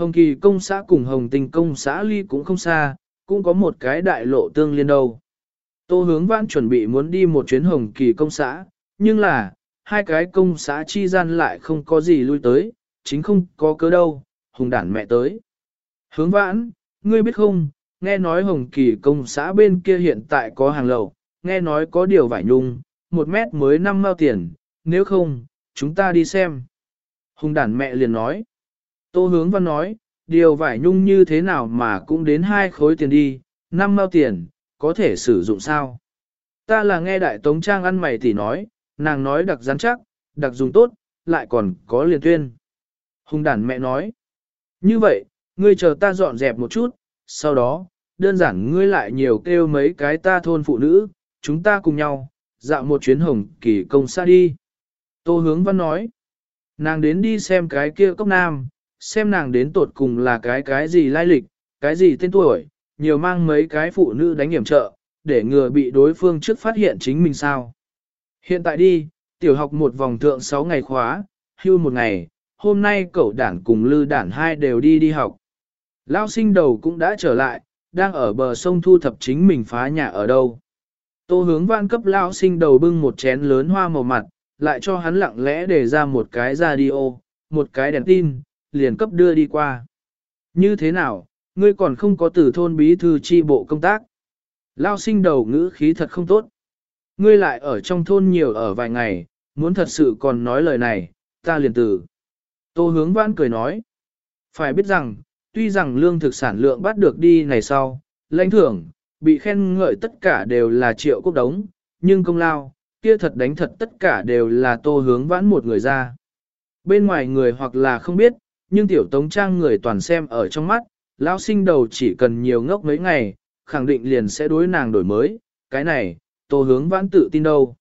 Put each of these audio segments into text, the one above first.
Hồng Kỳ công xã cùng Hồng Tình công xã ly cũng không xa, cũng có một cái đại lộ tương liên đâu. Tô hướng vãn chuẩn bị muốn đi một chuyến Hồng Kỳ công xã, nhưng là, hai cái công xã chi gian lại không có gì lui tới, chính không có cớ đâu, hùng đản mẹ tới. Hướng vãn, ngươi biết không, nghe nói Hồng Kỳ công xã bên kia hiện tại có hàng lậu, nghe nói có điều vải nhung, một mét mới năm mao tiền, nếu không, chúng ta đi xem. Hùng đản mẹ liền nói. Tô hướng văn nói, điều vải nhung như thế nào mà cũng đến hai khối tiền đi, năm mao tiền, có thể sử dụng sao? Ta là nghe đại tống trang ăn mày thì nói, nàng nói đặc rắn chắc, đặc dùng tốt, lại còn có liền tuyên. Hùng đản mẹ nói, như vậy, ngươi chờ ta dọn dẹp một chút, sau đó, đơn giản ngươi lại nhiều kêu mấy cái ta thôn phụ nữ, chúng ta cùng nhau, dạo một chuyến hồng kỳ công xa đi. Tô hướng văn nói, nàng đến đi xem cái kia cốc nam, xem nàng đến tột cùng là cái cái gì lai lịch, cái gì tên tuổi, nhiều mang mấy cái phụ nữ đánh hiểm trợ, để ngừa bị đối phương trước phát hiện chính mình sao. Hiện tại đi, tiểu học một vòng thượng 6 ngày khóa, hưu một ngày, hôm nay cậu đản cùng lư đản hai đều đi đi học. Lao sinh đầu cũng đã trở lại, đang ở bờ sông thu thập chính mình phá nhà ở đâu. Tô hướng văn cấp Lao sinh đầu bưng một chén lớn hoa màu mặt, lại cho hắn lặng lẽ để ra một cái radio, một cái đèn tin, liền cấp đưa đi qua. Như thế nào, ngươi còn không có từ thôn bí thư chi bộ công tác. Lao sinh đầu ngữ khí thật không tốt. Ngươi lại ở trong thôn nhiều ở vài ngày, muốn thật sự còn nói lời này, ta liền từ. Tô hướng vãn cười nói. Phải biết rằng, tuy rằng lương thực sản lượng bắt được đi này sau, lãnh thưởng, bị khen ngợi tất cả đều là triệu quốc đống, nhưng công lao, kia thật đánh thật tất cả đều là tô hướng vãn một người ra. Bên ngoài người hoặc là không biết, nhưng tiểu tống trang người toàn xem ở trong mắt, lão sinh đầu chỉ cần nhiều ngốc mấy ngày, khẳng định liền sẽ đối nàng đổi mới, cái này, tô hướng vãn tự tin đâu.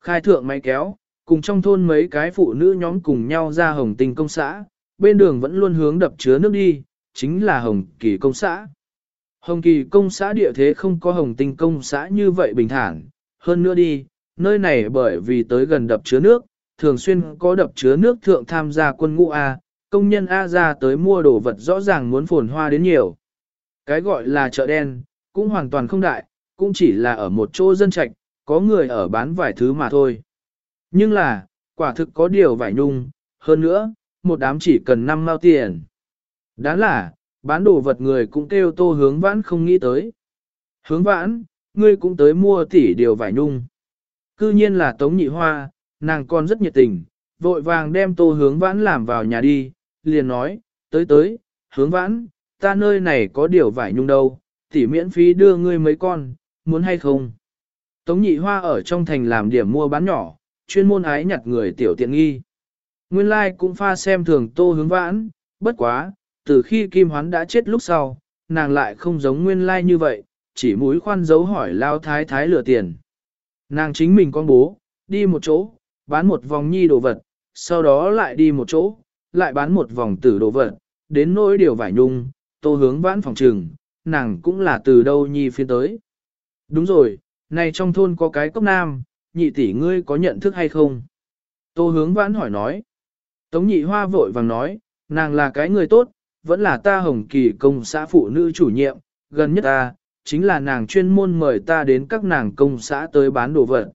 Khai thượng máy kéo, cùng trong thôn mấy cái phụ nữ nhóm cùng nhau ra hồng tinh công xã, bên đường vẫn luôn hướng đập chứa nước đi, chính là hồng kỳ công xã. Hồng kỳ công xã địa thế không có hồng tinh công xã như vậy bình thản, hơn nữa đi, nơi này bởi vì tới gần đập chứa nước, thường xuyên có đập chứa nước thượng tham gia quân ngũ A, công nhân A ra tới mua đồ vật rõ ràng muốn phồn hoa đến nhiều. Cái gọi là chợ đen, cũng hoàn toàn không đại, cũng chỉ là ở một chỗ dân trạch, có người ở bán vài thứ mà thôi. Nhưng là, quả thực có điều vải nhung, hơn nữa, một đám chỉ cần 5 mao tiền. Đáng là, bán đồ vật người cũng kêu tô hướng vãn không nghĩ tới. Hướng vãn, ngươi cũng tới mua tỷ điều vải nhung. Cư nhiên là Tống Nhị Hoa, nàng còn rất nhiệt tình, vội vàng đem tô hướng vãn làm vào nhà đi, liền nói, tới tới, hướng vãn, ta nơi này có điều vải nhung đâu, tỷ miễn phí đưa ngươi mấy con, muốn hay không? Tống nhị hoa ở trong thành làm điểm mua bán nhỏ, chuyên môn ái nhặt người tiểu tiện nghi. Nguyên lai like cũng pha xem thường tô hướng vãn, bất quá, từ khi Kim Hoán đã chết lúc sau, nàng lại không giống nguyên lai like như vậy, chỉ mũi khoan dấu hỏi lao thái thái lừa tiền. Nàng chính mình con bố, đi một chỗ, bán một vòng nhi đồ vật, sau đó lại đi một chỗ, lại bán một vòng tử đồ vật, đến nỗi điều vải nhung, tô hướng vãn phòng trừng, nàng cũng là từ đâu nhi phiên tới. Đúng rồi, này trong thôn có cái cốc nam, nhị tỷ ngươi có nhận thức hay không? Tô hướng vãn hỏi nói. Tống nhị hoa vội vàng nói, nàng là cái người tốt, vẫn là ta hồng kỳ công xã phụ nữ chủ nhiệm, gần nhất ta, chính là nàng chuyên môn mời ta đến các nàng công xã tới bán đồ vật.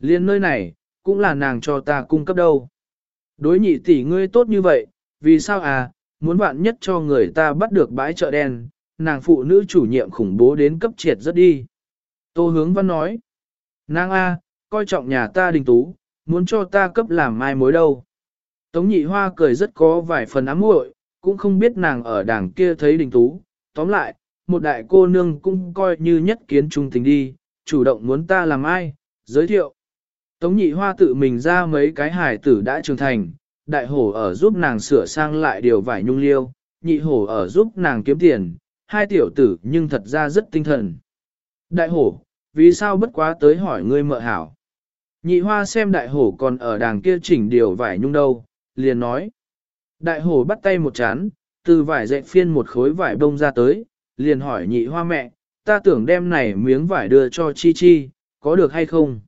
Liên nơi này, cũng là nàng cho ta cung cấp đâu. Đối nhị tỷ ngươi tốt như vậy, vì sao à, muốn bạn nhất cho người ta bắt được bãi chợ đen, nàng phụ nữ chủ nhiệm khủng bố đến cấp triệt rất đi. Tô hướng văn nói, nàng A, coi trọng nhà ta đình tú, muốn cho ta cấp làm mai mối đâu. Tống nhị hoa cười rất có vài phần ám muội, cũng không biết nàng ở đảng kia thấy đình tú. Tóm lại, một đại cô nương cũng coi như nhất kiến trung tình đi, chủ động muốn ta làm ai, giới thiệu. Tống nhị hoa tự mình ra mấy cái hài tử đã trưởng thành, đại hổ ở giúp nàng sửa sang lại điều vải nhung liêu, nhị hổ ở giúp nàng kiếm tiền, hai tiểu tử nhưng thật ra rất tinh thần. Đại hổ, vì sao bất quá tới hỏi ngươi mợ hảo? Nhị hoa xem đại hổ còn ở đàng kia chỉnh điều vải nhung đâu, liền nói. Đại hổ bắt tay một chán, từ vải dạy phiên một khối vải bông ra tới, liền hỏi nhị hoa mẹ, ta tưởng đem này miếng vải đưa cho chi chi, có được hay không?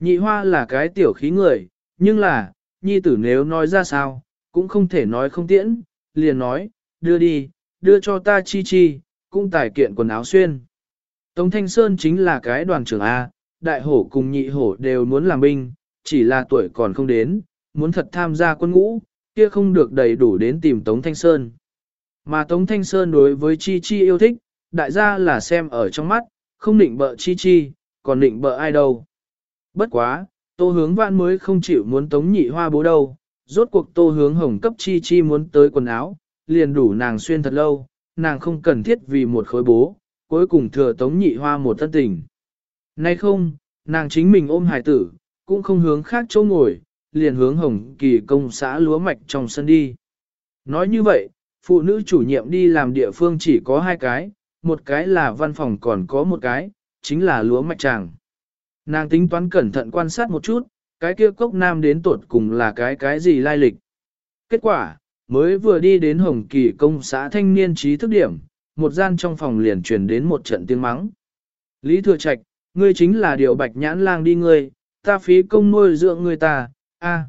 Nhị hoa là cái tiểu khí người, nhưng là, nhi tử nếu nói ra sao, cũng không thể nói không tiễn, liền nói, đưa đi, đưa cho ta chi chi, cũng tài kiện quần áo xuyên. Tống Thanh Sơn chính là cái đoàn trưởng A, đại hổ cùng nhị hổ đều muốn làm binh, chỉ là tuổi còn không đến, muốn thật tham gia quân ngũ, kia không được đầy đủ đến tìm Tống Thanh Sơn. Mà Tống Thanh Sơn đối với Chi Chi yêu thích, đại gia là xem ở trong mắt, không định bợ Chi Chi, còn định bợ ai đâu. Bất quá, tô hướng vạn mới không chịu muốn Tống nhị hoa bố đâu, rốt cuộc tô hướng hồng cấp Chi Chi muốn tới quần áo, liền đủ nàng xuyên thật lâu, nàng không cần thiết vì một khối bố, cuối cùng thừa Tống nhị hoa một thân tình. Nay không, nàng chính mình ôm hài tử, cũng không hướng khác chỗ ngồi, liền hướng hồng kỳ công xã lúa mạch trong sân đi. Nói như vậy, phụ nữ chủ nhiệm đi làm địa phương chỉ có hai cái, một cái là văn phòng còn có một cái, chính là lúa mạch tràng. Nàng tính toán cẩn thận quan sát một chút, cái kia cốc nam đến tuột cùng là cái cái gì lai lịch. Kết quả, mới vừa đi đến Hồng Kỳ công xã thanh niên trí thức điểm, một gian trong phòng liền truyền đến một trận tiếng mắng. Lý Thừa Trạch, ngươi chính là điều bạch nhãn lang đi ngươi, ta phí công nuôi dưỡng ngươi ta, a,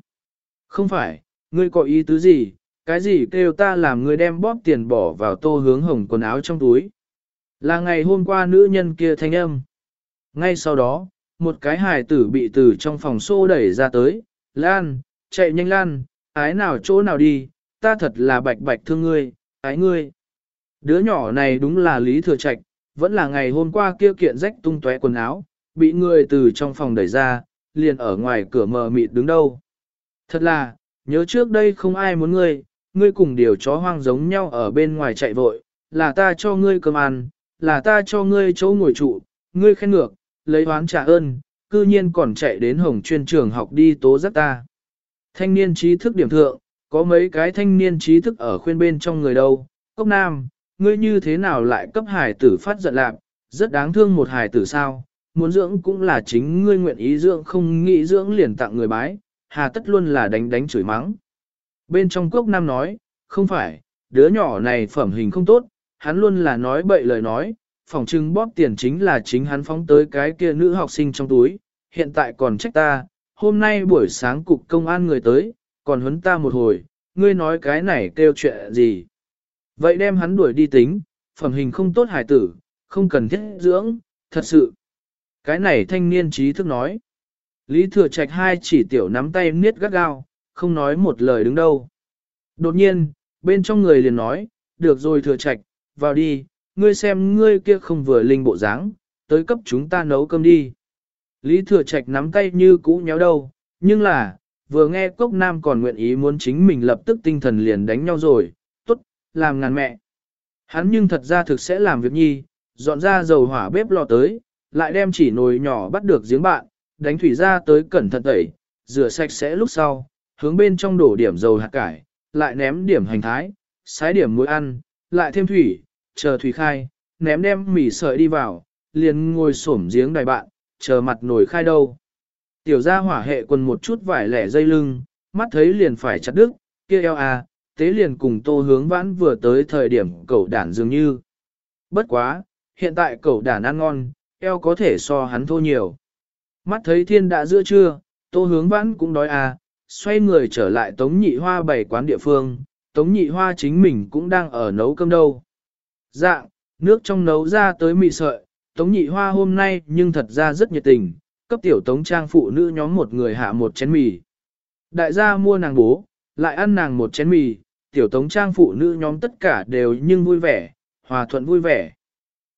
Không phải, ngươi có ý tứ gì, cái gì kêu ta làm ngươi đem bóp tiền bỏ vào tô hướng hồng quần áo trong túi. Là ngày hôm qua nữ nhân kia thanh âm. Ngay sau đó, một cái hài tử bị từ trong phòng xô đẩy ra tới, Lan, chạy nhanh Lan, ái nào chỗ nào đi, ta thật là bạch bạch thương ngươi, ái ngươi. Đứa nhỏ này đúng là Lý Thừa Trạch, vẫn là ngày hôm qua kia kiện rách tung tóe quần áo, bị người từ trong phòng đẩy ra, liền ở ngoài cửa mờ mịt đứng đâu. Thật là, nhớ trước đây không ai muốn ngươi, ngươi cùng điều chó hoang giống nhau ở bên ngoài chạy vội, là ta cho ngươi cơm ăn, là ta cho ngươi chỗ ngồi trụ, ngươi khen ngược, lấy oán trả ơn, cư nhiên còn chạy đến hồng chuyên trường học đi tố giác ta. Thanh niên trí thức điểm thượng, có mấy cái thanh niên trí thức ở khuyên bên trong người đâu, cốc nam, ngươi như thế nào lại cấp hải tử phát giận lạc, rất đáng thương một hải tử sao, muốn dưỡng cũng là chính ngươi nguyện ý dưỡng không nghĩ dưỡng liền tặng người bái, hà tất luôn là đánh đánh chửi mắng. Bên trong cốc nam nói, không phải, đứa nhỏ này phẩm hình không tốt, hắn luôn là nói bậy lời nói, phòng trưng bóp tiền chính là chính hắn phóng tới cái kia nữ học sinh trong túi, hiện tại còn trách ta, hôm nay buổi sáng cục công an người tới, còn huấn ta một hồi, ngươi nói cái này kêu chuyện gì. Vậy đem hắn đuổi đi tính, phẩm hình không tốt hải tử, không cần thiết dưỡng, thật sự. Cái này thanh niên trí thức nói. Lý thừa trạch hai chỉ tiểu nắm tay niết gắt gao, không nói một lời đứng đâu. Đột nhiên, bên trong người liền nói, được rồi thừa trạch, vào đi, ngươi xem ngươi kia không vừa linh bộ dáng, tới cấp chúng ta nấu cơm đi. Lý thừa trạch nắm tay như cũ nhéo đâu, nhưng là, vừa nghe cốc nam còn nguyện ý muốn chính mình lập tức tinh thần liền đánh nhau rồi, tốt, làm ngàn mẹ. Hắn nhưng thật ra thực sẽ làm việc nhi, dọn ra dầu hỏa bếp lò tới, lại đem chỉ nồi nhỏ bắt được giếng bạn, đánh thủy ra tới cẩn thận tẩy, rửa sạch sẽ lúc sau, hướng bên trong đổ điểm dầu hạt cải, lại ném điểm hành thái, sái điểm muối ăn, lại thêm thủy, chờ thủy khai, ném đem mì sợi đi vào, liền ngồi xổm giếng đài bạn, chờ mặt nổi khai đâu. Tiểu gia hỏa hệ quần một chút vải lẻ dây lưng, mắt thấy liền phải chặt đứt, kia eo à, tế liền cùng tô hướng vãn vừa tới thời điểm cẩu đản dường như. Bất quá, hiện tại cẩu đản ăn ngon, eo có thể so hắn thô nhiều. Mắt thấy thiên đã giữa trưa, tô hướng vãn cũng đói à, xoay người trở lại tống nhị hoa bảy quán địa phương, tống nhị hoa chính mình cũng đang ở nấu cơm đâu. Dạng, nước trong nấu ra tới mị sợi, tống nhị hoa hôm nay nhưng thật ra rất nhiệt tình, cấp tiểu tống trang phụ nữ nhóm một người hạ một chén mì. Đại gia mua nàng bố, lại ăn nàng một chén mì, tiểu tống trang phụ nữ nhóm tất cả đều nhưng vui vẻ, hòa thuận vui vẻ.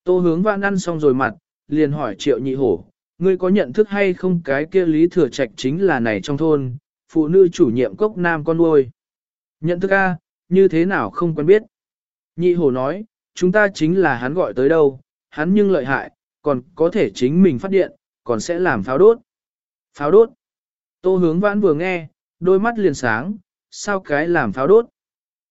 Tô hướng vạn ăn xong rồi mặt, liền hỏi triệu nhị hổ, ngươi có nhận thức hay không cái kia lý thừa trạch chính là này trong thôn, phụ nữ chủ nhiệm cốc nam con nuôi. Nhận thức a, như thế nào không quen biết. Nhị hổ nói, chúng ta chính là hắn gọi tới đâu, hắn nhưng lợi hại, còn có thể chính mình phát điện, còn sẽ làm pháo đốt. Pháo đốt. Tô hướng vãn vừa nghe, đôi mắt liền sáng, sao cái làm pháo đốt.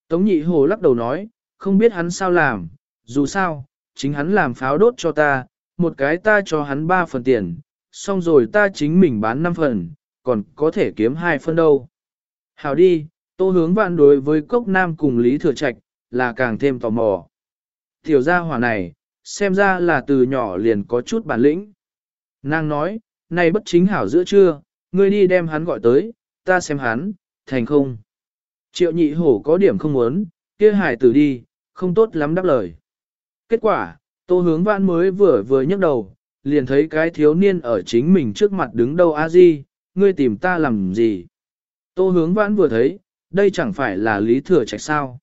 Tống nhị hồ lắc đầu nói, không biết hắn sao làm, dù sao, chính hắn làm pháo đốt cho ta, một cái ta cho hắn 3 phần tiền, xong rồi ta chính mình bán 5 phần, còn có thể kiếm 2 phần đâu. Hào đi, tô hướng vạn đối với cốc nam cùng Lý Thừa Trạch, là càng thêm tò mò. Tiểu gia hỏa này, xem ra là từ nhỏ liền có chút bản lĩnh. Nàng nói, này bất chính hảo giữa trưa, ngươi đi đem hắn gọi tới, ta xem hắn, thành không. Triệu nhị hổ có điểm không muốn, kia hải tử đi, không tốt lắm đáp lời. Kết quả, tô hướng vãn mới vừa vừa nhấc đầu, liền thấy cái thiếu niên ở chính mình trước mặt đứng đâu a di, ngươi tìm ta làm gì? Tô hướng vãn vừa thấy, đây chẳng phải là lý thừa trạch sao.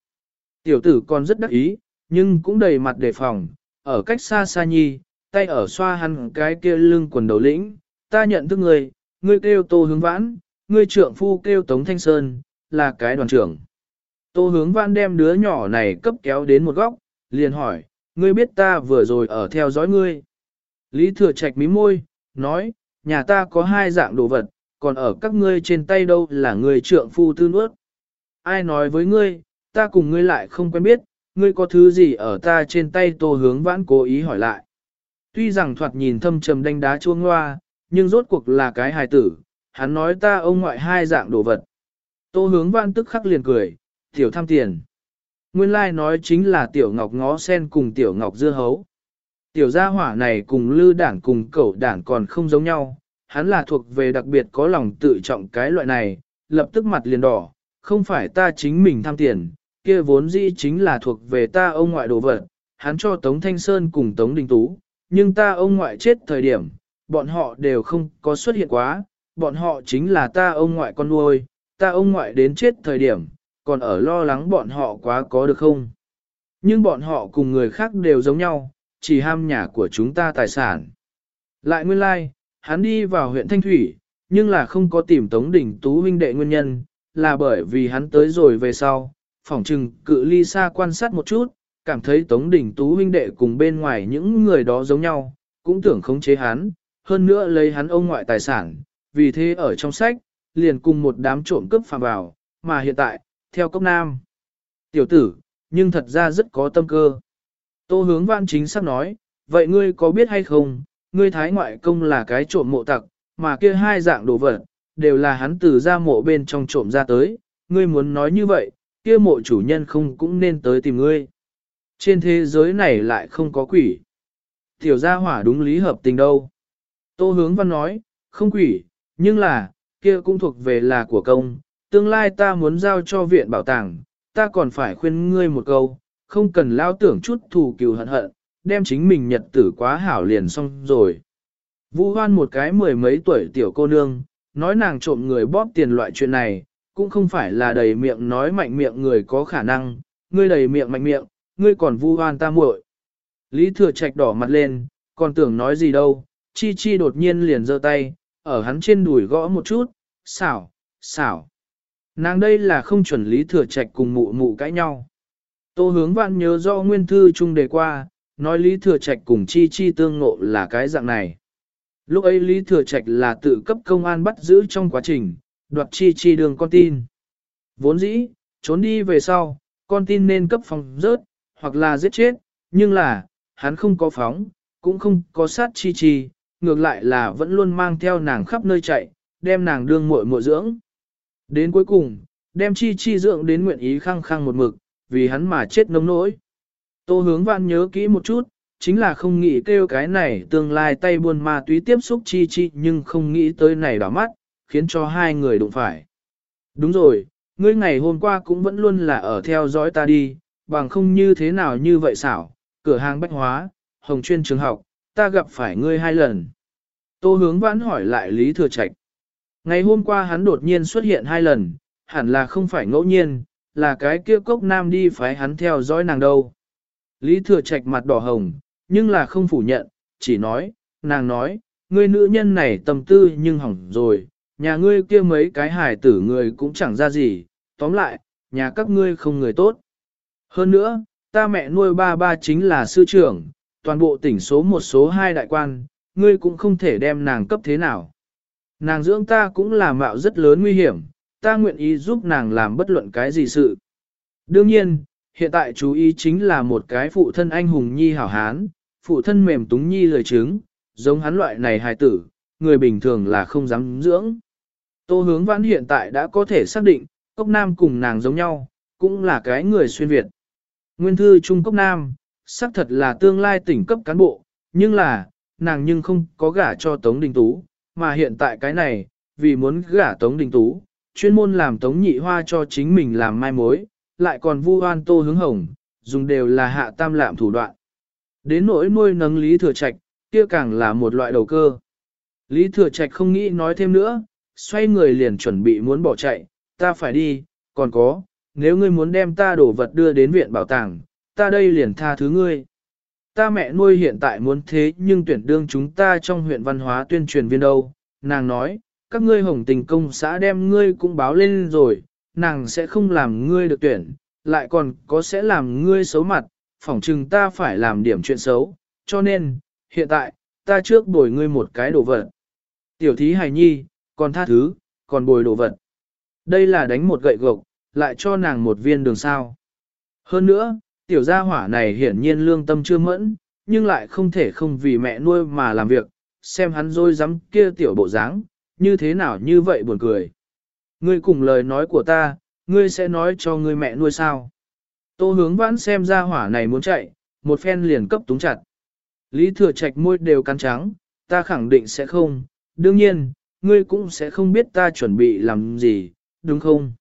Tiểu tử còn rất đắc ý, nhưng cũng đầy mặt đề phòng, ở cách xa xa nhi, tay ở xoa hắn cái kia lưng quần đầu lĩnh, ta nhận thức người ngươi kêu tô hướng vãn, ngươi trưởng phu kêu Tống Thanh Sơn, là cái đoàn trưởng. Tô hướng vãn đem đứa nhỏ này cấp kéo đến một góc, liền hỏi, ngươi biết ta vừa rồi ở theo dõi ngươi. Lý thừa trạch mí môi, nói, nhà ta có hai dạng đồ vật, còn ở các ngươi trên tay đâu là người trượng phu tư nuốt. Ai nói với ngươi, ta cùng ngươi lại không quen biết, ngươi có thứ gì ở ta trên tay tô hướng vãn cố ý hỏi lại. Tuy rằng thoạt nhìn thâm trầm đánh đá chuông hoa, nhưng rốt cuộc là cái hài tử, hắn nói ta ông ngoại hai dạng đồ vật. Tô hướng vãn tức khắc liền cười, tiểu tham tiền. Nguyên lai like nói chính là tiểu ngọc ngó sen cùng tiểu ngọc dưa hấu. Tiểu gia hỏa này cùng lư đảng cùng cẩu đảng còn không giống nhau, hắn là thuộc về đặc biệt có lòng tự trọng cái loại này, lập tức mặt liền đỏ, không phải ta chính mình tham tiền, kia vốn dĩ chính là thuộc về ta ông ngoại đồ vật, hắn cho Tống Thanh Sơn cùng Tống Đình Tú, nhưng ta ông ngoại chết thời điểm, bọn họ đều không có xuất hiện quá, bọn họ chính là ta ông ngoại con nuôi, ta ông ngoại đến chết thời điểm, còn ở lo lắng bọn họ quá có được không. Nhưng bọn họ cùng người khác đều giống nhau, chỉ ham nhà của chúng ta tài sản. Lại nguyên lai, like, hắn đi vào huyện Thanh Thủy, nhưng là không có tìm Tống Đình Tú huynh đệ nguyên nhân, là bởi vì hắn tới rồi về sau, phỏng trừng cự ly xa quan sát một chút, cảm thấy Tống Đình Tú huynh đệ cùng bên ngoài những người đó giống nhau, cũng tưởng khống chế hắn, hơn nữa lấy hắn ông ngoại tài sản, vì thế ở trong sách, liền cùng một đám trộm cướp phạm vào, mà hiện tại, theo cốc nam. Tiểu tử, nhưng thật ra rất có tâm cơ. Tô hướng văn chính xác nói, vậy ngươi có biết hay không, ngươi thái ngoại công là cái trộm mộ tặc, mà kia hai dạng đồ vật, đều là hắn từ ra mộ bên trong trộm ra tới, ngươi muốn nói như vậy, kia mộ chủ nhân không cũng nên tới tìm ngươi. Trên thế giới này lại không có quỷ. Tiểu gia hỏa đúng lý hợp tình đâu. Tô hướng văn nói, không quỷ, nhưng là, kia cũng thuộc về là của công, tương lai ta muốn giao cho viện bảo tàng, ta còn phải khuyên ngươi một câu, không cần lao tưởng chút thù cừu hận hận, đem chính mình nhật tử quá hảo liền xong rồi. Vu hoan một cái mười mấy tuổi tiểu cô nương, nói nàng trộm người bóp tiền loại chuyện này, cũng không phải là đầy miệng nói mạnh miệng người có khả năng, ngươi đầy miệng mạnh miệng, ngươi còn vu oan ta muội. Lý thừa trạch đỏ mặt lên, còn tưởng nói gì đâu, chi chi đột nhiên liền giơ tay, ở hắn trên đùi gõ một chút, xảo, xảo. Nàng đây là không chuẩn lý thừa trạch cùng mụ mụ cãi nhau. Tô hướng vạn nhớ do nguyên thư trung đề qua, nói lý thừa trạch cùng chi chi tương ngộ là cái dạng này. Lúc ấy lý thừa trạch là tự cấp công an bắt giữ trong quá trình, đoạt chi chi đường con tin. Vốn dĩ, trốn đi về sau, con tin nên cấp phòng rớt, hoặc là giết chết, nhưng là, hắn không có phóng, cũng không có sát chi chi, ngược lại là vẫn luôn mang theo nàng khắp nơi chạy, đem nàng đương muội muội dưỡng. Đến cuối cùng, đem chi chi dưỡng đến nguyện ý khăng khăng một mực, vì hắn mà chết nông nỗi. Tô hướng văn nhớ kỹ một chút, chính là không nghĩ kêu cái này tương lai tay buôn ma túy tiếp xúc chi chi nhưng không nghĩ tới này đỏ mắt, khiến cho hai người đụng phải. Đúng rồi, ngươi ngày hôm qua cũng vẫn luôn là ở theo dõi ta đi, bằng không như thế nào như vậy xảo, cửa hàng bách hóa, hồng chuyên trường học, ta gặp phải ngươi hai lần. Tô hướng vãn hỏi lại Lý Thừa Trạch. Ngày hôm qua hắn đột nhiên xuất hiện hai lần, hẳn là không phải ngẫu nhiên, là cái kia cốc nam đi phái hắn theo dõi nàng đâu. Lý Thừa Trạch mặt đỏ hồng, nhưng là không phủ nhận, chỉ nói, nàng nói, ngươi nữ nhân này tâm tư nhưng hỏng rồi, nhà ngươi kia mấy cái hài tử người cũng chẳng ra gì, tóm lại, nhà các ngươi không người tốt. Hơn nữa, ta mẹ nuôi ba ba chính là sư trưởng, toàn bộ tỉnh số một số hai đại quan, ngươi cũng không thể đem nàng cấp thế nào. Nàng dưỡng ta cũng là mạo rất lớn nguy hiểm, ta nguyện ý giúp nàng làm bất luận cái gì sự. Đương nhiên, hiện tại chú ý chính là một cái phụ thân anh hùng nhi hảo hán, phụ thân mềm túng nhi lời chứng, giống hắn loại này hài tử, người bình thường là không dám dưỡng. Tô hướng vãn hiện tại đã có thể xác định, Cốc Nam cùng nàng giống nhau, cũng là cái người xuyên Việt. Nguyên thư Trung Cốc Nam, xác thật là tương lai tỉnh cấp cán bộ, nhưng là, nàng nhưng không có gả cho Tống Đình Tú, mà hiện tại cái này, vì muốn gả Tống Đình Tú, chuyên môn làm Tống Nhị Hoa cho chính mình làm mai mối, lại còn vu oan Tô Hướng Hồng, dùng đều là hạ tam lạm thủ đoạn. Đến nỗi nuôi nấng Lý Thừa Trạch, kia càng là một loại đầu cơ. Lý Thừa Trạch không nghĩ nói thêm nữa, xoay người liền chuẩn bị muốn bỏ chạy, ta phải đi, còn có, nếu ngươi muốn đem ta đổ vật đưa đến viện bảo tàng, ta đây liền tha thứ ngươi. Ta mẹ nuôi hiện tại muốn thế nhưng tuyển đương chúng ta trong huyện văn hóa tuyên truyền viên đâu, nàng nói, các ngươi hồng tình công xã đem ngươi cũng báo lên rồi, nàng sẽ không làm ngươi được tuyển, lại còn có sẽ làm ngươi xấu mặt, phỏng chừng ta phải làm điểm chuyện xấu, cho nên, hiện tại, ta trước đổi ngươi một cái đồ vật. Tiểu thí hài nhi, còn tha thứ, còn bồi đồ vật. Đây là đánh một gậy gộc, lại cho nàng một viên đường sao. Hơn nữa, tiểu gia hỏa này hiển nhiên lương tâm chưa mẫn, nhưng lại không thể không vì mẹ nuôi mà làm việc, xem hắn rôi dám kia tiểu bộ dáng, như thế nào như vậy buồn cười. Ngươi cùng lời nói của ta, ngươi sẽ nói cho ngươi mẹ nuôi sao. Tô hướng vãn xem ra hỏa này muốn chạy, một phen liền cấp túng chặt. Lý thừa trạch môi đều cắn trắng, ta khẳng định sẽ không, đương nhiên, ngươi cũng sẽ không biết ta chuẩn bị làm gì, đúng không?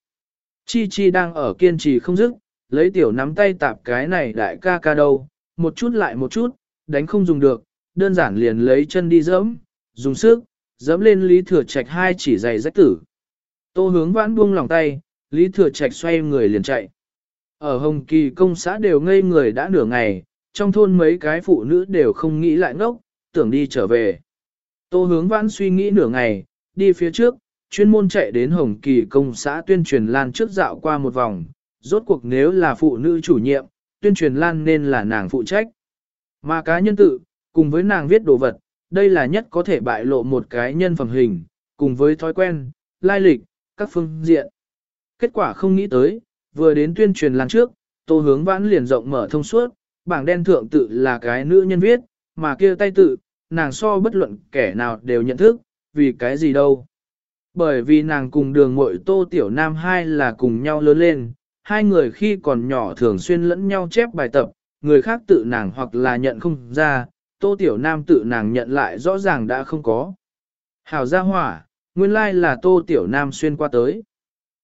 Chi Chi đang ở kiên trì không dứt, lấy tiểu nắm tay tạp cái này đại ca ca đâu, một chút lại một chút, đánh không dùng được, đơn giản liền lấy chân đi dẫm, dùng sức, dẫm lên Lý Thừa Trạch hai chỉ giày rách tử. Tô hướng vãn buông lòng tay, Lý Thừa Trạch xoay người liền chạy. Ở Hồng Kỳ công xã đều ngây người đã nửa ngày, trong thôn mấy cái phụ nữ đều không nghĩ lại ngốc, tưởng đi trở về. Tô hướng vãn suy nghĩ nửa ngày, đi phía trước, chuyên môn chạy đến Hồng Kỳ công xã tuyên truyền lan trước dạo qua một vòng, rốt cuộc nếu là phụ nữ chủ nhiệm, tuyên truyền lan nên là nàng phụ trách. Mà cá nhân tự, cùng với nàng viết đồ vật, đây là nhất có thể bại lộ một cái nhân phẩm hình, cùng với thói quen, lai lịch, các phương diện. Kết quả không nghĩ tới, vừa đến tuyên truyền lan trước, tô hướng vãn liền rộng mở thông suốt, bảng đen thượng tự là cái nữ nhân viết, mà kia tay tự, nàng so bất luận kẻ nào đều nhận thức, vì cái gì đâu. Bởi vì nàng cùng đường muội tô tiểu nam hai là cùng nhau lớn lên, hai người khi còn nhỏ thường xuyên lẫn nhau chép bài tập, người khác tự nàng hoặc là nhận không ra, tô tiểu nam tự nàng nhận lại rõ ràng đã không có. Hảo gia hỏa, nguyên lai là tô tiểu nam xuyên qua tới.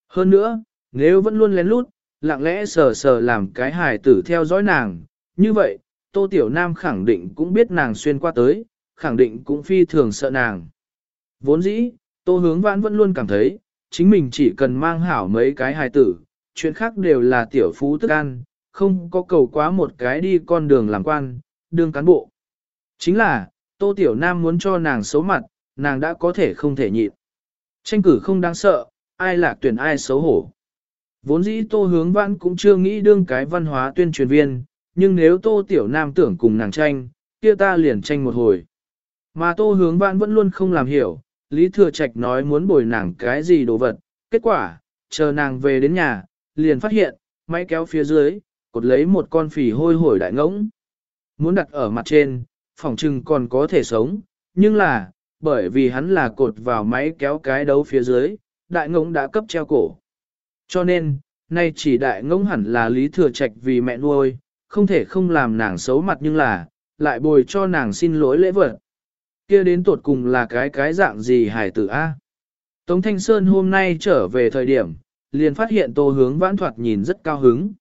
Hơn nữa, nếu vẫn luôn lén lút, lặng lẽ sờ sờ làm cái hài tử theo dõi nàng, như vậy, tô tiểu nam khẳng định cũng biết nàng xuyên qua tới, khẳng định cũng phi thường sợ nàng. Vốn dĩ, tô hướng vãn vẫn luôn cảm thấy, chính mình chỉ cần mang hảo mấy cái hài tử, chuyện khác đều là tiểu phú tức an, không có cầu quá một cái đi con đường làm quan, đương cán bộ. Chính là, Tô Tiểu Nam muốn cho nàng xấu mặt, nàng đã có thể không thể nhịn. Tranh cử không đáng sợ, ai lạc tuyển ai xấu hổ. Vốn dĩ Tô Hướng Vãn cũng chưa nghĩ đương cái văn hóa tuyên truyền viên, nhưng nếu Tô Tiểu Nam tưởng cùng nàng tranh, kia ta liền tranh một hồi. Mà Tô Hướng Vãn vẫn luôn không làm hiểu, Lý Thừa Trạch nói muốn bồi nàng cái gì đồ vật, kết quả, chờ nàng về đến nhà, liền phát hiện, máy kéo phía dưới, cột lấy một con phì hôi hổi đại ngỗng. Muốn đặt ở mặt trên, phòng trừng còn có thể sống, nhưng là, bởi vì hắn là cột vào máy kéo cái đấu phía dưới, đại ngỗng đã cấp treo cổ. Cho nên, nay chỉ đại ngỗng hẳn là lý thừa trạch vì mẹ nuôi, không thể không làm nàng xấu mặt nhưng là, lại bồi cho nàng xin lỗi lễ vật kia đến tuột cùng là cái cái dạng gì hải tử A. Tống Thanh Sơn hôm nay trở về thời điểm, liền phát hiện tô hướng vãn thoạt nhìn rất cao hứng.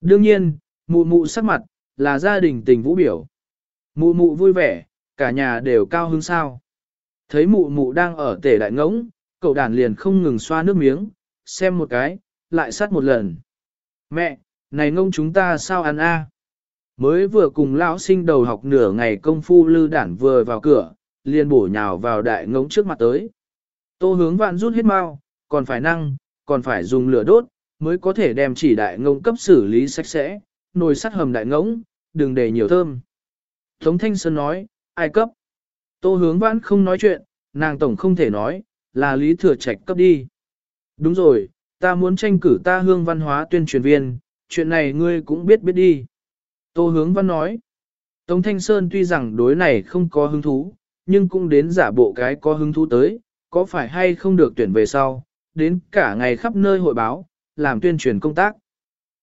Đương nhiên, mụ mụ sắc mặt, là gia đình tình vũ biểu. Mụ mụ vui vẻ, cả nhà đều cao hứng sao. Thấy mụ mụ đang ở tể đại ngỗng, cậu đàn liền không ngừng xoa nước miếng, xem một cái, lại sát một lần. Mẹ, này ngông chúng ta sao ăn a? Mới vừa cùng lão sinh đầu học nửa ngày công phu lư đản vừa vào cửa, liền bổ nhào vào đại ngỗng trước mặt tới. Tô hướng vạn rút hết mau, còn phải năng, còn phải dùng lửa đốt, mới có thể đem chỉ đại ngỗng cấp xử lý sạch sẽ, nồi sắt hầm đại ngỗng, đừng để nhiều thơm. Tống Thanh Sơn nói, ai cấp? Tô hướng vãn không nói chuyện, nàng tổng không thể nói, là lý thừa trạch cấp đi. Đúng rồi, ta muốn tranh cử ta hương văn hóa tuyên truyền viên, chuyện này ngươi cũng biết biết đi. Tô hướng văn nói, Tống Thanh Sơn tuy rằng đối này không có hứng thú, nhưng cũng đến giả bộ cái có hứng thú tới, có phải hay không được tuyển về sau, đến cả ngày khắp nơi hội báo, làm tuyên truyền công tác.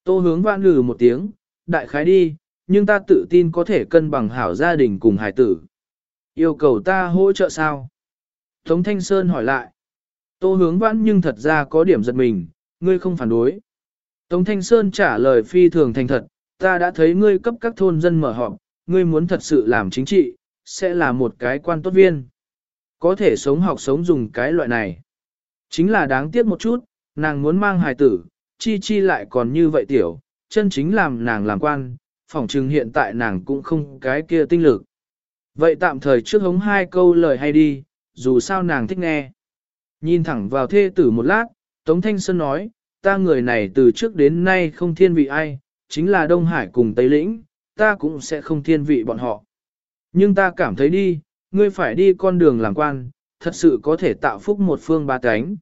Tô hướng vãn lừ một tiếng, đại khái đi, nhưng ta tự tin có thể cân bằng hảo gia đình cùng hải tử. Yêu cầu ta hỗ trợ sao? Tống Thanh Sơn hỏi lại. Tô hướng vãn nhưng thật ra có điểm giật mình, ngươi không phản đối. Tống Thanh Sơn trả lời phi thường thành thật, ta đã thấy ngươi cấp các thôn dân mở họp, ngươi muốn thật sự làm chính trị, sẽ là một cái quan tốt viên. Có thể sống học sống dùng cái loại này. Chính là đáng tiếc một chút, nàng muốn mang hài tử, chi chi lại còn như vậy tiểu, chân chính làm nàng làm quan, phỏng chừng hiện tại nàng cũng không cái kia tinh lực. Vậy tạm thời trước hống hai câu lời hay đi, dù sao nàng thích nghe. Nhìn thẳng vào thê tử một lát, Tống Thanh Sơn nói, ta người này từ trước đến nay không thiên vị ai, chính là Đông Hải cùng Tây Lĩnh, ta cũng sẽ không thiên vị bọn họ. Nhưng ta cảm thấy đi, ngươi phải đi con đường làm quan, thật sự có thể tạo phúc một phương ba cánh.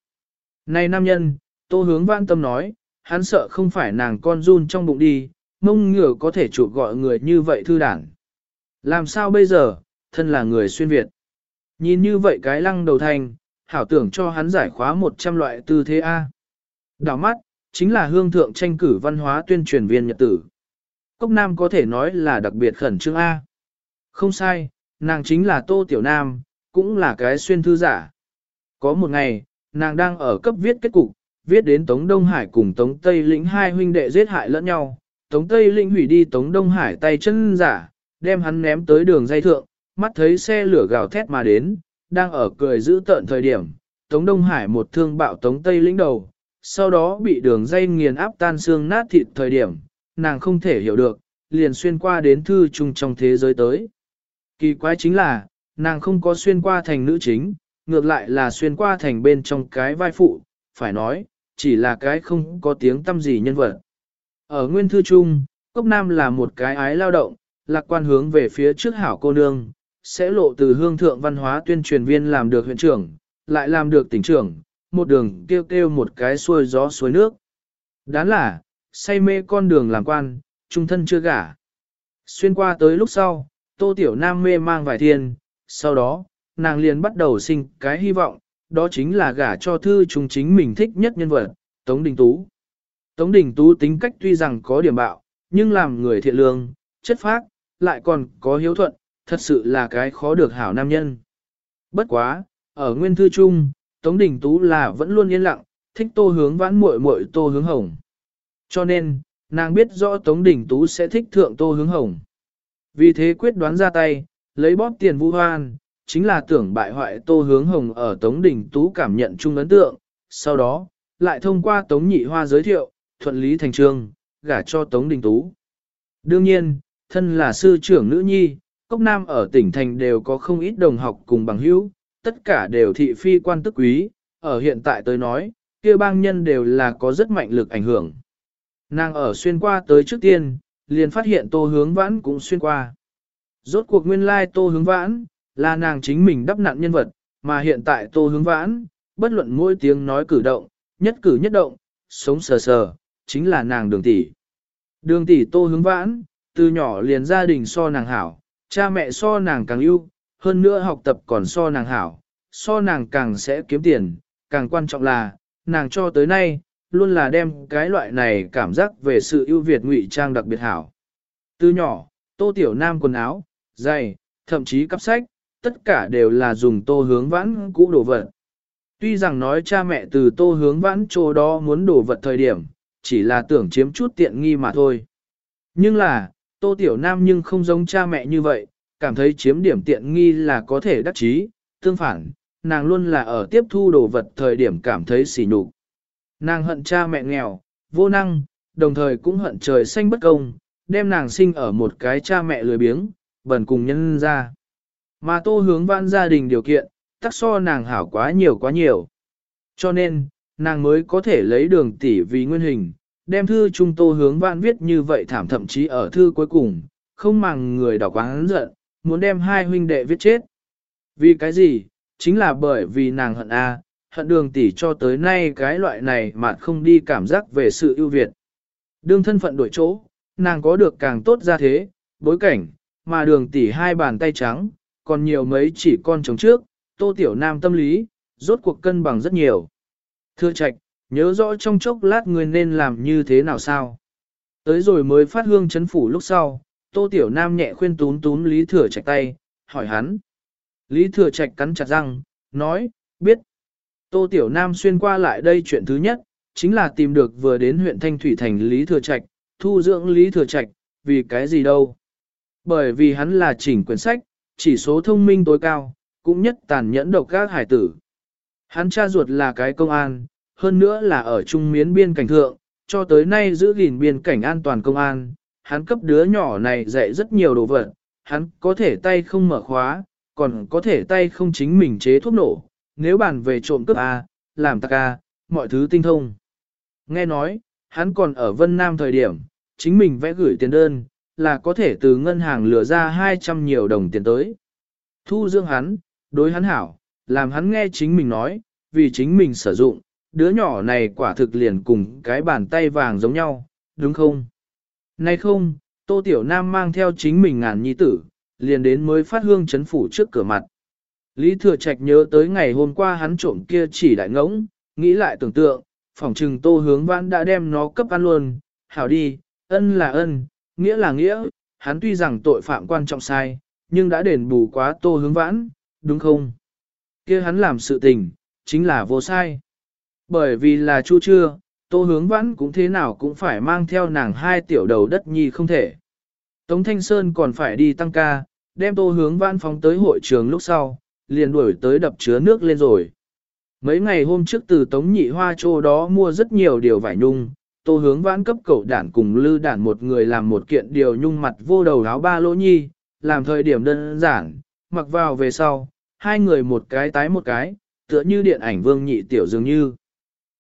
Này nam nhân, tô hướng vãn tâm nói, hắn sợ không phải nàng con run trong bụng đi, mông ngửa có thể chụp gọi người như vậy thư đảng. Làm sao bây giờ, thân là người xuyên Việt. Nhìn như vậy cái lăng đầu thành, hảo tưởng cho hắn giải khóa 100 loại tư thế A. Đảo mắt, chính là hương thượng tranh cử văn hóa tuyên truyền viên nhật tử. Cốc Nam có thể nói là đặc biệt khẩn trương A. Không sai, nàng chính là Tô Tiểu Nam, cũng là cái xuyên thư giả. Có một ngày, nàng đang ở cấp viết kết cục, viết đến Tống Đông Hải cùng Tống Tây Lĩnh hai huynh đệ giết hại lẫn nhau. Tống Tây Lĩnh hủy đi Tống Đông Hải tay chân giả, đem hắn ném tới đường dây thượng, mắt thấy xe lửa gào thét mà đến, đang ở cười giữ tận thời điểm. Tống Đông Hải một thương bạo Tống Tây Lĩnh đầu, sau đó bị đường dây nghiền áp tan xương nát thịt thời điểm, nàng không thể hiểu được, liền xuyên qua đến thư chung trong thế giới tới. Kỳ quái chính là, nàng không có xuyên qua thành nữ chính, ngược lại là xuyên qua thành bên trong cái vai phụ, phải nói, chỉ là cái không có tiếng tâm gì nhân vật. Ở nguyên thư chung, Cốc Nam là một cái ái lao động, lạc quan hướng về phía trước hảo cô nương, sẽ lộ từ hương thượng văn hóa tuyên truyền viên làm được huyện trưởng, lại làm được tỉnh trưởng, một đường kêu kêu một cái xuôi gió suối nước. đáng là, say mê con đường làm quan, trung thân chưa gả. Xuyên qua tới lúc sau, Tô Tiểu Nam mê mang vài thiên, sau đó, nàng liền bắt đầu sinh cái hy vọng, đó chính là gả cho thư chúng chính mình thích nhất nhân vật, Tống Đình Tú. Tống Đình Tú tính cách tuy rằng có điểm bạo, nhưng làm người thiện lương, chất phác, lại còn có hiếu thuận, thật sự là cái khó được hảo nam nhân. Bất quá, ở nguyên thư chung, Tống Đình Tú là vẫn luôn yên lặng, thích tô hướng vãn muội muội tô hướng hồng. Cho nên, nàng biết rõ Tống Đình Tú sẽ thích thượng tô hướng hồng. Vì thế quyết đoán ra tay, lấy bóp tiền vũ hoan, chính là tưởng bại hoại tô hướng hồng ở Tống Đình Tú cảm nhận chung ấn tượng, sau đó, lại thông qua Tống Nhị Hoa giới thiệu, thuận lý thành trương, gả cho Tống Đình Tú. Đương nhiên, thân là sư trưởng nữ nhi, Cốc Nam ở tỉnh thành đều có không ít đồng học cùng bằng hữu, tất cả đều thị phi quan tức quý, ở hiện tại tới nói, kia bang nhân đều là có rất mạnh lực ảnh hưởng. Nàng ở xuyên qua tới trước tiên, liền phát hiện tô hướng vãn cũng xuyên qua. Rốt cuộc nguyên lai tô hướng vãn, là nàng chính mình đắp nặn nhân vật, mà hiện tại tô hướng vãn, bất luận mỗi tiếng nói cử động, nhất cử nhất động, sống sờ sờ, chính là nàng đường tỷ. Đường tỷ tô hướng vãn, từ nhỏ liền gia đình so nàng hảo, cha mẹ so nàng càng ưu, hơn nữa học tập còn so nàng hảo, so nàng càng sẽ kiếm tiền, càng quan trọng là, nàng cho tới nay, luôn là đem cái loại này cảm giác về sự ưu việt ngụy trang đặc biệt hảo. Từ nhỏ, tô tiểu nam quần áo, giày, thậm chí cắp sách, tất cả đều là dùng tô hướng vãn cũ đồ vật. Tuy rằng nói cha mẹ từ tô hướng vãn chỗ đó muốn đồ vật thời điểm, chỉ là tưởng chiếm chút tiện nghi mà thôi. Nhưng là, tô tiểu nam nhưng không giống cha mẹ như vậy, cảm thấy chiếm điểm tiện nghi là có thể đắc chí, tương phản, nàng luôn là ở tiếp thu đồ vật thời điểm cảm thấy sỉ nhục. Nàng hận cha mẹ nghèo, vô năng, đồng thời cũng hận trời xanh bất công, đem nàng sinh ở một cái cha mẹ lười biếng, bẩn cùng nhân ra. Mà tô hướng vãn gia đình điều kiện, tắc so nàng hảo quá nhiều quá nhiều. Cho nên, nàng mới có thể lấy đường tỷ vì nguyên hình, đem thư trung tô hướng vãn viết như vậy thảm thậm chí ở thư cuối cùng, không màng người đọc quán giận, muốn đem hai huynh đệ viết chết. Vì cái gì? Chính là bởi vì nàng hận A, hận đường tỷ cho tới nay cái loại này mà không đi cảm giác về sự ưu việt. Đương thân phận đổi chỗ, nàng có được càng tốt ra thế, bối cảnh, mà đường tỷ hai bàn tay trắng, còn nhiều mấy chỉ con trống trước, tô tiểu nam tâm lý, rốt cuộc cân bằng rất nhiều. Thưa trạch, nhớ rõ trong chốc lát người nên làm như thế nào sao? Tới rồi mới phát hương chấn phủ lúc sau, tô tiểu nam nhẹ khuyên tún tún lý thừa trạch tay, hỏi hắn. Lý thừa trạch cắn chặt răng, nói, biết. Tô tiểu nam xuyên qua lại đây chuyện thứ nhất, chính là tìm được vừa đến huyện Thanh Thủy Thành Lý Thừa Trạch, thu dưỡng Lý Thừa Trạch, vì cái gì đâu. Bởi vì hắn là chỉnh quyển sách, chỉ số thông minh tối cao, cũng nhất tàn nhẫn độc các hải tử. Hắn cha ruột là cái công an, hơn nữa là ở trung miến biên cảnh thượng, cho tới nay giữ gìn biên cảnh an toàn công an, hắn cấp đứa nhỏ này dạy rất nhiều đồ vật, hắn có thể tay không mở khóa, còn có thể tay không chính mình chế thuốc nổ, nếu bàn về trộm cướp A, làm tạc A, mọi thứ tinh thông. Nghe nói, hắn còn ở Vân Nam thời điểm, chính mình vẽ gửi tiền đơn, là có thể từ ngân hàng lừa ra 200 nhiều đồng tiền tới. Thu dưỡng hắn, đối hắn hảo, làm hắn nghe chính mình nói, vì chính mình sử dụng, đứa nhỏ này quả thực liền cùng cái bàn tay vàng giống nhau, đúng không? Nay không, Tô Tiểu Nam mang theo chính mình ngàn nhi tử, liền đến mới phát hương chấn phủ trước cửa mặt. Lý Thừa Trạch nhớ tới ngày hôm qua hắn trộm kia chỉ đại ngỗng, nghĩ lại tưởng tượng, phỏng trừng Tô Hướng Vãn đã đem nó cấp ăn luôn, hảo đi, ân là ân, nghĩa là nghĩa, hắn tuy rằng tội phạm quan trọng sai, nhưng đã đền bù quá Tô Hướng Vãn, đúng không? kia hắn làm sự tình, chính là vô sai. Bởi vì là chu chưa, tô hướng vãn cũng thế nào cũng phải mang theo nàng hai tiểu đầu đất nhi không thể. Tống Thanh Sơn còn phải đi tăng ca, đem tô hướng vãn phóng tới hội trường lúc sau, liền đuổi tới đập chứa nước lên rồi. Mấy ngày hôm trước từ Tống Nhị Hoa Châu đó mua rất nhiều điều vải nhung, tô hướng vãn cấp cậu đản cùng lư đản một người làm một kiện điều nhung mặt vô đầu áo ba lỗ nhi, làm thời điểm đơn giản, mặc vào về sau, hai người một cái tái một cái, tựa như điện ảnh vương nhị tiểu dường như.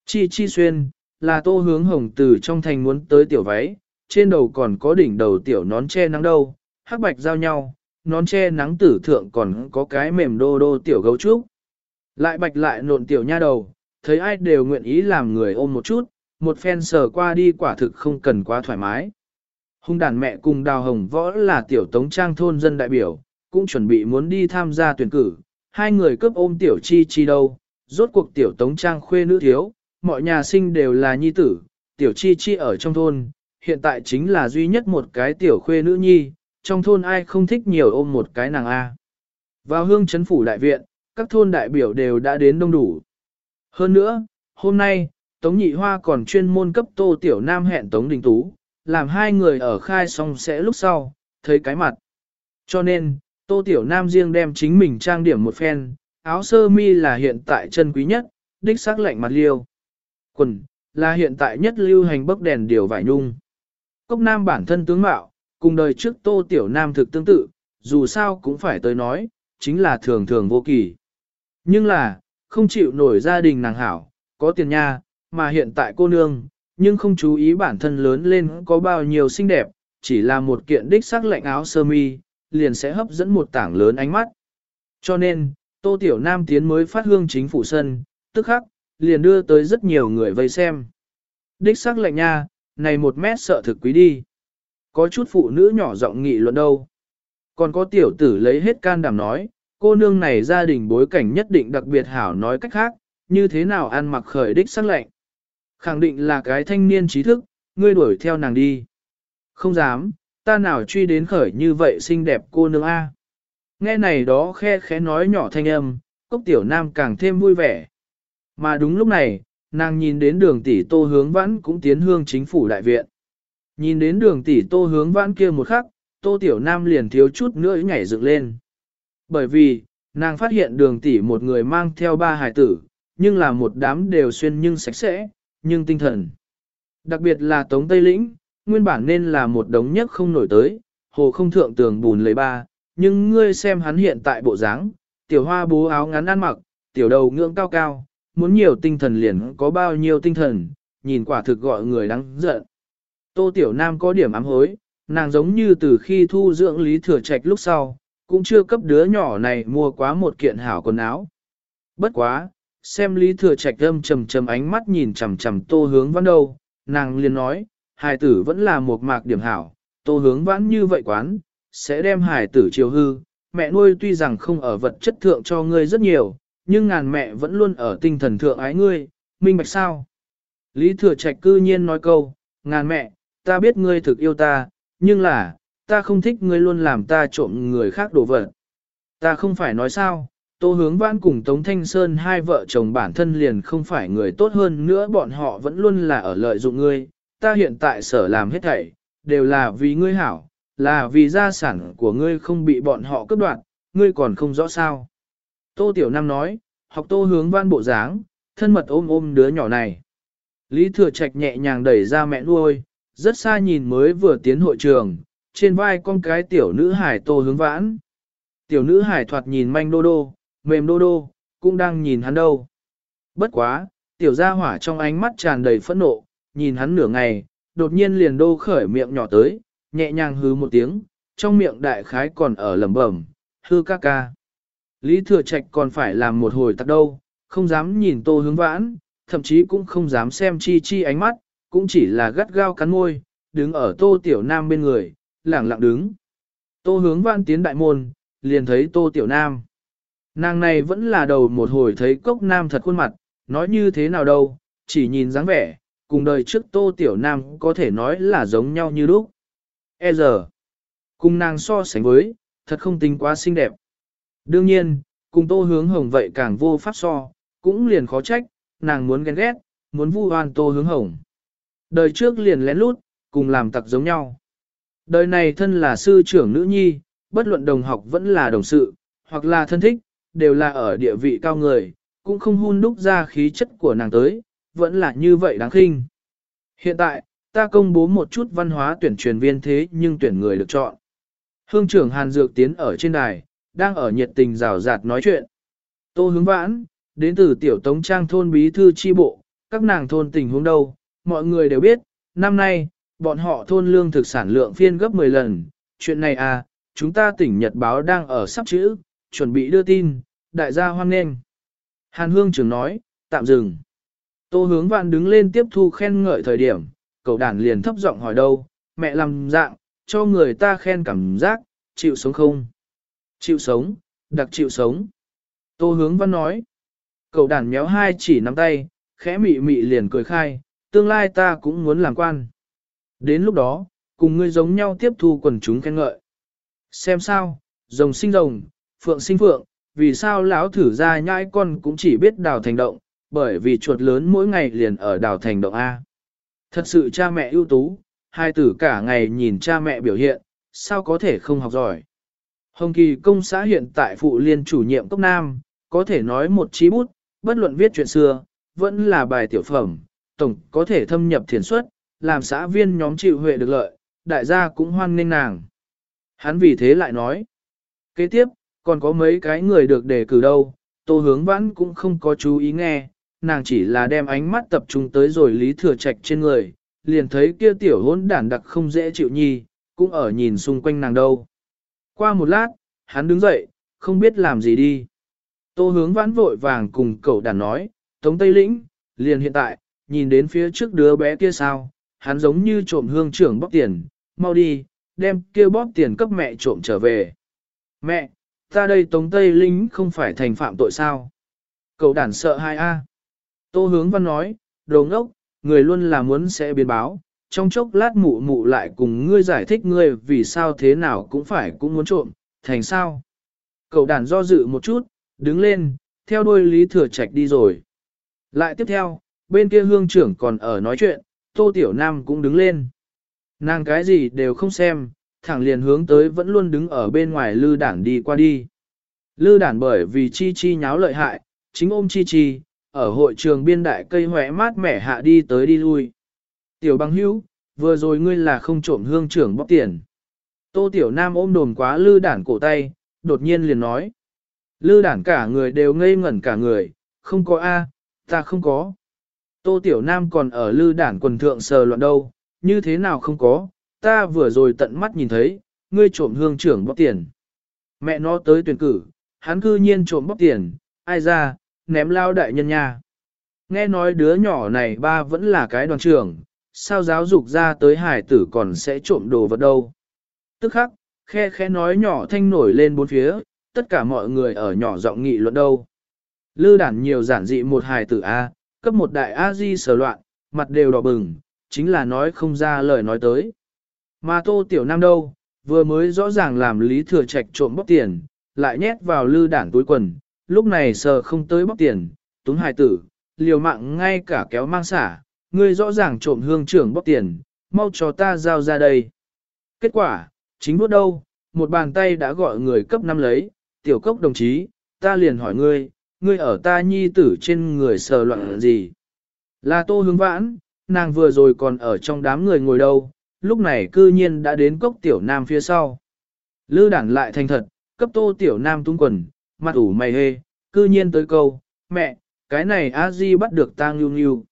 Chi chi xuyên, là tô hướng hồng từ trong thành muốn tới tiểu váy, trên đầu còn có đỉnh đầu tiểu nón che nắng đâu, hắc bạch giao nhau, nón che nắng tử thượng còn có cái mềm đô đô tiểu gấu trúc. Lại bạch lại nộn tiểu nha đầu, thấy ai đều nguyện ý làm người ôm một chút, một phen sờ qua đi quả thực không cần quá thoải mái. Hung đàn mẹ cùng đào hồng võ là tiểu tống trang thôn dân đại biểu, cũng chuẩn bị muốn đi tham gia tuyển cử, hai người cướp ôm tiểu chi chi đâu, rốt cuộc tiểu tống trang khuê nữ thiếu, mọi nhà sinh đều là nhi tử, tiểu chi chi ở trong thôn, hiện tại chính là duy nhất một cái tiểu khuê nữ nhi, trong thôn ai không thích nhiều ôm một cái nàng A. Vào hương chấn phủ đại viện, các thôn đại biểu đều đã đến đông đủ. Hơn nữa, hôm nay, Tống Nhị Hoa còn chuyên môn cấp Tô Tiểu Nam hẹn Tống Đình Tú, làm hai người ở khai xong sẽ lúc sau, thấy cái mặt. Cho nên, Tô Tiểu Nam riêng đem chính mình trang điểm một phen, áo sơ mi là hiện tại chân quý nhất, đích xác lạnh mặt liêu. Quần, là hiện tại nhất lưu hành bấc đèn điều vải nhung. Cốc Nam bản thân tướng mạo, cùng đời trước Tô Tiểu Nam thực tương tự, dù sao cũng phải tới nói, chính là thường thường vô kỳ. Nhưng là, không chịu nổi gia đình nàng hảo, có tiền nha, mà hiện tại cô nương, nhưng không chú ý bản thân lớn lên có bao nhiêu xinh đẹp, chỉ là một kiện đích sắc lạnh áo sơ mi, liền sẽ hấp dẫn một tảng lớn ánh mắt. Cho nên, Tô Tiểu Nam tiến mới phát hương chính phủ sân, tức khắc, liền đưa tới rất nhiều người vây xem. Đích xác lạnh nha, này một mét sợ thực quý đi. Có chút phụ nữ nhỏ giọng nghị luận đâu. Còn có tiểu tử lấy hết can đảm nói, cô nương này gia đình bối cảnh nhất định đặc biệt hảo nói cách khác, như thế nào ăn mặc khởi đích sắc lạnh. Khẳng định là cái thanh niên trí thức, ngươi đuổi theo nàng đi. Không dám, ta nào truy đến khởi như vậy xinh đẹp cô nương A. Nghe này đó khe khẽ nói nhỏ thanh âm, cốc tiểu nam càng thêm vui vẻ. Mà đúng lúc này, nàng nhìn đến đường tỷ tô hướng vãn cũng tiến hương chính phủ đại viện. Nhìn đến đường tỷ tô hướng vãn kia một khắc, tô tiểu nam liền thiếu chút nữa nhảy dựng lên. Bởi vì, nàng phát hiện đường tỷ một người mang theo ba hải tử, nhưng là một đám đều xuyên nhưng sạch sẽ, nhưng tinh thần. Đặc biệt là Tống Tây Lĩnh, nguyên bản nên là một đống nhất không nổi tới, hồ không thượng tường bùn lấy ba, nhưng ngươi xem hắn hiện tại bộ dáng, tiểu hoa bố áo ngắn ăn mặc, tiểu đầu ngưỡng cao cao, muốn nhiều tinh thần liền có bao nhiêu tinh thần, nhìn quả thực gọi người đáng giận. Tô Tiểu Nam có điểm ám hối, nàng giống như từ khi thu dưỡng Lý Thừa Trạch lúc sau, cũng chưa cấp đứa nhỏ này mua quá một kiện hảo quần áo. Bất quá, xem Lý Thừa Trạch âm trầm trầm ánh mắt nhìn chằm chằm Tô Hướng Văn đâu, nàng liền nói, hài tử vẫn là một mạc điểm hảo, Tô Hướng Văn như vậy quán, sẽ đem hài tử chiều hư, mẹ nuôi tuy rằng không ở vật chất thượng cho ngươi rất nhiều, nhưng ngàn mẹ vẫn luôn ở tinh thần thượng ái ngươi, minh bạch sao? Lý Thừa Trạch cư nhiên nói câu, ngàn mẹ, ta biết ngươi thực yêu ta, nhưng là, ta không thích ngươi luôn làm ta trộm người khác đồ vật. Ta không phải nói sao, Tô Hướng Vãn cùng Tống Thanh Sơn hai vợ chồng bản thân liền không phải người tốt hơn nữa bọn họ vẫn luôn là ở lợi dụng ngươi, ta hiện tại sở làm hết thảy, đều là vì ngươi hảo, là vì gia sản của ngươi không bị bọn họ cướp đoạt, ngươi còn không rõ sao. Tô Tiểu Nam nói, học tô hướng văn bộ dáng, thân mật ôm ôm đứa nhỏ này. Lý Thừa Trạch nhẹ nhàng đẩy ra mẹ nuôi, rất xa nhìn mới vừa tiến hội trường, trên vai con cái tiểu nữ hải tô hướng vãn. Tiểu nữ hải thoạt nhìn manh đô đô, mềm đô đô, cũng đang nhìn hắn đâu. Bất quá, tiểu gia hỏa trong ánh mắt tràn đầy phẫn nộ, nhìn hắn nửa ngày, đột nhiên liền đô khởi miệng nhỏ tới, nhẹ nhàng hứ một tiếng, trong miệng đại khái còn ở lẩm bẩm, hư ca ca. Lý thừa trạch còn phải làm một hồi tắc đâu, không dám nhìn tô hướng vãn, thậm chí cũng không dám xem chi chi ánh mắt, cũng chỉ là gắt gao cắn môi, đứng ở tô tiểu nam bên người, lẳng lặng đứng. Tô hướng vãn tiến đại môn, liền thấy tô tiểu nam. Nàng này vẫn là đầu một hồi thấy cốc nam thật khuôn mặt, nói như thế nào đâu, chỉ nhìn dáng vẻ, cùng đời trước tô tiểu nam có thể nói là giống nhau như lúc. E giờ, cùng nàng so sánh với, thật không tính quá xinh đẹp. Đương nhiên, cùng tô hướng hồng vậy càng vô pháp so, cũng liền khó trách, nàng muốn ghen ghét, muốn vu oan tô hướng hồng. Đời trước liền lén lút, cùng làm tặc giống nhau. Đời này thân là sư trưởng nữ nhi, bất luận đồng học vẫn là đồng sự, hoặc là thân thích, đều là ở địa vị cao người, cũng không hun đúc ra khí chất của nàng tới, vẫn là như vậy đáng khinh. Hiện tại, ta công bố một chút văn hóa tuyển truyền viên thế nhưng tuyển người được chọn. Hương trưởng Hàn Dược tiến ở trên đài, đang ở nhiệt tình rào rạt nói chuyện. Tô hướng vãn, đến từ tiểu tống trang thôn bí thư chi bộ, các nàng thôn tình huống đâu, mọi người đều biết, năm nay, bọn họ thôn lương thực sản lượng phiên gấp 10 lần, chuyện này à, chúng ta tỉnh Nhật Báo đang ở sắp chữ, chuẩn bị đưa tin, đại gia hoan nghênh. Hàn Hương trưởng nói, tạm dừng. Tô hướng vạn đứng lên tiếp thu khen ngợi thời điểm, cậu đàn liền thấp giọng hỏi đâu, mẹ làm dạng, cho người ta khen cảm giác, chịu sống không? Chịu sống, đặc chịu sống. Tô hướng văn nói, cậu đàn méo hai chỉ nắm tay, khẽ mị mị liền cười khai, tương lai ta cũng muốn làm quan. Đến lúc đó, cùng ngươi giống nhau tiếp thu quần chúng khen ngợi. Xem sao, rồng sinh rồng, phượng sinh phượng, vì sao lão thử ra nhãi con cũng chỉ biết đào thành động, bởi vì chuột lớn mỗi ngày liền ở đào thành động A. Thật sự cha mẹ ưu tú, hai tử cả ngày nhìn cha mẹ biểu hiện, sao có thể không học giỏi. Hồng Kỳ công xã hiện tại phụ liên chủ nhiệm cấp nam, có thể nói một chí bút, bất luận viết chuyện xưa, vẫn là bài tiểu phẩm, tổng có thể thâm nhập thiền xuất, làm xã viên nhóm chịu huệ được lợi, đại gia cũng hoan nghênh nàng. Hắn vì thế lại nói, kế tiếp, còn có mấy cái người được đề cử đâu, tô hướng vãn cũng không có chú ý nghe, nàng chỉ là đem ánh mắt tập trung tới rồi lý thừa trạch trên người, liền thấy kia tiểu hôn đản đặc không dễ chịu nhi, cũng ở nhìn xung quanh nàng đâu. Qua một lát, hắn đứng dậy, không biết làm gì đi. Tô hướng vãn vội vàng cùng cậu đàn nói, Tống Tây Lĩnh, liền hiện tại, nhìn đến phía trước đứa bé kia sao, hắn giống như trộm hương trưởng bóp tiền, mau đi, đem kia bóp tiền cấp mẹ trộm trở về. Mẹ, ta đây Tống Tây Lĩnh không phải thành phạm tội sao? Cậu đàn sợ hai a Tô hướng văn nói, đồ ngốc, người luôn là muốn sẽ biến báo, trong chốc lát mụ mụ lại cùng ngươi giải thích ngươi vì sao thế nào cũng phải cũng muốn trộm, thành sao. Cậu đàn do dự một chút, đứng lên, theo đuôi Lý Thừa Trạch đi rồi. Lại tiếp theo, bên kia hương trưởng còn ở nói chuyện, Tô Tiểu Nam cũng đứng lên. Nàng cái gì đều không xem, thẳng liền hướng tới vẫn luôn đứng ở bên ngoài lư đản đi qua đi. Lư đản bởi vì chi chi nháo lợi hại, chính ôm chi chi, ở hội trường biên đại cây hỏe mát mẻ hạ đi tới đi lui. Tiểu băng hữu, vừa rồi ngươi là không trộm hương trưởng bóc tiền. Tô Tiểu Nam ôm đồn quá lư đản cổ tay, đột nhiên liền nói. Lư đản cả người đều ngây ngẩn cả người, không có A, ta không có. Tô Tiểu Nam còn ở lư đản quần thượng sờ loạn đâu, như thế nào không có, ta vừa rồi tận mắt nhìn thấy, ngươi trộm hương trưởng bóc tiền. Mẹ nó tới tuyển cử, hắn cư nhiên trộm bóc tiền, ai ra, ném lao đại nhân nha. Nghe nói đứa nhỏ này ba vẫn là cái đoàn trưởng, sao giáo dục ra tới hải tử còn sẽ trộm đồ vật đâu. Tức khắc, khe khe nói nhỏ thanh nổi lên bốn phía, tất cả mọi người ở nhỏ giọng nghị luận đâu. Lư đản nhiều giản dị một hài tử A, cấp một đại A-di sở loạn, mặt đều đỏ bừng, chính là nói không ra lời nói tới. Mà tô tiểu nam đâu, vừa mới rõ ràng làm lý thừa trạch trộm bóc tiền, lại nhét vào lư đản túi quần, lúc này sờ không tới bóc tiền, túng hài tử, liều mạng ngay cả kéo mang xả, ngươi rõ ràng trộm hương trưởng bóc tiền, mau cho ta giao ra đây. Kết quả, chính bước đâu, một bàn tay đã gọi người cấp năm lấy, tiểu cốc đồng chí, ta liền hỏi ngươi, ngươi ở ta nhi tử trên người sờ loạn gì? Là tô hướng vãn, nàng vừa rồi còn ở trong đám người ngồi đâu, lúc này cư nhiên đã đến cốc tiểu nam phía sau. Lư đản lại thành thật, cấp tô tiểu nam tung quần, mặt ủ mày hê, cư nhiên tới câu, mẹ, cái này a di bắt được tang ngưu ngưu.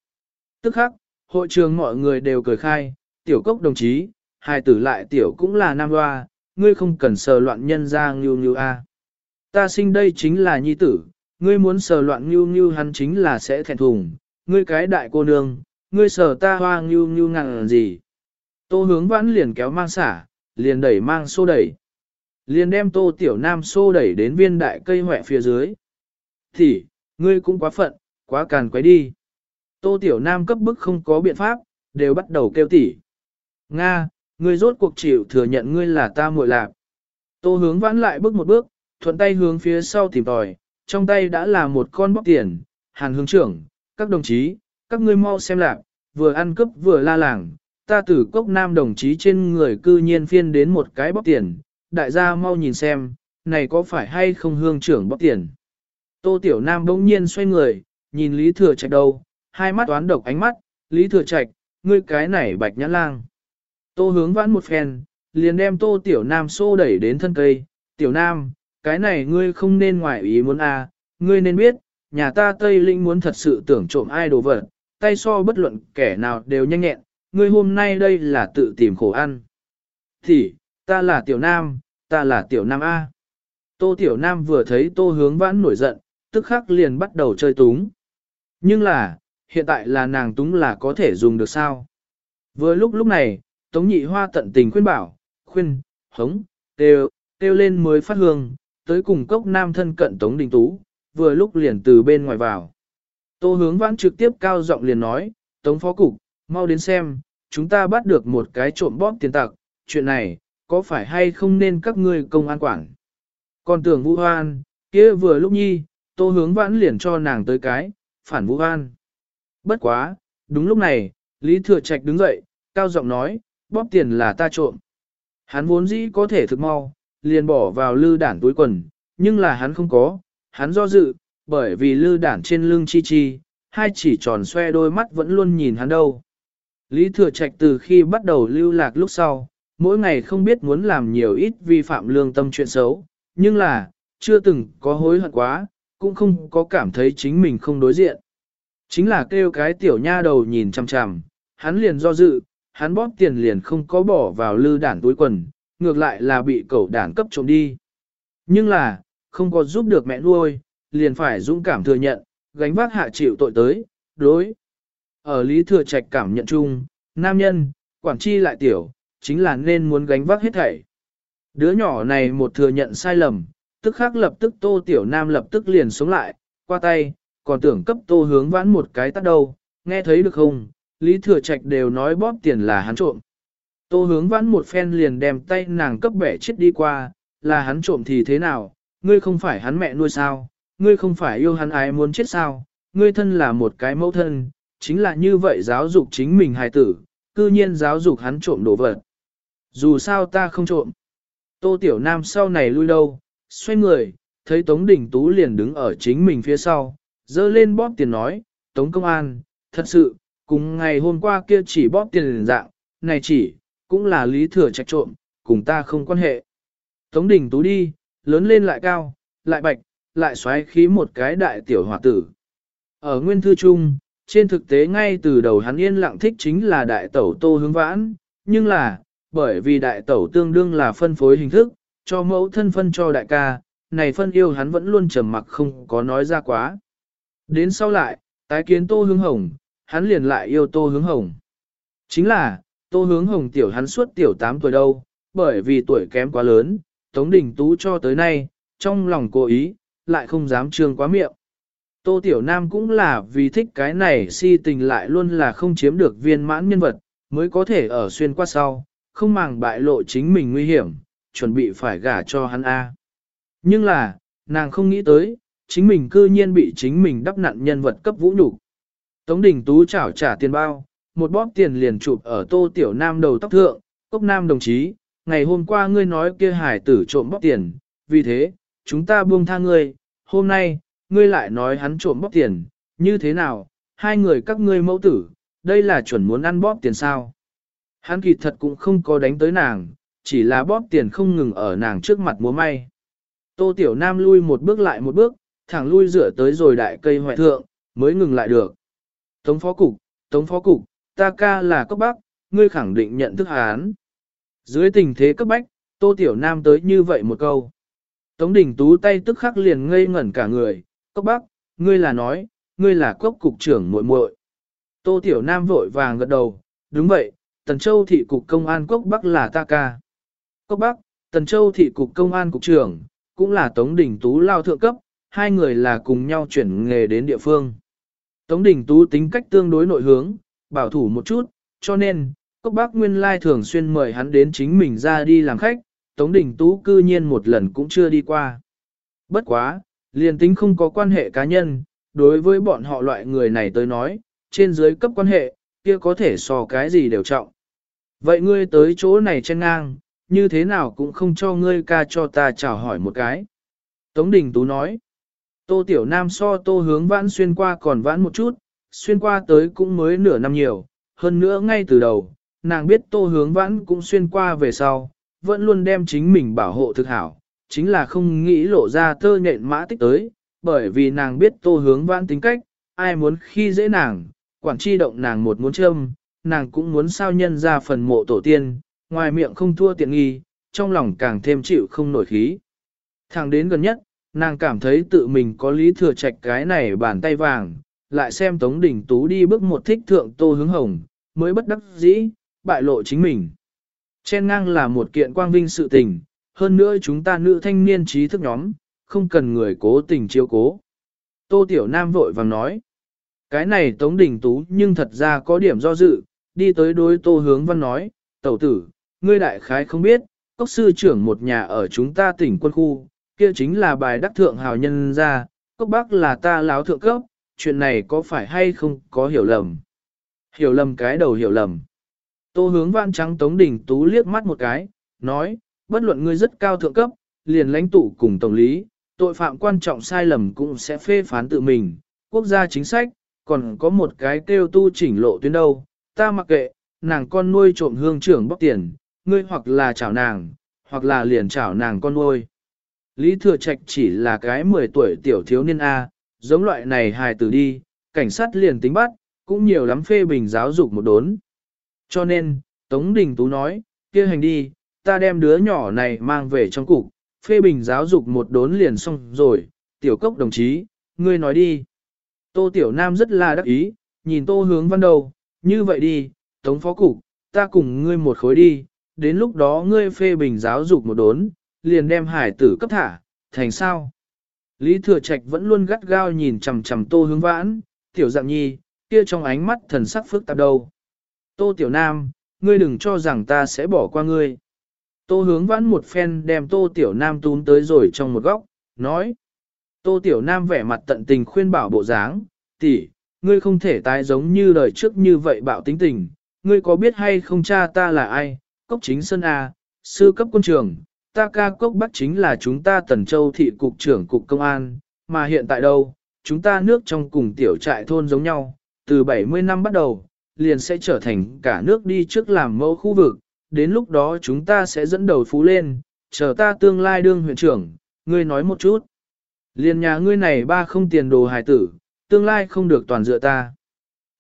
Tức khắc, hội trường mọi người đều cười khai, tiểu cốc đồng chí, hai tử lại tiểu cũng là nam hoa, ngươi không cần sờ loạn nhân ra ngưu ngưu a. Ta sinh đây chính là nhi tử, ngươi muốn sờ loạn ngưu ngưu hắn chính là sẽ thẹn thùng, ngươi cái đại cô nương, ngươi sờ ta hoa ngưu ngưu ngăn gì. Tô hướng vãn liền kéo mang xả, liền đẩy mang xô đẩy. Liền đem tô tiểu nam xô đẩy đến viên đại cây hỏe phía dưới. Thì, ngươi cũng quá phận, quá càn quấy đi. Tô tiểu nam cấp bức không có biện pháp, đều bắt đầu kêu tỉ. Nga, ngươi rốt cuộc chịu thừa nhận ngươi là ta muội lạc. Tô hướng vãn lại bước một bước, thuận tay hướng phía sau tìm tòi, trong tay đã là một con bóc tiền, hàn hướng trưởng, các đồng chí, các ngươi mau xem lạc, vừa ăn cướp vừa la làng, ta tử cốc nam đồng chí trên người cư nhiên phiên đến một cái bóc tiền, đại gia mau nhìn xem, này có phải hay không hương trưởng bóc tiền. Tô Tiểu Nam bỗng nhiên xoay người, nhìn Lý Thừa Trạch đâu, hai mắt toán độc ánh mắt, Lý Thừa Trạch, ngươi cái này bạch nhãn lang. Tô hướng vãn một phen, liền đem Tô Tiểu Nam xô đẩy đến thân cây, Tiểu Nam, cái này ngươi không nên ngoại ý muốn a, à, ngươi nên biết, nhà ta Tây Linh muốn thật sự tưởng trộm ai đồ vật, tay so bất luận kẻ nào đều nhanh nhẹn, ngươi hôm nay đây là tự tìm khổ ăn. Thì, ta là Tiểu Nam, ta là Tiểu Nam A. Tô Tiểu Nam vừa thấy Tô hướng vãn nổi giận, tức khắc liền bắt đầu chơi túng. Nhưng là, hiện tại là nàng túng là có thể dùng được sao? Vừa lúc lúc này, Tống Nhị Hoa tận tình khuyên bảo, khuyên, hống, têu, têu lên mới phát hương, tới cùng cốc nam thân cận Tống Đình Tú, vừa lúc liền từ bên ngoài vào. Tô hướng vãn trực tiếp cao giọng liền nói, Tống Phó Cục, mau đến xem, chúng ta bắt được một cái trộm bóp tiền tặc, chuyện này, có phải hay không nên các ngươi công an quản? Còn tưởng Vũ Hoan, kia vừa lúc nhi, tô hướng vãn liền cho nàng tới cái, phản Vũ Hoan. Bất quá, đúng lúc này, Lý Thừa Trạch đứng dậy, cao giọng nói, bóp tiền là ta trộm. Hắn vốn dĩ có thể thực mau, liền bỏ vào lư đản túi quần, nhưng là hắn không có, hắn do dự, bởi vì lư đản trên lưng chi chi, hai chỉ tròn xoe đôi mắt vẫn luôn nhìn hắn đâu. Lý Thừa Trạch từ khi bắt đầu lưu lạc lúc sau, mỗi ngày không biết muốn làm nhiều ít vi phạm lương tâm chuyện xấu, nhưng là, chưa từng có hối hận quá, cũng không có cảm thấy chính mình không đối diện. Chính là kêu cái tiểu nha đầu nhìn chằm chằm, hắn liền do dự, hắn bóp tiền liền không có bỏ vào lư đản túi quần, ngược lại là bị cậu đản cấp trộm đi. Nhưng là, không có giúp được mẹ nuôi, liền phải dũng cảm thừa nhận, gánh vác hạ chịu tội tới, đối. Ở Lý Thừa Trạch cảm nhận chung, nam nhân, quản chi lại tiểu, chính là nên muốn gánh vác hết thảy. Đứa nhỏ này một thừa nhận sai lầm, tức khắc lập tức tô tiểu nam lập tức liền sống lại, qua tay, còn tưởng cấp tô hướng vãn một cái tắt đầu, nghe thấy được không, Lý Thừa Trạch đều nói bóp tiền là hắn trộm. Tô hướng vãn một phen liền đem tay nàng cấp bẻ chết đi qua, là hắn trộm thì thế nào, ngươi không phải hắn mẹ nuôi sao, ngươi không phải yêu hắn ái muốn chết sao, ngươi thân là một cái mẫu thân, chính là như vậy giáo dục chính mình hài tử, cư nhiên giáo dục hắn trộm đồ vật. Dù sao ta không trộm. Tô Tiểu Nam sau này lui đâu, xoay người, thấy Tống Đình Tú liền đứng ở chính mình phía sau, dơ lên bóp tiền nói, Tống Công An, thật sự, cùng ngày hôm qua kia chỉ bóp tiền dạng, này chỉ, cũng là lý thừa trạch trộm, cùng ta không quan hệ. Tống Đình Tú đi, lớn lên lại cao, lại bạch, lại xoáy khí một cái đại tiểu hòa tử. Ở nguyên thư chung, trên thực tế ngay từ đầu hắn yên lặng thích chính là đại tẩu tô hướng vãn, nhưng là, bởi vì đại tẩu tương đương là phân phối hình thức, cho mẫu thân phân cho đại ca, này phân yêu hắn vẫn luôn trầm mặc không có nói ra quá. Đến sau lại, tái kiến tô hướng hồng, hắn liền lại yêu tô hướng hồng. Chính là, tô hướng hồng tiểu hắn suốt tiểu 8 tuổi đâu, bởi vì tuổi kém quá lớn, Tống Đình Tú cho tới nay, trong lòng cố ý, lại không dám trương quá miệng. Tô Tiểu Nam cũng là vì thích cái này si tình lại luôn là không chiếm được viên mãn nhân vật, mới có thể ở xuyên qua sau, không màng bại lộ chính mình nguy hiểm, chuẩn bị phải gả cho hắn A. Nhưng là, nàng không nghĩ tới, chính mình cư nhiên bị chính mình đắp nặn nhân vật cấp vũ nhục. Tống Đình Tú chảo trả tiền bao, một bóp tiền liền chụp ở Tô Tiểu Nam đầu tóc thượng, cốc nam đồng chí, ngày hôm qua ngươi nói kia hải tử trộm bóp tiền, vì thế, chúng ta buông tha ngươi, hôm nay, ngươi lại nói hắn trộm bóp tiền, như thế nào, hai người các ngươi mẫu tử, đây là chuẩn muốn ăn bóp tiền sao. Hắn kỳ thật cũng không có đánh tới nàng, chỉ là bóp tiền không ngừng ở nàng trước mặt múa may. Tô Tiểu Nam lui một bước lại một bước, thẳng lui rửa tới rồi đại cây hoại thượng, mới ngừng lại được. Tống phó cục, tống phó cục, ta ca là cấp bác, ngươi khẳng định nhận thức hán. Dưới tình thế cấp bách, Tô Tiểu Nam tới như vậy một câu. Tống Đình Tú tay tức khắc liền ngây ngẩn cả người, cấp bác, ngươi là nói, ngươi là cốc cục trưởng muội muội. Tô Tiểu Nam vội vàng gật đầu, đúng vậy, Tần Châu thị cục công an cốc bắc là ta ca. Cốc bắc, Tần Châu thị cục công an cục trưởng, cũng là Tống Đình Tú lao thượng cấp, hai người là cùng nhau chuyển nghề đến địa phương. Tống Đình Tú tính cách tương đối nội hướng, bảo thủ một chút, cho nên, Cốc Bác Nguyên Lai thường xuyên mời hắn đến chính mình ra đi làm khách, Tống Đình Tú cư nhiên một lần cũng chưa đi qua. Bất quá, liền tính không có quan hệ cá nhân, đối với bọn họ loại người này tới nói, trên dưới cấp quan hệ, kia có thể so cái gì đều trọng. Vậy ngươi tới chỗ này chen ngang, như thế nào cũng không cho ngươi ca cho ta chào hỏi một cái. Tống Đình Tú nói, Tô Tiểu Nam so tô hướng vãn xuyên qua còn vãn một chút, xuyên qua tới cũng mới nửa năm nhiều, hơn nữa ngay từ đầu, nàng biết tô hướng vãn cũng xuyên qua về sau, vẫn luôn đem chính mình bảo hộ thực hảo, chính là không nghĩ lộ ra tơ nhện mã tích tới, bởi vì nàng biết tô hướng vãn tính cách, ai muốn khi dễ nàng, quản chi động nàng một muốn châm, nàng cũng muốn sao nhân ra phần mộ tổ tiên, ngoài miệng không thua tiện nghi, trong lòng càng thêm chịu không nổi khí. Thẳng đến gần nhất, nàng cảm thấy tự mình có lý thừa trạch cái này bàn tay vàng, lại xem Tống Đình Tú đi bước một thích thượng tô hướng hồng, mới bất đắc dĩ, bại lộ chính mình. Chen ngang là một kiện quang vinh sự tình, hơn nữa chúng ta nữ thanh niên trí thức nhóm, không cần người cố tình chiếu cố. Tô Tiểu Nam vội vàng nói, cái này Tống Đình Tú nhưng thật ra có điểm do dự, đi tới đối Tô Hướng Văn nói, tẩu tử, ngươi đại khái không biết, cốc sư trưởng một nhà ở chúng ta tỉnh quân khu, kia chính là bài đắc thượng hào nhân ra, cốc bác là ta láo thượng cấp, chuyện này có phải hay không có hiểu lầm. Hiểu lầm cái đầu hiểu lầm. Tô hướng văn trắng Tống Đình Tú liếc mắt một cái, nói, bất luận ngươi rất cao thượng cấp, liền lãnh tụ cùng tổng lý, tội phạm quan trọng sai lầm cũng sẽ phê phán tự mình, quốc gia chính sách, còn có một cái kêu tu chỉnh lộ tuyến đâu, ta mặc kệ, nàng con nuôi trộm hương trưởng bóc tiền, ngươi hoặc là chảo nàng, hoặc là liền chảo nàng con nuôi. Lý Thừa Trạch chỉ là cái 10 tuổi tiểu thiếu niên A, giống loại này hài tử đi, cảnh sát liền tính bắt, cũng nhiều lắm phê bình giáo dục một đốn. Cho nên, Tống Đình Tú nói, kia hành đi, ta đem đứa nhỏ này mang về trong cục, phê bình giáo dục một đốn liền xong rồi, tiểu cốc đồng chí, ngươi nói đi. Tô Tiểu Nam rất là đắc ý, nhìn tô hướng văn đầu, như vậy đi, Tống Phó Cục, ta cùng ngươi một khối đi, đến lúc đó ngươi phê bình giáo dục một đốn, liền đem hải tử cấp thả, thành sao? Lý Thừa Trạch vẫn luôn gắt gao nhìn chằm chằm Tô Hướng Vãn, tiểu dạng nhi, kia trong ánh mắt thần sắc phức tạp đâu. Tô Tiểu Nam, ngươi đừng cho rằng ta sẽ bỏ qua ngươi. Tô Hướng Vãn một phen đem Tô Tiểu Nam túm tới rồi trong một góc, nói. Tô Tiểu Nam vẻ mặt tận tình khuyên bảo bộ dáng, tỷ, ngươi không thể tái giống như đời trước như vậy bạo tính tình, ngươi có biết hay không cha ta là ai, cốc chính sân A, sư cấp quân trường, ta ca cốc bắc chính là chúng ta tần châu thị cục trưởng cục công an, mà hiện tại đâu, chúng ta nước trong cùng tiểu trại thôn giống nhau, từ 70 năm bắt đầu, liền sẽ trở thành cả nước đi trước làm mẫu khu vực, đến lúc đó chúng ta sẽ dẫn đầu phú lên, chờ ta tương lai đương huyện trưởng, ngươi nói một chút. Liền nhà ngươi này ba không tiền đồ hài tử, tương lai không được toàn dựa ta.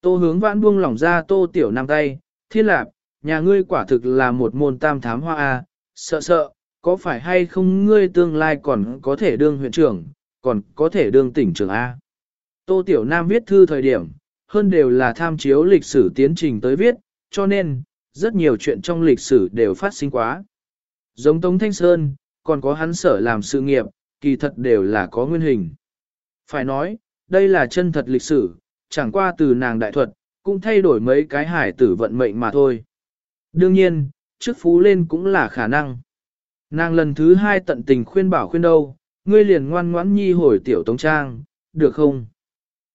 Tô hướng vãn buông lỏng ra tô tiểu nam tay, thiên lạp, nhà ngươi quả thực là một môn tam thám hoa A, sợ sợ, có phải hay không ngươi tương lai còn có thể đương huyện trưởng, còn có thể đương tỉnh trưởng A. Tô Tiểu Nam viết thư thời điểm, hơn đều là tham chiếu lịch sử tiến trình tới viết, cho nên, rất nhiều chuyện trong lịch sử đều phát sinh quá. Giống Tống Thanh Sơn, còn có hắn sở làm sự nghiệp, kỳ thật đều là có nguyên hình. Phải nói, đây là chân thật lịch sử, chẳng qua từ nàng đại thuật, cũng thay đổi mấy cái hải tử vận mệnh mà thôi. Đương nhiên, trước phú lên cũng là khả năng. Nàng lần thứ hai tận tình khuyên bảo khuyên đâu, ngươi liền ngoan ngoãn nhi hồi tiểu tống trang, được không?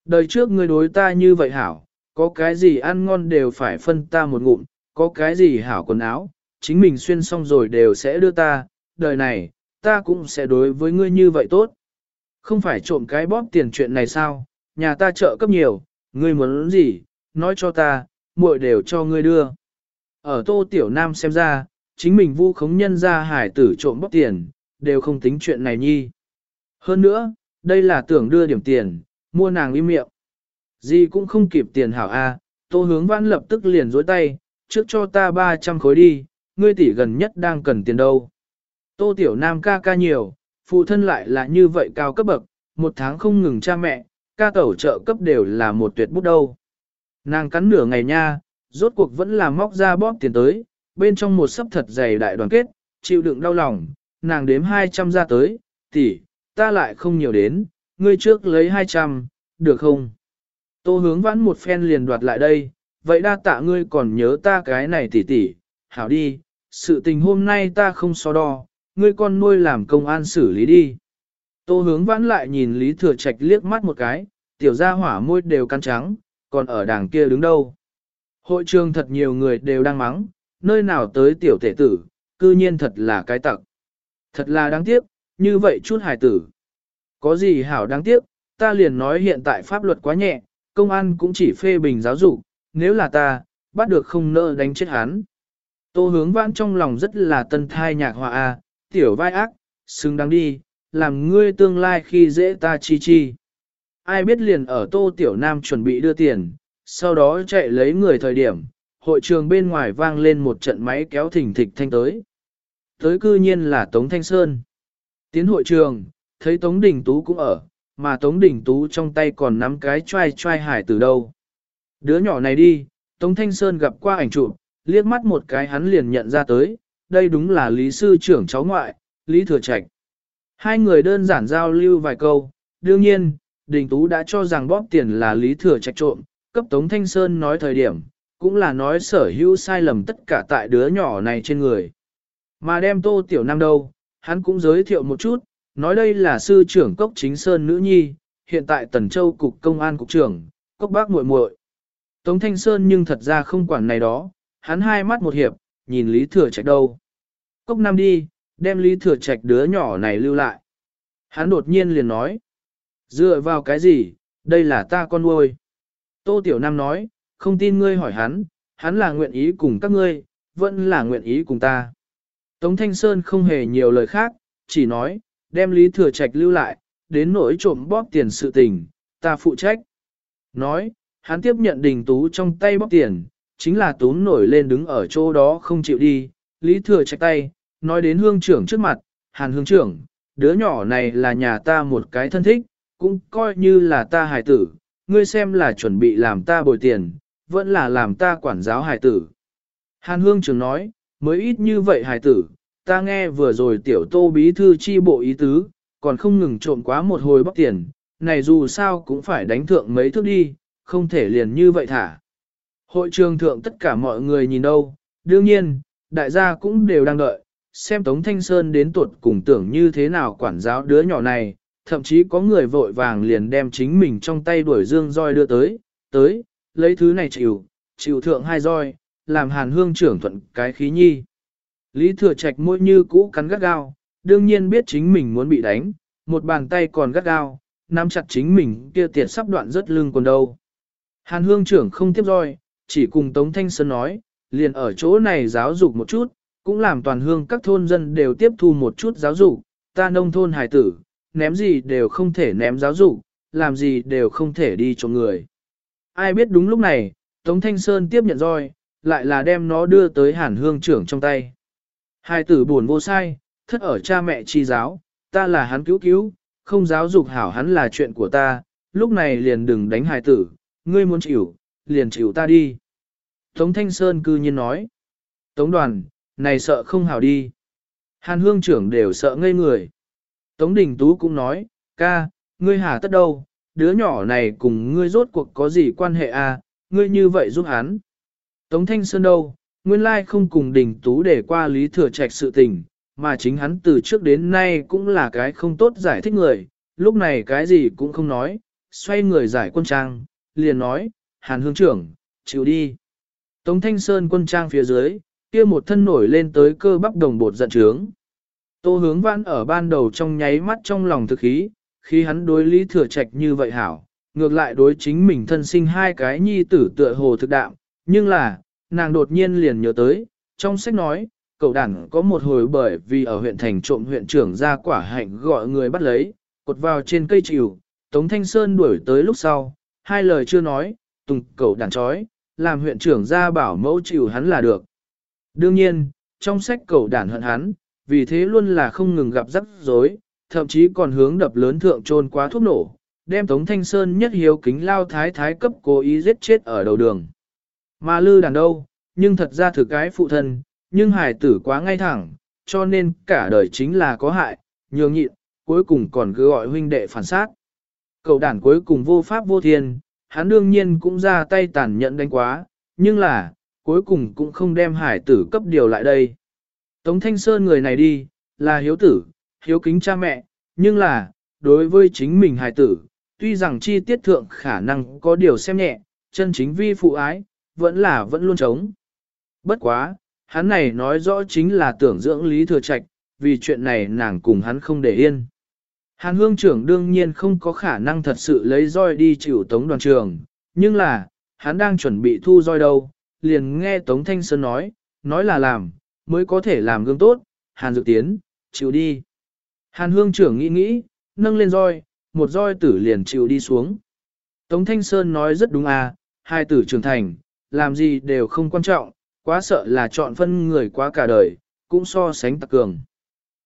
Đời trước ngươi đối ta như vậy hảo, có cái gì ăn ngon đều phải phân ta một ngụm, có cái gì hảo quần áo, chính mình xuyên xong rồi đều sẽ đưa ta, đời này, ta cũng sẽ đối với ngươi như vậy tốt. Không phải trộm cái bóp tiền chuyện này sao, nhà ta trợ cấp nhiều, ngươi muốn gì, nói cho ta, muội đều cho ngươi đưa. Ở tô tiểu nam xem ra, chính mình vu khống nhân ra hải tử trộm bóc tiền, đều không tính chuyện này nhi. Hơn nữa, đây là tưởng đưa điểm tiền, mua nàng im miệng. Gì cũng không kịp tiền hảo A, tô hướng vãn lập tức liền dối tay, trước cho ta 300 khối đi, ngươi tỷ gần nhất đang cần tiền đâu. Tô tiểu nam ca ca nhiều, phụ thân lại là như vậy cao cấp bậc, một tháng không ngừng cha mẹ, ca tẩu trợ cấp đều là một tuyệt bút đâu. Nàng cắn nửa ngày nha, rốt cuộc vẫn là móc ra bóp tiền tới, bên trong một sấp thật dày đại đoàn kết, chịu đựng đau lòng, nàng đếm 200 ra tới, tỷ, ta lại không nhiều đến, ngươi trước lấy 200, được không? Tô hướng vãn một phen liền đoạt lại đây, vậy đa tạ ngươi còn nhớ ta cái này tỷ tỷ, hảo đi, sự tình hôm nay ta không so đo, ngươi con nuôi làm công an xử lý đi. Tô hướng vãn lại nhìn Lý Thừa Trạch liếc mắt một cái, tiểu gia hỏa môi đều căn trắng, còn ở đằng kia đứng đâu. Hội trường thật nhiều người đều đang mắng, nơi nào tới tiểu tể tử, cư nhiên thật là cái tặc. Thật là đáng tiếc, như vậy chút hài tử. Có gì hảo đáng tiếc, ta liền nói hiện tại pháp luật quá nhẹ, công an cũng chỉ phê bình giáo dục, nếu là ta, bắt được không nỡ đánh chết hắn. Tô hướng vãn trong lòng rất là tân thai nhạc hòa a, tiểu vai ác, xứng đáng đi, làm ngươi tương lai khi dễ ta chi chi. Ai biết liền ở tô tiểu nam chuẩn bị đưa tiền, sau đó chạy lấy người thời điểm, hội trường bên ngoài vang lên một trận máy kéo thỉnh thịch thanh tới. Tới cư nhiên là Tống Thanh Sơn. Tiến hội trường, thấy Tống Đình Tú cũng ở, mà Tống Đình Tú trong tay còn nắm cái trai trai hải từ đâu. Đứa nhỏ này đi, Tống Thanh Sơn gặp qua ảnh chụp, liếc mắt một cái hắn liền nhận ra tới, đây đúng là Lý Sư trưởng cháu ngoại, Lý Thừa Trạch. Hai người đơn giản giao lưu vài câu, đương nhiên, Đình Tú đã cho rằng bóp tiền là Lý Thừa Trạch trộm, cấp Tống Thanh Sơn nói thời điểm, cũng là nói sở hữu sai lầm tất cả tại đứa nhỏ này trên người. Mà đem Tô Tiểu Nam đâu, hắn cũng giới thiệu một chút, nói đây là sư trưởng Cốc Chính Sơn nữ nhi, hiện tại Tần Châu Cục Công an Cục trưởng, Cốc Bác muội muội. Tống Thanh Sơn nhưng thật ra không quản này đó, hắn hai mắt một hiệp, nhìn Lý Thừa Trạch đâu. Cốc Nam đi, đem Lý Thừa Trạch đứa nhỏ này lưu lại. Hắn đột nhiên liền nói, dựa vào cái gì, đây là ta con nuôi. Tô Tiểu Nam nói, không tin ngươi hỏi hắn, hắn là nguyện ý cùng các ngươi, vẫn là nguyện ý cùng ta. Tống Thanh Sơn không hề nhiều lời khác, chỉ nói, đem Lý Thừa Trạch lưu lại, đến nỗi trộm bóp tiền sự tình, ta phụ trách. Nói, hắn tiếp nhận đình tú trong tay bóp tiền, chính là tú nổi lên đứng ở chỗ đó không chịu đi, Lý Thừa Trạch tay, nói đến hương trưởng trước mặt, hàn hương trưởng, đứa nhỏ này là nhà ta một cái thân thích, cũng coi như là ta hài tử, ngươi xem là chuẩn bị làm ta bồi tiền, vẫn là làm ta quản giáo hài tử. Hàn hương trường nói, mới ít như vậy hài tử, ta nghe vừa rồi tiểu tô bí thư chi bộ ý tứ, còn không ngừng trộm quá một hồi bóc tiền, này dù sao cũng phải đánh thượng mấy thước đi, không thể liền như vậy thả. Hội trường thượng tất cả mọi người nhìn đâu, đương nhiên, đại gia cũng đều đang đợi, xem Tống Thanh Sơn đến tuột cùng tưởng như thế nào quản giáo đứa nhỏ này, thậm chí có người vội vàng liền đem chính mình trong tay đuổi dương roi đưa tới, tới, lấy thứ này chịu, chịu thượng hai roi, làm hàn hương trưởng thuận cái khí nhi. Lý thừa trạch môi như cũ cắn gắt gao, đương nhiên biết chính mình muốn bị đánh, một bàn tay còn gắt gao, nắm chặt chính mình kia tiệt sắp đoạn rất lưng còn đâu. Hàn hương trưởng không tiếp roi, chỉ cùng Tống Thanh Sơn nói, liền ở chỗ này giáo dục một chút, cũng làm toàn hương các thôn dân đều tiếp thu một chút giáo dục, ta nông thôn hải tử, ném gì đều không thể ném giáo dục, làm gì đều không thể đi cho người. Ai biết đúng lúc này, Tống Thanh Sơn tiếp nhận roi, lại là đem nó đưa tới hàn hương trưởng trong tay. Hai tử buồn vô sai, thất ở cha mẹ chi giáo, ta là hắn cứu cứu, không giáo dục hảo hắn là chuyện của ta, lúc này liền đừng đánh hài tử, ngươi muốn chịu, liền chịu ta đi. Tống Thanh Sơn cư nhiên nói. Tống đoàn, này sợ không hảo đi. Hàn hương trưởng đều sợ ngây người. Tống Đình Tú cũng nói, ca, ngươi hà tất đâu, đứa nhỏ này cùng ngươi rốt cuộc có gì quan hệ à, ngươi như vậy giúp hắn. Tống Thanh Sơn đâu, nguyên lai không cùng Đình Tú để qua lý thừa trạch sự tình, mà chính hắn từ trước đến nay cũng là cái không tốt giải thích người, lúc này cái gì cũng không nói, xoay người giải quân trang, liền nói, Hàn Hương trưởng, chịu đi. Tống Thanh Sơn quân trang phía dưới, kia một thân nổi lên tới cơ bắp đồng bột giận trướng. Tô hướng vãn ở ban đầu trong nháy mắt trong lòng thực khí, khi hắn đối lý thừa trạch như vậy hảo, ngược lại đối chính mình thân sinh hai cái nhi tử tựa hồ thực đạm, nhưng là, nàng đột nhiên liền nhớ tới, trong sách nói, cậu Đản có một hồi bởi vì ở huyện thành trộm huyện trưởng ra quả hạnh gọi người bắt lấy, cột vào trên cây chịu, Tống Thanh Sơn đuổi tới lúc sau, hai lời chưa nói, tùng cậu đàn trói, làm huyện trưởng ra bảo mẫu chịu hắn là được. Đương nhiên, trong sách cậu đàn hận hắn, vì thế luôn là không ngừng gặp rắc rối, thậm chí còn hướng đập lớn thượng trôn quá thuốc nổ, đem Tống Thanh Sơn nhất hiếu kính lao thái thái cấp cố ý giết chết ở đầu đường. Mà lư đàn đâu, nhưng thật ra thực cái phụ thân, nhưng hải tử quá ngay thẳng, cho nên cả đời chính là có hại, nhường nhịn, cuối cùng còn cứ gọi huynh đệ phản sát. Cậu đàn cuối cùng vô pháp vô thiên, hắn đương nhiên cũng ra tay tàn nhẫn đánh quá, nhưng là, cuối cùng cũng không đem hải tử cấp điều lại đây. Tống Thanh Sơn người này đi, là hiếu tử, hiếu kính cha mẹ, nhưng là, đối với chính mình hải tử, tuy rằng chi tiết thượng khả năng có điều xem nhẹ, chân chính vi phụ ái, vẫn là vẫn luôn chống. Bất quá, hắn này nói rõ chính là tưởng dưỡng lý thừa trạch, vì chuyện này nàng cùng hắn không để yên. Hàn hương trưởng đương nhiên không có khả năng thật sự lấy roi đi chịu tống đoàn trường, nhưng là, hắn đang chuẩn bị thu roi đâu, liền nghe Tống Thanh Sơn nói, nói là làm, mới có thể làm gương tốt, Hàn Dược Tiến, chịu đi. Hàn hương trưởng nghĩ nghĩ, nâng lên roi, một roi tử liền chịu đi xuống. Tống Thanh Sơn nói rất đúng à, hai tử trưởng thành, làm gì đều không quan trọng, quá sợ là chọn phân người quá cả đời, cũng so sánh tặc cường.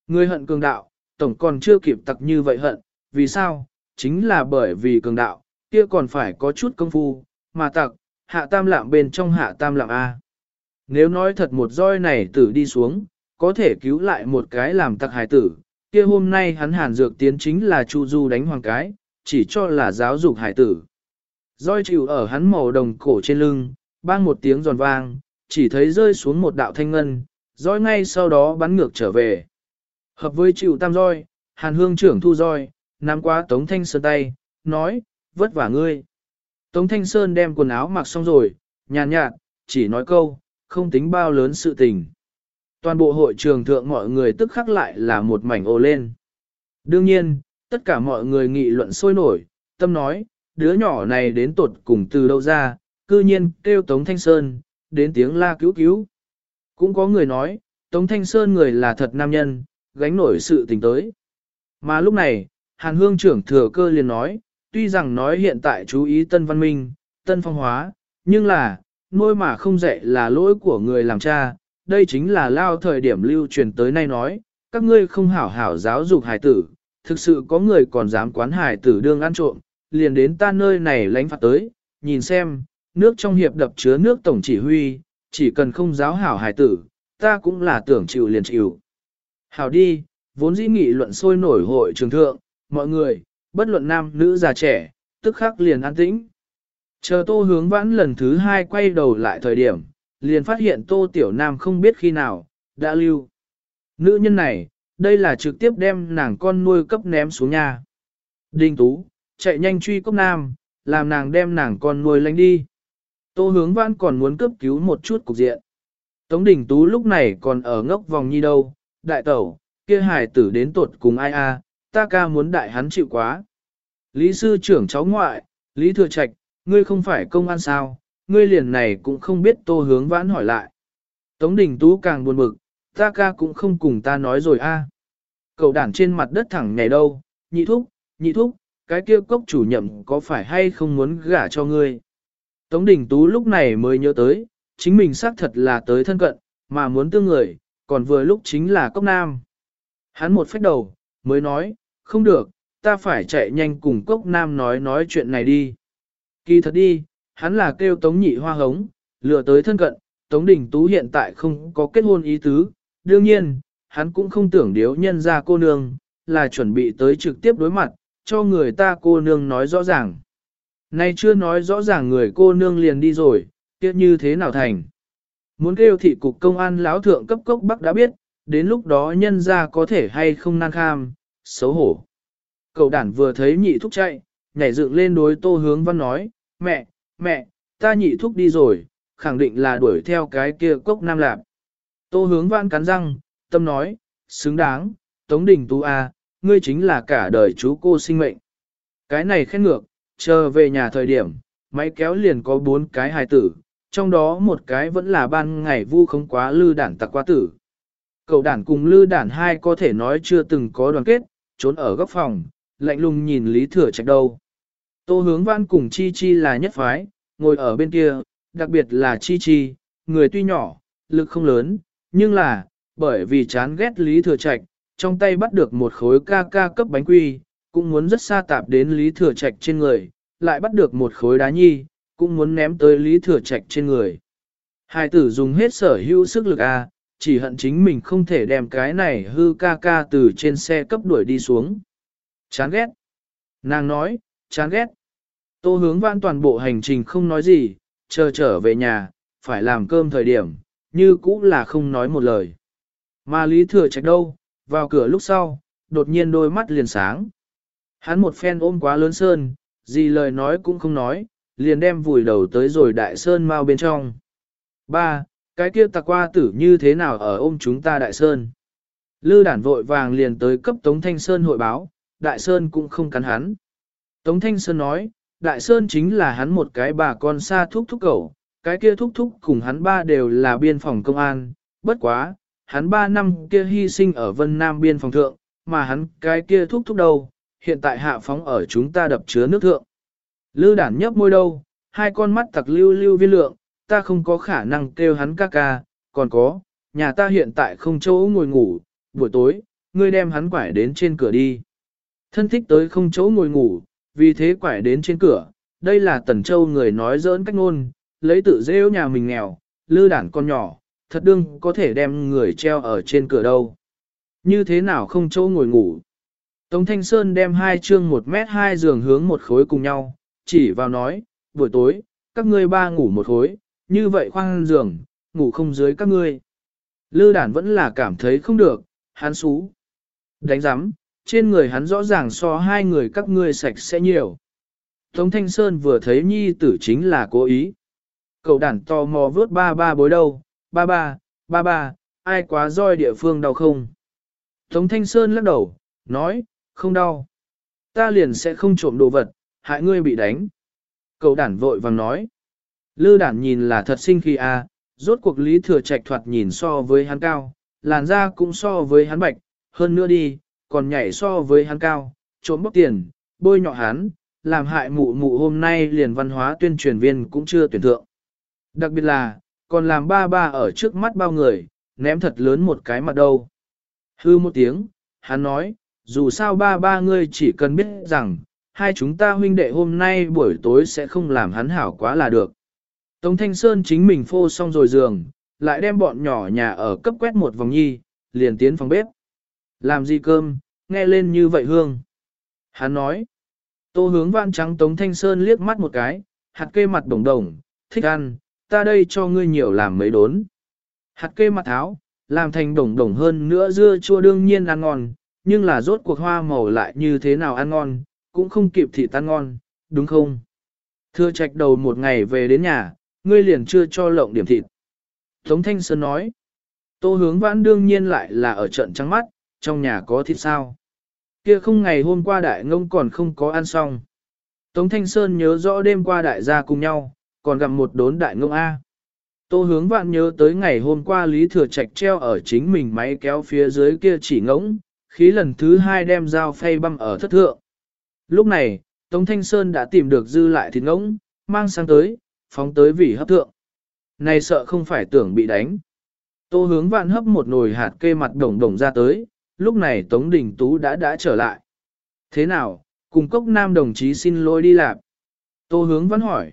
Người hận cường đạo, tổng còn chưa kịp tặc như vậy hận, vì sao? Chính là bởi vì cường đạo, kia còn phải có chút công phu, mà tặc, hạ tam lạm bên trong hạ tam lạm A. Nếu nói thật một roi này tử đi xuống, có thể cứu lại một cái làm tặc hài tử, kia hôm nay hắn hàn dược tiến chính là Chu Du đánh hoàng cái, chỉ cho là giáo dục hải tử. Roi chịu ở hắn màu đồng cổ trên lưng, bang một tiếng giòn vang, chỉ thấy rơi xuống một đạo thanh ngân, roi ngay sau đó bắn ngược trở về. Hợp với chịu tam roi, hàn hương trưởng thu roi, nắm qua Tống Thanh Sơn tay, nói, vất vả ngươi. Tống Thanh Sơn đem quần áo mặc xong rồi, nhàn nhạt, chỉ nói câu, không tính bao lớn sự tình. Toàn bộ hội trường thượng mọi người tức khắc lại là một mảnh ồ lên. Đương nhiên, tất cả mọi người nghị luận sôi nổi, tâm nói, đứa nhỏ này đến tột cùng từ đâu ra, cư nhiên kêu Tống Thanh Sơn, đến tiếng la cứu cứu. Cũng có người nói, Tống Thanh Sơn người là thật nam nhân, gánh nổi sự tình tới. Mà lúc này, Hàn Hương trưởng thừa cơ liền nói, tuy rằng nói hiện tại chú ý tân văn minh, tân phong hóa, nhưng là, nuôi mà không dạy là lỗi của người làm cha, đây chính là lao thời điểm lưu truyền tới nay nói, các ngươi không hảo hảo giáo dục hải tử, thực sự có người còn dám quán hải tử đương ăn trộm, liền đến ta nơi này lánh phạt tới, nhìn xem, nước trong hiệp đập chứa nước tổng chỉ huy, chỉ cần không giáo hảo hải tử, ta cũng là tưởng chịu liền chịu. Hảo đi, vốn dĩ nghị luận sôi nổi hội trường thượng, mọi người, bất luận nam nữ già trẻ, tức khắc liền an tĩnh. Chờ tô hướng vãn lần thứ hai quay đầu lại thời điểm, liền phát hiện tô tiểu nam không biết khi nào, đã lưu. Nữ nhân này, đây là trực tiếp đem nàng con nuôi cấp ném xuống nhà. Đinh Tú, chạy nhanh truy cốc nam, làm nàng đem nàng con nuôi lánh đi. Tô hướng vãn còn muốn cấp cứu một chút cục diện. Tống Đình Tú lúc này còn ở ngốc vòng nhi đâu, đại tẩu, kia hải tử đến tột cùng ai a, ta ca muốn đại hắn chịu quá. Lý sư trưởng cháu ngoại, Lý Thừa Trạch, ngươi không phải công an sao, ngươi liền này cũng không biết tô hướng vãn hỏi lại. Tống Đình Tú càng buồn bực, ta ca cũng không cùng ta nói rồi a. Cậu đản trên mặt đất thẳng ngày đâu, nhị thúc, nhị thúc, cái kia cốc chủ nhậm có phải hay không muốn gả cho ngươi. Tống Đình Tú lúc này mới nhớ tới, chính mình xác thật là tới thân cận, mà muốn tương người, còn vừa lúc chính là cốc nam. Hắn một phép đầu, mới nói, không được, ta phải chạy nhanh cùng cốc nam nói nói chuyện này đi. Kỳ thật đi, hắn là kêu tống nhị hoa hống, lừa tới thân cận, tống đình tú hiện tại không có kết hôn ý tứ, đương nhiên, hắn cũng không tưởng điếu nhân ra cô nương, là chuẩn bị tới trực tiếp đối mặt, cho người ta cô nương nói rõ ràng. Nay chưa nói rõ ràng người cô nương liền đi rồi, kia như thế nào thành. Muốn kêu thị cục công an lão thượng cấp cốc bắc đã biết, đến lúc đó nhân ra có thể hay không năng kham, xấu hổ. Cậu đản vừa thấy nhị thúc chạy, nhảy dựng lên đối tô hướng văn nói, mẹ, mẹ, ta nhị thúc đi rồi, khẳng định là đuổi theo cái kia cốc nam lạp. Tô hướng vãn cắn răng, tâm nói, xứng đáng, Tống Đình Tú A, ngươi chính là cả đời chú cô sinh mệnh. Cái này khen ngược, chờ về nhà thời điểm, máy kéo liền có bốn cái hài tử, trong đó một cái vẫn là ban ngày vu không quá lư đản tặc quá tử. Cậu đản cùng lư đản hai có thể nói chưa từng có đoàn kết, trốn ở góc phòng, lạnh lùng nhìn Lý Thừa Trạch đâu. Tô hướng văn cùng Chi Chi là nhất phái, ngồi ở bên kia, đặc biệt là Chi Chi, người tuy nhỏ, lực không lớn, nhưng là, bởi vì chán ghét Lý Thừa Trạch, trong tay bắt được một khối ca ca cấp bánh quy, cũng muốn rất xa tạp đến Lý Thừa Trạch trên người, lại bắt được một khối đá nhi, cũng muốn ném tới Lý Thừa Trạch trên người. Hai tử dùng hết sở hữu sức lực A, chỉ hận chính mình không thể đem cái này hư ca ca từ trên xe cấp đuổi đi xuống. Chán ghét. Nàng nói, chán ghét. Tô hướng vãn toàn bộ hành trình không nói gì, chờ trở về nhà, phải làm cơm thời điểm, như cũ là không nói một lời. Mà Lý Thừa Trạch đâu, vào cửa lúc sau, đột nhiên đôi mắt liền sáng. Hắn một phen ôm quá lớn sơn, gì lời nói cũng không nói, liền đem vùi đầu tới rồi đại sơn mau bên trong. Ba, cái kia tạc qua tử như thế nào ở ôm chúng ta đại sơn? Lư đản vội vàng liền tới cấp Tống Thanh Sơn hội báo, đại sơn cũng không cắn hắn. Tống Thanh Sơn nói, đại sơn chính là hắn một cái bà con xa thúc thúc cẩu, cái kia thúc thúc cùng hắn ba đều là biên phòng công an, bất quá, hắn ba năm kia hy sinh ở Vân Nam biên phòng thượng, mà hắn cái kia thúc thúc đâu, hiện tại hạ phóng ở chúng ta đập chứa nước thượng. Lư đản nhấp môi đâu, hai con mắt tặc lưu lưu viên lượng, ta không có khả năng kêu hắn ca ca, còn có, nhà ta hiện tại không chỗ ngồi ngủ, buổi tối, ngươi đem hắn quải đến trên cửa đi. Thân thích tới không chỗ ngồi ngủ, vì thế quải đến trên cửa, đây là tần châu người nói dỡn cách ngôn, lấy tự rêu nhà mình nghèo, lư đản con nhỏ, thật đương có thể đem người treo ở trên cửa đâu. Như thế nào không chỗ ngồi ngủ. Tống Thanh Sơn đem hai chương một mét hai giường hướng một khối cùng nhau, chỉ vào nói, buổi tối, các ngươi ba ngủ một khối, như vậy khoang giường, ngủ không dưới các ngươi. Lư đản vẫn là cảm thấy không được, hắn xú. Đánh giám, trên người hắn rõ ràng so hai người các ngươi sạch sẽ nhiều. Tống Thanh Sơn vừa thấy nhi tử chính là cố ý. Cậu đản to mò vớt ba ba bối đâu, ba ba, ba ba, ai quá roi địa phương đau không? Tống Thanh Sơn lắc đầu, nói, không đau. Ta liền sẽ không trộm đồ vật, hại ngươi bị đánh. Cậu đản vội vàng nói. Lư đản nhìn là thật sinh khi a, à, rốt cuộc lý thừa trạch thoạt nhìn so với hắn cao, làn da cũng so với hắn bạch, hơn nữa đi, còn nhảy so với hắn cao, trốn bóc tiền, bôi nhọ hắn, làm hại mụ mụ hôm nay liền văn hóa tuyên truyền viên cũng chưa tuyển thượng. Đặc biệt là, còn làm ba ba ở trước mắt bao người, ném thật lớn một cái mặt đâu. Hư một tiếng, hắn nói, dù sao ba ba ngươi chỉ cần biết rằng, hai chúng ta huynh đệ hôm nay buổi tối sẽ không làm hắn hảo quá là được. Tống Thanh Sơn chính mình phô xong rồi giường, lại đem bọn nhỏ nhà ở cấp quét một vòng nhi, liền tiến phòng bếp. Làm gì cơm, nghe lên như vậy hương. Hắn nói, tô hướng vạn trắng Tống Thanh Sơn liếc mắt một cái, hạt kê mặt đồng đồng, thích ăn, ta đây cho ngươi nhiều làm mấy đốn. Hạt kê mặt tháo, làm thành đồng đồng hơn nữa dưa chua đương nhiên ăn ngon, nhưng là rốt cuộc hoa màu lại như thế nào ăn ngon, cũng không kịp thịt tan ngon, đúng không? Thưa trạch đầu một ngày về đến nhà, ngươi liền chưa cho lộng điểm thịt. Tống Thanh Sơn nói, tô hướng vãn đương nhiên lại là ở trận trắng mắt, trong nhà có thịt sao. Kia không ngày hôm qua đại ngông còn không có ăn xong. Tống Thanh Sơn nhớ rõ đêm qua đại gia cùng nhau, còn gặp một đốn đại ngông A. Tô hướng vạn nhớ tới ngày hôm qua Lý Thừa Trạch treo ở chính mình máy kéo phía dưới kia chỉ ngỗng, khí lần thứ hai đem dao phay băm ở thất thượng. Lúc này, Tống Thanh Sơn đã tìm được dư lại thịt ngỗng, mang sang tới, phóng tới vị hấp thượng. Này sợ không phải tưởng bị đánh. Tô hướng vạn hấp một nồi hạt kê mặt đồng đồng ra tới, lúc này Tống Đình Tú đã đã trở lại. Thế nào, cùng cốc nam đồng chí xin lỗi đi làm. Tô hướng vẫn hỏi.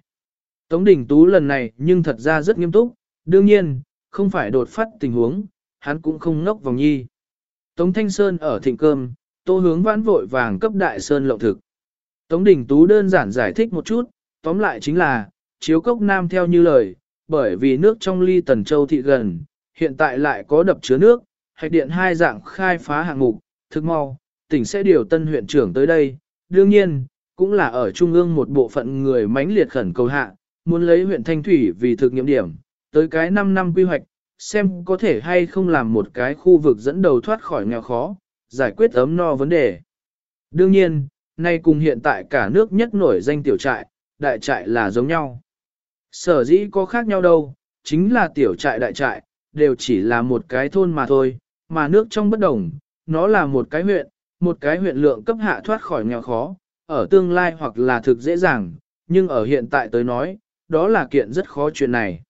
Tống Đình Tú lần này nhưng thật ra rất nghiêm túc, đương nhiên, không phải đột phát tình huống, hắn cũng không ngốc vòng nhi. Tống Thanh Sơn ở thịnh cơm, tô hướng vãn vội vàng cấp đại sơn lộng thực. Tống Đình Tú đơn giản giải thích một chút, tóm lại chính là, chiếu cốc nam theo như lời, bởi vì nước trong ly tần châu thị gần, hiện tại lại có đập chứa nước, hạch điện hai dạng khai phá hạng mục, thực mau, tỉnh sẽ điều tân huyện trưởng tới đây, đương nhiên, cũng là ở trung ương một bộ phận người mãnh liệt khẩn cầu hạ, muốn lấy huyện Thanh Thủy vì thực nghiệm điểm, tới cái 5 năm quy hoạch, xem có thể hay không làm một cái khu vực dẫn đầu thoát khỏi nghèo khó, giải quyết ấm no vấn đề. Đương nhiên, nay cùng hiện tại cả nước nhất nổi danh tiểu trại, đại trại là giống nhau. Sở dĩ có khác nhau đâu, chính là tiểu trại đại trại, đều chỉ là một cái thôn mà thôi, mà nước trong bất đồng, nó là một cái huyện, một cái huyện lượng cấp hạ thoát khỏi nghèo khó, ở tương lai hoặc là thực dễ dàng, nhưng ở hiện tại tới nói, đó là kiện rất khó chuyện này.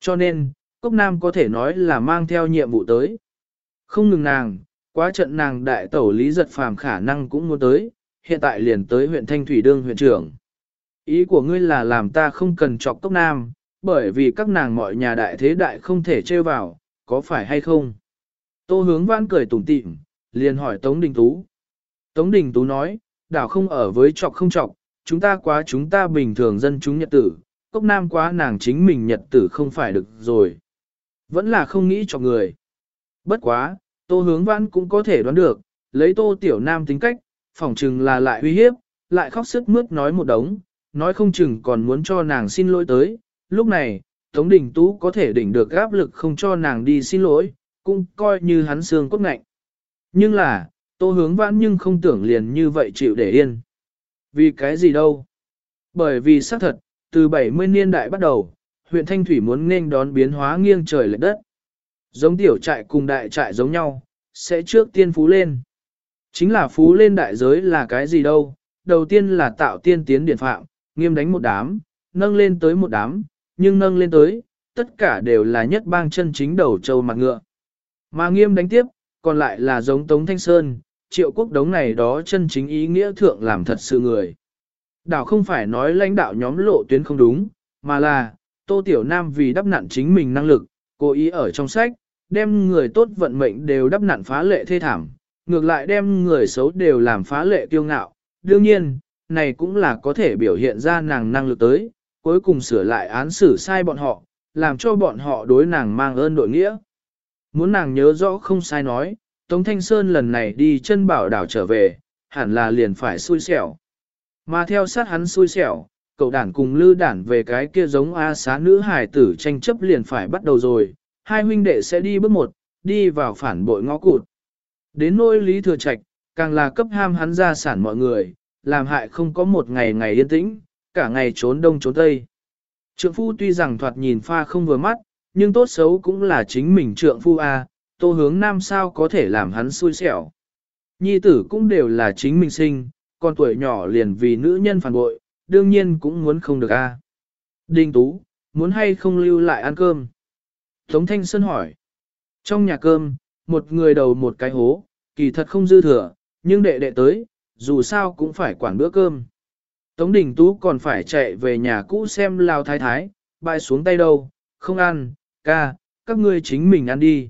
Cho nên, Cốc Nam có thể nói là mang theo nhiệm vụ tới. Không ngừng nàng, quá trận nàng đại tẩu lý giật phàm khả năng cũng muốn tới, hiện tại liền tới huyện Thanh Thủy Đương huyện trưởng. Ý của ngươi là làm ta không cần chọc Cốc Nam, bởi vì các nàng mọi nhà đại thế đại không thể trêu vào, có phải hay không? Tô hướng văn cười tủm tỉm, liền hỏi Tống Đình Tú. Tống Đình Tú nói, đảo không ở với trọc không trọc, chúng ta quá chúng ta bình thường dân chúng nhật tử, cốc nam quá nàng chính mình nhật tử không phải được rồi. Vẫn là không nghĩ cho người. Bất quá, tô hướng văn cũng có thể đoán được, lấy tô tiểu nam tính cách, phỏng chừng là lại uy hiếp, lại khóc sức mướt nói một đống, nói không chừng còn muốn cho nàng xin lỗi tới. Lúc này, Tống Đình Tú có thể đỉnh được áp lực không cho nàng đi xin lỗi, cũng coi như hắn xương cốt ngạnh. Nhưng là, tô hướng vãn nhưng không tưởng liền như vậy chịu để yên. Vì cái gì đâu? Bởi vì xác thật, từ 70 niên đại bắt đầu, huyện Thanh Thủy muốn nên đón biến hóa nghiêng trời lệch đất. Giống tiểu trại cùng đại trại giống nhau, sẽ trước tiên phú lên. Chính là phú lên đại giới là cái gì đâu? Đầu tiên là tạo tiên tiến điển phạm, nghiêm đánh một đám, nâng lên tới một đám, nhưng nâng lên tới, tất cả đều là nhất bang chân chính đầu châu mặt ngựa. Mà nghiêm đánh tiếp, còn lại là giống Tống Thanh Sơn, triệu quốc đống này đó chân chính ý nghĩa thượng làm thật sự người. Đảo không phải nói lãnh đạo nhóm lộ tuyến không đúng, mà là, Tô Tiểu Nam vì đắp nặn chính mình năng lực, cố ý ở trong sách, đem người tốt vận mệnh đều đắp nặn phá lệ thê thảm, ngược lại đem người xấu đều làm phá lệ kiêu ngạo. Đương nhiên, này cũng là có thể biểu hiện ra nàng năng lực tới, cuối cùng sửa lại án xử sai bọn họ, làm cho bọn họ đối nàng mang ơn đội nghĩa. Muốn nàng nhớ rõ không sai nói, Tống Thanh Sơn lần này đi chân bảo đảo trở về, hẳn là liền phải xui xẻo. Mà theo sát hắn xui xẻo, cậu đản cùng lư đản về cái kia giống A xá nữ hải tử tranh chấp liền phải bắt đầu rồi, hai huynh đệ sẽ đi bước một, đi vào phản bội ngõ cụt. Đến nỗi lý thừa trạch, càng là cấp ham hắn ra sản mọi người, làm hại không có một ngày ngày yên tĩnh, cả ngày trốn đông trốn tây. Trượng phu tuy rằng thoạt nhìn pha không vừa mắt, nhưng tốt xấu cũng là chính mình trượng phu A, tô hướng nam sao có thể làm hắn xui xẻo. Nhi tử cũng đều là chính mình sinh, còn tuổi nhỏ liền vì nữ nhân phản bội, đương nhiên cũng muốn không được a. Đinh Tú, muốn hay không lưu lại ăn cơm? Tống Thanh Sơn hỏi. Trong nhà cơm, một người đầu một cái hố, kỳ thật không dư thừa, nhưng đệ đệ tới, dù sao cũng phải quản bữa cơm. Tống Đình Tú còn phải chạy về nhà cũ xem lao thái thái, bay xuống tay đâu, không ăn, ca, các ngươi chính mình ăn đi.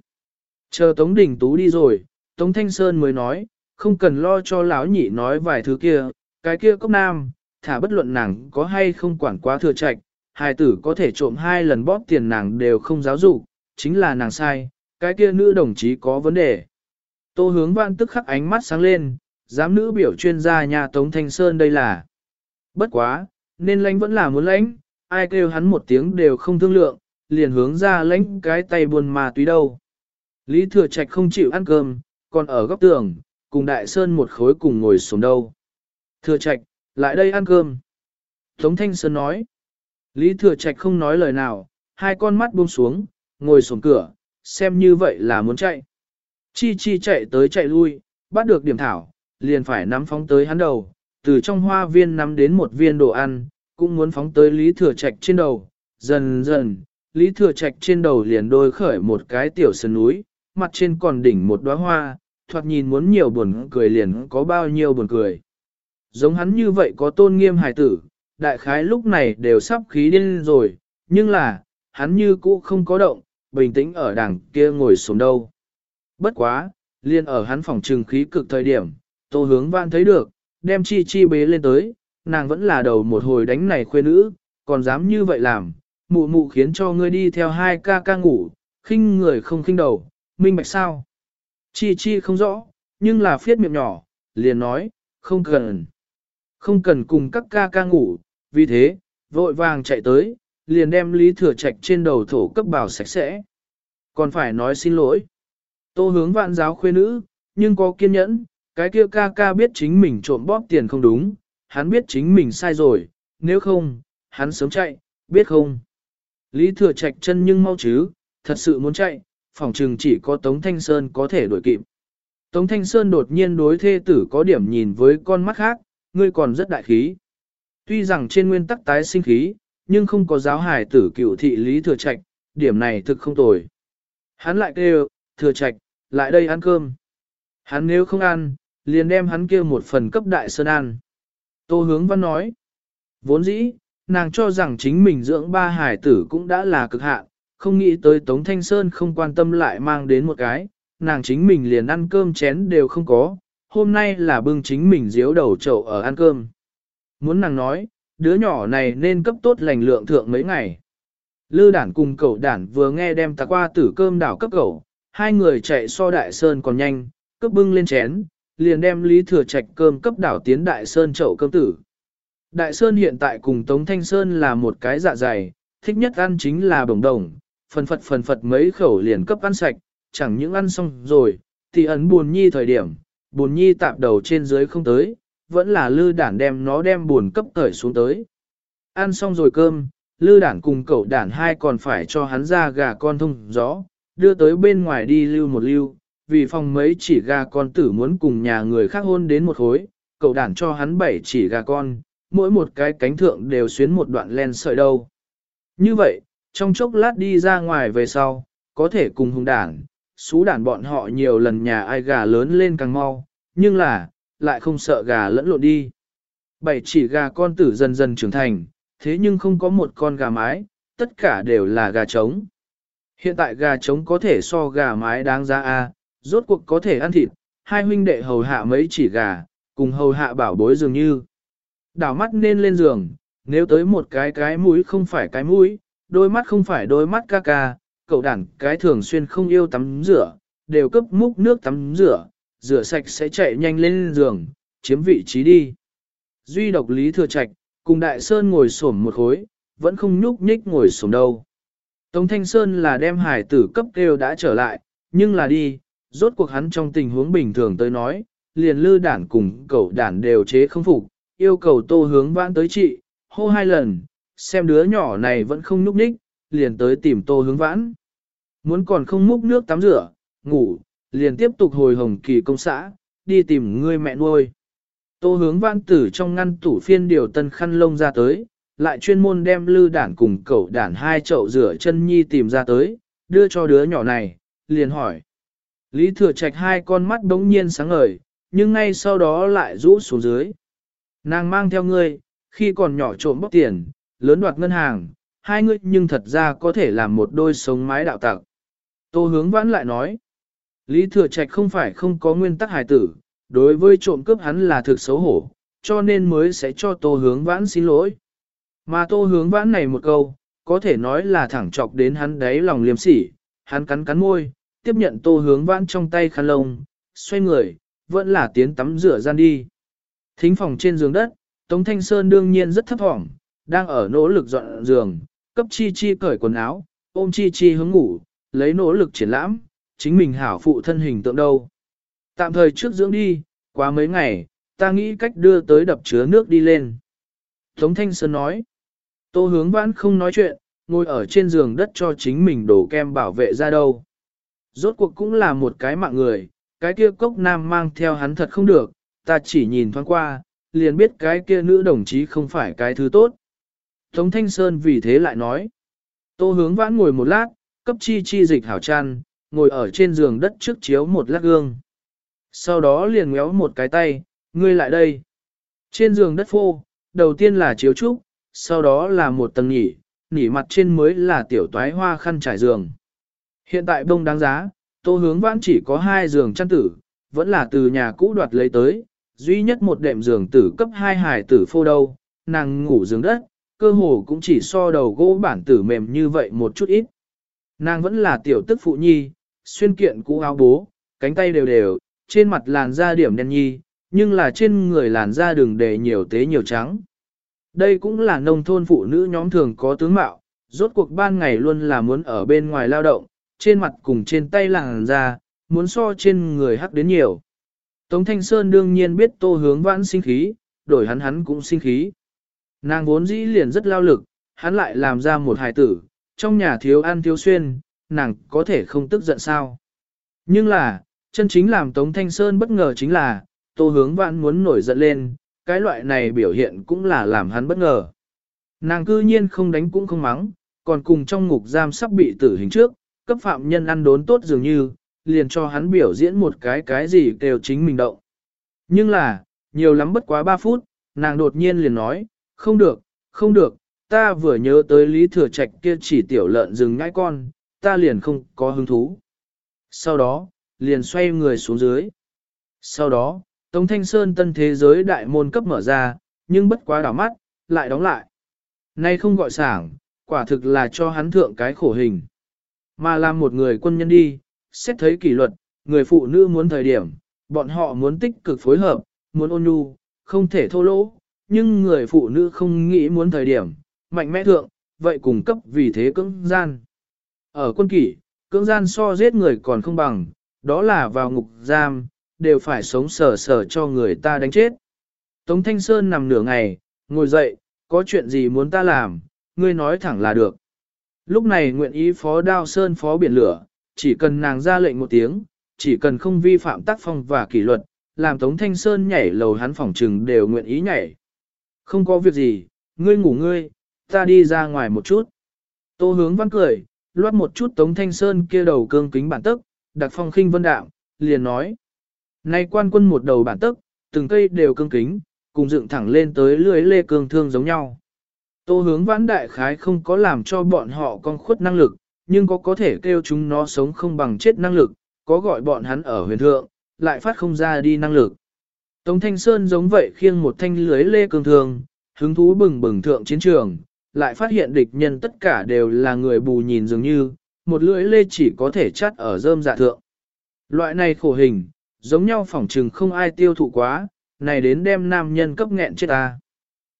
Chờ Tống Đình Tú đi rồi, Tống Thanh Sơn mới nói, không cần lo cho lão nhị nói vài thứ kia, cái kia cốc nam, thả bất luận nàng có hay không quản quá thừa trạch, hài tử có thể trộm hai lần bóp tiền nàng đều không giáo dục, chính là nàng sai, cái kia nữ đồng chí có vấn đề. Tô hướng văn tức khắc ánh mắt sáng lên, giám nữ biểu chuyên gia nhà Tống Thanh Sơn đây là. Bất quá, nên lãnh vẫn là muốn lãnh, ai kêu hắn một tiếng đều không thương lượng, liền hướng ra lãnh cái tay buồn mà túy đâu. Lý Thừa Trạch không chịu ăn cơm, còn ở góc tường, cùng Đại Sơn một khối cùng ngồi xuống đâu. Thừa Trạch, lại đây ăn cơm. Tống Thanh Sơn nói. Lý Thừa Trạch không nói lời nào, hai con mắt buông xuống, ngồi xuống cửa, xem như vậy là muốn chạy. Chi chi chạy tới chạy lui, bắt được điểm thảo, liền phải nắm phóng tới hắn đầu, từ trong hoa viên nắm đến một viên đồ ăn, cũng muốn phóng tới Lý Thừa Trạch trên đầu. Dần dần, Lý Thừa Trạch trên đầu liền đôi khởi một cái tiểu sơn núi, mặt trên còn đỉnh một đóa hoa, thoạt nhìn muốn nhiều buồn cười liền có bao nhiêu buồn cười. Giống hắn như vậy có tôn nghiêm hài tử, đại khái lúc này đều sắp khí điên rồi, nhưng là, hắn như cũ không có động, bình tĩnh ở đằng kia ngồi xuống đâu. Bất quá, liền ở hắn phòng trừng khí cực thời điểm, tô hướng vạn thấy được, đem chi chi bế lên tới, nàng vẫn là đầu một hồi đánh này khuê nữ, còn dám như vậy làm, mụ mụ khiến cho ngươi đi theo hai ca ca ngủ, khinh người không khinh đầu, minh bạch sao? Chi chi không rõ, nhưng là phiết miệng nhỏ, liền nói, không cần. Không cần cùng các ca ca ngủ, vì thế, vội vàng chạy tới, liền đem Lý Thừa Trạch trên đầu thổ cấp bảo sạch sẽ. Còn phải nói xin lỗi. Tô hướng vạn giáo khuê nữ, nhưng có kiên nhẫn, cái kia ca ca biết chính mình trộm bóp tiền không đúng, hắn biết chính mình sai rồi, nếu không, hắn sớm chạy, biết không. Lý thừa trạch chân nhưng mau chứ, thật sự muốn chạy, phòng trừng chỉ có Tống Thanh Sơn có thể đuổi kịp. Tống Thanh Sơn đột nhiên đối thê tử có điểm nhìn với con mắt khác, ngươi còn rất đại khí. Tuy rằng trên nguyên tắc tái sinh khí, nhưng không có giáo hài tử cựu thị Lý Thừa Trạch, điểm này thực không tồi. Hắn lại kêu, Thừa Trạch, lại đây ăn cơm. Hắn nếu không ăn, liền đem hắn kêu một phần cấp đại sơn ăn. Tô hướng văn nói, vốn dĩ, nàng cho rằng chính mình dưỡng ba hải tử cũng đã là cực hạn, không nghĩ tới Tống Thanh Sơn không quan tâm lại mang đến một cái, nàng chính mình liền ăn cơm chén đều không có, hôm nay là bưng chính mình diếu đầu chậu ở ăn cơm. Muốn nàng nói, đứa nhỏ này nên cấp tốt lành lượng thượng mấy ngày. Lư đản cùng cậu đản vừa nghe đem tạc qua tử cơm đảo cấp cậu, hai người chạy so đại sơn còn nhanh, cấp bưng lên chén, liền đem Lý Thừa Trạch cơm cấp đảo tiến đại sơn chậu cơm tử. Đại sơn hiện tại cùng Tống Thanh Sơn là một cái dạ dày, thích nhất ăn chính là bổng đồng, phần phật phần phật mấy khẩu liền cấp ăn sạch, chẳng những ăn xong rồi, thì ấn buồn nhi thời điểm, buồn nhi tạm đầu trên dưới không tới, vẫn là lư đản đem nó đem buồn cấp cởi xuống tới. Ăn xong rồi cơm, lư đản cùng cậu đản hai còn phải cho hắn ra gà con thông gió, đưa tới bên ngoài đi lưu một lưu, vì phòng mấy chỉ gà con tử muốn cùng nhà người khác hôn đến một khối, cậu đản cho hắn bảy chỉ gà con, mỗi một cái cánh thượng đều xuyến một đoạn len sợi đâu. Như vậy, trong chốc lát đi ra ngoài về sau, có thể cùng hùng đảng, xú đàn bọn họ nhiều lần nhà ai gà lớn lên càng mau, nhưng là, lại không sợ gà lẫn lộn đi. Bảy chỉ gà con tử dần dần trưởng thành, thế nhưng không có một con gà mái, tất cả đều là gà trống. Hiện tại gà trống có thể so gà mái đáng giá A, rốt cuộc có thể ăn thịt, hai huynh đệ hầu hạ mấy chỉ gà, cùng hầu hạ bảo bối dường như. Đảo mắt nên lên giường, nếu tới một cái cái mũi không phải cái mũi, đôi mắt không phải đôi mắt ca ca, cậu đản cái thường xuyên không yêu tắm rửa, đều cấp múc nước tắm rửa, rửa sạch sẽ chạy nhanh lên giường, chiếm vị trí đi. Duy độc lý thừa trạch, cùng đại sơn ngồi xổm một khối, vẫn không nhúc nhích ngồi xổm đâu. Tống Thanh Sơn là đem hải tử cấp kêu đã trở lại, nhưng là đi, rốt cuộc hắn trong tình huống bình thường tới nói, liền lư đản cùng cậu đản đều chế không phục, yêu cầu tô hướng vãn tới chị hô hai lần, xem đứa nhỏ này vẫn không núp ních, liền tới tìm tô hướng vãn. Muốn còn không múc nước tắm rửa, ngủ, liền tiếp tục hồi hồng kỳ công xã, đi tìm người mẹ nuôi. Tô hướng vãn tử trong ngăn tủ phiên điều tân khăn lông ra tới, lại chuyên môn đem lư đản cùng cậu đản hai chậu rửa chân nhi tìm ra tới, đưa cho đứa nhỏ này, liền hỏi. Lý thừa trạch hai con mắt đống nhiên sáng ngời, nhưng ngay sau đó lại rũ xuống dưới. Nàng mang theo ngươi, khi còn nhỏ trộm bóc tiền, lớn đoạt ngân hàng, hai ngươi nhưng thật ra có thể làm một đôi sống mái đạo tặc. Tô hướng vãn lại nói, Lý Thừa Trạch không phải không có nguyên tắc hài tử, đối với trộm cướp hắn là thực xấu hổ, cho nên mới sẽ cho Tô hướng vãn xin lỗi. Mà Tô hướng vãn này một câu, có thể nói là thẳng chọc đến hắn đáy lòng liêm sỉ, hắn cắn cắn môi, tiếp nhận Tô hướng vãn trong tay khăn lông, xoay người, vẫn là tiến tắm rửa gian đi. Thính phòng trên giường đất, Tống Thanh Sơn đương nhiên rất thấp thỏm, đang ở nỗ lực dọn giường, cấp chi chi cởi quần áo, ôm chi chi hướng ngủ, lấy nỗ lực triển lãm, chính mình hảo phụ thân hình tượng đâu. Tạm thời trước dưỡng đi, qua mấy ngày, ta nghĩ cách đưa tới đập chứa nước đi lên. Tống Thanh Sơn nói, tô hướng vãn không nói chuyện, ngồi ở trên giường đất cho chính mình đổ kem bảo vệ ra đâu. Rốt cuộc cũng là một cái mạng người, cái kia cốc nam mang theo hắn thật không được, ta chỉ nhìn thoáng qua, liền biết cái kia nữ đồng chí không phải cái thứ tốt. Tống Thanh Sơn vì thế lại nói, tô hướng vãn ngồi một lát, cấp chi chi dịch hảo chăn, ngồi ở trên giường đất trước chiếu một lát gương. Sau đó liền ngéo một cái tay, ngươi lại đây. Trên giường đất phô, đầu tiên là chiếu trúc, sau đó là một tầng nhỉ, nỉ mặt trên mới là tiểu toái hoa khăn trải giường. Hiện tại bông đáng giá, tô hướng vãn chỉ có hai giường chăn tử, vẫn là từ nhà cũ đoạt lấy tới, duy nhất một đệm giường tử cấp hai hài tử phô đâu, nàng ngủ giường đất, cơ hồ cũng chỉ so đầu gỗ bản tử mềm như vậy một chút ít. Nàng vẫn là tiểu tức phụ nhi, xuyên kiện cũ áo bố, cánh tay đều đều, trên mặt làn da điểm đen nhi, nhưng là trên người làn da đường để nhiều tế nhiều trắng. Đây cũng là nông thôn phụ nữ nhóm thường có tướng mạo, rốt cuộc ban ngày luôn là muốn ở bên ngoài lao động, trên mặt cùng trên tay làn da muốn so trên người hắc đến nhiều. Tống Thanh Sơn đương nhiên biết tô hướng vãn sinh khí, đổi hắn hắn cũng sinh khí. Nàng vốn dĩ liền rất lao lực, hắn lại làm ra một hài tử, trong nhà thiếu ăn thiếu xuyên, nàng có thể không tức giận sao. Nhưng là, chân chính làm Tống Thanh Sơn bất ngờ chính là, tô hướng vãn muốn nổi giận lên, cái loại này biểu hiện cũng là làm hắn bất ngờ. Nàng cư nhiên không đánh cũng không mắng, còn cùng trong ngục giam sắp bị tử hình trước, cấp phạm nhân ăn đốn tốt dường như, liền cho hắn biểu diễn một cái cái gì đều chính mình động. Nhưng là, nhiều lắm bất quá 3 phút, nàng đột nhiên liền nói, không được, không được, ta vừa nhớ tới Lý Thừa Trạch kia chỉ tiểu lợn rừng ngãi con, ta liền không có hứng thú. Sau đó, liền xoay người xuống dưới. Sau đó, Tống Thanh Sơn tân thế giới đại môn cấp mở ra, nhưng bất quá đảo mắt, lại đóng lại. Nay không gọi sảng, quả thực là cho hắn thượng cái khổ hình. Mà làm một người quân nhân đi, xét thấy kỷ luật, người phụ nữ muốn thời điểm, bọn họ muốn tích cực phối hợp, muốn ôn nhu, không thể thô lỗ, nhưng người phụ nữ không nghĩ muốn thời điểm, mạnh mẽ thượng, vậy cùng cấp vì thế cưỡng gian. Ở quân kỷ, cưỡng gian so giết người còn không bằng, đó là vào ngục giam, đều phải sống sờ sờ cho người ta đánh chết. Tống Thanh Sơn nằm nửa ngày, ngồi dậy, có chuyện gì muốn ta làm, ngươi nói thẳng là được. Lúc này nguyện ý phó đao sơn phó biển lửa, chỉ cần nàng ra lệnh một tiếng, chỉ cần không vi phạm tác phong và kỷ luật, làm Tống Thanh Sơn nhảy lầu hắn phòng trừng đều nguyện ý nhảy. Không có việc gì, ngươi ngủ ngươi, ta đi ra ngoài một chút. Tô hướng văn cười, loát một chút Tống Thanh Sơn kia đầu cương kính bản tức, đặc phong khinh vân đạo, liền nói. Nay quan quân một đầu bản tức, từng cây đều cương kính, cùng dựng thẳng lên tới lưới lê cương thương giống nhau. Tô hướng vãn đại khái không có làm cho bọn họ con khuất năng lực, nhưng có có thể kêu chúng nó sống không bằng chết năng lực, có gọi bọn hắn ở huyền thượng, lại phát không ra đi năng lực. Tống Thanh Sơn giống vậy khiêng một thanh lưới lê cường thường hứng thú bừng bừng thượng chiến trường, lại phát hiện địch nhân tất cả đều là người bù nhìn dường như, một lưỡi lê chỉ có thể chắt ở rơm dạ thượng. Loại này khổ hình, giống nhau phỏng trừng không ai tiêu thụ quá, này đến đem nam nhân cấp nghẹn chết ta.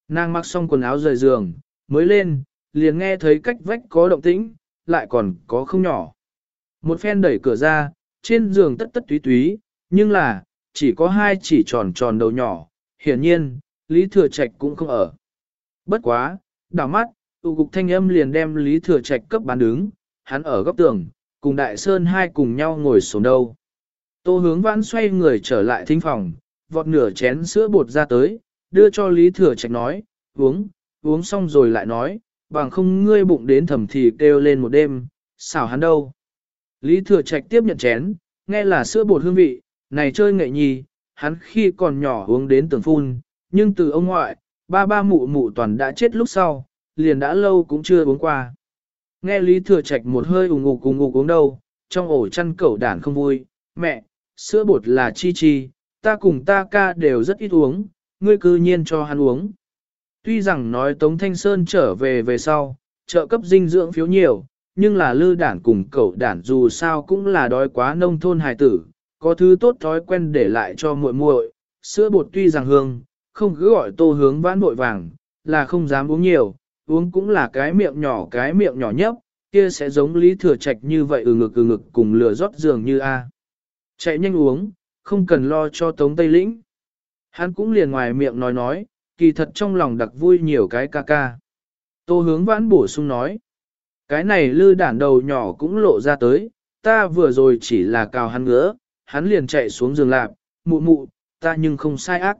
Nàng mặc xong quần áo rời giường, mới lên, liền nghe thấy cách vách có động tĩnh, lại còn có không nhỏ. Một phen đẩy cửa ra, trên giường tất tất túy túy, nhưng là, chỉ có hai chỉ tròn tròn đầu nhỏ, hiển nhiên, Lý Thừa Trạch cũng không ở. Bất quá, đảo mắt, tụ cục thanh âm liền đem Lý Thừa Trạch cấp bán đứng, hắn ở góc tường, cùng Đại Sơn hai cùng nhau ngồi xuống đâu. Tô hướng vãn xoay người trở lại thính phòng, vọt nửa chén sữa bột ra tới, đưa cho Lý Thừa Trạch nói, uống, uống xong rồi lại nói, bằng không ngươi bụng đến thầm thì kêu lên một đêm, xảo hắn đâu. Lý Thừa Trạch tiếp nhận chén, nghe là sữa bột hương vị, này chơi nghệ nhi, hắn khi còn nhỏ uống đến tường phun, nhưng từ ông ngoại, ba ba mụ mụ toàn đã chết lúc sau, liền đã lâu cũng chưa uống qua. Nghe Lý Thừa Trạch một hơi ủng ngục cùng ngục uống đâu, trong ổ chăn cẩu đản không vui, mẹ, sữa bột là chi chi, ta cùng ta ca đều rất ít uống, ngươi cư nhiên cho hắn uống. Tuy rằng nói Tống Thanh Sơn trở về về sau, trợ cấp dinh dưỡng phiếu nhiều, nhưng là lư đản cùng cậu đản dù sao cũng là đói quá nông thôn hài tử, có thứ tốt thói quen để lại cho muội muội. Sữa bột tuy rằng hương, không cứ gọi tô hướng vãn bội vàng, là không dám uống nhiều, uống cũng là cái miệng nhỏ cái miệng nhỏ nhấp, kia sẽ giống lý thừa trạch như vậy ừ ngực ừ ngực cùng lửa rót giường như A. Chạy nhanh uống, không cần lo cho tống tây lĩnh. Hắn cũng liền ngoài miệng nói nói, kỳ thật trong lòng đặc vui nhiều cái ca ca. Tô hướng vãn bổ sung nói, cái này lư đản đầu nhỏ cũng lộ ra tới, ta vừa rồi chỉ là cào hắn ngỡ, hắn liền chạy xuống giường lạp, mụ mụ, ta nhưng không sai ác.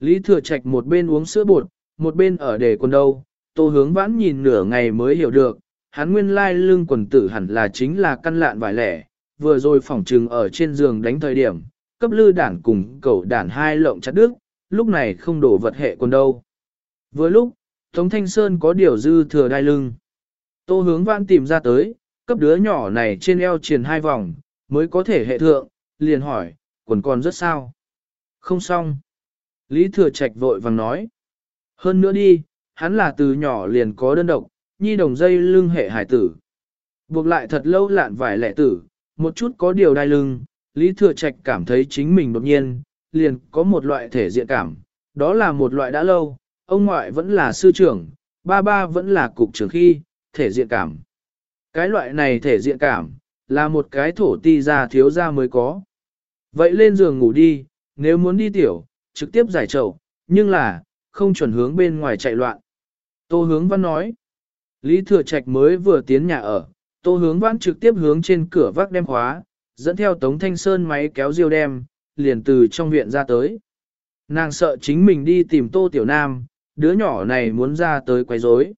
Lý thừa trạch một bên uống sữa bột, một bên ở để quần đâu, tô hướng vãn nhìn nửa ngày mới hiểu được, hắn nguyên lai lưng quần tử hẳn là chính là căn lạn vải lẻ, vừa rồi phỏng trừng ở trên giường đánh thời điểm, cấp lư đản cùng cậu đản hai lộng chặt đứt, lúc này không đổ vật hệ quần đâu. Vừa lúc, Tống Thanh Sơn có điều dư thừa đai lưng. Tô hướng vãn tìm ra tới, cấp đứa nhỏ này trên eo triền hai vòng, mới có thể hệ thượng, liền hỏi, quần còn rất sao? Không xong. Lý Thừa Trạch vội vàng nói. Hơn nữa đi, hắn là từ nhỏ liền có đơn độc, nhi đồng dây lưng hệ hải tử. Buộc lại thật lâu lạn vải lệ tử, một chút có điều đai lưng, Lý Thừa Trạch cảm thấy chính mình đột nhiên, liền có một loại thể diện cảm, đó là một loại đã lâu, ông ngoại vẫn là sư trưởng, ba ba vẫn là cục trưởng khi, thể diện cảm. Cái loại này thể diện cảm, là một cái thổ ti ra thiếu ra mới có. Vậy lên giường ngủ đi, nếu muốn đi tiểu, trực tiếp giải chậu, nhưng là, không chuẩn hướng bên ngoài chạy loạn. Tô hướng văn nói, Lý Thừa Trạch mới vừa tiến nhà ở, tô hướng văn trực tiếp hướng trên cửa vác đem khóa, dẫn theo Tống Thanh Sơn máy kéo diêu đem, liền từ trong viện ra tới. Nàng sợ chính mình đi tìm Tô Tiểu Nam, đứa nhỏ này muốn ra tới quấy rối.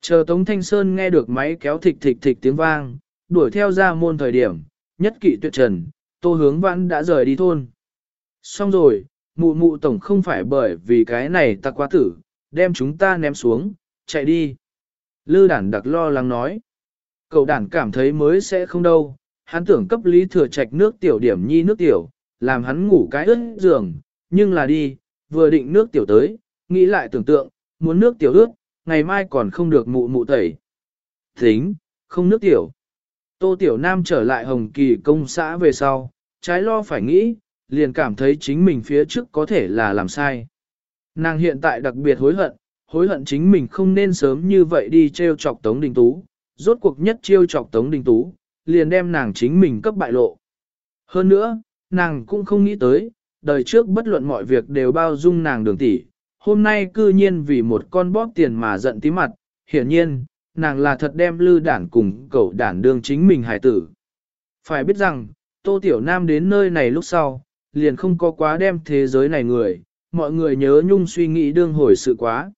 Chờ Tống Thanh Sơn nghe được máy kéo thịch thịch thịch tiếng vang, đuổi theo ra môn thời điểm, nhất kỵ tuyệt trần, Tô Hướng vãn đã rời đi thôn. Xong rồi, mụ mụ tổng không phải bởi vì cái này ta quá tử, đem chúng ta ném xuống, chạy đi. Lư đản đặc lo lắng nói. Cậu đản cảm thấy mới sẽ không đâu, hắn tưởng cấp lý thừa trạch nước tiểu điểm nhi nước tiểu, làm hắn ngủ cái ướt giường, nhưng là đi, vừa định nước tiểu tới, nghĩ lại tưởng tượng, muốn nước tiểu ướt, ngày mai còn không được mụ mụ tẩy. Tính, không nước tiểu. Tô Tiểu Nam trở lại Hồng Kỳ công xã về sau, trái lo phải nghĩ, liền cảm thấy chính mình phía trước có thể là làm sai. Nàng hiện tại đặc biệt hối hận, hối hận chính mình không nên sớm như vậy đi treo chọc Tống Đình Tú, rốt cuộc nhất chiêu chọc Tống Đình Tú, liền đem nàng chính mình cấp bại lộ. Hơn nữa, nàng cũng không nghĩ tới, đời trước bất luận mọi việc đều bao dung nàng đường tỷ, hôm nay cư nhiên vì một con bóp tiền mà giận tí mặt, hiển nhiên, nàng là thật đem lư đản cùng cậu đản đương chính mình hải tử. Phải biết rằng, Tô Tiểu Nam đến nơi này lúc sau, liền không có quá đem thế giới này người, mọi người nhớ nhung suy nghĩ đương hồi sự quá.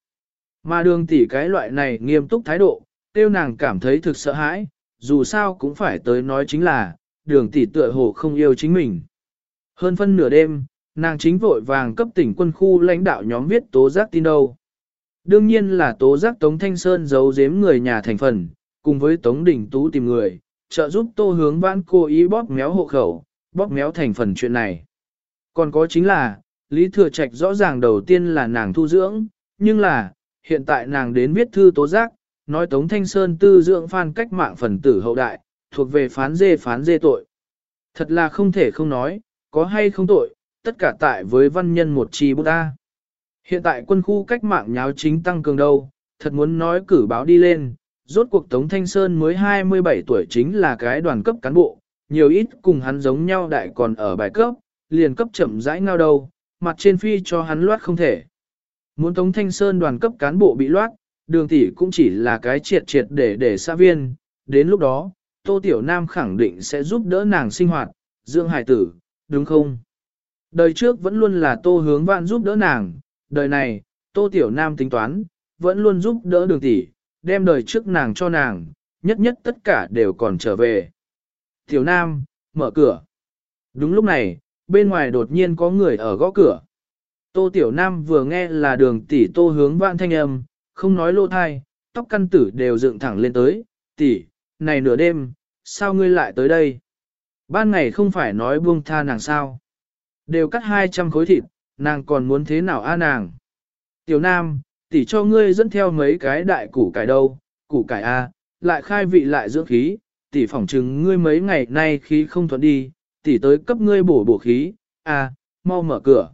Mà đường tỷ cái loại này nghiêm túc thái độ, tiêu nàng cảm thấy thực sợ hãi, dù sao cũng phải tới nói chính là, đường tỷ tựa hồ không yêu chính mình. Hơn phân nửa đêm, nàng chính vội vàng cấp tỉnh quân khu lãnh đạo nhóm viết tố giác tin đâu. Đương nhiên là tố giác Tống Thanh Sơn giấu giếm người nhà thành phần, cùng với Tống Đình Tú tìm người, trợ giúp tô hướng vãn cô ý bóp méo hộ khẩu, bóp méo thành phần chuyện này. Còn có chính là, Lý Thừa Trạch rõ ràng đầu tiên là nàng thu dưỡng, nhưng là, hiện tại nàng đến viết thư tố giác, nói Tống Thanh Sơn tư dưỡng phan cách mạng phần tử hậu đại, thuộc về phán dê phán dê tội. Thật là không thể không nói, có hay không tội, tất cả tại với văn nhân một chi bút ta. Hiện tại quân khu cách mạng nháo chính tăng cường đâu, thật muốn nói cử báo đi lên, rốt cuộc Tống Thanh Sơn mới 27 tuổi chính là cái đoàn cấp cán bộ, nhiều ít cùng hắn giống nhau đại còn ở bài cấp, liền cấp chậm rãi ngao đầu mặt trên phi cho hắn loát không thể. Muốn Tống Thanh Sơn đoàn cấp cán bộ bị loát, đường tỷ cũng chỉ là cái triệt triệt để để xã viên, đến lúc đó, Tô Tiểu Nam khẳng định sẽ giúp đỡ nàng sinh hoạt, dưỡng hải tử, đúng không? Đời trước vẫn luôn là Tô Hướng Vạn giúp đỡ nàng, đời này, Tô Tiểu Nam tính toán, vẫn luôn giúp đỡ đường tỷ, đem đời trước nàng cho nàng, nhất nhất tất cả đều còn trở về. Tiểu Nam, mở cửa. Đúng lúc này, bên ngoài đột nhiên có người ở gõ cửa. Tô Tiểu Nam vừa nghe là đường tỷ Tô Hướng Vạn thanh âm, không nói lô thai, tóc căn tử đều dựng thẳng lên tới, tỷ, này nửa đêm, sao ngươi lại tới đây? Ban ngày không phải nói buông tha nàng sao? Đều cắt 200 khối thịt, nàng còn muốn thế nào a nàng? Tiểu Nam, tỷ cho ngươi dẫn theo mấy cái đại củ cải đâu, củ cải a, lại khai vị lại dưỡng khí, tỷ phỏng chừng ngươi mấy ngày nay khí không thuận đi, tỷ tới cấp ngươi bổ bổ khí, a, mau mở cửa.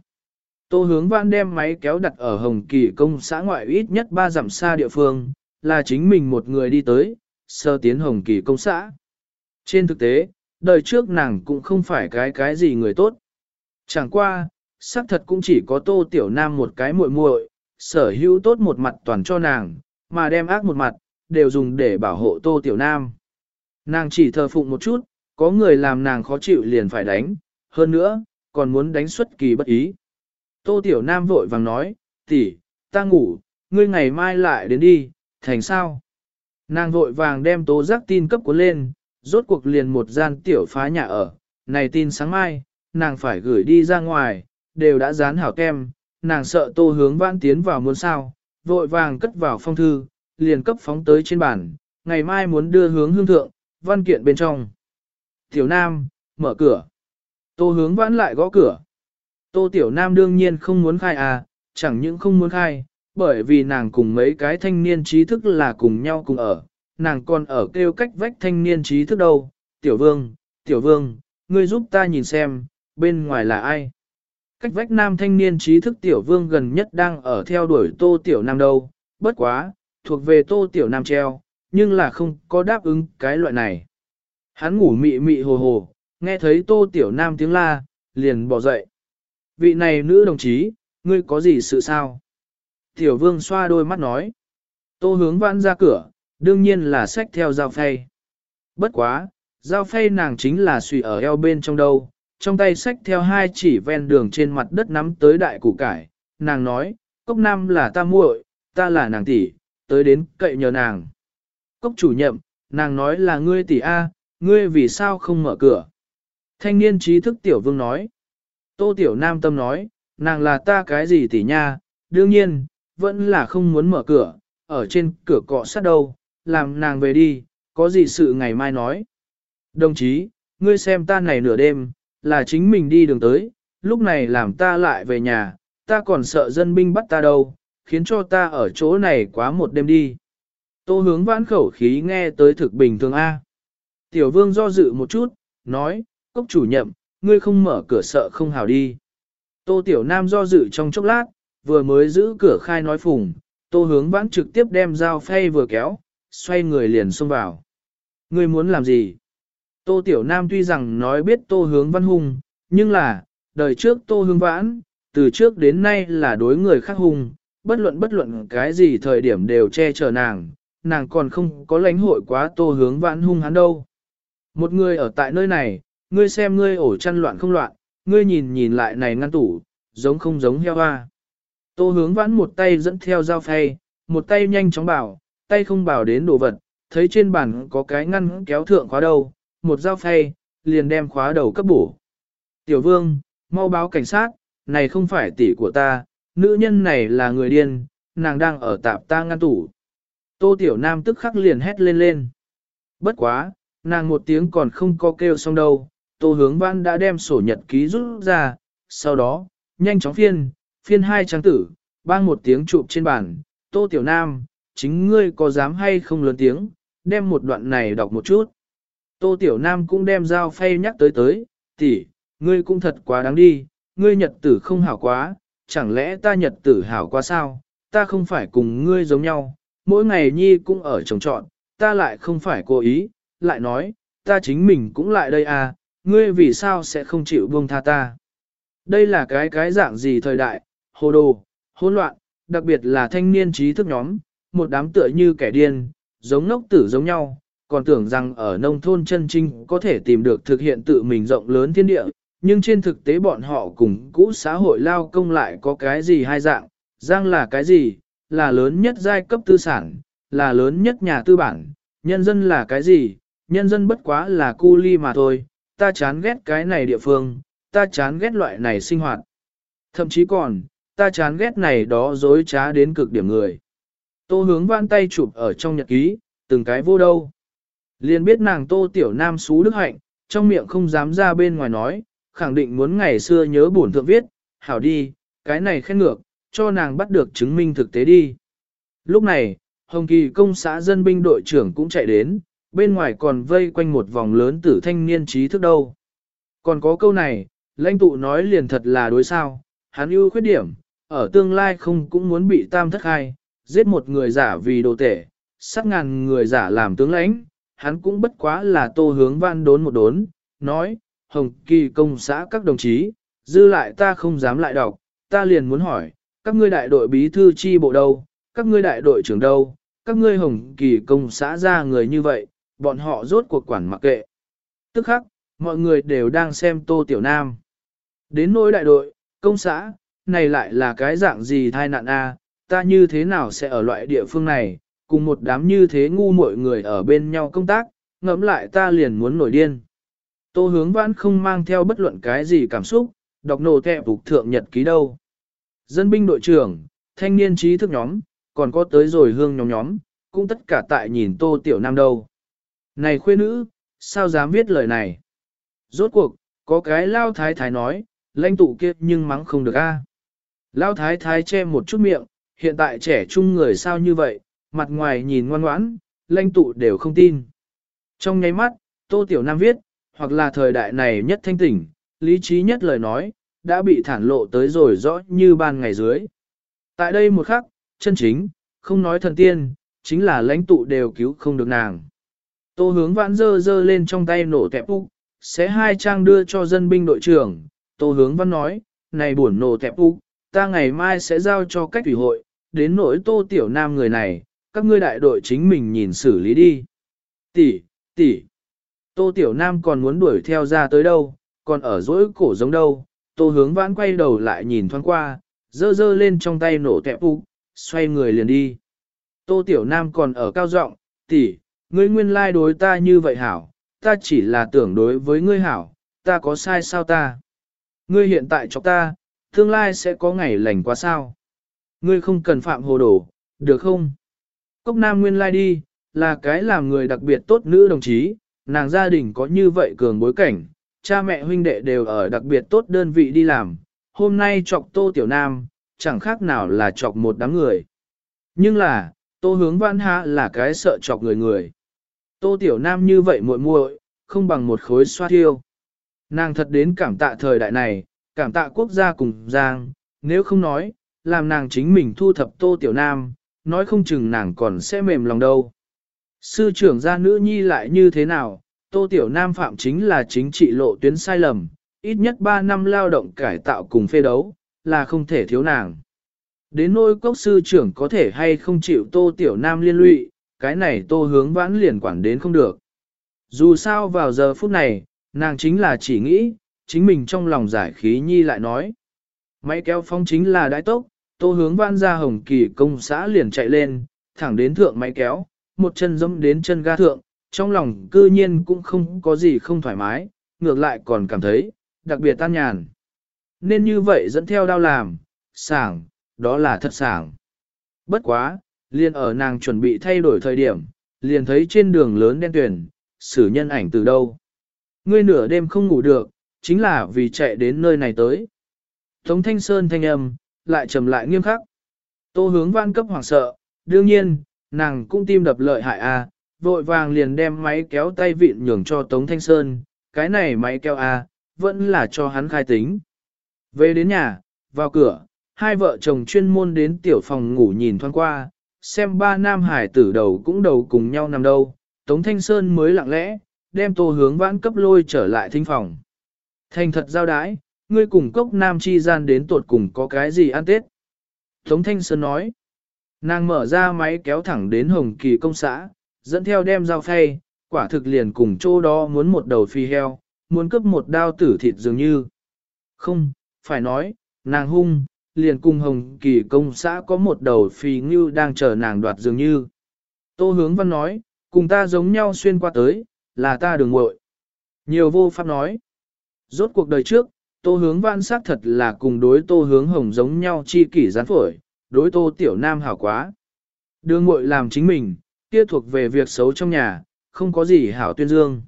Tô hướng văn đem máy kéo đặt ở Hồng Kỳ công xã ngoại ít nhất 3 dặm xa địa phương, là chính mình một người đi tới, sơ tiến Hồng Kỳ công xã. Trên thực tế, đời trước nàng cũng không phải cái cái gì người tốt. Chẳng qua, xác thật cũng chỉ có tô tiểu nam một cái muội muội, sở hữu tốt một mặt toàn cho nàng, mà đem ác một mặt, đều dùng để bảo hộ tô tiểu nam. Nàng chỉ thờ phụng một chút, có người làm nàng khó chịu liền phải đánh, hơn nữa, còn muốn đánh xuất kỳ bất ý. Tô tiểu nam vội vàng nói, tỷ, ta ngủ, ngươi ngày mai lại đến đi, thành sao? Nàng vội vàng đem tố giác tin cấp cuốn lên, rốt cuộc liền một gian tiểu phá nhà ở, này tin sáng mai, nàng phải gửi đi ra ngoài, đều đã dán hảo kem, nàng sợ tô hướng vãn tiến vào muốn sao, vội vàng cất vào phong thư, liền cấp phóng tới trên bàn, ngày mai muốn đưa hướng hương thượng, văn kiện bên trong. Tiểu Nam, mở cửa. Tô hướng vãn lại gõ cửa. Tô Tiểu Nam đương nhiên không muốn khai à, chẳng những không muốn khai, bởi vì nàng cùng mấy cái thanh niên trí thức là cùng nhau cùng ở, nàng còn ở kêu cách vách thanh niên trí thức đâu. Tiểu Vương, Tiểu Vương, ngươi giúp ta nhìn xem, bên ngoài là ai? Cách vách nam thanh niên trí thức Tiểu Vương gần nhất đang ở theo đuổi Tô Tiểu Nam đâu, bất quá, thuộc về Tô Tiểu Nam treo, nhưng là không có đáp ứng cái loại này. Hắn ngủ mị mị hồ hồ, nghe thấy tô tiểu nam tiếng la, liền bỏ dậy. Vị này nữ đồng chí, ngươi có gì sự sao? Tiểu vương xoa đôi mắt nói. Tô hướng vãn ra cửa, đương nhiên là sách theo dao phay. Bất quá, dao phay nàng chính là suy ở eo bên trong đâu, trong tay sách theo hai chỉ ven đường trên mặt đất nắm tới đại củ cải. Nàng nói, cốc nam là ta muội, ta là nàng tỷ, tới đến cậy nhờ nàng. Cốc chủ nhậm, nàng nói là ngươi tỷ A, ngươi vì sao không mở cửa? Thanh niên trí thức tiểu vương nói. Tô tiểu nam tâm nói, nàng là ta cái gì tỷ nha, đương nhiên, vẫn là không muốn mở cửa, ở trên cửa cọ sát đâu, làm nàng về đi, có gì sự ngày mai nói. Đồng chí, ngươi xem ta này nửa đêm, là chính mình đi đường tới, lúc này làm ta lại về nhà, ta còn sợ dân binh bắt ta đâu, khiến cho ta ở chỗ này quá một đêm đi. Tô hướng vãn khẩu khí nghe tới thực bình thường A. Tiểu vương do dự một chút, nói, cốc chủ nhậm, ngươi không mở cửa sợ không hào đi. Tô tiểu nam do dự trong chốc lát, vừa mới giữ cửa khai nói phùng, tô hướng vãn trực tiếp đem dao phay vừa kéo, xoay người liền xông vào. Ngươi muốn làm gì? Tô tiểu nam tuy rằng nói biết tô hướng văn hung, nhưng là, đời trước tô hướng vãn, từ trước đến nay là đối người khác hung, bất luận bất luận cái gì thời điểm đều che chở nàng, nàng còn không có lãnh hội quá tô hướng vãn hung hắn đâu. Một người ở tại nơi này, ngươi xem ngươi ổ chăn loạn không loạn, ngươi nhìn nhìn lại này ngăn tủ, giống không giống heo hoa. Tô hướng vãn một tay dẫn theo dao phay, một tay nhanh chóng bảo, tay không bảo đến đồ vật, thấy trên bàn có cái ngăn kéo thượng khóa đầu, một dao phay, liền đem khóa đầu cấp bổ. Tiểu vương, mau báo cảnh sát, này không phải tỷ của ta, nữ nhân này là người điên, nàng đang ở tạp ta ngăn tủ. Tô tiểu nam tức khắc liền hét lên lên. Bất quá, nàng một tiếng còn không có kêu xong đâu, tô hướng văn đã đem sổ nhật ký rút ra, sau đó, nhanh chóng phiên, phiên hai trang tử, bang một tiếng chụp trên bàn, tô tiểu nam, chính ngươi có dám hay không lớn tiếng, đem một đoạn này đọc một chút. Tô tiểu nam cũng đem dao phay nhắc tới tới, tỷ, ngươi cũng thật quá đáng đi, ngươi nhật tử không hảo quá, chẳng lẽ ta nhật tử hảo quá sao, ta không phải cùng ngươi giống nhau, mỗi ngày nhi cũng ở trồng trọn, ta lại không phải cố ý, lại nói, ta chính mình cũng lại đây à, ngươi vì sao sẽ không chịu buông tha ta. Đây là cái cái dạng gì thời đại, hồ đồ, hỗn loạn, đặc biệt là thanh niên trí thức nhóm, một đám tựa như kẻ điên, giống ngốc tử giống nhau, còn tưởng rằng ở nông thôn chân trinh có thể tìm được thực hiện tự mình rộng lớn thiên địa, nhưng trên thực tế bọn họ cùng cũ xã hội lao công lại có cái gì hai dạng, giang là cái gì, là lớn nhất giai cấp tư sản, là lớn nhất nhà tư bản, nhân dân là cái gì, nhân dân bất quá là cu ly mà thôi, ta chán ghét cái này địa phương, ta chán ghét loại này sinh hoạt. Thậm chí còn, ta chán ghét này đó dối trá đến cực điểm người. Tô hướng vãn tay chụp ở trong nhật ký, từng cái vô đâu. Liền biết nàng tô tiểu nam xú đức hạnh, trong miệng không dám ra bên ngoài nói, khẳng định muốn ngày xưa nhớ bổn thượng viết, hảo đi, cái này khen ngược, cho nàng bắt được chứng minh thực tế đi. Lúc này, Hồng Kỳ công xã dân binh đội trưởng cũng chạy đến, bên ngoài còn vây quanh một vòng lớn tử thanh niên trí thức đâu. Còn có câu này, lãnh tụ nói liền thật là đối sao, hắn ưu khuyết điểm, ở tương lai không cũng muốn bị tam thất hai, giết một người giả vì đồ tể, sát ngàn người giả làm tướng lãnh, hắn cũng bất quá là tô hướng văn đốn một đốn, nói, Hồng Kỳ công xã các đồng chí, dư lại ta không dám lại đọc, ta liền muốn hỏi, các ngươi đại đội bí thư chi bộ đâu, các ngươi đại đội trưởng đâu, các ngươi Hồng Kỳ công xã ra người như vậy, bọn họ rốt cuộc quản mặc kệ. Tức khắc, mọi người đều đang xem Tô Tiểu Nam. Đến nỗi đại đội, công xã, này lại là cái dạng gì thai nạn a? Ta như thế nào sẽ ở loại địa phương này, cùng một đám như thế ngu mọi người ở bên nhau công tác, ngẫm lại ta liền muốn nổi điên. Tô hướng vãn không mang theo bất luận cái gì cảm xúc, đọc nổ thẹ phục thượng nhật ký đâu. Dân binh đội trưởng, thanh niên trí thức nhóm, còn có tới rồi hương nhóm nhóm, cũng tất cả tại nhìn tô tiểu nam đâu. Này khuê nữ, sao dám viết lời này? Rốt cuộc, có cái lao thái thái nói, lãnh tụ kia nhưng mắng không được a. Lao thái thái che một chút miệng, hiện tại trẻ trung người sao như vậy, mặt ngoài nhìn ngoan ngoãn, lãnh tụ đều không tin. Trong nháy mắt, Tô Tiểu Nam viết, hoặc là thời đại này nhất thanh tỉnh, lý trí nhất lời nói, đã bị thản lộ tới rồi rõ như ban ngày dưới. Tại đây một khắc, chân chính, không nói thần tiên, chính là lãnh tụ đều cứu không được nàng. Tô hướng vãn dơ dơ lên trong tay nổ tẹp úc, sẽ hai trang đưa cho dân binh đội trưởng. Tô hướng văn nói, này buồn nổ tẹp úc, ta ngày mai sẽ giao cho cách ủy hội, đến nỗi tô tiểu nam người này, các ngươi đại đội chính mình nhìn xử lý đi. Tỷ, tỷ, tô tiểu nam còn muốn đuổi theo ra tới đâu, còn ở dỗi cổ giống đâu, tô hướng vãn quay đầu lại nhìn thoáng qua, dơ dơ lên trong tay nổ tẹp úc, xoay người liền đi. Tô tiểu nam còn ở cao giọng, tỷ, ngươi nguyên lai đối ta như vậy hảo, ta chỉ là tưởng đối với ngươi hảo, ta có sai sao ta? Ngươi hiện tại cho ta, tương lai sẽ có ngày lành quá sao? Ngươi không cần phạm hồ đồ, được không? Cốc Nam nguyên lai đi, là cái làm người đặc biệt tốt nữ đồng chí, nàng gia đình có như vậy cường bối cảnh, cha mẹ huynh đệ đều ở đặc biệt tốt đơn vị đi làm, hôm nay chọc Tô Tiểu Nam, chẳng khác nào là chọc một đám người. Nhưng là, Tô Hướng Văn Hạ là cái sợ chọc người người. Tô Tiểu Nam như vậy muội muội, không bằng một khối xoa thiêu. Nàng thật đến cảm tạ thời đại này, cảm tạ quốc gia cùng Giang, nếu không nói, làm nàng chính mình thu thập Tô Tiểu Nam, nói không chừng nàng còn sẽ mềm lòng đâu. Sư trưởng gia nữ nhi lại như thế nào, Tô Tiểu Nam phạm chính là chính trị lộ tuyến sai lầm, ít nhất 3 năm lao động cải tạo cùng phê đấu, là không thể thiếu nàng. Đến nỗi cốc sư trưởng có thể hay không chịu Tô Tiểu Nam liên lụy, cái này tô hướng vãn liền quản đến không được. Dù sao vào giờ phút này, nàng chính là chỉ nghĩ, chính mình trong lòng giải khí nhi lại nói. Máy kéo phong chính là đái tốc, tô hướng vãn ra hồng kỳ công xã liền chạy lên, thẳng đến thượng máy kéo, một chân dẫm đến chân ga thượng, trong lòng cư nhiên cũng không có gì không thoải mái, ngược lại còn cảm thấy, đặc biệt tan nhàn. Nên như vậy dẫn theo đau làm, sảng, đó là thật sảng. Bất quá, liền ở nàng chuẩn bị thay đổi thời điểm, liền thấy trên đường lớn đen tuyển, xử nhân ảnh từ đâu. Ngươi nửa đêm không ngủ được, chính là vì chạy đến nơi này tới. Tống Thanh Sơn thanh âm, lại trầm lại nghiêm khắc. Tô hướng văn cấp hoảng sợ, đương nhiên, nàng cũng tim đập lợi hại a, vội vàng liền đem máy kéo tay vịn nhường cho Tống Thanh Sơn, cái này máy kéo a, vẫn là cho hắn khai tính. Về đến nhà, vào cửa, hai vợ chồng chuyên môn đến tiểu phòng ngủ nhìn thoáng qua, xem ba nam hải tử đầu cũng đầu cùng nhau nằm đâu, Tống Thanh Sơn mới lặng lẽ, đem tô hướng vãn cấp lôi trở lại thính phòng. Thành thật giao đái, ngươi cùng cốc nam chi gian đến tuột cùng có cái gì ăn tết. Tống Thanh Sơn nói, nàng mở ra máy kéo thẳng đến Hồng Kỳ công xã, dẫn theo đem dao phay, quả thực liền cùng chỗ đó muốn một đầu phi heo, muốn cướp một đao tử thịt dường như. Không, phải nói, nàng hung, liền cùng hồng kỳ công xã có một đầu phi ngưu đang chờ nàng đoạt dường như. Tô hướng văn nói, cùng ta giống nhau xuyên qua tới, là ta đường ngội. Nhiều vô pháp nói. Rốt cuộc đời trước, tô hướng văn xác thật là cùng đối tô hướng hồng giống nhau chi kỷ gián phổi, đối tô tiểu nam hảo quá. đương ngội làm chính mình, kia thuộc về việc xấu trong nhà, không có gì hảo tuyên dương.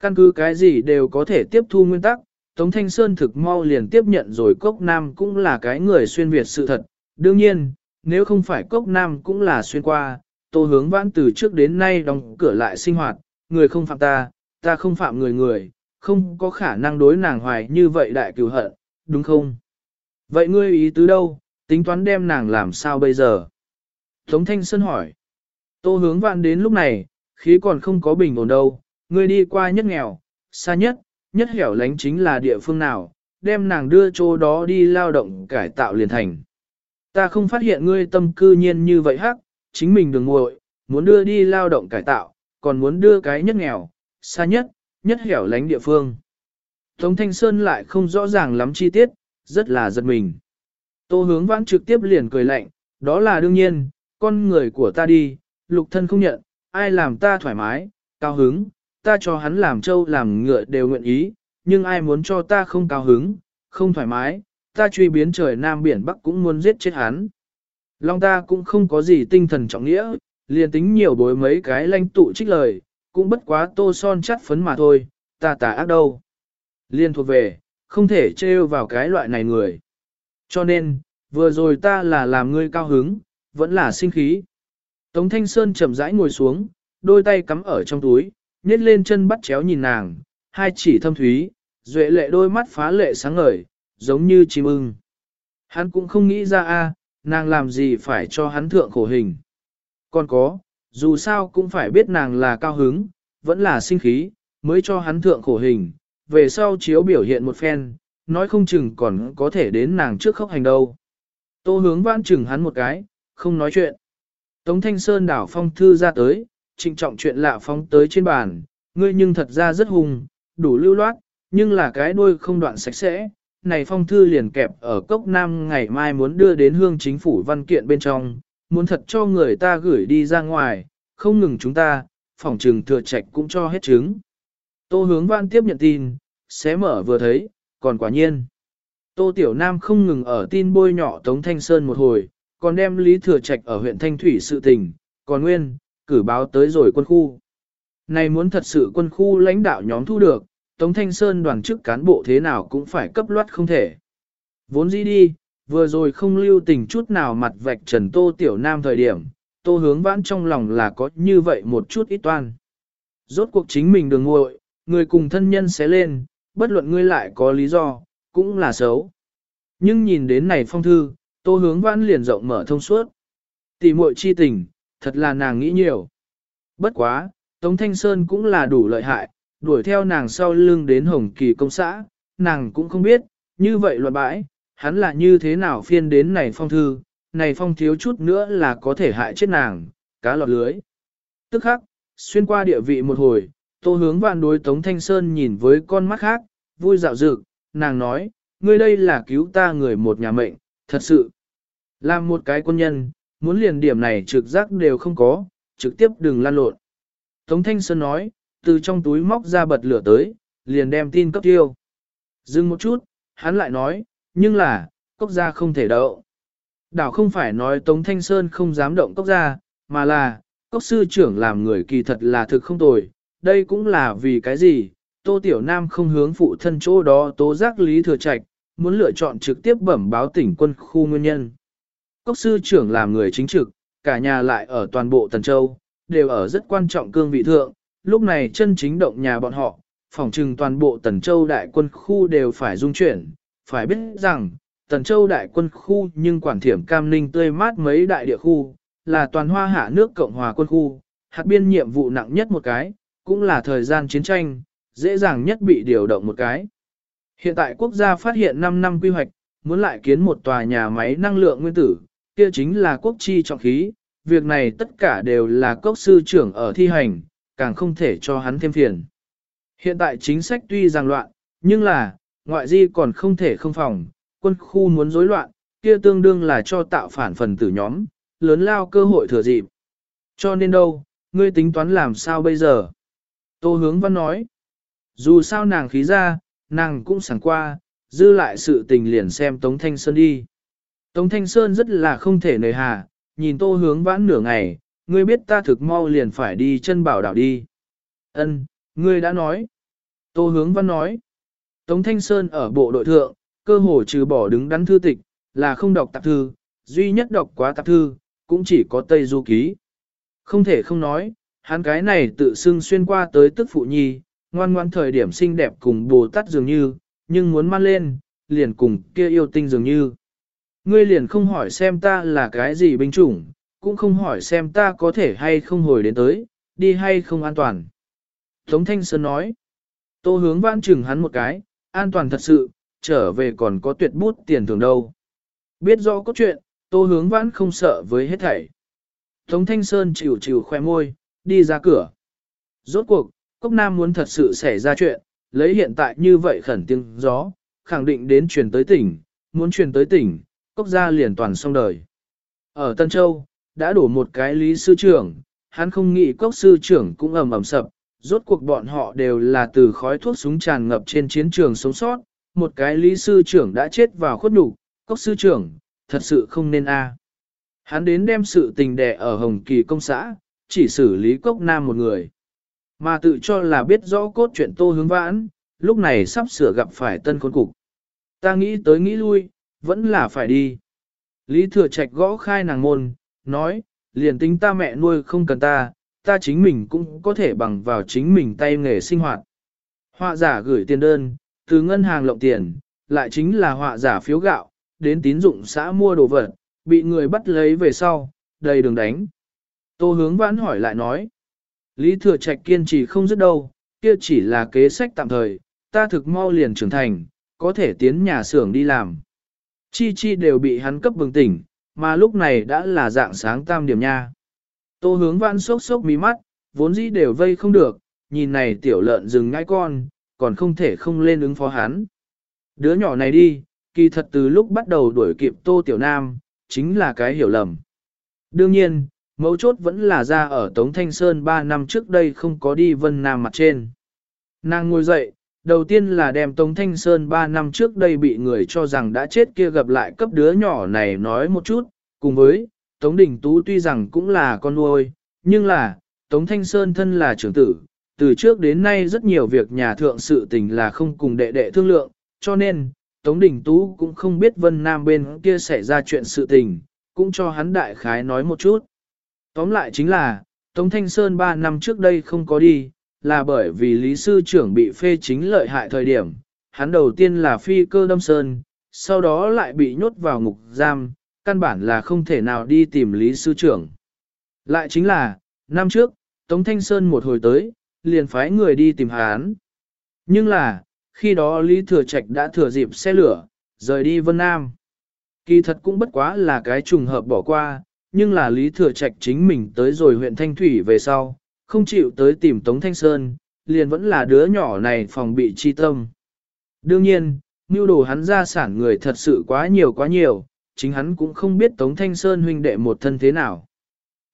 Căn cứ cái gì đều có thể tiếp thu nguyên tắc, Tống Thanh Sơn thực mau liền tiếp nhận rồi Cốc Nam cũng là cái người xuyên Việt sự thật. Đương nhiên, nếu không phải Cốc Nam cũng là xuyên qua, Tô Hướng Vãn từ trước đến nay đóng cửa lại sinh hoạt, người không phạm ta, ta không phạm người người, không có khả năng đối nàng hoài như vậy đại cửu hận, đúng không? Vậy ngươi ý tứ đâu, tính toán đem nàng làm sao bây giờ? Tống Thanh Sơn hỏi. Tô Hướng Vạn đến lúc này, khí còn không có bình ổn đâu, ngươi đi qua nhất nghèo, xa nhất, nhất hẻo lánh chính là địa phương nào, đem nàng đưa chỗ đó đi lao động cải tạo liền thành. Ta không phát hiện ngươi tâm cư nhiên như vậy hắc, chính mình đừng nguội, muốn đưa đi lao động cải tạo, còn muốn đưa cái nhất nghèo, xa nhất, nhất hẻo lánh địa phương. Tống Thanh Sơn lại không rõ ràng lắm chi tiết, rất là giật mình. Tô hướng vãn trực tiếp liền cười lạnh, đó là đương nhiên, con người của ta đi, lục thân không nhận, ai làm ta thoải mái, cao hứng, ta cho hắn làm trâu làm ngựa đều nguyện ý, nhưng ai muốn cho ta không cao hứng, không thoải mái, ta truy biến trời Nam Biển Bắc cũng muốn giết chết hắn. Long ta cũng không có gì tinh thần trọng nghĩa, liền tính nhiều bối mấy cái lanh tụ trích lời, cũng bất quá tô son chắt phấn mà thôi, ta tà ác đâu. Liên thuộc về, không thể trêu vào cái loại này người. Cho nên, vừa rồi ta là làm ngươi cao hứng, vẫn là sinh khí. Tống Thanh Sơn chậm rãi ngồi xuống, đôi tay cắm ở trong túi, nhét lên chân bắt chéo nhìn nàng, hai chỉ thâm thúy, duệ lệ đôi mắt phá lệ sáng ngời, giống như chim ưng. Hắn cũng không nghĩ ra a, nàng làm gì phải cho hắn thượng khổ hình. Còn có, dù sao cũng phải biết nàng là cao hứng, vẫn là sinh khí, mới cho hắn thượng khổ hình, về sau chiếu biểu hiện một phen, nói không chừng còn có thể đến nàng trước khóc hành đâu. Tô hướng vãn chừng hắn một cái, không nói chuyện. Tống Thanh Sơn đảo phong thư ra tới, trịnh trọng chuyện lạ phong tới trên bàn, ngươi nhưng thật ra rất hùng, đủ lưu loát, nhưng là cái đuôi không đoạn sạch sẽ. Này phong thư liền kẹp ở cốc nam ngày mai muốn đưa đến hương chính phủ văn kiện bên trong, muốn thật cho người ta gửi đi ra ngoài, không ngừng chúng ta, phòng trừng thừa trạch cũng cho hết trứng. Tô hướng văn tiếp nhận tin, xé mở vừa thấy, còn quả nhiên. Tô Tiểu Nam không ngừng ở tin bôi nhỏ Tống Thanh Sơn một hồi, còn đem Lý Thừa Trạch ở huyện Thanh Thủy sự tình, còn nguyên, cử báo tới rồi quân khu. Này muốn thật sự quân khu lãnh đạo nhóm thu được, Tống Thanh Sơn đoàn chức cán bộ thế nào cũng phải cấp loát không thể. Vốn dĩ đi, vừa rồi không lưu tình chút nào mặt vạch trần Tô Tiểu Nam thời điểm, Tô hướng vãn trong lòng là có như vậy một chút ít toan. Rốt cuộc chính mình đường ngội, người cùng thân nhân sẽ lên, bất luận ngươi lại có lý do, cũng là xấu. Nhưng nhìn đến này phong thư, tô hướng vãn liền rộng mở thông suốt. Tỷ muội chi tình, thật là nàng nghĩ nhiều. Bất quá, Tống Thanh Sơn cũng là đủ lợi hại, đuổi theo nàng sau lưng đến Hồng Kỳ công xã, nàng cũng không biết, như vậy loạn bãi, hắn là như thế nào phiên đến này phong thư, này phong thiếu chút nữa là có thể hại chết nàng, cá lọt lưới. Tức khắc, xuyên qua địa vị một hồi, tô hướng vạn đối Tống Thanh Sơn nhìn với con mắt khác, vui dạo dực, nàng nói, ngươi đây là cứu ta người một nhà mệnh, thật sự. Làm một cái quân nhân, muốn liền điểm này trực giác đều không có, trực tiếp đừng lan lộn. Tống Thanh Sơn nói, từ trong túi móc ra bật lửa tới, liền đem tin cấp tiêu. Dừng một chút, hắn lại nói, nhưng là, cốc gia không thể đậu. Đảo không phải nói Tống Thanh Sơn không dám động cốc gia, mà là, cốc sư trưởng làm người kỳ thật là thực không tồi, đây cũng là vì cái gì, Tô Tiểu Nam không hướng phụ thân chỗ đó tố giác Lý Thừa Trạch, muốn lựa chọn trực tiếp bẩm báo tỉnh quân khu nguyên nhân. Cốc sư trưởng làm người chính trực, cả nhà lại ở toàn bộ Tần Châu, đều ở rất quan trọng cương vị thượng, lúc này chân chính động nhà bọn họ, phòng trừng toàn bộ Tần Châu đại quân khu đều phải dung chuyển, phải biết rằng, Tần Châu đại quân khu nhưng quản thiểm cam ninh tươi mát mấy đại địa khu, là toàn hoa hạ nước Cộng hòa quân khu, hạt biên nhiệm vụ nặng nhất một cái, cũng là thời gian chiến tranh, dễ dàng nhất bị điều động một cái. Hiện tại quốc gia phát hiện 5 năm quy hoạch, muốn lại kiến một tòa nhà máy năng lượng nguyên tử, kia chính là quốc chi trọng khí, việc này tất cả đều là cốc sư trưởng ở thi hành, càng không thể cho hắn thêm phiền. Hiện tại chính sách tuy rằng loạn, nhưng là, ngoại di còn không thể không phòng, quân khu muốn rối loạn, kia tương đương là cho tạo phản phần tử nhóm, lớn lao cơ hội thừa dịp. Cho nên đâu, ngươi tính toán làm sao bây giờ? Tô hướng văn nói, dù sao nàng khí ra, nàng cũng sẵn qua, dư lại sự tình liền xem Tống Thanh Sơn đi. Tống Thanh Sơn rất là không thể nề hà, nhìn tô hướng vãn nửa ngày, ngươi biết ta thực mau liền phải đi chân bảo đảo đi. Ân, ngươi đã nói. Tô hướng văn nói. Tống Thanh Sơn ở bộ đội thượng, cơ hồ trừ bỏ đứng đắn thư tịch, là không đọc tạp thư, duy nhất đọc quá tạp thư, cũng chỉ có Tây Du Ký. Không thể không nói, hắn cái này tự xưng xuyên qua tới tức phụ nhi, ngoan ngoan thời điểm xinh đẹp cùng bồ tát dường như, nhưng muốn mang lên, liền cùng kia yêu tinh dường như. Ngươi liền không hỏi xem ta là cái gì binh chủng, cũng không hỏi xem ta có thể hay không hồi đến tới, đi hay không an toàn. Tống Thanh Sơn nói, tô hướng vãn chừng hắn một cái, an toàn thật sự, trở về còn có tuyệt bút tiền thường đâu. Biết rõ có chuyện, tô hướng vãn không sợ với hết thảy. Tống Thanh Sơn chịu chịu khoe môi, đi ra cửa. Rốt cuộc, Cốc Nam muốn thật sự xảy ra chuyện, lấy hiện tại như vậy khẩn tiếng gió, khẳng định đến truyền tới tỉnh, muốn truyền tới tỉnh, Cốc gia liền toàn xong đời. Ở Tân Châu, đã đổ một cái lý sư trưởng, hắn không nghĩ Cốc sư trưởng cũng ầm ầm sập, rốt cuộc bọn họ đều là từ khói thuốc súng tràn ngập trên chiến trường sống sót, một cái lý sư trưởng đã chết vào khuất nhục, Cốc sư trưởng, thật sự không nên a. Hắn đến đem sự tình đẻ ở Hồng Kỳ công xã, chỉ xử lý Cốc Nam một người. Mà tự cho là biết rõ cốt chuyện tô hướng vãn, lúc này sắp sửa gặp phải tân khốn cục. Ta nghĩ tới nghĩ lui, vẫn là phải đi. Lý thừa trạch gõ khai nàng môn, nói, liền tính ta mẹ nuôi không cần ta, ta chính mình cũng có thể bằng vào chính mình tay nghề sinh hoạt. Họa giả gửi tiền đơn, từ ngân hàng lộng tiền, lại chính là họa giả phiếu gạo, đến tín dụng xã mua đồ vật, bị người bắt lấy về sau, đầy đường đánh. Tô hướng vãn hỏi lại nói, Lý Thừa Trạch kiên trì không dứt đâu, kia chỉ là kế sách tạm thời, ta thực mau liền trưởng thành, có thể tiến nhà xưởng đi làm. Chi chi đều bị hắn cấp bừng tỉnh, mà lúc này đã là dạng sáng tam điểm nha. Tô hướng vãn sốc sốc mí mắt, vốn dĩ đều vây không được, nhìn này tiểu lợn rừng ngai con, còn không thể không lên ứng phó hắn. Đứa nhỏ này đi, kỳ thật từ lúc bắt đầu đuổi kịp tô tiểu nam, chính là cái hiểu lầm. Đương nhiên, mấu chốt vẫn là ra ở Tống Thanh Sơn 3 năm trước đây không có đi Vân Nam mặt trên. Nàng ngồi dậy, đầu tiên là đem Tống Thanh Sơn 3 năm trước đây bị người cho rằng đã chết kia gặp lại cấp đứa nhỏ này nói một chút, cùng với, Tống Đình Tú tuy rằng cũng là con nuôi, nhưng là, Tống Thanh Sơn thân là trưởng tử, từ trước đến nay rất nhiều việc nhà thượng sự tình là không cùng đệ đệ thương lượng, cho nên, Tống Đình Tú cũng không biết Vân Nam bên kia xảy ra chuyện sự tình, cũng cho hắn đại khái nói một chút. Tóm lại chính là, Tống Thanh Sơn 3 năm trước đây không có đi, là bởi vì Lý Sư trưởng bị phê chính lợi hại thời điểm, hắn đầu tiên là phi cơ đâm sơn, sau đó lại bị nhốt vào ngục giam, căn bản là không thể nào đi tìm Lý Sư trưởng. Lại chính là, năm trước, Tống Thanh Sơn một hồi tới, liền phái người đi tìm hắn. Nhưng là, khi đó Lý Thừa Trạch đã thừa dịp xe lửa, rời đi Vân Nam. Kỳ thật cũng bất quá là cái trùng hợp bỏ qua, nhưng là Lý Thừa Trạch chính mình tới rồi huyện Thanh Thủy về sau, không chịu tới tìm Tống Thanh Sơn, liền vẫn là đứa nhỏ này phòng bị chi tâm. Đương nhiên, mưu đồ hắn ra sản người thật sự quá nhiều quá nhiều, chính hắn cũng không biết Tống Thanh Sơn huynh đệ một thân thế nào.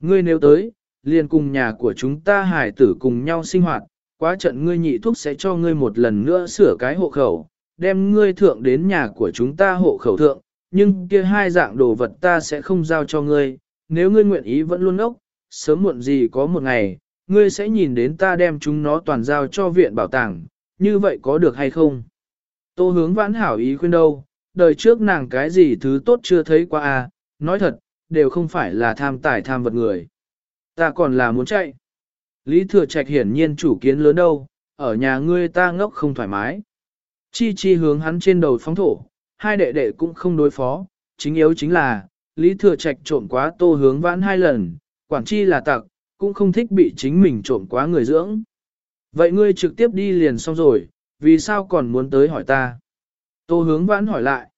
Ngươi nếu tới, liền cùng nhà của chúng ta hải tử cùng nhau sinh hoạt, quá trận ngươi nhị thuốc sẽ cho ngươi một lần nữa sửa cái hộ khẩu, đem ngươi thượng đến nhà của chúng ta hộ khẩu thượng, nhưng kia hai dạng đồ vật ta sẽ không giao cho ngươi, nếu ngươi nguyện ý vẫn luôn ốc, sớm muộn gì có một ngày, ngươi sẽ nhìn đến ta đem chúng nó toàn giao cho viện bảo tàng, như vậy có được hay không? Tô hướng vãn hảo ý khuyên đâu, đời trước nàng cái gì thứ tốt chưa thấy qua à, nói thật, đều không phải là tham tài tham vật người. Ta còn là muốn chạy. Lý Thừa Trạch hiển nhiên chủ kiến lớn đâu, ở nhà ngươi ta ngốc không thoải mái. Chi chi hướng hắn trên đầu phóng thổ, hai đệ đệ cũng không đối phó, chính yếu chính là, Lý Thừa Trạch trộm quá tô hướng vãn hai lần, quản chi là tặc, cũng không thích bị chính mình trộm quá người dưỡng. Vậy ngươi trực tiếp đi liền xong rồi, vì sao còn muốn tới hỏi ta? Tô hướng vãn hỏi lại.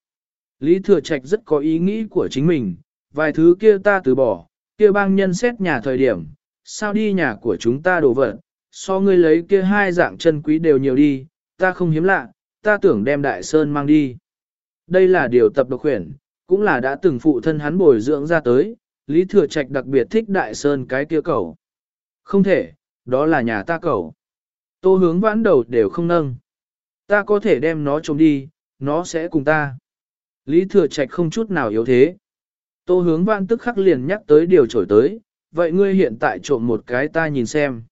Lý Thừa Trạch rất có ý nghĩ của chính mình, vài thứ kia ta từ bỏ, kia bang nhân xét nhà thời điểm, sao đi nhà của chúng ta đổ vật, so ngươi lấy kia hai dạng chân quý đều nhiều đi, ta không hiếm lạ, ta tưởng đem đại sơn mang đi. Đây là điều tập độc khuyển, cũng là đã từng phụ thân hắn bồi dưỡng ra tới, Lý Thừa Trạch đặc biệt thích đại sơn cái kia cầu. Không thể, đó là nhà ta cầu. Tô hướng vãn đầu đều không nâng. Ta có thể đem nó trông đi, nó sẽ cùng ta. Lý Thừa Trạch không chút nào yếu thế. Tô hướng vãn tức khắc liền nhắc tới điều trổi tới, vậy ngươi hiện tại trộm một cái ta nhìn xem.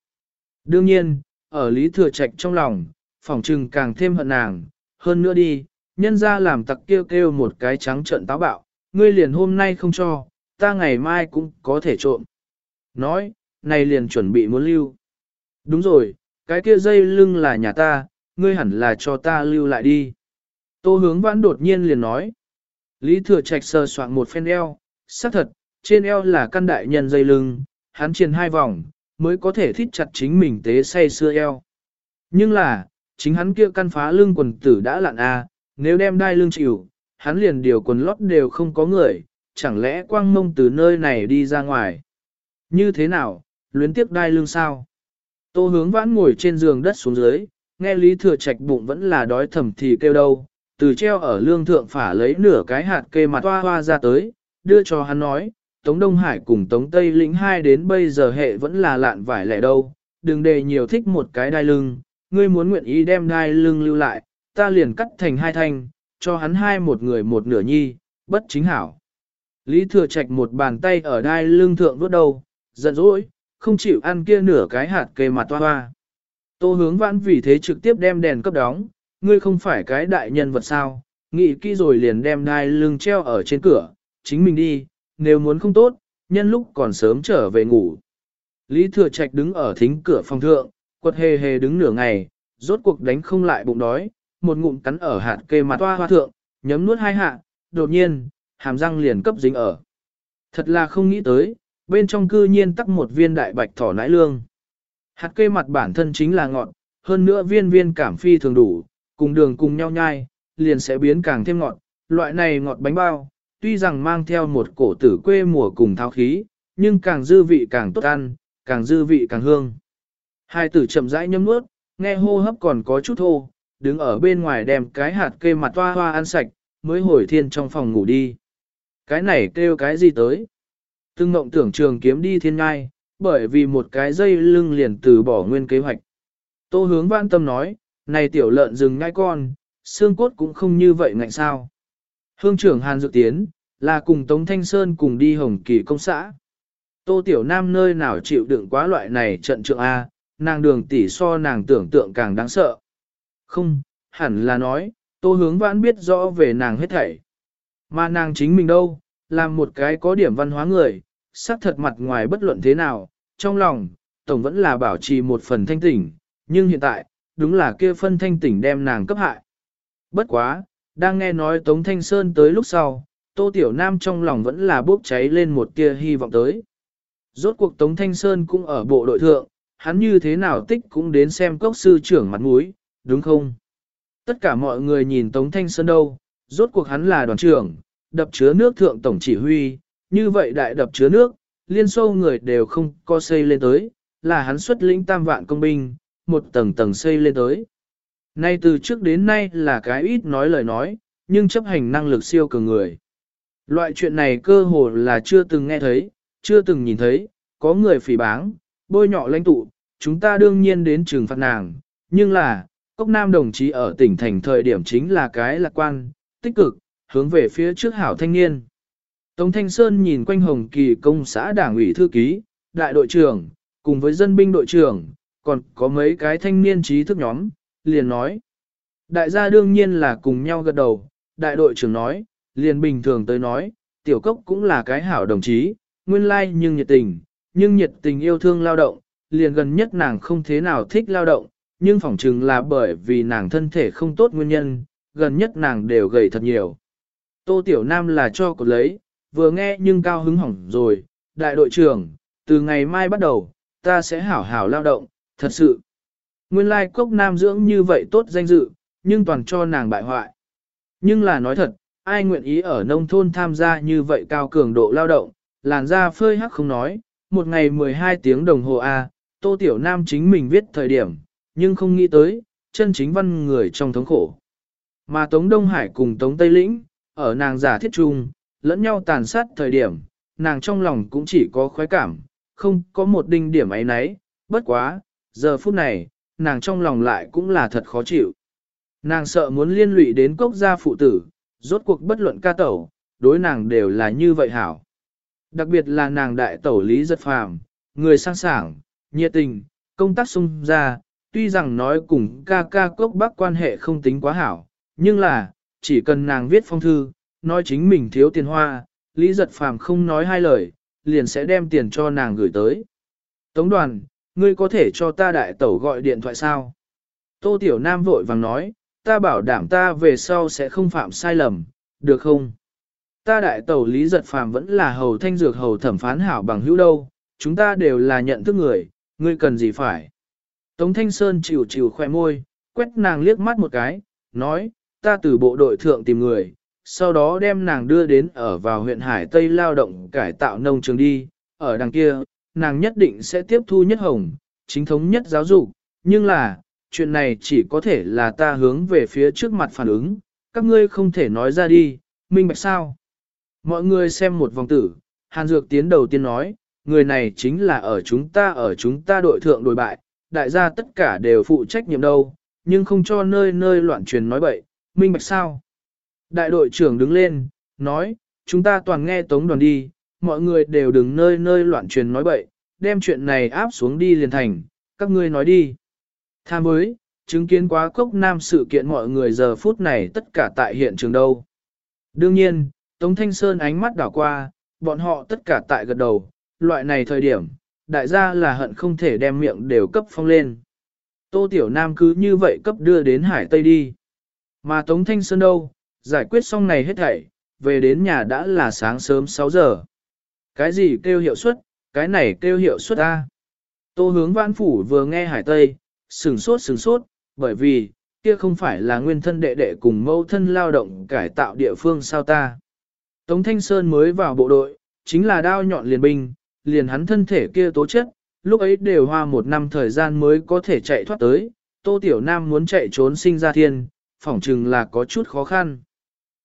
Đương nhiên, ở Lý Thừa Trạch trong lòng, phỏng trừng càng thêm hận nàng, hơn nữa đi, nhân ra làm tặc kêu kêu một cái trắng trợn táo bạo, ngươi liền hôm nay không cho, ta ngày mai cũng có thể trộm. Nói, này liền chuẩn bị muốn lưu. Đúng rồi, cái kia dây lưng là nhà ta, ngươi hẳn là cho ta lưu lại đi. Tô hướng vãn đột nhiên liền nói. Lý thừa trạch sờ soạn một phen eo, xác thật, trên eo là căn đại nhân dây lưng, hắn triền hai vòng, mới có thể thít chặt chính mình tế say xưa eo. Nhưng là, chính hắn kia căn phá lưng quần tử đã lặn a, à, nếu đem đai lưng chịu, hắn liền điều quần lót đều không có người, chẳng lẽ quang mông từ nơi này đi ra ngoài. Như thế nào, luyến tiếc đai lưng sao? Tô hướng vãn ngồi trên giường đất xuống dưới, nghe Lý Thừa Trạch bụng vẫn là đói thầm thì kêu đâu, từ treo ở lương thượng phả lấy nửa cái hạt kê mặt hoa hoa ra tới, đưa cho hắn nói, Tống Đông Hải cùng Tống Tây lĩnh hai đến bây giờ hệ vẫn là lạn vải lẻ đâu, đừng để nhiều thích một cái đai lưng, ngươi muốn nguyện ý đem đai lưng lưu lại, ta liền cắt thành hai thanh, cho hắn hai một người một nửa nhi, bất chính hảo. Lý Thừa Trạch một bàn tay ở đai lưng thượng vuốt đầu, giận dỗi, không chịu ăn kia nửa cái hạt kê mặt toa hoa. Tô hướng vãn vì thế trực tiếp đem đèn cấp đóng, ngươi không phải cái đại nhân vật sao, nghĩ kỹ rồi liền đem đai lưng treo ở trên cửa, chính mình đi, nếu muốn không tốt, nhân lúc còn sớm trở về ngủ. Lý Thừa Trạch đứng ở thính cửa phòng thượng, quật hề hề đứng nửa ngày, rốt cuộc đánh không lại bụng đói, một ngụm cắn ở hạt kê mặt toa hoa thượng, nhấm nuốt hai hạ, đột nhiên, hàm răng liền cấp dính ở. Thật là không nghĩ tới, bên trong cư nhiên tắc một viên đại bạch thỏ nãi lương. Hạt cây mặt bản thân chính là ngọt, hơn nữa viên viên cảm phi thường đủ, cùng đường cùng nhau nhai, liền sẽ biến càng thêm ngọt. Loại này ngọt bánh bao, tuy rằng mang theo một cổ tử quê mùa cùng thao khí, nhưng càng dư vị càng tốt ăn, càng dư vị càng hương. Hai tử chậm rãi nhấm nuốt, nghe hô hấp còn có chút thô, đứng ở bên ngoài đem cái hạt kê mặt toa hoa ăn sạch, mới hồi thiên trong phòng ngủ đi. Cái này kêu cái gì tới? Từng ngộng tưởng trường kiếm đi thiên ngai, bởi vì một cái dây lưng liền từ bỏ nguyên kế hoạch. Tô hướng văn tâm nói, này tiểu lợn rừng ngai con, xương cốt cũng không như vậy ngạnh sao. Hương trưởng Hàn Dược Tiến, là cùng Tống Thanh Sơn cùng đi Hồng Kỳ công xã. Tô Tiểu Nam nơi nào chịu đựng quá loại này trận trượng A, nàng đường tỷ so nàng tưởng tượng càng đáng sợ. Không, hẳn là nói, Tô Hướng Vãn biết rõ về nàng hết thảy. Mà nàng chính mình đâu, làm một cái có điểm văn hóa người, sắc thật mặt ngoài bất luận thế nào, trong lòng, Tổng vẫn là bảo trì một phần thanh tỉnh, nhưng hiện tại, đúng là kia phân thanh tỉnh đem nàng cấp hại. Bất quá, đang nghe nói Tống Thanh Sơn tới lúc sau, Tô Tiểu Nam trong lòng vẫn là bốc cháy lên một tia hy vọng tới. Rốt cuộc Tống Thanh Sơn cũng ở bộ đội thượng, hắn như thế nào tích cũng đến xem cốc sư trưởng mặt mũi, đúng không? Tất cả mọi người nhìn Tống Thanh Sơn đâu, rốt cuộc hắn là đoàn trưởng, đập chứa nước thượng tổng chỉ huy, như vậy đại đập chứa nước, liên xô người đều không có xây lên tới, là hắn xuất lĩnh tam vạn công binh, một tầng tầng xây lên tới. Nay từ trước đến nay là cái ít nói lời nói, nhưng chấp hành năng lực siêu cường người. Loại chuyện này cơ hồ là chưa từng nghe thấy, chưa từng nhìn thấy, có người phỉ báng, bôi nhọ lãnh tụ, chúng ta đương nhiên đến trừng phạt nàng, nhưng là, Cốc Nam đồng chí ở tỉnh thành thời điểm chính là cái lạc quan, tích cực, hướng về phía trước hảo thanh niên. Tống Thanh Sơn nhìn quanh Hồng Kỳ công xã đảng ủy thư ký, đại đội trưởng, cùng với dân binh đội trưởng, còn có mấy cái thanh niên trí thức nhóm, liền nói. Đại gia đương nhiên là cùng nhau gật đầu, đại đội trưởng nói, liền bình thường tới nói, tiểu cốc cũng là cái hảo đồng chí, nguyên lai like nhưng nhiệt tình, nhưng nhiệt tình yêu thương lao động, liền gần nhất nàng không thế nào thích lao động, nhưng phỏng chừng là bởi vì nàng thân thể không tốt nguyên nhân, gần nhất nàng đều gầy thật nhiều. Tô Tiểu Nam là cho cột lấy, vừa nghe nhưng cao hứng hỏng rồi, đại đội trưởng, từ ngày mai bắt đầu, ta sẽ hảo hảo lao động, thật sự. Nguyên lai cốc nam dưỡng như vậy tốt danh dự, nhưng toàn cho nàng bại hoại. Nhưng là nói thật, ai nguyện ý ở nông thôn tham gia như vậy cao cường độ lao động, làn da phơi hắc không nói, một ngày 12 tiếng đồng hồ A, Tô Tiểu Nam chính mình viết thời điểm, nhưng không nghĩ tới, chân chính văn người trong thống khổ. Mà Tống Đông Hải cùng Tống Tây Lĩnh, ở nàng giả thiết trung, lẫn nhau tàn sát thời điểm, nàng trong lòng cũng chỉ có khoái cảm, không có một đinh điểm ấy nấy, bất quá, giờ phút này, nàng trong lòng lại cũng là thật khó chịu. Nàng sợ muốn liên lụy đến cốc gia phụ tử, rốt cuộc bất luận ca tẩu, đối nàng đều là như vậy hảo. Đặc biệt là nàng đại tẩu lý giật phàm, người sang sảng, nhiệt tình, công tác sung ra, tuy rằng nói cùng ca ca cốc bác quan hệ không tính quá hảo, nhưng là, chỉ cần nàng viết phong thư, nói chính mình thiếu tiền hoa, lý giật phàm không nói hai lời, liền sẽ đem tiền cho nàng gửi tới. Tống đoàn, ngươi có thể cho ta đại tẩu gọi điện thoại sao? Tô Tiểu Nam vội vàng nói, ta bảo đảm ta về sau sẽ không phạm sai lầm, được không? Ta đại tẩu lý giật phàm vẫn là hầu thanh dược hầu thẩm phán hảo bằng hữu đâu, chúng ta đều là nhận thức người, ngươi cần gì phải? Tống Thanh Sơn chịu chịu khoe môi, quét nàng liếc mắt một cái, nói, ta từ bộ đội thượng tìm người, sau đó đem nàng đưa đến ở vào huyện Hải Tây lao động cải tạo nông trường đi, ở đằng kia, nàng nhất định sẽ tiếp thu nhất hồng, chính thống nhất giáo dục, nhưng là, chuyện này chỉ có thể là ta hướng về phía trước mặt phản ứng, các ngươi không thể nói ra đi, minh bạch sao. Mọi người xem một vòng tử, Hàn Dược tiến đầu tiên nói, người này chính là ở chúng ta ở chúng ta đội thượng đội bại, đại gia tất cả đều phụ trách nhiệm đâu, nhưng không cho nơi nơi loạn truyền nói bậy, minh bạch sao. Đại đội trưởng đứng lên, nói, chúng ta toàn nghe tống đoàn đi, mọi người đều đừng nơi nơi loạn truyền nói bậy, đem chuyện này áp xuống đi liền thành, các ngươi nói đi. Tham với, chứng kiến quá cốc nam sự kiện mọi người giờ phút này tất cả tại hiện trường đâu. Đương nhiên, Tống Thanh Sơn ánh mắt đảo qua, bọn họ tất cả tại gật đầu, loại này thời điểm, đại gia là hận không thể đem miệng đều cấp phong lên. Tô Tiểu Nam cứ như vậy cấp đưa đến Hải Tây đi. Mà Tống Thanh Sơn đâu, giải quyết xong này hết thảy, về đến nhà đã là sáng sớm 6 giờ. Cái gì kêu hiệu suất, cái này kêu hiệu suất A. Tô hướng vãn phủ vừa nghe hải tây, sừng sốt sừng sốt, bởi vì, kia không phải là nguyên thân đệ đệ cùng mâu thân lao động cải tạo địa phương sao ta. Tống Thanh Sơn mới vào bộ đội, chính là đao nhọn liền binh, liền hắn thân thể kia tố chất, lúc ấy đều hoa một năm thời gian mới có thể chạy thoát tới, Tô Tiểu Nam muốn chạy trốn sinh ra thiên, phỏng chừng là có chút khó khăn.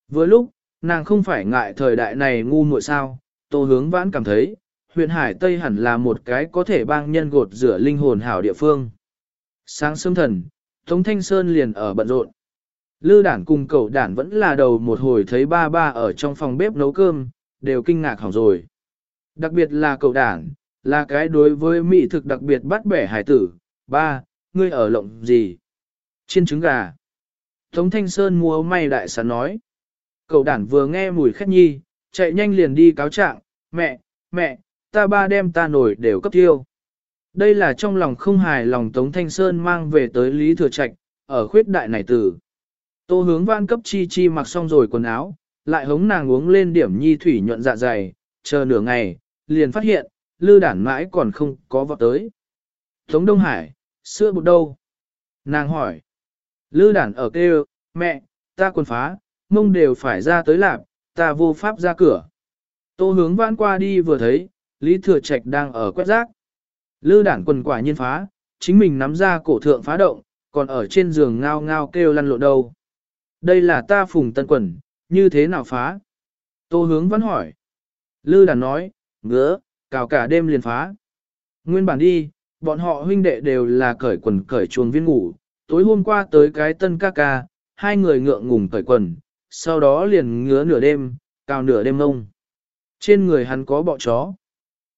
Với lúc, nàng không phải ngại thời đại này ngu muội sao, Tô Hướng Vãn cảm thấy, huyện Hải Tây hẳn là một cái có thể bang nhân gột rửa linh hồn hảo địa phương. Sáng sớm thần, Tống Thanh Sơn liền ở bận rộn. Lư đản cùng cậu đản vẫn là đầu một hồi thấy ba ba ở trong phòng bếp nấu cơm, đều kinh ngạc hỏng rồi. Đặc biệt là cậu đản, là cái đối với mỹ thực đặc biệt bắt bẻ hải tử. Ba, ngươi ở lộng gì? Chiên trứng gà. Tống Thanh Sơn mua may đại sản nói. Cậu đản vừa nghe mùi khét nhi, chạy nhanh liền đi cáo trạng, mẹ, mẹ, ta ba đem ta nổi đều cấp tiêu. Đây là trong lòng không hài lòng Tống Thanh Sơn mang về tới Lý Thừa Trạch, ở khuyết đại này tử. Tô hướng văn cấp chi chi mặc xong rồi quần áo, lại hống nàng uống lên điểm nhi thủy nhuận dạ dày, chờ nửa ngày, liền phát hiện, lư đản mãi còn không có vọt tới. Tống Đông Hải, sữa bột đâu? Nàng hỏi. Lư đản ở kêu, mẹ, ta quần phá, mông đều phải ra tới lạp, ta vô pháp ra cửa. Tô hướng vãn qua đi vừa thấy, Lý Thừa Trạch đang ở quét rác. Lư đản quần quả nhiên phá, chính mình nắm ra cổ thượng phá động, còn ở trên giường ngao ngao kêu lăn lộn đâu. Đây là ta phùng tân quần, như thế nào phá? Tô hướng vẫn hỏi. Lư đản nói, ngứa, cào cả đêm liền phá. Nguyên bản đi, bọn họ huynh đệ đều là cởi quần cởi chuồng viên ngủ, tối hôm qua tới cái tân ca ca, hai người ngượng ngùng cởi quần, sau đó liền ngứa nửa đêm, cào nửa đêm ngông. Trên người hắn có bọ chó.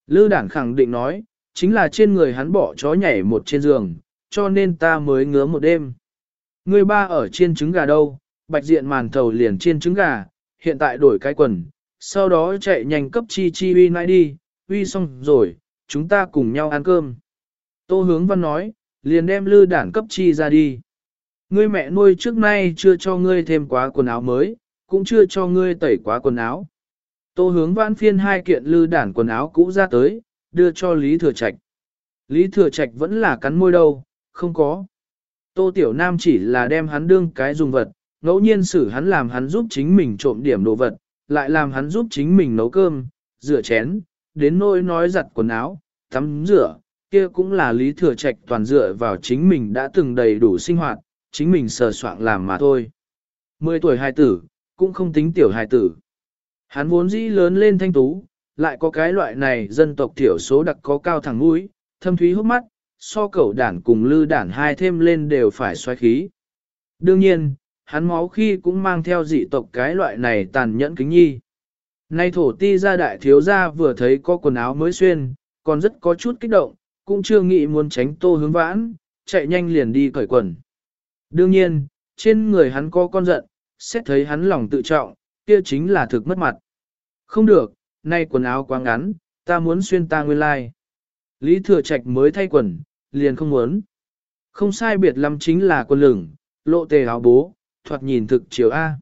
Lư đảng khẳng định nói, chính là trên người hắn bỏ chó nhảy một trên giường, cho nên ta mới ngứa một đêm. Người ba ở trên trứng gà đâu, bạch diện màn thầu liền trên trứng gà, hiện tại đổi cái quần, sau đó chạy nhanh cấp chi chi uy nãi đi, uy xong rồi, chúng ta cùng nhau ăn cơm. Tô hướng văn nói, liền đem lư đảng cấp chi ra đi. Ngươi mẹ nuôi trước nay chưa cho ngươi thêm quá quần áo mới, cũng chưa cho ngươi tẩy quá quần áo. Tô hướng vãn phiên hai kiện lư đản quần áo cũ ra tới, đưa cho Lý Thừa Trạch. Lý Thừa Trạch vẫn là cắn môi đâu, không có. Tô Tiểu Nam chỉ là đem hắn đương cái dùng vật, ngẫu nhiên xử hắn làm hắn giúp chính mình trộm điểm đồ vật, lại làm hắn giúp chính mình nấu cơm, rửa chén, đến nỗi nói giặt quần áo, tắm rửa, kia cũng là Lý Thừa Trạch toàn dựa vào chính mình đã từng đầy đủ sinh hoạt, chính mình sờ soạn làm mà thôi. Mười tuổi hài tử, cũng không tính tiểu hài tử. Hắn vốn dĩ lớn lên thanh tú, lại có cái loại này dân tộc thiểu số đặc có cao thẳng mũi, thâm thúy hốc mắt, so cẩu đản cùng lư đản hai thêm lên đều phải xoay khí. Đương nhiên, hắn máu khi cũng mang theo dị tộc cái loại này tàn nhẫn kính nhi. Nay thổ ti gia đại thiếu gia vừa thấy có quần áo mới xuyên, còn rất có chút kích động, cũng chưa nghĩ muốn tránh tô hướng vãn, chạy nhanh liền đi cởi quần. Đương nhiên, trên người hắn có con giận, xét thấy hắn lòng tự trọng, kia chính là thực mất mặt. Không được, nay quần áo quá ngắn, ta muốn xuyên ta nguyên lai. Lý Thừa Trạch mới thay quần, liền không muốn. Không sai biệt lắm chính là quần lửng, lộ tề áo bố, thoạt nhìn thực chiều A.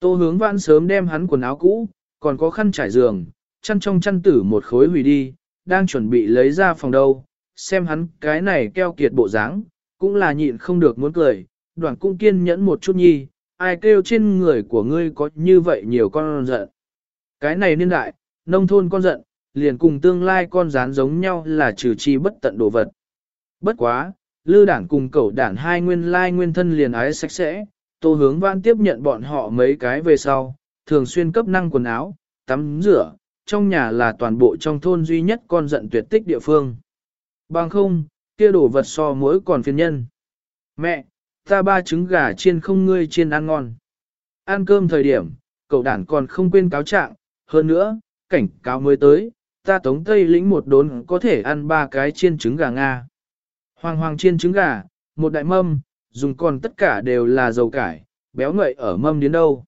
Tô hướng vãn sớm đem hắn quần áo cũ, còn có khăn trải giường, chăn trong chăn tử một khối hủy đi, đang chuẩn bị lấy ra phòng đâu, xem hắn cái này keo kiệt bộ dáng, cũng là nhịn không được muốn cười, đoàn cung kiên nhẫn một chút nhi, ai kêu trên người của ngươi có như vậy nhiều con giận. Cái này niên đại, nông thôn con giận, liền cùng tương lai con rán giống nhau là trừ chi bất tận đồ vật. Bất quá, lư đảng cùng cẩu đảng hai nguyên lai nguyên thân liền ái sạch sẽ, tô hướng vãn tiếp nhận bọn họ mấy cái về sau, thường xuyên cấp năng quần áo, tắm rửa, trong nhà là toàn bộ trong thôn duy nhất con giận tuyệt tích địa phương. Bằng không, kia đổ vật so mỗi còn phiền nhân. Mẹ, ta ba trứng gà chiên không ngươi chiên ăn ngon. Ăn cơm thời điểm, cậu đản còn không quên cáo trạng, hơn nữa, cảnh cáo mới tới, ta tống tây lĩnh một đốn có thể ăn ba cái chiên trứng gà Nga. Hoàng hoàng chiên trứng gà, một đại mâm, dùng còn tất cả đều là dầu cải, béo ngậy ở mâm đến đâu.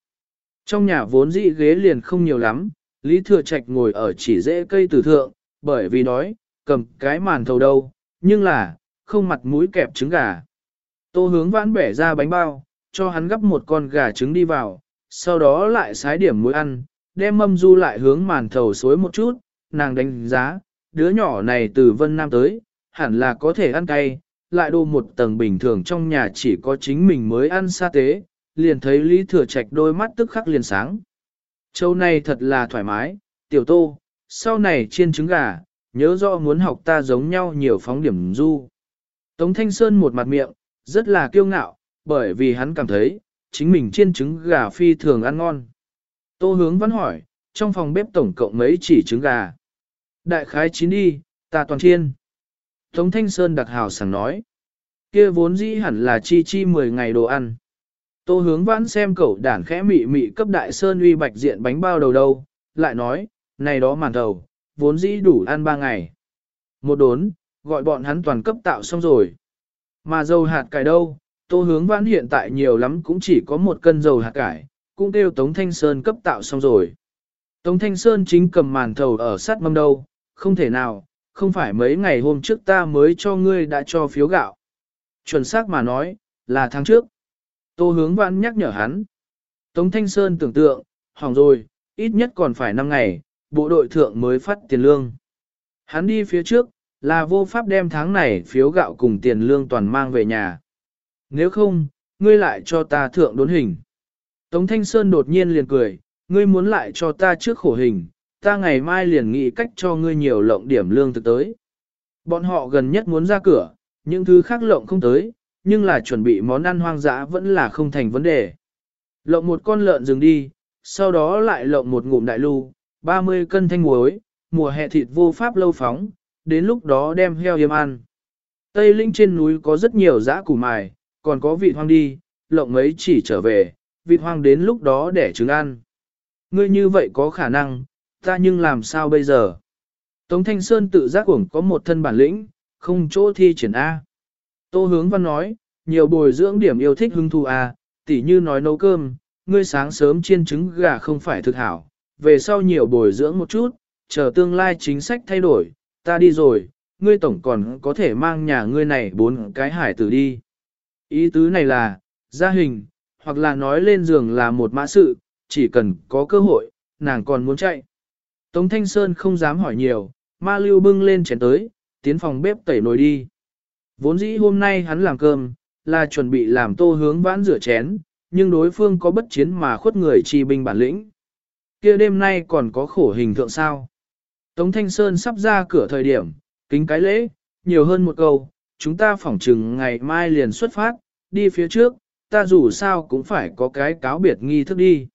Trong nhà vốn dĩ ghế liền không nhiều lắm, Lý Thừa Trạch ngồi ở chỉ dễ cây tử thượng, bởi vì đói, cầm cái màn thầu đâu, nhưng là, không mặt mũi kẹp trứng gà. Tô hướng vãn bẻ ra bánh bao, cho hắn gấp một con gà trứng đi vào, sau đó lại xái điểm muối ăn, đem mâm du lại hướng màn thầu xối một chút, nàng đánh giá, đứa nhỏ này từ Vân Nam tới, hẳn là có thể ăn cay, lại đô một tầng bình thường trong nhà chỉ có chính mình mới ăn sa tế, liền thấy Lý Thừa Trạch đôi mắt tức khắc liền sáng. Châu này thật là thoải mái, tiểu tô, sau này chiên trứng gà, nhớ rõ muốn học ta giống nhau nhiều phóng điểm du. Tống Thanh Sơn một mặt miệng, rất là kiêu ngạo, bởi vì hắn cảm thấy, chính mình chiên trứng gà phi thường ăn ngon. Tô hướng văn hỏi, trong phòng bếp tổng cộng mấy chỉ trứng gà. Đại khái chín đi, ta toàn chiên. Tống Thanh Sơn đặc hào sảng nói. kia vốn dĩ hẳn là chi chi 10 ngày đồ ăn. Tô hướng vãn xem cậu đản khẽ mị mị cấp đại sơn uy bạch diện bánh bao đầu đâu, lại nói, này đó màn đầu, vốn dĩ đủ ăn 3 ngày. Một đốn, gọi bọn hắn toàn cấp tạo xong rồi. Mà dầu hạt cải đâu, tô hướng vãn hiện tại nhiều lắm cũng chỉ có một cân dầu hạt cải, cũng kêu Tống Thanh Sơn cấp tạo xong rồi. Tống Thanh Sơn chính cầm màn thầu ở sát mâm đâu, không thể nào, không phải mấy ngày hôm trước ta mới cho ngươi đã cho phiếu gạo. Chuẩn xác mà nói, là tháng trước. Tô hướng vãn nhắc nhở hắn. Tống Thanh Sơn tưởng tượng, hỏng rồi, ít nhất còn phải 5 ngày, bộ đội thượng mới phát tiền lương. Hắn đi phía trước, là vô pháp đem tháng này phiếu gạo cùng tiền lương toàn mang về nhà. Nếu không, ngươi lại cho ta thượng đốn hình. Tống Thanh Sơn đột nhiên liền cười, ngươi muốn lại cho ta trước khổ hình, ta ngày mai liền nghĩ cách cho ngươi nhiều lộng điểm lương thực tới. Bọn họ gần nhất muốn ra cửa, những thứ khác lộng không tới, nhưng là chuẩn bị món ăn hoang dã vẫn là không thành vấn đề. Lộng một con lợn rừng đi, sau đó lại lộng một ngụm đại lưu, 30 cân thanh muối, mùa hè thịt vô pháp lâu phóng, đến lúc đó đem heo yếm ăn. Tây Linh trên núi có rất nhiều dã củ mài, còn có vị hoang đi, lộng mấy chỉ trở về, vị hoang đến lúc đó để trứng ăn. Ngươi như vậy có khả năng, ta nhưng làm sao bây giờ? Tống Thanh Sơn tự giác cũng có một thân bản lĩnh, không chỗ thi triển A. Tô hướng văn nói, nhiều bồi dưỡng điểm yêu thích hứng thu A, tỉ như nói nấu cơm, ngươi sáng sớm chiên trứng gà không phải thực hảo, về sau nhiều bồi dưỡng một chút, chờ tương lai chính sách thay đổi, ta đi rồi, ngươi tổng còn có thể mang nhà ngươi này bốn cái hải tử đi. Ý tứ này là, gia hình, hoặc là nói lên giường là một mã sự, chỉ cần có cơ hội, nàng còn muốn chạy. Tống Thanh Sơn không dám hỏi nhiều, ma lưu bưng lên chén tới, tiến phòng bếp tẩy nồi đi. Vốn dĩ hôm nay hắn làm cơm, là chuẩn bị làm tô hướng vãn rửa chén, nhưng đối phương có bất chiến mà khuất người chi binh bản lĩnh. kia đêm nay còn có khổ hình thượng sao. Tống Thanh Sơn sắp ra cửa thời điểm, kính cái lễ, nhiều hơn một câu, chúng ta phỏng chừng ngày mai liền xuất phát, đi phía trước, ta dù sao cũng phải có cái cáo biệt nghi thức đi.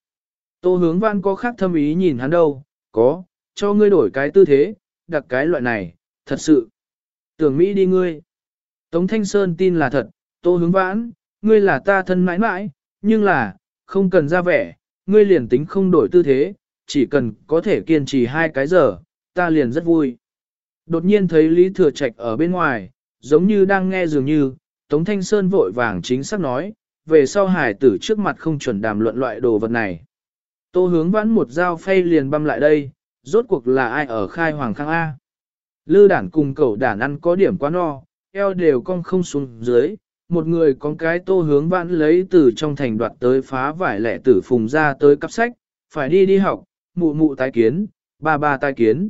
Tô hướng văn có khác thâm ý nhìn hắn đâu, có, cho ngươi đổi cái tư thế, đặt cái loại này, thật sự. Tưởng Mỹ đi ngươi. Tống Thanh Sơn tin là thật, tô hướng vãn, ngươi là ta thân mãi mãi, nhưng là, không cần ra vẻ, ngươi liền tính không đổi tư thế, chỉ cần có thể kiên trì hai cái giờ, ta liền rất vui. Đột nhiên thấy Lý Thừa Trạch ở bên ngoài, giống như đang nghe dường như, Tống Thanh Sơn vội vàng chính xác nói, về sau hải tử trước mặt không chuẩn đàm luận loại đồ vật này. Tô hướng vãn một dao phay liền băm lại đây, rốt cuộc là ai ở khai hoàng khang A. Lư đản cùng cậu đản ăn có điểm quá no, eo đều cong không xuống dưới, một người con cái tô hướng vãn lấy từ trong thành đoạt tới phá vải lẻ tử phùng ra tới cắp sách, phải đi đi học, mụ mụ tái kiến, ba ba tái kiến.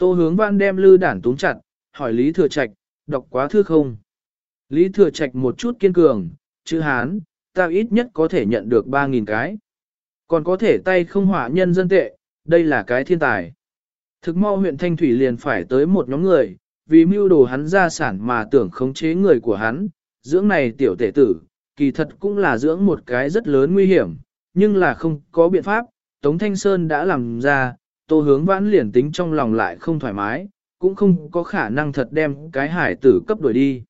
Tô hướng văn đem lư đản túng chặt, hỏi Lý Thừa Trạch, đọc quá thư không? Lý Thừa Trạch một chút kiên cường, chữ Hán, ta ít nhất có thể nhận được 3.000 cái. Còn có thể tay không hỏa nhân dân tệ, đây là cái thiên tài. Thực mau huyện Thanh Thủy liền phải tới một nhóm người, vì mưu đồ hắn ra sản mà tưởng khống chế người của hắn, dưỡng này tiểu tể tử, kỳ thật cũng là dưỡng một cái rất lớn nguy hiểm, nhưng là không có biện pháp, Tống Thanh Sơn đã làm ra, tô hướng vãn liền tính trong lòng lại không thoải mái, cũng không có khả năng thật đem cái hải tử cấp đuổi đi.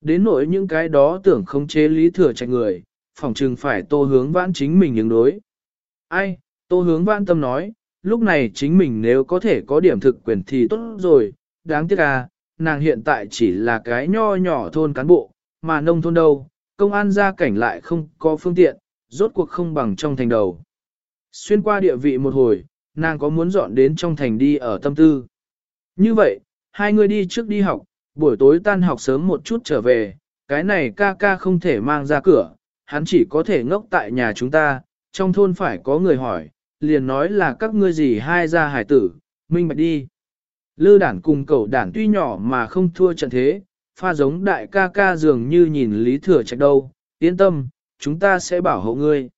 Đến nỗi những cái đó tưởng không chế lý thừa trạch người, phòng trừng phải tô hướng vãn chính mình ứng đối. Ai, tô hướng vãn tâm nói, lúc này chính mình nếu có thể có điểm thực quyền thì tốt rồi, đáng tiếc à, nàng hiện tại chỉ là cái nho nhỏ thôn cán bộ, mà nông thôn đâu, công an gia cảnh lại không có phương tiện, rốt cuộc không bằng trong thành đầu. Xuyên qua địa vị một hồi, nàng có muốn dọn đến trong thành đi ở tâm tư. Như vậy, hai người đi trước đi học, buổi tối tan học sớm một chút trở về, cái này ca ca không thể mang ra cửa, hắn chỉ có thể ngốc tại nhà chúng ta, trong thôn phải có người hỏi, liền nói là các ngươi gì hai gia hải tử, minh bạch đi. Lư đản cùng cậu đản tuy nhỏ mà không thua trận thế, pha giống đại ca ca dường như nhìn Lý Thừa Trạch đâu, yên tâm, chúng ta sẽ bảo hộ ngươi.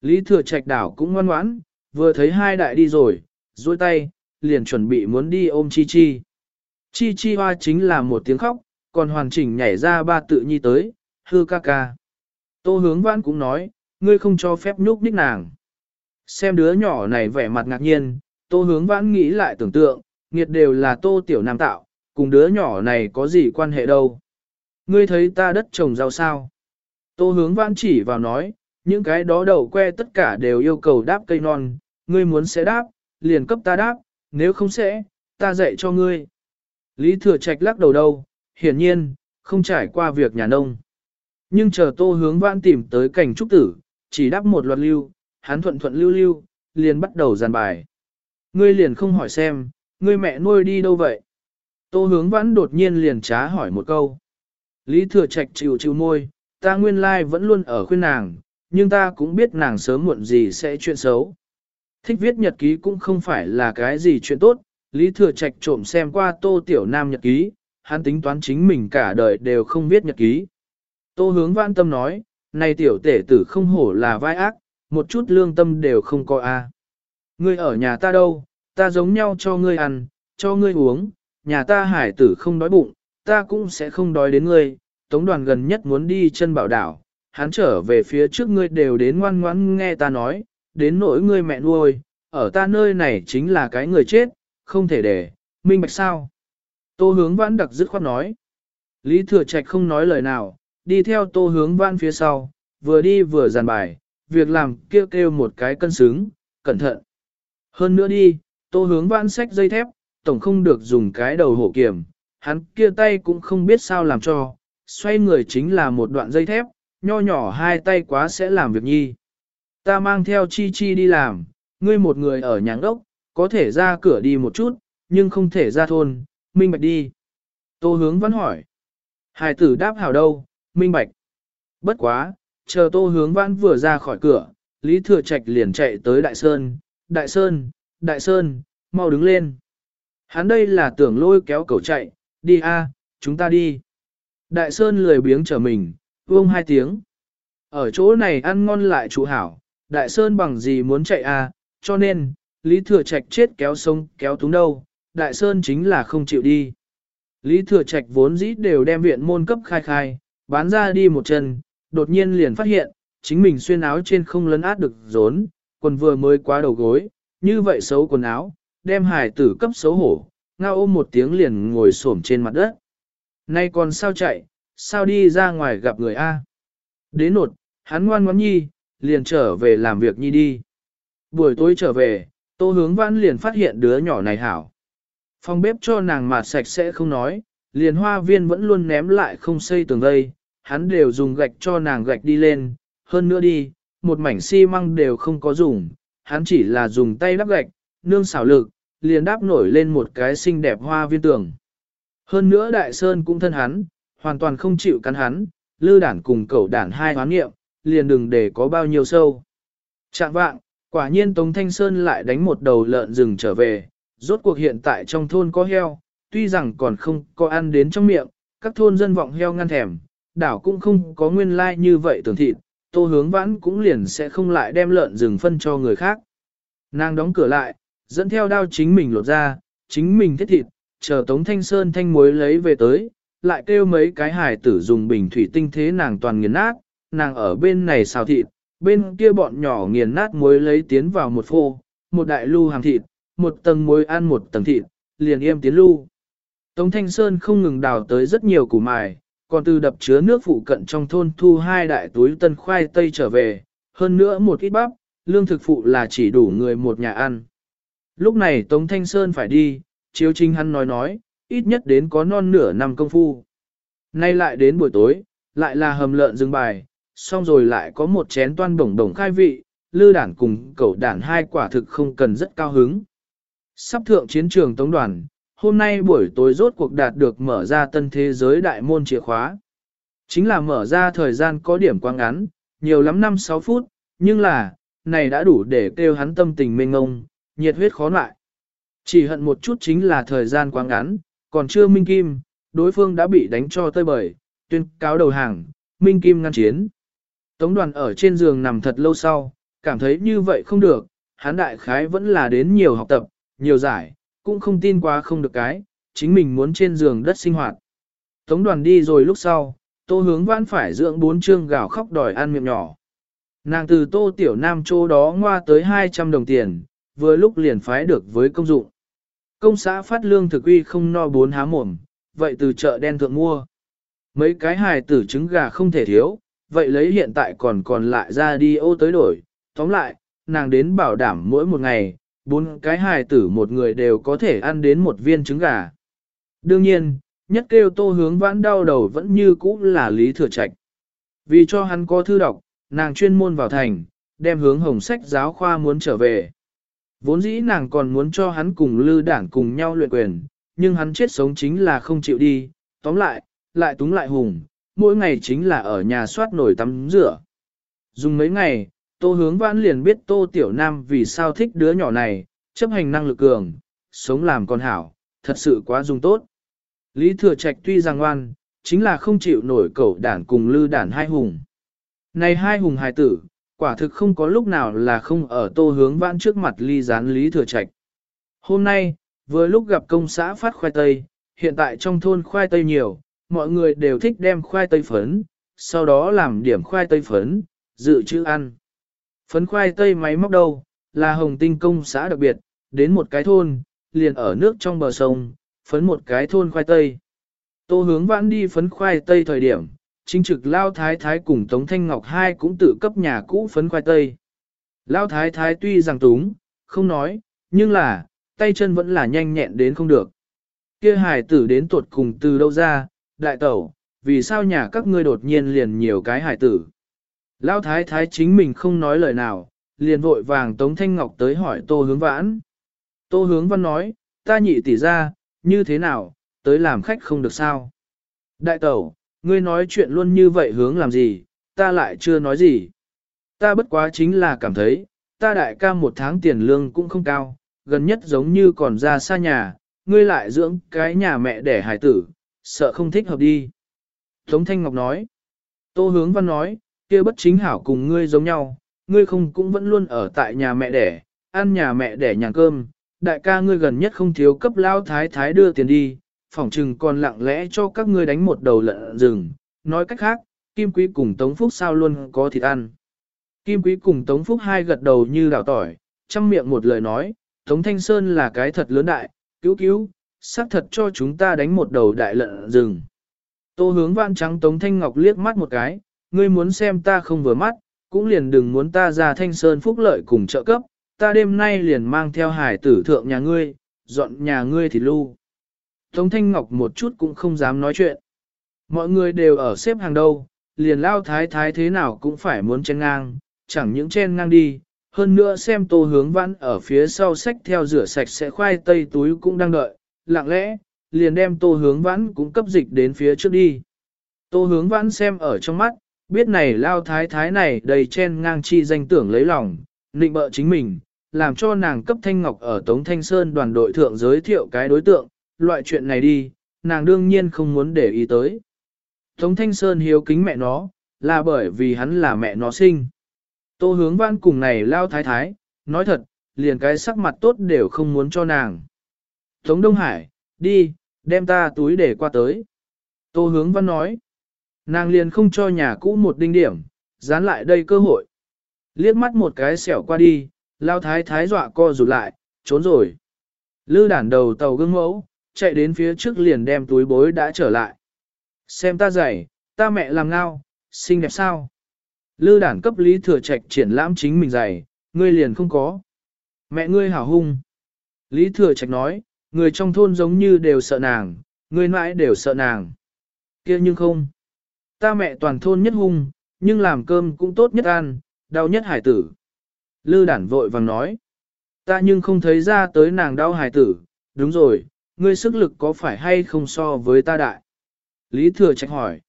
Lý Thừa Trạch đảo cũng ngoan ngoãn, vừa thấy hai đại đi rồi, duỗi tay, liền chuẩn bị muốn đi ôm Chi Chi. Chi Chi hoa chính là một tiếng khóc, còn hoàn chỉnh nhảy ra ba tự nhi tới, hư ca ca. Tô hướng vãn cũng nói, ngươi không cho phép nhúc nhích nàng. Xem đứa nhỏ này vẻ mặt ngạc nhiên, tô hướng vãn nghĩ lại tưởng tượng, nghiệt đều là tô tiểu nam tạo, cùng đứa nhỏ này có gì quan hệ đâu. Ngươi thấy ta đất trồng rau sao? Tô hướng vãn chỉ vào nói, những cái đó đầu que tất cả đều yêu cầu đáp cây non, ngươi muốn sẽ đáp, liền cấp ta đáp, nếu không sẽ, ta dạy cho ngươi. Lý thừa trạch lắc đầu đầu, hiển nhiên, không trải qua việc nhà nông. Nhưng chờ tô hướng vãn tìm tới cảnh trúc tử, chỉ đáp một loạt lưu, hắn thuận thuận lưu lưu, liền bắt đầu giàn bài. Ngươi liền không hỏi xem, ngươi mẹ nuôi đi đâu vậy? Tô hướng vãn đột nhiên liền trá hỏi một câu. Lý thừa trạch chịu chịu môi, ta nguyên lai vẫn luôn ở khuyên nàng, nhưng ta cũng biết nàng sớm muộn gì sẽ chuyện xấu. Thích viết nhật ký cũng không phải là cái gì chuyện tốt, Lý Thừa Trạch trộm xem qua Tô Tiểu Nam nhật ký, hắn tính toán chính mình cả đời đều không viết nhật ký. Tô hướng vãn tâm nói, này tiểu tể tử không hổ là vai ác, một chút lương tâm đều không có a. Ngươi ở nhà ta đâu, ta giống nhau cho ngươi ăn, cho ngươi uống, nhà ta hải tử không đói bụng, ta cũng sẽ không đói đến ngươi, tống đoàn gần nhất muốn đi chân bảo đảo, hắn trở về phía trước ngươi đều đến ngoan ngoãn nghe ta nói, đến nỗi ngươi mẹ nuôi, ở ta nơi này chính là cái người chết, không thể để, minh bạch sao. Tô hướng vãn đặc dứt khoát nói. Lý thừa trạch không nói lời nào, đi theo tô hướng vãn phía sau, vừa đi vừa giàn bài, việc làm kêu kêu một cái cân xứng, cẩn thận. Hơn nữa đi, tô hướng vãn sách dây thép, tổng không được dùng cái đầu hổ kiểm, hắn kia tay cũng không biết sao làm cho, xoay người chính là một đoạn dây thép, nho nhỏ hai tay quá sẽ làm việc nhi. Ta mang theo chi chi đi làm, ngươi một người ở nhà ngốc có thể ra cửa đi một chút, nhưng không thể ra thôn, minh bạch đi. Tô hướng vẫn hỏi. Hải tử đáp hảo đâu, minh bạch. Bất quá, chờ tô hướng văn vừa ra khỏi cửa, Lý Thừa Trạch liền chạy tới Đại Sơn, Đại Sơn, Đại Sơn, mau đứng lên. Hắn đây là tưởng lôi kéo cầu chạy, đi a, chúng ta đi. Đại Sơn lười biếng trở mình, vương hai tiếng. Ở chỗ này ăn ngon lại chủ hảo, Đại Sơn bằng gì muốn chạy à? cho nên, Lý Thừa Trạch chết kéo sông kéo túng đâu, Đại Sơn chính là không chịu đi. Lý Thừa Trạch vốn dĩ đều đem viện môn cấp khai khai, bán ra đi một chân, đột nhiên liền phát hiện, chính mình xuyên áo trên không lấn át được rốn, quần vừa mới quá đầu gối, như vậy xấu quần áo, đem hải tử cấp xấu hổ, ngao ôm một tiếng liền ngồi xổm trên mặt đất. Nay còn sao chạy, sao đi ra ngoài gặp người A? Đến nột, hắn ngoan ngoãn nhi, liền trở về làm việc nhi đi. Buổi tối trở về, tô hướng vãn liền phát hiện đứa nhỏ này hảo. Phòng bếp cho nàng mà sạch sẽ không nói, liền hoa viên vẫn luôn ném lại không xây tường gây, hắn đều dùng gạch cho nàng gạch đi lên, hơn nữa đi, một mảnh xi măng đều không có dùng, hắn chỉ là dùng tay đắp gạch, nương xảo lực, liền đáp nổi lên một cái xinh đẹp hoa viên tường. Hơn nữa đại sơn cũng thân hắn, hoàn toàn không chịu cắn hắn, lư đản cùng cẩu đản hai hoán nghiệm, liền đừng để có bao nhiêu sâu. Trạng vạng, quả nhiên Tống Thanh Sơn lại đánh một đầu lợn rừng trở về, rốt cuộc hiện tại trong thôn có heo, tuy rằng còn không có ăn đến trong miệng, các thôn dân vọng heo ngăn thèm, đảo cũng không có nguyên lai like như vậy tưởng thịt, tô hướng vãn cũng liền sẽ không lại đem lợn rừng phân cho người khác. Nàng đóng cửa lại, dẫn theo đao chính mình lột ra, chính mình thiết thịt, chờ Tống Thanh Sơn thanh muối lấy về tới, lại kêu mấy cái hài tử dùng bình thủy tinh thế nàng toàn nghiền nát, nàng ở bên này xào thịt, bên kia bọn nhỏ nghiền nát muối lấy tiến vào một phô, một đại lưu hàng thịt, một tầng muối ăn một tầng thịt, liền im tiến lưu. Tống Thanh Sơn không ngừng đào tới rất nhiều củ mài, còn từ đập chứa nước phụ cận trong thôn thu hai đại túi tân khoai tây trở về, hơn nữa một ít bắp, lương thực phụ là chỉ đủ người một nhà ăn. Lúc này Tống Thanh Sơn phải đi, chiếu chính hắn nói nói, ít nhất đến có non nửa năm công phu. Nay lại đến buổi tối, lại là hầm lợn dừng bài, xong rồi lại có một chén toan bổng đồng khai vị, lư đản cùng cẩu đản hai quả thực không cần rất cao hứng. Sắp thượng chiến trường tống đoàn, hôm nay buổi tối rốt cuộc đạt được mở ra tân thế giới đại môn chìa khóa. Chính là mở ra thời gian có điểm quá ngắn, nhiều lắm 5-6 phút, nhưng là, này đã đủ để kêu hắn tâm tình mênh ngông, nhiệt huyết khó lại. Chỉ hận một chút chính là thời gian quá ngắn, còn chưa minh kim, đối phương đã bị đánh cho tơi bời, tuyên cáo đầu hàng, minh kim ngăn chiến. Tống đoàn ở trên giường nằm thật lâu sau, cảm thấy như vậy không được, hán đại khái vẫn là đến nhiều học tập, nhiều giải, cũng không tin quá không được cái, chính mình muốn trên giường đất sinh hoạt. Tống đoàn đi rồi lúc sau, tô hướng vãn phải dưỡng bốn chương gạo khóc đòi ăn miệng nhỏ. Nàng từ tô tiểu nam chỗ đó ngoa tới 200 đồng tiền, vừa lúc liền phái được với công dụng. Công xã phát lương thực uy không no bốn há mồm, vậy từ chợ đen thượng mua. Mấy cái hài tử trứng gà không thể thiếu, vậy lấy hiện tại còn còn lại ra đi ô tới đổi. Tóm lại, nàng đến bảo đảm mỗi một ngày, bốn cái hài tử một người đều có thể ăn đến một viên trứng gà. Đương nhiên, nhất kêu tô hướng vãn đau đầu vẫn như cũ là Lý Thừa Trạch. Vì cho hắn có thư đọc, nàng chuyên môn vào thành, đem hướng hồng sách giáo khoa muốn trở về. Vốn dĩ nàng còn muốn cho hắn cùng lư đảng cùng nhau luyện quyền, nhưng hắn chết sống chính là không chịu đi, tóm lại, lại túng lại hùng, mỗi ngày chính là ở nhà soát nổi tắm rửa. Dùng mấy ngày, tô hướng vãn liền biết tô tiểu nam vì sao thích đứa nhỏ này, chấp hành năng lực cường, sống làm con hảo, thật sự quá dùng tốt. Lý thừa trạch tuy rằng ngoan, chính là không chịu nổi cẩu đản cùng lư đản hai hùng. Này hai hùng hài tử, quả thực không có lúc nào là không ở tô hướng vãn trước mặt ly gián Lý thừa trạch. Hôm nay, vừa lúc gặp công xã phát khoai tây, hiện tại trong thôn khoai tây nhiều, mọi người đều thích đem khoai tây phấn, sau đó làm điểm khoai tây phấn, dự trữ ăn. Phấn khoai tây máy móc đâu, là hồng tinh công xã đặc biệt, đến một cái thôn, liền ở nước trong bờ sông, phấn một cái thôn khoai tây. Tô hướng vãn đi phấn khoai tây thời điểm, chính trực Lao Thái Thái cùng Tống Thanh Ngọc hai cũng tự cấp nhà cũ phấn khoai tây. Lao Thái Thái tuy rằng túng, không nói, nhưng là, tay chân vẫn là nhanh nhẹn đến không được. Kia hài tử đến tuột cùng từ đâu ra, đại tẩu, vì sao nhà các ngươi đột nhiên liền nhiều cái hài tử. Lao Thái Thái chính mình không nói lời nào, liền vội vàng Tống Thanh Ngọc tới hỏi Tô Hướng Vãn. Tô Hướng Văn nói, ta nhị tỷ ra, như thế nào, tới làm khách không được sao. Đại tẩu, ngươi nói chuyện luôn như vậy hướng làm gì, ta lại chưa nói gì. Ta bất quá chính là cảm thấy, ta đại ca một tháng tiền lương cũng không cao, gần nhất giống như còn ra xa nhà, ngươi lại dưỡng cái nhà mẹ đẻ hài tử, sợ không thích hợp đi. Tống Thanh Ngọc nói, Tô Hướng Văn nói, kia bất chính hảo cùng ngươi giống nhau, ngươi không cũng vẫn luôn ở tại nhà mẹ đẻ, ăn nhà mẹ đẻ nhà cơm, đại ca ngươi gần nhất không thiếu cấp lao thái thái đưa tiền đi, phỏng chừng còn lặng lẽ cho các ngươi đánh một đầu lợn rừng. Nói cách khác, Kim Quý cùng Tống Phúc sao luôn có thịt ăn. Kim Quý cùng Tống Phúc hai gật đầu như đảo tỏi, chăm miệng một lời nói, Tống Thanh Sơn là cái thật lớn đại, cứu cứu, xác thật cho chúng ta đánh một đầu đại lợn rừng. Tô hướng vạn trắng Tống Thanh Ngọc liếc mắt một cái, ngươi muốn xem ta không vừa mắt, cũng liền đừng muốn ta ra Thanh Sơn phúc lợi cùng trợ cấp, ta đêm nay liền mang theo hải tử thượng nhà ngươi, dọn nhà ngươi thì lưu. Tống Thanh Ngọc một chút cũng không dám nói chuyện. Mọi người đều ở xếp hàng đâu, liền lao thái thái thế nào cũng phải muốn chen ngang, chẳng những chen ngang đi, hơn nữa xem tô hướng vãn ở phía sau sách theo rửa sạch sẽ khoai tây túi cũng đang đợi, lặng lẽ, liền đem tô hướng vãn cũng cấp dịch đến phía trước đi. Tô hướng vãn xem ở trong mắt, biết này lao thái thái này đầy chen ngang chi danh tưởng lấy lòng, nịnh bợ chính mình, làm cho nàng cấp thanh ngọc ở Tống Thanh Sơn đoàn đội thượng giới thiệu cái đối tượng, loại chuyện này đi, nàng đương nhiên không muốn để ý tới. Tống Thanh Sơn hiếu kính mẹ nó, là bởi vì hắn là mẹ nó sinh. Tô hướng văn cùng này lao thái thái, nói thật, liền cái sắc mặt tốt đều không muốn cho nàng. Tống Đông Hải, đi, đem ta túi để qua tới. Tô hướng văn nói, nàng liền không cho nhà cũ một đinh điểm, dán lại đây cơ hội. Liếc mắt một cái xẻo qua đi, lao thái thái dọa co rụt lại, trốn rồi. Lư đản đầu tàu gương mẫu, chạy đến phía trước liền đem túi bối đã trở lại. Xem ta giày, ta mẹ làm ngao, xinh đẹp sao? Lư đản cấp lý thừa trạch triển lãm chính mình giày, ngươi liền không có. Mẹ ngươi hảo hung. Lý thừa trạch nói, người trong thôn giống như đều sợ nàng, người mãi đều sợ nàng. kia nhưng không. Ta mẹ toàn thôn nhất hung, nhưng làm cơm cũng tốt nhất ăn, đau nhất hải tử. Lư đản vội vàng nói. Ta nhưng không thấy ra tới nàng đau hải tử, đúng rồi, ngươi sức lực có phải hay không so với ta đại? Lý thừa trạch hỏi.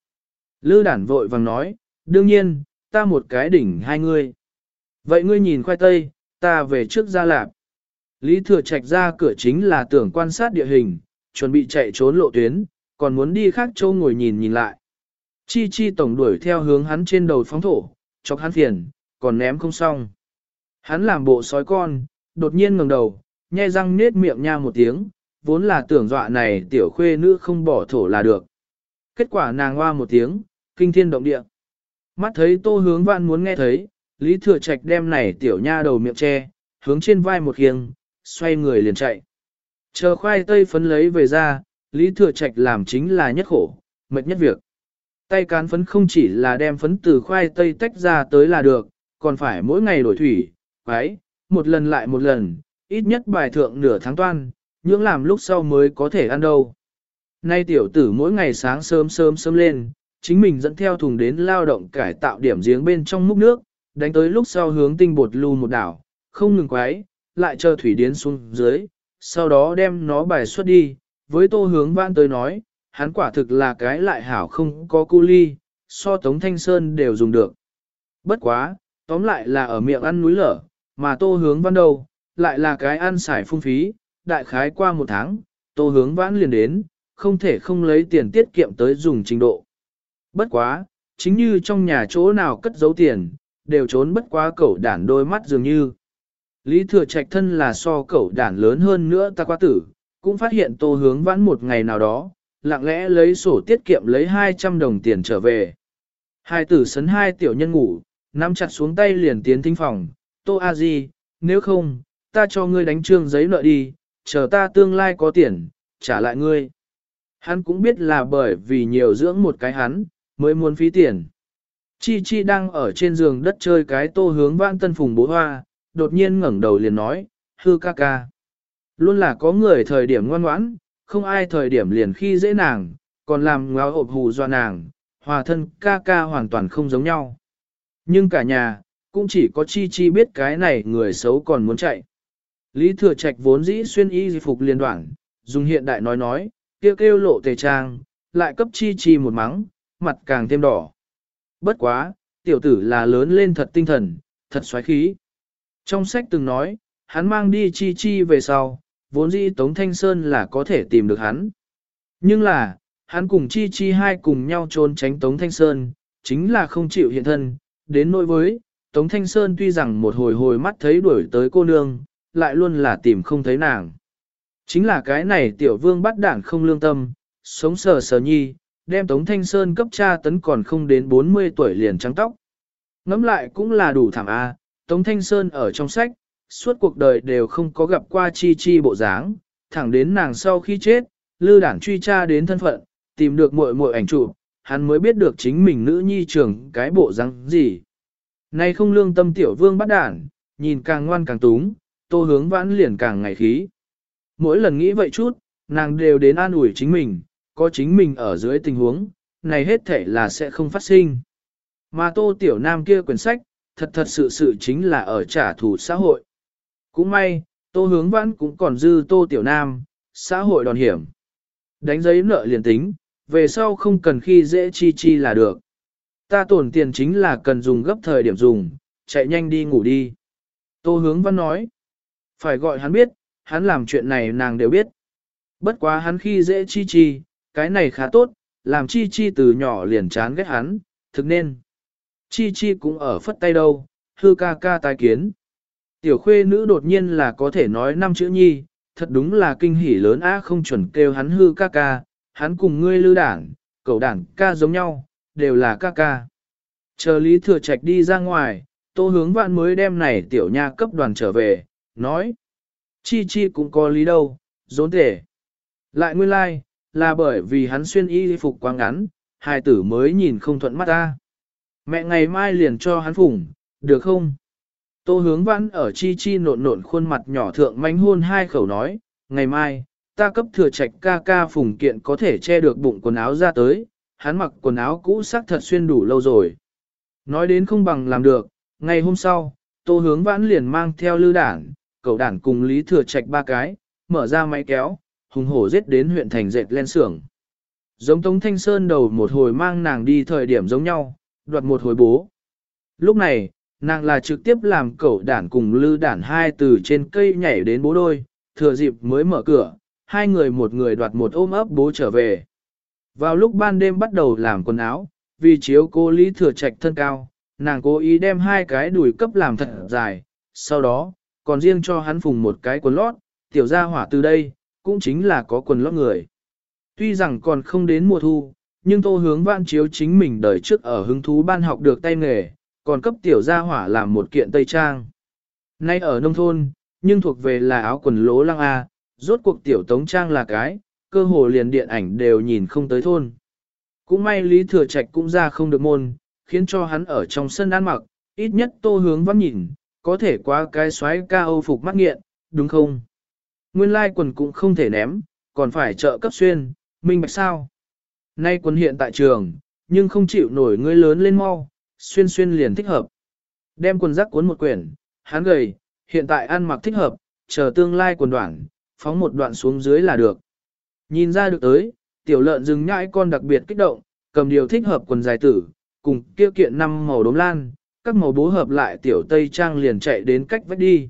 Lư đản vội vàng nói, đương nhiên, ta một cái đỉnh hai ngươi. Vậy ngươi nhìn khoai tây, ta về trước ra lạp. Lý Thừa Trạch ra cửa chính là tưởng quan sát địa hình, chuẩn bị chạy trốn lộ tuyến, còn muốn đi khác châu ngồi nhìn nhìn lại. Chi chi tổng đuổi theo hướng hắn trên đầu phóng thổ, chọc hắn phiền, còn ném không xong. Hắn làm bộ sói con, đột nhiên ngẩng đầu, nhe răng nết miệng nha một tiếng, vốn là tưởng dọa này tiểu khuê nữ không bỏ thổ là được. Kết quả nàng hoa một tiếng, kinh thiên động địa. Mắt thấy tô hướng văn muốn nghe thấy, Lý Thừa Trạch đem này tiểu nha đầu miệng che, hướng trên vai một khiêng, xoay người liền chạy. Chờ khoai tây phấn lấy về ra, Lý Thừa Trạch làm chính là nhất khổ, mệt nhất việc. Tay cán phấn không chỉ là đem phấn từ khoai tây tách ra tới là được, còn phải mỗi ngày đổi thủy, quái, một lần lại một lần, ít nhất bài thượng nửa tháng toan, những làm lúc sau mới có thể ăn đâu. Nay tiểu tử mỗi ngày sáng sớm sớm sớm lên, chính mình dẫn theo thùng đến lao động cải tạo điểm giếng bên trong múc nước, đánh tới lúc sau hướng tinh bột lưu một đảo, không ngừng quái, lại chờ thủy điến xuống dưới, sau đó đem nó bài xuất đi, với tô hướng vãn tới nói, hắn quả thực là cái lại hảo không có cu ly, so tống thanh sơn đều dùng được. Bất quá, tóm lại là ở miệng ăn núi lở, mà tô hướng văn đầu lại là cái ăn xài phung phí, đại khái qua một tháng, tô hướng vãn liền đến, không thể không lấy tiền tiết kiệm tới dùng trình độ. Bất quá, chính như trong nhà chỗ nào cất giấu tiền, đều trốn bất quá cẩu đản đôi mắt dường như. Lý thừa trạch thân là so cẩu đản lớn hơn nữa ta quá tử, cũng phát hiện tô hướng vãn một ngày nào đó, lặng lẽ lấy sổ tiết kiệm lấy 200 đồng tiền trở về. Hai tử sấn hai tiểu nhân ngủ, nắm chặt xuống tay liền tiến thính phòng, tô a di, nếu không, ta cho ngươi đánh trương giấy nợ đi, chờ ta tương lai có tiền, trả lại ngươi. Hắn cũng biết là bởi vì nhiều dưỡng một cái hắn, mới muốn phí tiền. Chi Chi đang ở trên giường đất chơi cái tô hướng vãn tân phùng bố hoa, đột nhiên ngẩng đầu liền nói, hư ca ca. Luôn là có người thời điểm ngoan ngoãn, không ai thời điểm liền khi dễ nàng, còn làm ngáo hộp hù do nàng, hòa thân ca ca hoàn toàn không giống nhau. Nhưng cả nhà, cũng chỉ có Chi Chi biết cái này người xấu còn muốn chạy. Lý Thừa Trạch vốn dĩ xuyên y phục liên đoạn, dùng hiện đại nói nói, kêu kêu lộ tề trang, lại cấp Chi Chi một mắng, mặt càng thêm đỏ. Bất quá, tiểu tử là lớn lên thật tinh thần, thật xoáy khí. Trong sách từng nói, hắn mang đi Chi Chi về sau, vốn dĩ Tống Thanh Sơn là có thể tìm được hắn. Nhưng là, hắn cùng Chi Chi hai cùng nhau trốn tránh Tống Thanh Sơn, chính là không chịu hiện thân, đến nỗi với, Tống Thanh Sơn tuy rằng một hồi hồi mắt thấy đuổi tới cô nương, lại luôn là tìm không thấy nàng. Chính là cái này tiểu vương bắt đảng không lương tâm, sống sờ sờ nhi, đem Tống Thanh Sơn cấp cha tấn còn không đến 40 tuổi liền trắng tóc. Ngắm lại cũng là đủ thảm a. Tống Thanh Sơn ở trong sách, suốt cuộc đời đều không có gặp qua chi chi bộ dáng, thẳng đến nàng sau khi chết, lư đảng truy tra đến thân phận, tìm được muội muội ảnh chụp, hắn mới biết được chính mình nữ nhi trưởng cái bộ dáng gì. Nay không lương tâm tiểu vương bắt đản, nhìn càng ngoan càng túng, tô hướng vãn liền càng ngày khí. Mỗi lần nghĩ vậy chút, nàng đều đến an ủi chính mình, có chính mình ở dưới tình huống, này hết thể là sẽ không phát sinh. Mà tô tiểu nam kia quyển sách, thật thật sự sự chính là ở trả thù xã hội. Cũng may, tô hướng vãn cũng còn dư tô tiểu nam, xã hội đòn hiểm. Đánh giấy nợ liền tính, về sau không cần khi dễ chi chi là được. Ta tổn tiền chính là cần dùng gấp thời điểm dùng, chạy nhanh đi ngủ đi. Tô hướng văn nói, phải gọi hắn biết, hắn làm chuyện này nàng đều biết. Bất quá hắn khi dễ chi chi, cái này khá tốt, làm chi chi từ nhỏ liền chán ghét hắn, thực nên. Chi chi cũng ở phất tay đâu, hư ca ca tái kiến. Tiểu khuê nữ đột nhiên là có thể nói năm chữ nhi, thật đúng là kinh hỉ lớn á không chuẩn kêu hắn hư ca ca, hắn cùng ngươi lư đảng, cậu đảng ca giống nhau, đều là ca ca. Chờ Lý Thừa Trạch đi ra ngoài, tô hướng vạn mới đem này tiểu nha cấp đoàn trở về, nói. Chi chi cũng có lý đâu, dốn thể. Lại nguyên lai, like, là bởi vì hắn xuyên y phục quá ngắn, hai tử mới nhìn không thuận mắt ta. Mẹ ngày mai liền cho hắn phủng, được không? Tô hướng văn ở chi chi nộn nộn khuôn mặt nhỏ thượng manh hôn hai khẩu nói, ngày mai, ta cấp thừa trạch ca ca phùng kiện có thể che được bụng quần áo ra tới, hắn mặc quần áo cũ sắc thật xuyên đủ lâu rồi. Nói đến không bằng làm được, ngày hôm sau, tô hướng vãn liền mang theo lư đảng, cậu đàn cùng lý thừa trạch ba cái, mở ra máy kéo, hùng hổ giết đến huyện thành dệt lên xưởng. Giống Tống Thanh Sơn đầu một hồi mang nàng đi thời điểm giống nhau, đoạt một hồi bố. Lúc này, nàng là trực tiếp làm cậu đản cùng lư đản hai từ trên cây nhảy đến bố đôi, thừa dịp mới mở cửa, hai người một người đoạt một ôm ấp bố trở về. Vào lúc ban đêm bắt đầu làm quần áo, vì chiếu cô Lý Thừa Trạch thân cao, nàng cố ý đem hai cái đùi cấp làm thật dài, sau đó, còn riêng cho hắn phùng một cái quần lót, tiểu gia hỏa từ đây, cũng chính là có quần lót người. Tuy rằng còn không đến mùa thu, nhưng tô hướng vạn chiếu chính mình đời trước ở hứng thú ban học được tay nghề, còn cấp tiểu gia hỏa làm một kiện tây trang. Nay ở nông thôn, nhưng thuộc về là áo quần lố lăng A, rốt cuộc tiểu tống trang là cái, cơ hồ liền điện ảnh đều nhìn không tới thôn. Cũng may Lý Thừa Trạch cũng ra không được môn, khiến cho hắn ở trong sân ăn mặc, ít nhất tô hướng vắng nhìn, có thể qua cái xoáy ca âu phục mắt nghiện, đúng không? Nguyên lai quần cũng không thể ném, còn phải trợ cấp xuyên, minh bạch sao? Nay quần hiện tại trường, nhưng không chịu nổi ngươi lớn lên mau, xuyên xuyên liền thích hợp. Đem quần rắc cuốn một quyển, hắn gầy, hiện tại ăn mặc thích hợp, chờ tương lai quần đoạn, phóng một đoạn xuống dưới là được. Nhìn ra được tới, tiểu lợn rừng nhãi con đặc biệt kích động, cầm điều thích hợp quần dài tử, cùng kia kiện năm màu đốm lan, các màu bố hợp lại tiểu tây trang liền chạy đến cách vách đi.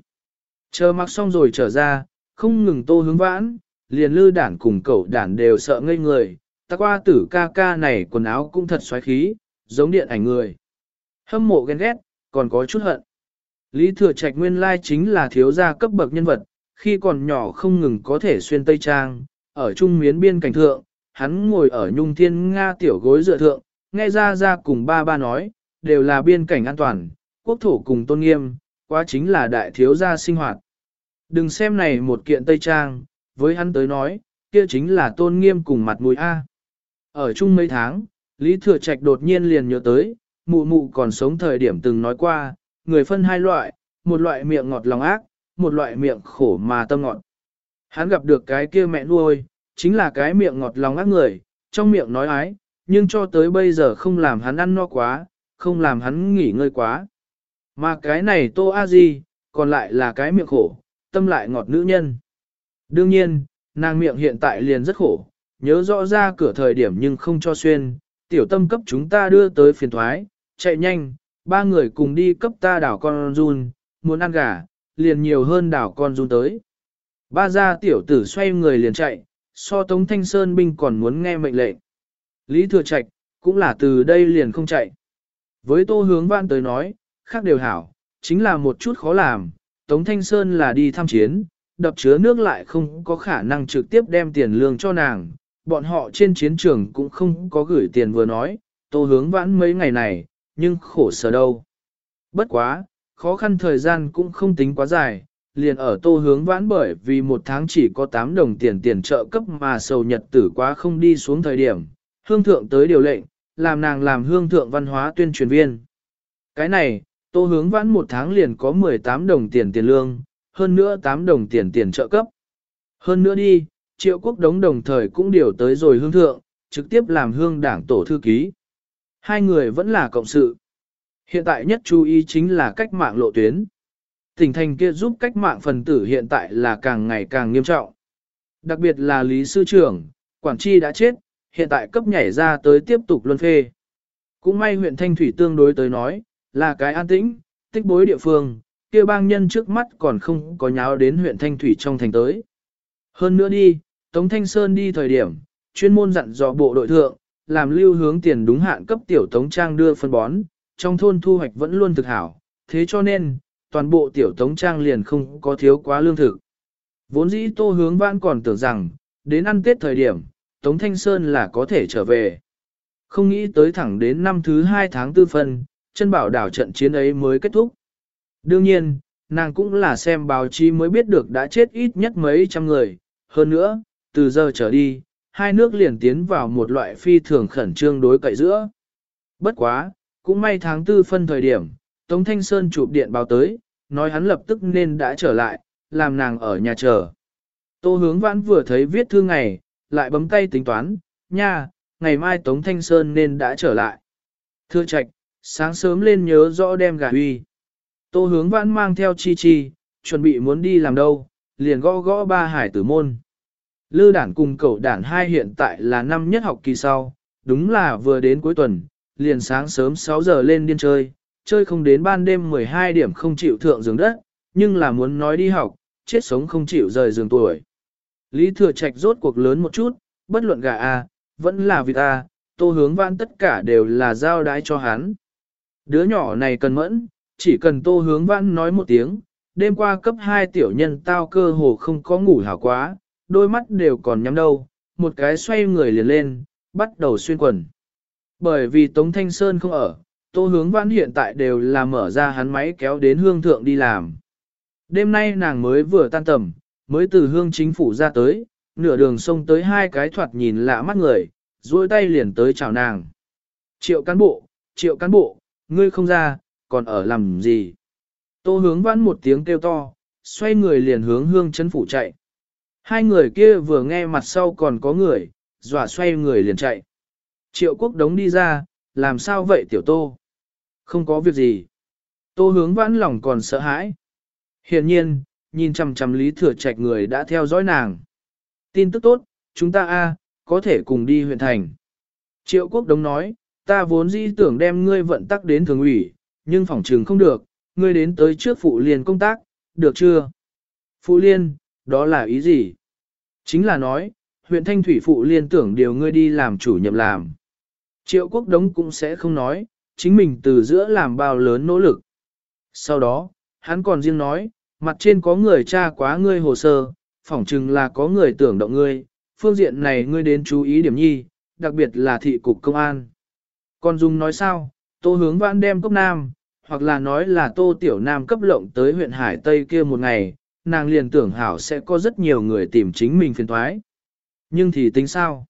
Chờ mặc xong rồi trở ra, không ngừng tô hướng vãn, liền lư đản cùng cậu đản đều sợ ngây người, ta qua tử ca ca này quần áo cũng thật xoáy khí, giống điện ảnh người. Hâm mộ ghen ghét, còn có chút hận. Lý Thừa Trạch nguyên lai chính là thiếu gia cấp bậc nhân vật, khi còn nhỏ không ngừng có thể xuyên tây trang, ở trung miến biên cảnh thượng, hắn ngồi ở nhung thiên Nga tiểu gối dựa thượng, nghe ra ra cùng ba ba nói, đều là biên cảnh an toàn, quốc thổ cùng tôn nghiêm, quá chính là đại thiếu gia sinh hoạt. Đừng xem này một kiện tây trang, với hắn tới nói, kia chính là tôn nghiêm cùng mặt mũi A. Ở chung mấy tháng, Lý Thừa Trạch đột nhiên liền nhớ tới, mụ mụ còn sống thời điểm từng nói qua, người phân hai loại, một loại miệng ngọt lòng ác, một loại miệng khổ mà tâm ngọt. Hắn gặp được cái kia mẹ nuôi, chính là cái miệng ngọt lòng ác người, trong miệng nói ái, nhưng cho tới bây giờ không làm hắn ăn no quá, không làm hắn nghỉ ngơi quá. Mà cái này Tô A Di, còn lại là cái miệng khổ, tâm lại ngọt nữ nhân. Đương nhiên, nàng miệng hiện tại liền rất khổ, nhớ rõ ra cửa thời điểm nhưng không cho xuyên, tiểu tâm cấp chúng ta đưa tới phiền thoái, chạy nhanh, ba người cùng đi cấp ta đảo con run, muốn ăn gà, liền nhiều hơn đảo con run tới. Ba gia tiểu tử xoay người liền chạy, so Tống Thanh Sơn binh còn muốn nghe mệnh lệnh. Lý Thừa Trạch, cũng là từ đây liền không chạy. Với tô hướng vãn tới nói, khác đều hảo, chính là một chút khó làm, Tống Thanh Sơn là đi tham chiến, đập chứa nước lại không có khả năng trực tiếp đem tiền lương cho nàng, bọn họ trên chiến trường cũng không có gửi tiền vừa nói, tô hướng vãn mấy ngày này, nhưng khổ sở đâu. Bất quá, khó khăn thời gian cũng không tính quá dài, liền ở tô hướng vãn bởi vì một tháng chỉ có 8 đồng tiền tiền trợ cấp mà sầu nhật tử quá không đi xuống thời điểm, hương thượng tới điều lệnh, làm nàng làm hương thượng văn hóa tuyên truyền viên. Cái này, tô hướng vãn một tháng liền có 18 đồng tiền tiền lương, hơn nữa 8 đồng tiền tiền trợ cấp. Hơn nữa đi, triệu quốc đống đồng thời cũng điều tới rồi hương thượng, trực tiếp làm hương đảng tổ thư ký. Hai người vẫn là cộng sự. Hiện tại nhất chú ý chính là cách mạng lộ tuyến. Tỉnh thành kia giúp cách mạng phần tử hiện tại là càng ngày càng nghiêm trọng. Đặc biệt là Lý Sư trưởng, Quảng tri đã chết, hiện tại cấp nhảy ra tới tiếp tục luân phê. Cũng may huyện Thanh Thủy tương đối tới nói, là cái an tĩnh, tích bối địa phương, kia bang nhân trước mắt còn không có nháo đến huyện Thanh Thủy trong thành tới. Hơn nữa đi, Tống Thanh Sơn đi thời điểm, chuyên môn dặn dò bộ đội thượng, làm lưu hướng tiền đúng hạn cấp tiểu Tống Trang đưa phân bón, trong thôn thu hoạch vẫn luôn thực hảo, thế cho nên, toàn bộ tiểu Tống Trang liền không có thiếu quá lương thực. Vốn dĩ tô hướng vãn còn tưởng rằng, đến ăn Tết thời điểm, Tống Thanh Sơn là có thể trở về. Không nghĩ tới thẳng đến năm thứ hai tháng tư phân, chân bảo đảo trận chiến ấy mới kết thúc. Đương nhiên, nàng cũng là xem báo chí mới biết được đã chết ít nhất mấy trăm người. Hơn nữa, từ giờ trở đi, hai nước liền tiến vào một loại phi thường khẩn trương đối cậy giữa. Bất quá, cũng may tháng tư phân thời điểm, Tống Thanh Sơn chụp điện báo tới, nói hắn lập tức nên đã trở lại, làm nàng ở nhà chờ. Tô hướng vãn vừa thấy viết thư ngày, lại bấm tay tính toán, nha, ngày mai Tống Thanh Sơn nên đã trở lại. Thưa trạch, sáng sớm lên nhớ rõ đem gà huy. Tô hướng vãn mang theo chi chi, chuẩn bị muốn đi làm đâu, liền gõ gõ ba hải tử môn. Lư đản cùng cậu đản hai hiện tại là năm nhất học kỳ sau, đúng là vừa đến cuối tuần, liền sáng sớm 6 giờ lên điên chơi, chơi không đến ban đêm 12 điểm không chịu thượng giường đất, nhưng là muốn nói đi học, chết sống không chịu rời giường tuổi. Lý Thừa Trạch rốt cuộc lớn một chút, bất luận gà A, vẫn là vịt A, tô hướng vãn tất cả đều là giao đái cho hắn. Đứa nhỏ này cần mẫn, chỉ cần tô hướng vãn nói một tiếng, đêm qua cấp 2 tiểu nhân tao cơ hồ không có ngủ hảo quá, đôi mắt đều còn nhắm đâu, một cái xoay người liền lên, bắt đầu xuyên quần. Bởi vì Tống Thanh Sơn không ở, tô hướng vãn hiện tại đều là mở ra hắn máy kéo đến hương thượng đi làm. Đêm nay nàng mới vừa tan tầm, mới từ hương chính phủ ra tới, nửa đường sông tới hai cái thoạt nhìn lạ mắt người, duỗi tay liền tới chào nàng. Triệu cán bộ, triệu cán bộ, ngươi không ra, còn ở làm gì? Tô hướng vãn một tiếng kêu to, xoay người liền hướng hương chấn phủ chạy. Hai người kia vừa nghe mặt sau còn có người, dọa xoay người liền chạy. Triệu quốc đống đi ra, làm sao vậy tiểu tô? Không có việc gì. Tô hướng vãn lòng còn sợ hãi. Hiện nhiên, nhìn chằm chằm lý thừa trạch người đã theo dõi nàng. Tin tức tốt, chúng ta a có thể cùng đi huyện thành. Triệu quốc đống nói, ta vốn dĩ tưởng đem ngươi vận tắc đến thường ủy, nhưng phòng trường không được, ngươi đến tới trước phụ liên công tác, được chưa? Phụ liên, đó là ý gì? Chính là nói, huyện thanh thủy phụ liên tưởng điều ngươi đi làm chủ nhiệm làm. Triệu quốc đống cũng sẽ không nói, chính mình từ giữa làm bao lớn nỗ lực. Sau đó, hắn còn riêng nói, mặt trên có người tra quá ngươi hồ sơ, phỏng chừng là có người tưởng động ngươi, phương diện này ngươi đến chú ý điểm nhi, đặc biệt là thị cục công an. Còn Dung nói sao, tô hướng vãn đem cốc nam, hoặc là nói là tô tiểu nam cấp lộng tới huyện Hải Tây kia một ngày, nàng liền tưởng hảo sẽ có rất nhiều người tìm chính mình phiền thoái. Nhưng thì tính sao?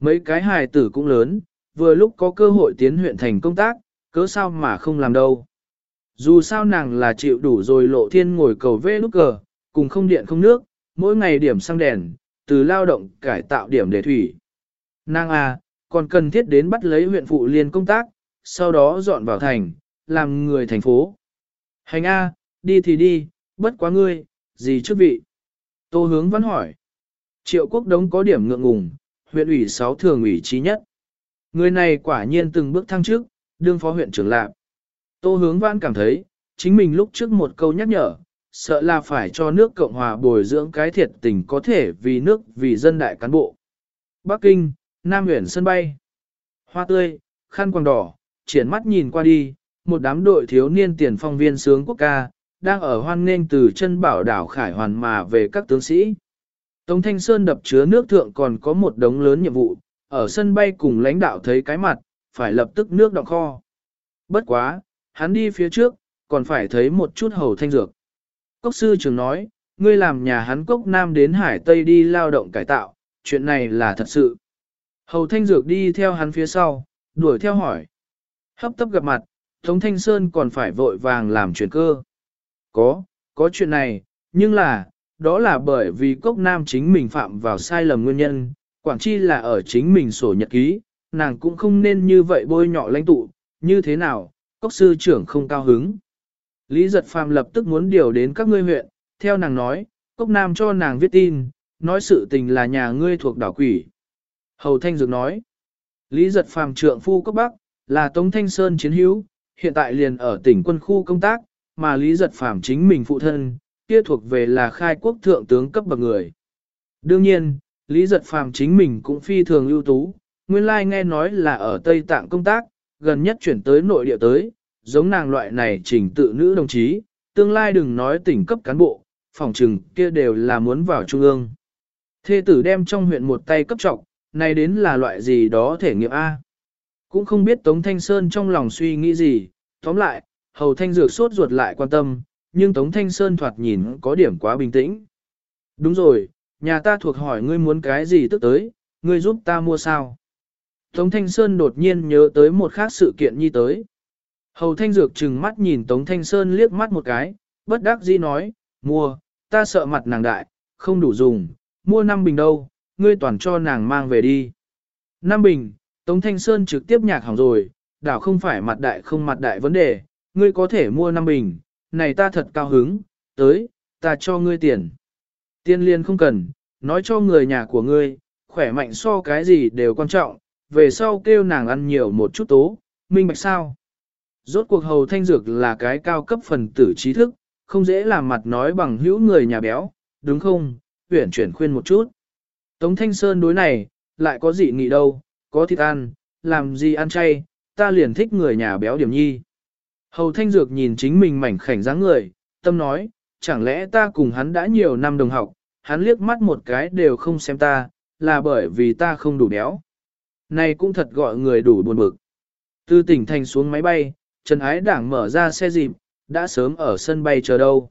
Mấy cái hài tử cũng lớn, vừa lúc có cơ hội tiến huyện thành công tác, cớ sao mà không làm đâu. Dù sao nàng là chịu đủ rồi lộ thiên ngồi cầu vê nút cờ, cùng không điện không nước, mỗi ngày điểm xăng đèn, từ lao động cải tạo điểm để thủy. Nàng à, còn cần thiết đến bắt lấy huyện phụ liên công tác, sau đó dọn vào thành, làm người thành phố. Hành A, đi thì đi, bất quá ngươi, gì chức vị? Tô hướng văn hỏi. Triệu quốc đống có điểm ngượng ngùng, huyện ủy 6 thường ủy trí nhất. Người này quả nhiên từng bước thăng trước, đương phó huyện trưởng lạc. Tô hướng vãn cảm thấy, chính mình lúc trước một câu nhắc nhở, sợ là phải cho nước Cộng Hòa bồi dưỡng cái thiệt tình có thể vì nước vì dân đại cán bộ. Bắc Kinh, Nam huyện sân bay. Hoa tươi, khăn quàng đỏ, triển mắt nhìn qua đi, một đám đội thiếu niên tiền phong viên sướng quốc ca, đang ở hoan nghênh từ chân bảo đảo Khải Hoàn mà về các tướng sĩ. Tống Thanh Sơn đập chứa nước thượng còn có một đống lớn nhiệm vụ, ở sân bay cùng lãnh đạo thấy cái mặt, phải lập tức nước đọng kho. Bất quá, hắn đi phía trước, còn phải thấy một chút hầu thanh dược. Cốc sư trưởng nói, ngươi làm nhà hắn cốc nam đến hải tây đi lao động cải tạo, chuyện này là thật sự. Hầu thanh dược đi theo hắn phía sau, đuổi theo hỏi. Hấp tấp gặp mặt, Tống Thanh Sơn còn phải vội vàng làm chuyện cơ. Có, có chuyện này, nhưng là, đó là bởi vì cốc nam chính mình phạm vào sai lầm nguyên nhân, quảng chi là ở chính mình sổ nhật ký, nàng cũng không nên như vậy bôi nhọ lãnh tụ, như thế nào, cốc sư trưởng không cao hứng. Lý giật phàm lập tức muốn điều đến các ngươi huyện, theo nàng nói, cốc nam cho nàng viết tin, nói sự tình là nhà ngươi thuộc đảo quỷ. Hầu Thanh Dược nói, Lý giật phàm trượng phu cốc bắc, là Tống Thanh Sơn chiến hữu, hiện tại liền ở tỉnh quân khu công tác, mà Lý Giật Phàm chính mình phụ thân, kia thuộc về là khai quốc thượng tướng cấp bậc người. Đương nhiên, Lý Giật Phàm chính mình cũng phi thường ưu tú, nguyên lai nghe nói là ở Tây Tạng công tác, gần nhất chuyển tới nội địa tới, giống nàng loại này trình tự nữ đồng chí, tương lai đừng nói tỉnh cấp cán bộ, phòng trừng kia đều là muốn vào trung ương. Thê tử đem trong huyện một tay cấp trọng, này đến là loại gì đó thể nghiệm A. Cũng không biết Tống Thanh Sơn trong lòng suy nghĩ gì, tóm lại, Hầu Thanh Dược sốt ruột lại quan tâm, nhưng Tống Thanh Sơn thoạt nhìn có điểm quá bình tĩnh. Đúng rồi, nhà ta thuộc hỏi ngươi muốn cái gì tức tới, ngươi giúp ta mua sao? Tống Thanh Sơn đột nhiên nhớ tới một khác sự kiện nhi tới. Hầu Thanh Dược trừng mắt nhìn Tống Thanh Sơn liếc mắt một cái, bất đắc dĩ nói, mua, ta sợ mặt nàng đại, không đủ dùng, mua 5 bình đâu, ngươi toàn cho nàng mang về đi. 5 bình, Tống Thanh Sơn trực tiếp nhạc hỏng rồi, đảo không phải mặt đại không mặt đại vấn đề, ngươi có thể mua 5 bình, này ta thật cao hứng, tới, ta cho ngươi tiền. Tiên liên không cần, nói cho người nhà của ngươi, khỏe mạnh so cái gì đều quan trọng, về sau kêu nàng ăn nhiều một chút tố, minh bạch sao. Rốt cuộc hầu thanh dược là cái cao cấp phần tử trí thức, không dễ làm mặt nói bằng hữu người nhà béo, đúng không? Huyển chuyển khuyên một chút. Tống Thanh Sơn đối này, lại có gì nghị đâu, có thịt ăn, làm gì ăn chay, ta liền thích người nhà béo điểm nhi. Hầu Thanh Dược nhìn chính mình mảnh khảnh dáng người, tâm nói, chẳng lẽ ta cùng hắn đã nhiều năm đồng học, hắn liếc mắt một cái đều không xem ta, là bởi vì ta không đủ béo. Này cũng thật gọi người đủ buồn bực. Từ tỉnh thành xuống máy bay, Trần Ái Đảng mở ra xe dịp, đã sớm ở sân bay chờ đâu.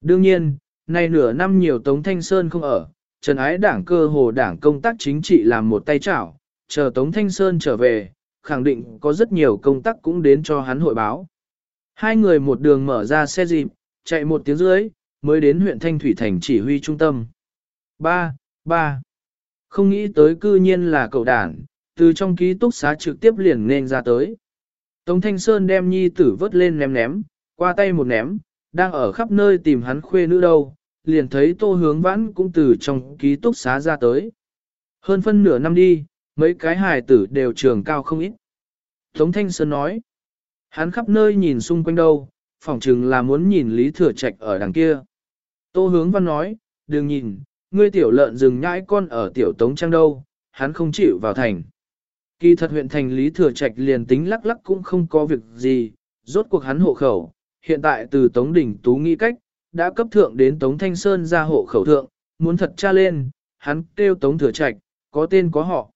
Đương nhiên, nay nửa năm nhiều Tống Thanh Sơn không ở, Trần Ái Đảng cơ hồ đảng công tác chính trị làm một tay chảo, chờ Tống Thanh Sơn trở về, khẳng định có rất nhiều công tác cũng đến cho hắn hội báo. Hai người một đường mở ra xe dịp, chạy một tiếng dưới, mới đến huyện Thanh Thủy Thành chỉ huy trung tâm. Ba, ba. Không nghĩ tới cư nhiên là cậu đảng từ trong ký túc xá trực tiếp liền nên ra tới. Tống Thanh Sơn đem nhi tử vớt lên ném ném, qua tay một ném, đang ở khắp nơi tìm hắn khuê nữ đâu, liền thấy tô hướng vãn cũng từ trong ký túc xá ra tới. Hơn phân nửa năm đi, mấy cái hài tử đều trường cao không ít. Tống Thanh Sơn nói, hắn khắp nơi nhìn xung quanh đâu, phỏng chừng là muốn nhìn Lý Thừa Trạch ở đằng kia. Tô hướng văn nói, đừng nhìn, ngươi tiểu lợn rừng nhãi con ở tiểu tống trang đâu, hắn không chịu vào thành. Kỳ thật huyện thành Lý Thừa Trạch liền tính lắc lắc cũng không có việc gì, rốt cuộc hắn hộ khẩu, hiện tại từ Tống Đỉnh Tú nghĩ cách, đã cấp thượng đến Tống Thanh Sơn ra hộ khẩu thượng, muốn thật tra lên, hắn kêu Tống Thừa Trạch, có tên có họ.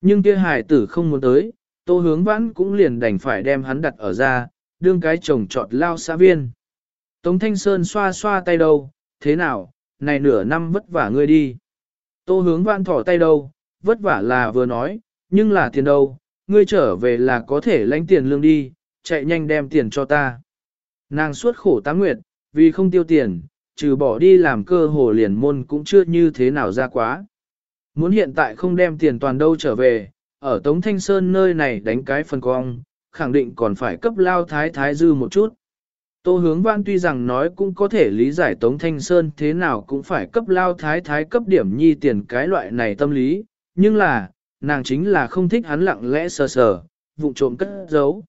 Nhưng kia hải tử không muốn tới, tô hướng vãn cũng liền đành phải đem hắn đặt ở ra, đương cái chồng trọt lao xã viên. Tống Thanh Sơn xoa xoa tay đầu, thế nào, này nửa năm vất vả ngươi đi. Tô hướng vãn thỏ tay đầu, vất vả là vừa nói, nhưng là tiền đâu, ngươi trở về là có thể lãnh tiền lương đi, chạy nhanh đem tiền cho ta. Nàng suốt khổ tám nguyệt, vì không tiêu tiền, trừ bỏ đi làm cơ hồ liền môn cũng chưa như thế nào ra quá. Muốn hiện tại không đem tiền toàn đâu trở về, ở Tống Thanh Sơn nơi này đánh cái phần cong, khẳng định còn phải cấp lao thái thái dư một chút. Tô hướng văn tuy rằng nói cũng có thể lý giải Tống Thanh Sơn thế nào cũng phải cấp lao thái thái cấp điểm nhi tiền cái loại này tâm lý, nhưng là, nàng chính là không thích hắn lặng lẽ sờ sờ, vụ trộm cất giấu.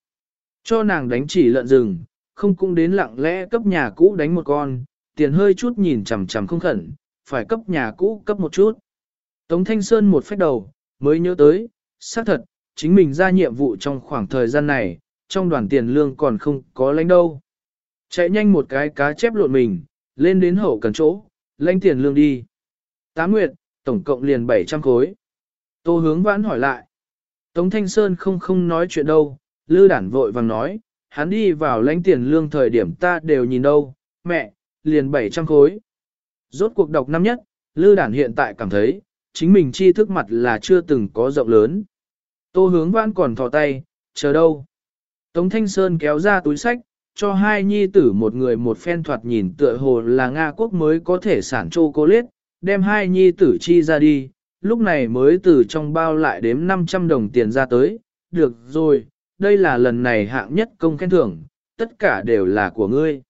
Cho nàng đánh chỉ lợn rừng, không cũng đến lặng lẽ cấp nhà cũ đánh một con, tiền hơi chút nhìn chằm chằm không khẩn, phải cấp nhà cũ cấp một chút. Tống Thanh Sơn một phép đầu, mới nhớ tới, xác thật, chính mình ra nhiệm vụ trong khoảng thời gian này, trong đoàn tiền lương còn không có lãnh đâu. Chạy nhanh một cái cá chép lộn mình, lên đến hậu cần chỗ, lãnh tiền lương đi. Tám nguyệt, tổng cộng liền 700 khối. Tô hướng vãn hỏi lại. Tống Thanh Sơn không không nói chuyện đâu, lư đản vội vàng nói, hắn đi vào lãnh tiền lương thời điểm ta đều nhìn đâu, mẹ, liền 700 khối. Rốt cuộc đọc năm nhất, lư đản hiện tại cảm thấy, chính mình chi thức mặt là chưa từng có rộng lớn. Tô hướng vãn còn thò tay, chờ đâu. Tống Thanh Sơn kéo ra túi sách, cho hai nhi tử một người một phen thoạt nhìn tựa hồ là Nga quốc mới có thể sản chô cô liết, đem hai nhi tử chi ra đi, lúc này mới từ trong bao lại đếm 500 đồng tiền ra tới, được rồi, đây là lần này hạng nhất công khen thưởng, tất cả đều là của ngươi.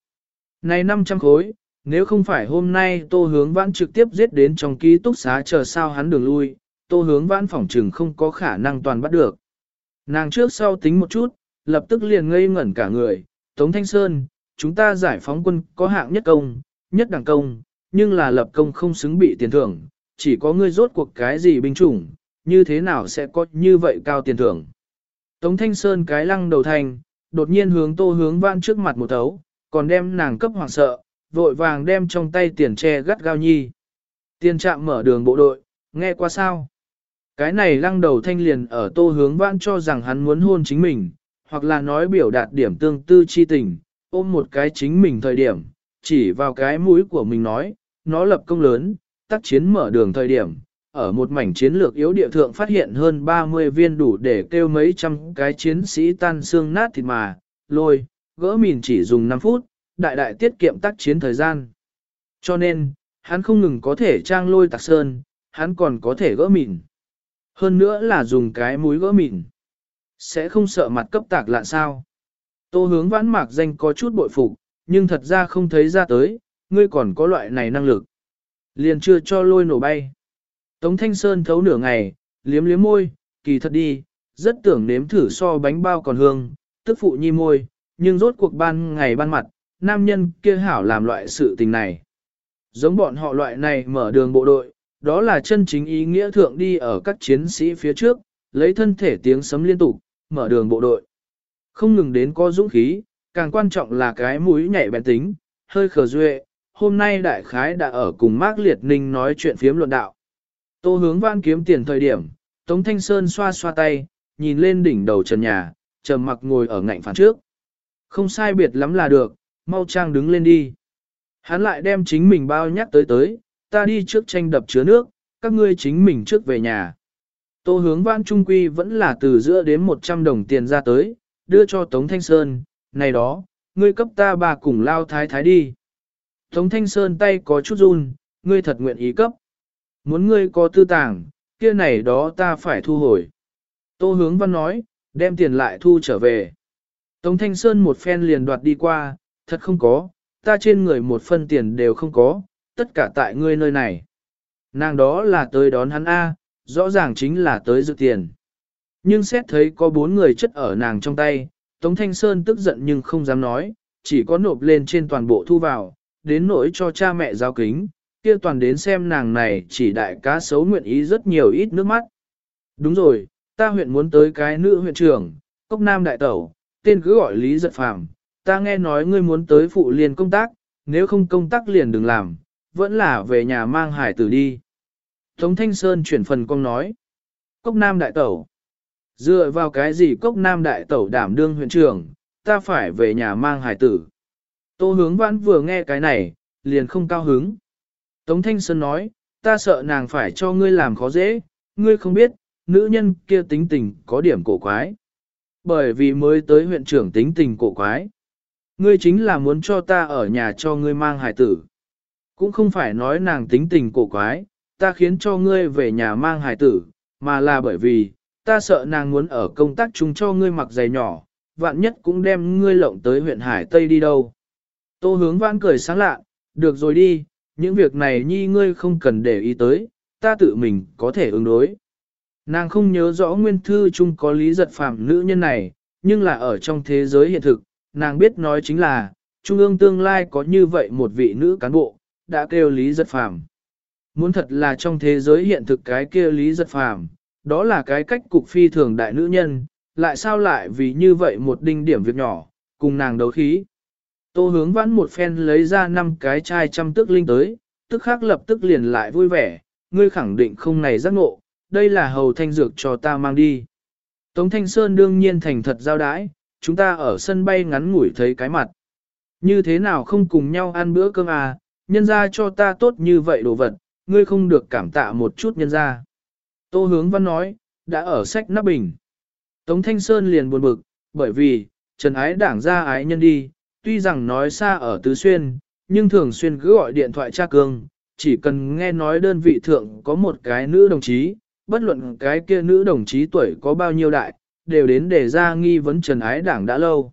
Này 500 khối, nếu không phải hôm nay tô hướng vãn trực tiếp giết đến trong ký túc xá chờ sao hắn đường lui, tô hướng vãn phỏng trừng không có khả năng toàn bắt được. Nàng trước sau tính một chút, lập tức liền ngây ngẩn cả người, Tống Thanh Sơn, chúng ta giải phóng quân có hạng nhất công, nhất đẳng công, nhưng là lập công không xứng bị tiền thưởng, chỉ có ngươi rốt cuộc cái gì binh chủng, như thế nào sẽ có như vậy cao tiền thưởng. Tống Thanh Sơn cái lăng đầu thành, đột nhiên hướng tô hướng vãn trước mặt một thấu, còn đem nàng cấp hoàng sợ, vội vàng đem trong tay tiền tre gắt gao nhi. Tiền trạm mở đường bộ đội, nghe qua sao? Cái này lăng đầu thanh liền ở tô hướng vãn cho rằng hắn muốn hôn chính mình, hoặc là nói biểu đạt điểm tương tư chi tình, ôm một cái chính mình thời điểm, chỉ vào cái mũi của mình nói, nó lập công lớn, tác chiến mở đường thời điểm, ở một mảnh chiến lược yếu địa thượng phát hiện hơn 30 viên đủ để kêu mấy trăm cái chiến sĩ tan xương nát thịt mà, lôi, gỡ mìn chỉ dùng 5 phút, đại đại tiết kiệm tác chiến thời gian. Cho nên, hắn không ngừng có thể trang lôi tạc sơn, hắn còn có thể gỡ mìn. Hơn nữa là dùng cái mũi gỡ mìn. Sẽ không sợ mặt cấp tạc lạ sao. Tô hướng vãn mạc danh có chút bội phục, nhưng thật ra không thấy ra tới, ngươi còn có loại này năng lực. Liền chưa cho lôi nổ bay. Tống Thanh Sơn thấu nửa ngày, liếm liếm môi, kỳ thật đi, rất tưởng nếm thử so bánh bao còn hương, tức phụ nhi môi, nhưng rốt cuộc ban ngày ban mặt, nam nhân kia hảo làm loại sự tình này. Giống bọn họ loại này mở đường bộ đội, đó là chân chính ý nghĩa thượng đi ở các chiến sĩ phía trước, lấy thân thể tiếng sấm liên tục, mở đường bộ đội. Không ngừng đến có dũng khí, càng quan trọng là cái mũi nhạy bén tính, hơi khờ duệ, hôm nay đại khái đã ở cùng mác Liệt Ninh nói chuyện phiếm luận đạo. Tô hướng văn kiếm tiền thời điểm, Tống Thanh Sơn xoa xoa tay, nhìn lên đỉnh đầu trần nhà, trầm mặc ngồi ở ngạnh phản trước. Không sai biệt lắm là được, mau trang đứng lên đi. Hắn lại đem chính mình bao nhắc tới tới, ta đi trước tranh đập chứa nước, các ngươi chính mình trước về nhà. Tô hướng văn trung quy vẫn là từ giữa đến 100 đồng tiền ra tới, đưa cho Tống Thanh Sơn, này đó, ngươi cấp ta bà cùng lao thái thái đi. Tống Thanh Sơn tay có chút run, ngươi thật nguyện ý cấp. Muốn ngươi có tư tàng, kia này đó ta phải thu hồi. Tô hướng văn nói, đem tiền lại thu trở về. Tống Thanh Sơn một phen liền đoạt đi qua, thật không có, ta trên người một phân tiền đều không có, tất cả tại ngươi nơi này. Nàng đó là tới đón hắn A, rõ ràng chính là tới dự tiền. Nhưng xét thấy có bốn người chất ở nàng trong tay, Tống Thanh Sơn tức giận nhưng không dám nói, chỉ có nộp lên trên toàn bộ thu vào, đến nỗi cho cha mẹ giao kính, kia toàn đến xem nàng này chỉ đại cá xấu nguyện ý rất nhiều ít nước mắt. Đúng rồi, ta huyện muốn tới cái nữ huyện trưởng, Cốc Nam Đại Tẩu, tên cứ gọi Lý Giật Phàm ta nghe nói ngươi muốn tới phụ liền công tác, nếu không công tác liền đừng làm, vẫn là về nhà mang hải tử đi. Tống Thanh Sơn chuyển phần công nói, Cốc Nam Đại Tẩu, dựa vào cái gì Cốc Nam Đại Tẩu đảm đương huyện trưởng, ta phải về nhà mang hải tử. Tô hướng vãn vừa nghe cái này, liền không cao hứng. Tống Thanh Sơn nói, ta sợ nàng phải cho ngươi làm khó dễ, ngươi không biết, nữ nhân kia tính tình có điểm cổ quái. Bởi vì mới tới huyện trưởng tính tình cổ quái. Ngươi chính là muốn cho ta ở nhà cho ngươi mang hài tử. Cũng không phải nói nàng tính tình cổ quái, ta khiến cho ngươi về nhà mang hài tử, mà là bởi vì, ta sợ nàng muốn ở công tác chung cho ngươi mặc giày nhỏ, vạn nhất cũng đem ngươi lộng tới huyện Hải Tây đi đâu. Tô hướng vãn cười sáng lạ, được rồi đi, những việc này nhi ngươi không cần để ý tới, ta tự mình có thể ứng đối. Nàng không nhớ rõ nguyên thư chung có lý giật phạm nữ nhân này, nhưng là ở trong thế giới hiện thực, nàng biết nói chính là, trung ương tương lai có như vậy một vị nữ cán bộ, đã kêu lý giật phạm. Muốn thật là trong thế giới hiện thực cái kia lý giật phàm, đó là cái cách cục phi thường đại nữ nhân, lại sao lại vì như vậy một đinh điểm việc nhỏ, cùng nàng đấu khí. Tô hướng vãn một phen lấy ra năm cái chai trăm tức linh tới, tức khác lập tức liền lại vui vẻ, ngươi khẳng định không này giác ngộ, đây là hầu thanh dược cho ta mang đi. Tống Thanh Sơn đương nhiên thành thật giao đái, chúng ta ở sân bay ngắn ngủi thấy cái mặt. Như thế nào không cùng nhau ăn bữa cơm à, nhân ra cho ta tốt như vậy đồ vật, ngươi không được cảm tạ một chút nhân ra. Tô hướng văn nói, đã ở sách nắp bình. Tống Thanh Sơn liền buồn bực, bởi vì, Trần Ái đảng ra ái nhân đi, tuy rằng nói xa ở Tứ Xuyên, nhưng thường xuyên cứ gọi điện thoại tra cương, chỉ cần nghe nói đơn vị thượng có một cái nữ đồng chí, bất luận cái kia nữ đồng chí tuổi có bao nhiêu đại, đều đến để ra nghi vấn Trần Ái đảng đã lâu.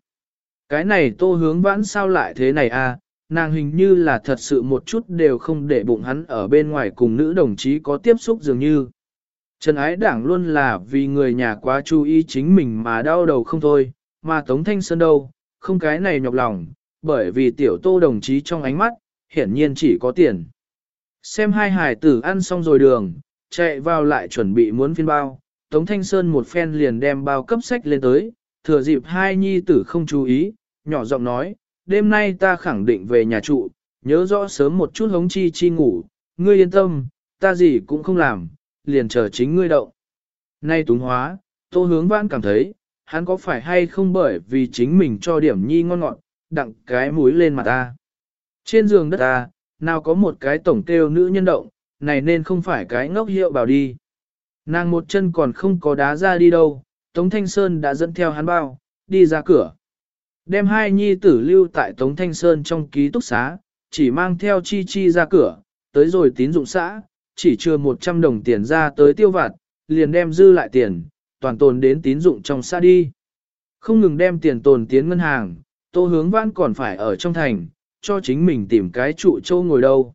Cái này tô hướng vãn sao lại thế này à, nàng hình như là thật sự một chút đều không để bụng hắn ở bên ngoài cùng nữ đồng chí có tiếp xúc dường như. Trần ái đảng luôn là vì người nhà quá chú ý chính mình mà đau đầu không thôi, mà Tống Thanh Sơn đâu, không cái này nhọc lòng, bởi vì tiểu tô đồng chí trong ánh mắt, hiển nhiên chỉ có tiền. Xem hai hải tử ăn xong rồi đường, chạy vào lại chuẩn bị muốn phiên bao, Tống Thanh Sơn một phen liền đem bao cấp sách lên tới, thừa dịp hai nhi tử không chú ý, nhỏ giọng nói, đêm nay ta khẳng định về nhà trụ, nhớ rõ sớm một chút hống chi chi ngủ, ngươi yên tâm, ta gì cũng không làm, liền chờ chính ngươi động. Nay túng hóa, tô hướng vãn cảm thấy, hắn có phải hay không bởi vì chính mình cho điểm nhi ngon ngọt, đặng cái mũi lên mặt ta. Trên giường đất ta, nào có một cái tổng kêu nữ nhân động, này nên không phải cái ngốc hiệu bảo đi. Nàng một chân còn không có đá ra đi đâu, Tống Thanh Sơn đã dẫn theo hắn bao, đi ra cửa. Đem hai nhi tử lưu tại Tống Thanh Sơn trong ký túc xá, chỉ mang theo chi chi ra cửa, tới rồi tín dụng xã, chỉ chưa 100 đồng tiền ra tới tiêu vặt, liền đem dư lại tiền, toàn tồn đến tín dụng trong xã đi. Không ngừng đem tiền tồn tiến ngân hàng, tô hướng vãn còn phải ở trong thành, cho chính mình tìm cái trụ châu ngồi đâu.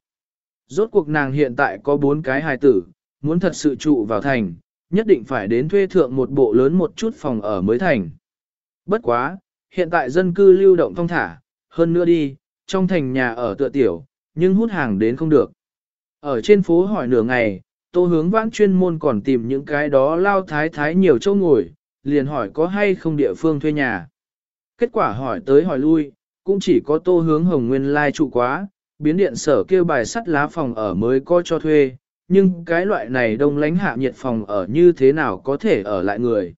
Rốt cuộc nàng hiện tại có bốn cái hài tử, muốn thật sự trụ vào thành, nhất định phải đến thuê thượng một bộ lớn một chút phòng ở mới thành. Bất quá, hiện tại dân cư lưu động thông thả, hơn nữa đi, trong thành nhà ở tựa tiểu, nhưng hút hàng đến không được. Ở trên phố hỏi nửa ngày, tô hướng vãn chuyên môn còn tìm những cái đó lao thái thái nhiều châu ngồi, liền hỏi có hay không địa phương thuê nhà. Kết quả hỏi tới hỏi lui, cũng chỉ có tô hướng hồng nguyên lai trụ quá, biến điện sở kêu bài sắt lá phòng ở mới có cho thuê, nhưng cái loại này đông lánh hạ nhiệt phòng ở như thế nào có thể ở lại người.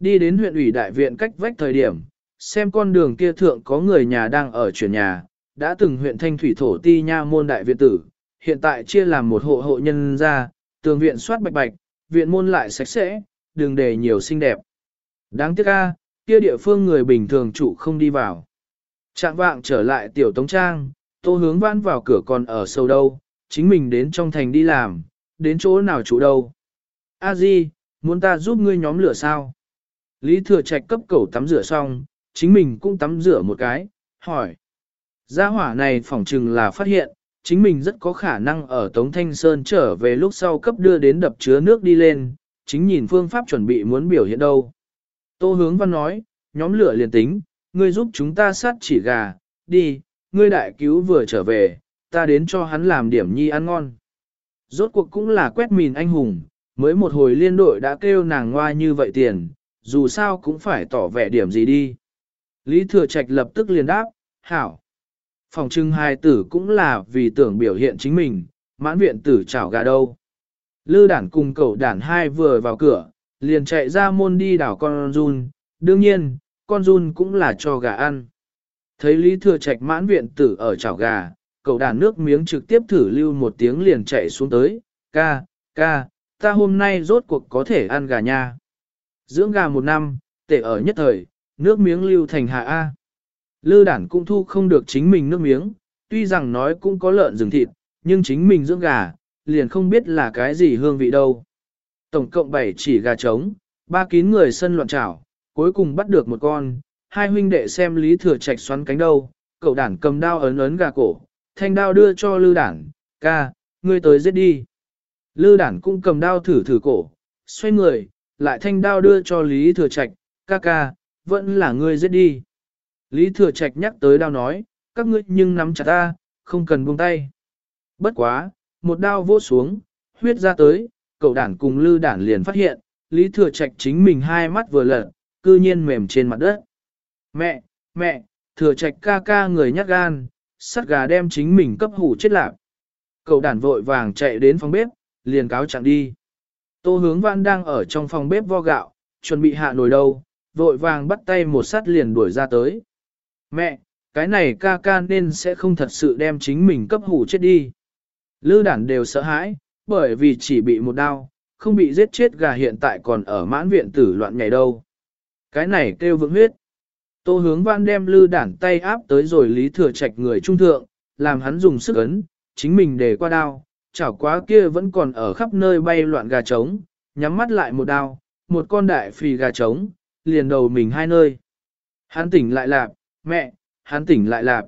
Đi đến huyện ủy đại viện cách vách thời điểm, xem con đường kia thượng có người nhà đang ở chuyển nhà, đã từng huyện thanh thủy thổ ti nha môn đại viện tử, hiện tại chia làm một hộ hộ nhân ra, tường viện soát bạch bạch, viện môn lại sạch sẽ, đường đề nhiều xinh đẹp. Đáng tiếc a, kia địa phương người bình thường trụ không đi vào. Trạng vạng trở lại tiểu tống trang, tô hướng vãn vào cửa còn ở sâu đâu, chính mình đến trong thành đi làm, đến chỗ nào trụ đâu. A Di, muốn ta giúp ngươi nhóm lửa sao? Lý thừa trạch cấp cầu tắm rửa xong, chính mình cũng tắm rửa một cái, hỏi. Gia hỏa này phỏng chừng là phát hiện, chính mình rất có khả năng ở Tống Thanh Sơn trở về lúc sau cấp đưa đến đập chứa nước đi lên, chính nhìn phương pháp chuẩn bị muốn biểu hiện đâu. Tô hướng văn nói, nhóm lửa liền tính, ngươi giúp chúng ta sát chỉ gà, đi, ngươi đại cứu vừa trở về, ta đến cho hắn làm điểm nhi ăn ngon. Rốt cuộc cũng là quét mìn anh hùng, mới một hồi liên đội đã kêu nàng ngoa như vậy tiền, dù sao cũng phải tỏ vẻ điểm gì đi. Lý Thừa Trạch lập tức liền đáp, hảo. Phòng trưng hai tử cũng là vì tưởng biểu hiện chính mình, mãn viện tử chảo gà đâu. Lư đản cùng cậu đản hai vừa vào cửa, liền chạy ra môn đi đảo con run, đương nhiên, con run cũng là cho gà ăn. Thấy Lý Thừa Trạch mãn viện tử ở chảo gà, cậu đàn nước miếng trực tiếp thử lưu một tiếng liền chạy xuống tới, ca, ca, ta hôm nay rốt cuộc có thể ăn gà nha. Dưỡng gà một năm, tệ ở nhất thời, nước miếng lưu thành hạ A. Lư đản cũng thu không được chính mình nước miếng, tuy rằng nói cũng có lợn rừng thịt, nhưng chính mình dưỡng gà, liền không biết là cái gì hương vị đâu. Tổng cộng 7 chỉ gà trống, ba kín người sân loạn trảo, cuối cùng bắt được một con, hai huynh đệ xem lý thừa trạch xoắn cánh đâu, cậu đản cầm đao ấn ấn gà cổ, thanh đao đưa cho lư đản, ca, ngươi tới giết đi. Lư đản cũng cầm đao thử thử cổ, xoay người, lại thanh đao đưa cho lý thừa trạch, ca ca, vẫn là ngươi giết đi. Lý thừa trạch nhắc tới đao nói, các ngươi nhưng nắm chặt ta, không cần buông tay. Bất quá, một đao vỗ xuống, huyết ra tới, cậu đản cùng lư đản liền phát hiện, Lý Thừa Trạch chính mình hai mắt vừa lật, cư nhiên mềm trên mặt đất. Mẹ, mẹ, Thừa Trạch ca ca người nhát gan, sắt gà đem chính mình cấp hủ chết lạc. Cậu đản vội vàng chạy đến phòng bếp, liền cáo chẳng đi. Tô hướng văn đang ở trong phòng bếp vo gạo, chuẩn bị hạ nồi đâu, vội vàng bắt tay một sắt liền đuổi ra tới. Mẹ, cái này ca ca nên sẽ không thật sự đem chính mình cấp hủ chết đi. Lư đản đều sợ hãi, bởi vì chỉ bị một đau, không bị giết chết gà hiện tại còn ở mãn viện tử loạn ngày đâu. Cái này kêu vững huyết. Tô hướng văn đem lư đản tay áp tới rồi lý thừa trạch người trung thượng, làm hắn dùng sức ấn, chính mình để qua đao, chảo quá kia vẫn còn ở khắp nơi bay loạn gà trống, nhắm mắt lại một đao, một con đại phì gà trống, liền đầu mình hai nơi. Hắn tỉnh lại lạp, mẹ, hắn tỉnh lại lạp.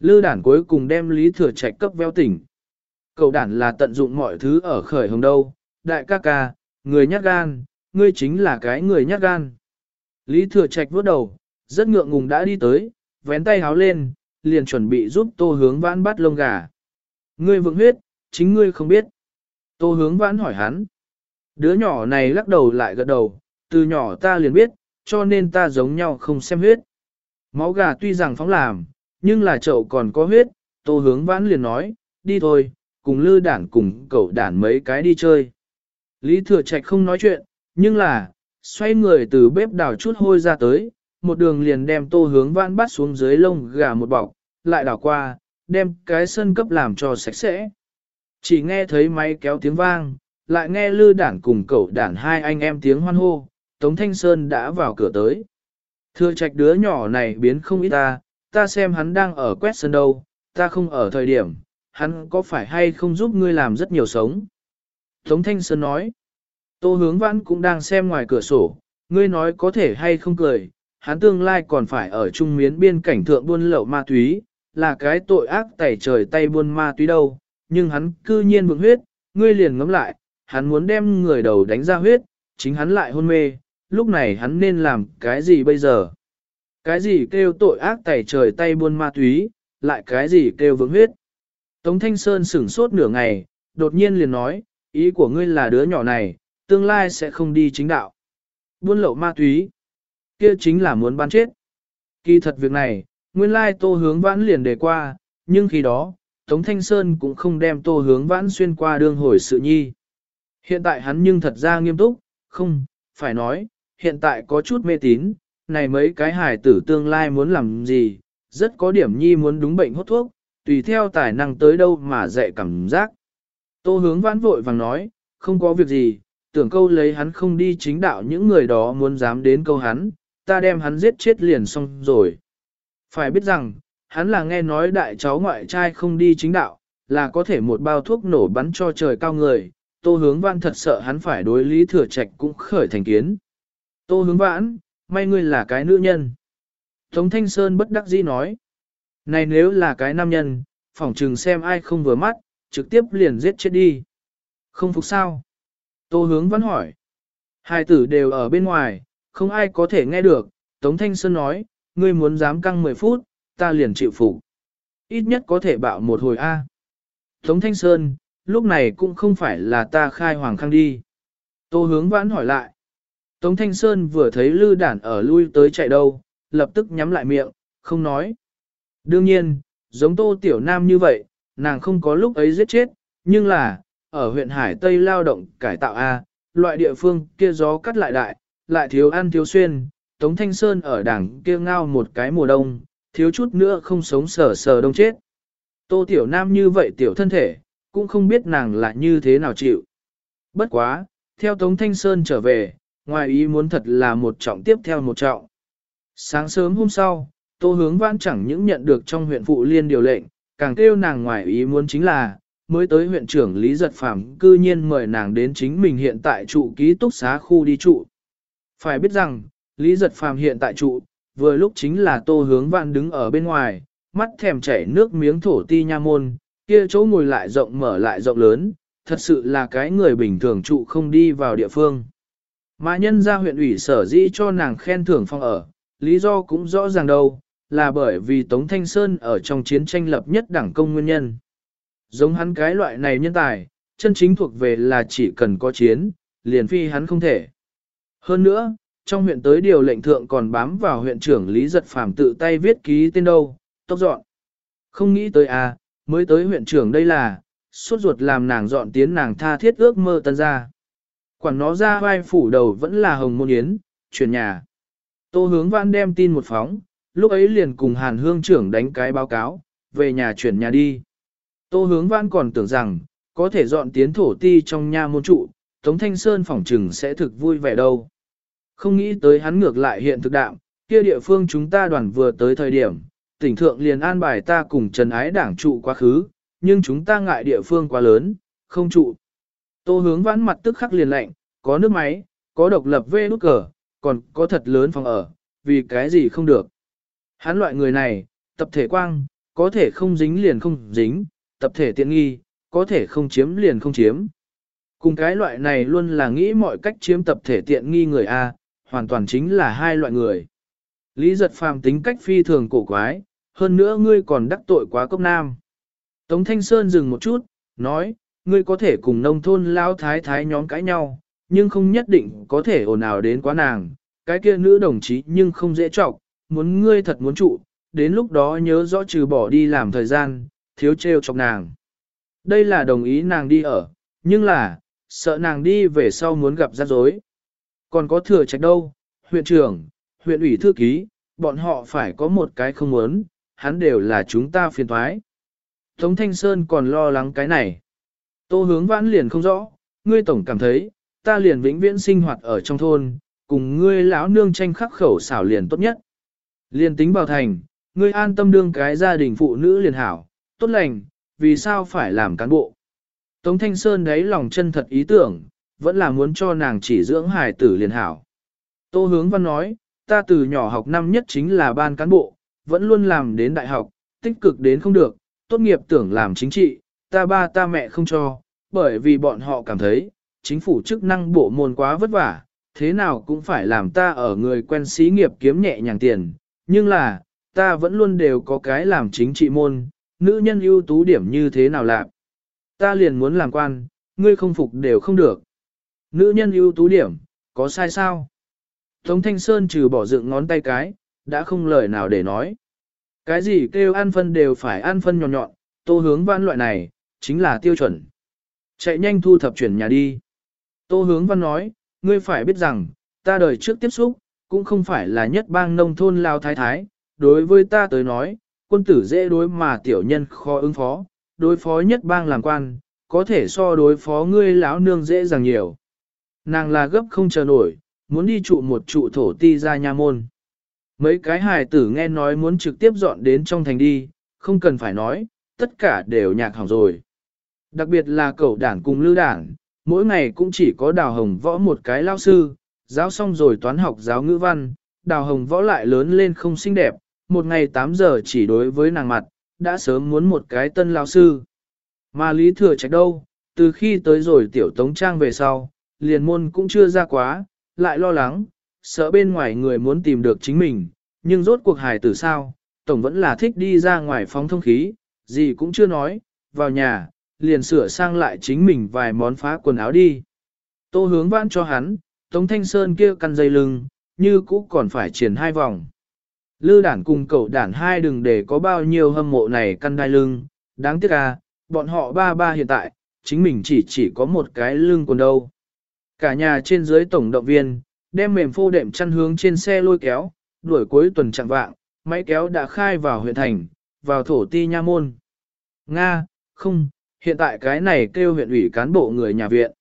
Lư đản cuối cùng đem lý thừa trạch cấp veo tỉnh. Cậu đản là tận dụng mọi thứ ở khởi hồng đâu, đại ca ca, người nhát gan, ngươi chính là cái người nhát gan. Lý thừa trạch vuốt đầu, rất ngượng ngùng đã đi tới, vén tay háo lên, liền chuẩn bị giúp tô hướng vãn bắt lông gà. Ngươi vượng huyết, chính ngươi không biết. Tô hướng vãn hỏi hắn. Đứa nhỏ này lắc đầu lại gật đầu, từ nhỏ ta liền biết, cho nên ta giống nhau không xem huyết. Máu gà tuy rằng phóng làm, nhưng là chậu còn có huyết, tô hướng vãn liền nói, đi thôi, cùng lư đản cùng cậu đản mấy cái đi chơi. Lý thừa trạch không nói chuyện, nhưng là, xoay người từ bếp đảo chút hôi ra tới, một đường liền đem tô hướng vãn bắt xuống dưới lông gà một bọc, lại đảo qua, đem cái sân cấp làm cho sạch sẽ. Chỉ nghe thấy máy kéo tiếng vang, lại nghe lư đản cùng cậu đản hai anh em tiếng hoan hô, Tống Thanh Sơn đã vào cửa tới. Thừa trạch đứa nhỏ này biến không ít ta, ta xem hắn đang ở quét sân đâu, ta không ở thời điểm, hắn có phải hay không giúp ngươi làm rất nhiều sống? Tống Thanh Sơn nói, Tô Hướng Vãn cũng đang xem ngoài cửa sổ, ngươi nói có thể hay không cười, hắn tương lai còn phải ở trung miến biên cảnh thượng buôn lậu ma túy, là cái tội ác tẩy trời tay buôn ma túy đâu, nhưng hắn cư nhiên vượng huyết, ngươi liền ngắm lại, hắn muốn đem người đầu đánh ra huyết, chính hắn lại hôn mê, lúc này hắn nên làm cái gì bây giờ? Cái gì kêu tội ác tẩy trời tay buôn ma túy, lại cái gì kêu vướng huyết. Tống Thanh Sơn sửng sốt nửa ngày, đột nhiên liền nói, ý của ngươi là đứa nhỏ này, tương lai sẽ không đi chính đạo. Buôn lậu ma túy, kia chính là muốn bán chết. Kỳ thật việc này, nguyên lai tô hướng vãn liền đề qua, nhưng khi đó, Tống Thanh Sơn cũng không đem tô hướng vãn xuyên qua đương hồi sự nhi. Hiện tại hắn nhưng thật ra nghiêm túc, không, phải nói, hiện tại có chút mê tín, này mấy cái hài tử tương lai muốn làm gì, rất có điểm nhi muốn đúng bệnh hốt thuốc, tùy theo tài năng tới đâu mà dạy cảm giác. Tô hướng vãn vội vàng nói, không có việc gì, tưởng câu lấy hắn không đi chính đạo những người đó muốn dám đến câu hắn, ta đem hắn giết chết liền xong rồi. Phải biết rằng, hắn là nghe nói đại cháu ngoại trai không đi chính đạo, là có thể một bao thuốc nổ bắn cho trời cao người, tô hướng vãn thật sợ hắn phải đối lý thừa trạch cũng khởi thành kiến. Tô hướng vãn, may ngươi là cái nữ nhân. Tống Thanh Sơn bất đắc dĩ nói. Này nếu là cái nam nhân, phỏng trừng xem ai không vừa mắt, trực tiếp liền giết chết đi. Không phục sao? Tô hướng vẫn hỏi. Hai tử đều ở bên ngoài, không ai có thể nghe được. Tống Thanh Sơn nói, ngươi muốn dám căng 10 phút, ta liền chịu phục. Ít nhất có thể bạo một hồi A. Tống Thanh Sơn, lúc này cũng không phải là ta khai hoàng khang đi. Tô hướng vãn hỏi lại. Tống Thanh Sơn vừa thấy lư đản ở lui tới chạy đâu, lập tức nhắm lại miệng, không nói. Đương nhiên, giống tô tiểu nam như vậy, nàng không có lúc ấy giết chết, nhưng là, ở huyện Hải Tây lao động cải tạo A, loại địa phương kia gió cắt lại đại, lại thiếu ăn thiếu xuyên, Tống Thanh Sơn ở đảng kia ngao một cái mùa đông, thiếu chút nữa không sống sờ sờ đông chết. Tô tiểu nam như vậy tiểu thân thể, cũng không biết nàng là như thế nào chịu. Bất quá, theo Tống Thanh Sơn trở về, ngoài ý muốn thật là một trọng tiếp theo một trọng. Sáng sớm hôm sau, Tô Hướng Vãn chẳng những nhận được trong huyện phụ liên điều lệnh, càng kêu nàng ngoài ý muốn chính là, mới tới huyện trưởng Lý Giật Phạm cư nhiên mời nàng đến chính mình hiện tại trụ ký túc xá khu đi trụ. Phải biết rằng, Lý Giật Phạm hiện tại trụ, vừa lúc chính là Tô Hướng Vãn đứng ở bên ngoài, mắt thèm chảy nước miếng thổ ti nha môn, kia chỗ ngồi lại rộng mở lại rộng lớn, thật sự là cái người bình thường trụ không đi vào địa phương. Mà nhân gia huyện ủy sở dĩ cho nàng khen thưởng phong ở, lý do cũng rõ ràng đâu, là bởi vì Tống Thanh Sơn ở trong chiến tranh lập nhất đảng công nguyên nhân. Giống hắn cái loại này nhân tài, chân chính thuộc về là chỉ cần có chiến, liền phi hắn không thể. Hơn nữa, trong huyện tới điều lệnh thượng còn bám vào huyện trưởng Lý Giật Phàm tự tay viết ký tên đâu, tốc dọn. Không nghĩ tới à, mới tới huyện trưởng đây là, suốt ruột làm nàng dọn tiến nàng tha thiết ước mơ tân ra. Quản nó ra vai phủ đầu vẫn là hồng môn yến, chuyển nhà. Tô hướng văn đem tin một phóng, lúc ấy liền cùng hàn hương trưởng đánh cái báo cáo, về nhà chuyển nhà đi. Tô hướng văn còn tưởng rằng, có thể dọn tiến thổ ti trong nhà môn trụ, Tống Thanh Sơn phỏng trừng sẽ thực vui vẻ đâu. Không nghĩ tới hắn ngược lại hiện thực đạm, kia địa phương chúng ta đoàn vừa tới thời điểm, tỉnh thượng liền an bài ta cùng Trần Ái đảng trụ quá khứ, nhưng chúng ta ngại địa phương quá lớn, không trụ. Tô hướng vãn mặt tức khắc liền lạnh, có nước máy, có độc lập vê nút cờ, còn có thật lớn phòng ở, vì cái gì không được. Hắn loại người này, tập thể quang, có thể không dính liền không dính, tập thể tiện nghi, có thể không chiếm liền không chiếm. Cùng cái loại này luôn là nghĩ mọi cách chiếm tập thể tiện nghi người A, hoàn toàn chính là hai loại người. Lý giật phàm tính cách phi thường cổ quái, hơn nữa ngươi còn đắc tội quá cốc nam. Tống Thanh Sơn dừng một chút, nói, ngươi có thể cùng nông thôn lão thái thái nhóm cãi nhau, nhưng không nhất định có thể ồn ào đến quá nàng. Cái kia nữ đồng chí nhưng không dễ trọng, muốn ngươi thật muốn trụ, đến lúc đó nhớ rõ trừ bỏ đi làm thời gian, thiếu trêu chọc nàng. Đây là đồng ý nàng đi ở, nhưng là, sợ nàng đi về sau muốn gặp rắc rối. Còn có thừa trách đâu, huyện trưởng, huyện ủy thư ký, bọn họ phải có một cái không muốn, hắn đều là chúng ta phiền thoái. Tống Thanh Sơn còn lo lắng cái này. Tô hướng vãn liền không rõ, ngươi tổng cảm thấy, ta liền vĩnh viễn sinh hoạt ở trong thôn, cùng ngươi lão nương tranh khắc khẩu xảo liền tốt nhất. Liền tính bảo thành, ngươi an tâm đương cái gia đình phụ nữ liền hảo, tốt lành, vì sao phải làm cán bộ. Tống Thanh Sơn đấy lòng chân thật ý tưởng, vẫn là muốn cho nàng chỉ dưỡng hài tử liền hảo. Tô Hướng Văn nói, ta từ nhỏ học năm nhất chính là ban cán bộ, vẫn luôn làm đến đại học, tích cực đến không được, tốt nghiệp tưởng làm chính trị, ta ba ta mẹ không cho, bởi vì bọn họ cảm thấy, chính phủ chức năng bộ môn quá vất vả, thế nào cũng phải làm ta ở người quen xí nghiệp kiếm nhẹ nhàng tiền, Nhưng là, ta vẫn luôn đều có cái làm chính trị môn, nữ nhân ưu tú điểm như thế nào lạc. Ta liền muốn làm quan, ngươi không phục đều không được. Nữ nhân ưu tú điểm, có sai sao? Tống Thanh Sơn trừ bỏ dựng ngón tay cái, đã không lời nào để nói. Cái gì kêu ăn phân đều phải ăn phân nhọn nhọn, tô hướng văn loại này, chính là tiêu chuẩn. Chạy nhanh thu thập chuyển nhà đi. Tô hướng văn nói, ngươi phải biết rằng, ta đời trước tiếp xúc, cũng không phải là nhất bang nông thôn lao thái thái. Đối với ta tới nói, quân tử dễ đối mà tiểu nhân khó ứng phó, đối phó nhất bang làm quan, có thể so đối phó ngươi lão nương dễ dàng nhiều. Nàng là gấp không chờ nổi, muốn đi trụ một trụ thổ ti ra nha môn. Mấy cái hài tử nghe nói muốn trực tiếp dọn đến trong thành đi, không cần phải nói, tất cả đều nhạc hỏng rồi. Đặc biệt là cậu đảng cùng lưu đảng, mỗi ngày cũng chỉ có đào hồng võ một cái lao sư, giáo xong rồi toán học giáo ngữ văn, đào hồng võ lại lớn lên không xinh đẹp, một ngày 8 giờ chỉ đối với nàng mặt, đã sớm muốn một cái tân lao sư. Mà lý thừa trạch đâu, từ khi tới rồi tiểu tống trang về sau, liền môn cũng chưa ra quá, lại lo lắng, sợ bên ngoài người muốn tìm được chính mình, nhưng rốt cuộc hài tử sao, tổng vẫn là thích đi ra ngoài phóng thông khí, gì cũng chưa nói, vào nhà, liền sửa sang lại chính mình vài món phá quần áo đi. Tô hướng vãn cho hắn, Tống Thanh Sơn kia căn dây lưng, như cũ còn phải triển hai vòng. Lư đản cùng cậu đản hai đừng để có bao nhiêu hâm mộ này căn đai lưng, đáng tiếc à, bọn họ ba ba hiện tại, chính mình chỉ chỉ có một cái lưng còn đâu. Cả nhà trên dưới tổng động viên, đem mềm phô đệm chăn hướng trên xe lôi kéo, đuổi cuối tuần chặng vạng, máy kéo đã khai vào huyện thành, vào thổ ti nha môn. Nga, không, hiện tại cái này kêu huyện ủy cán bộ người nhà viện.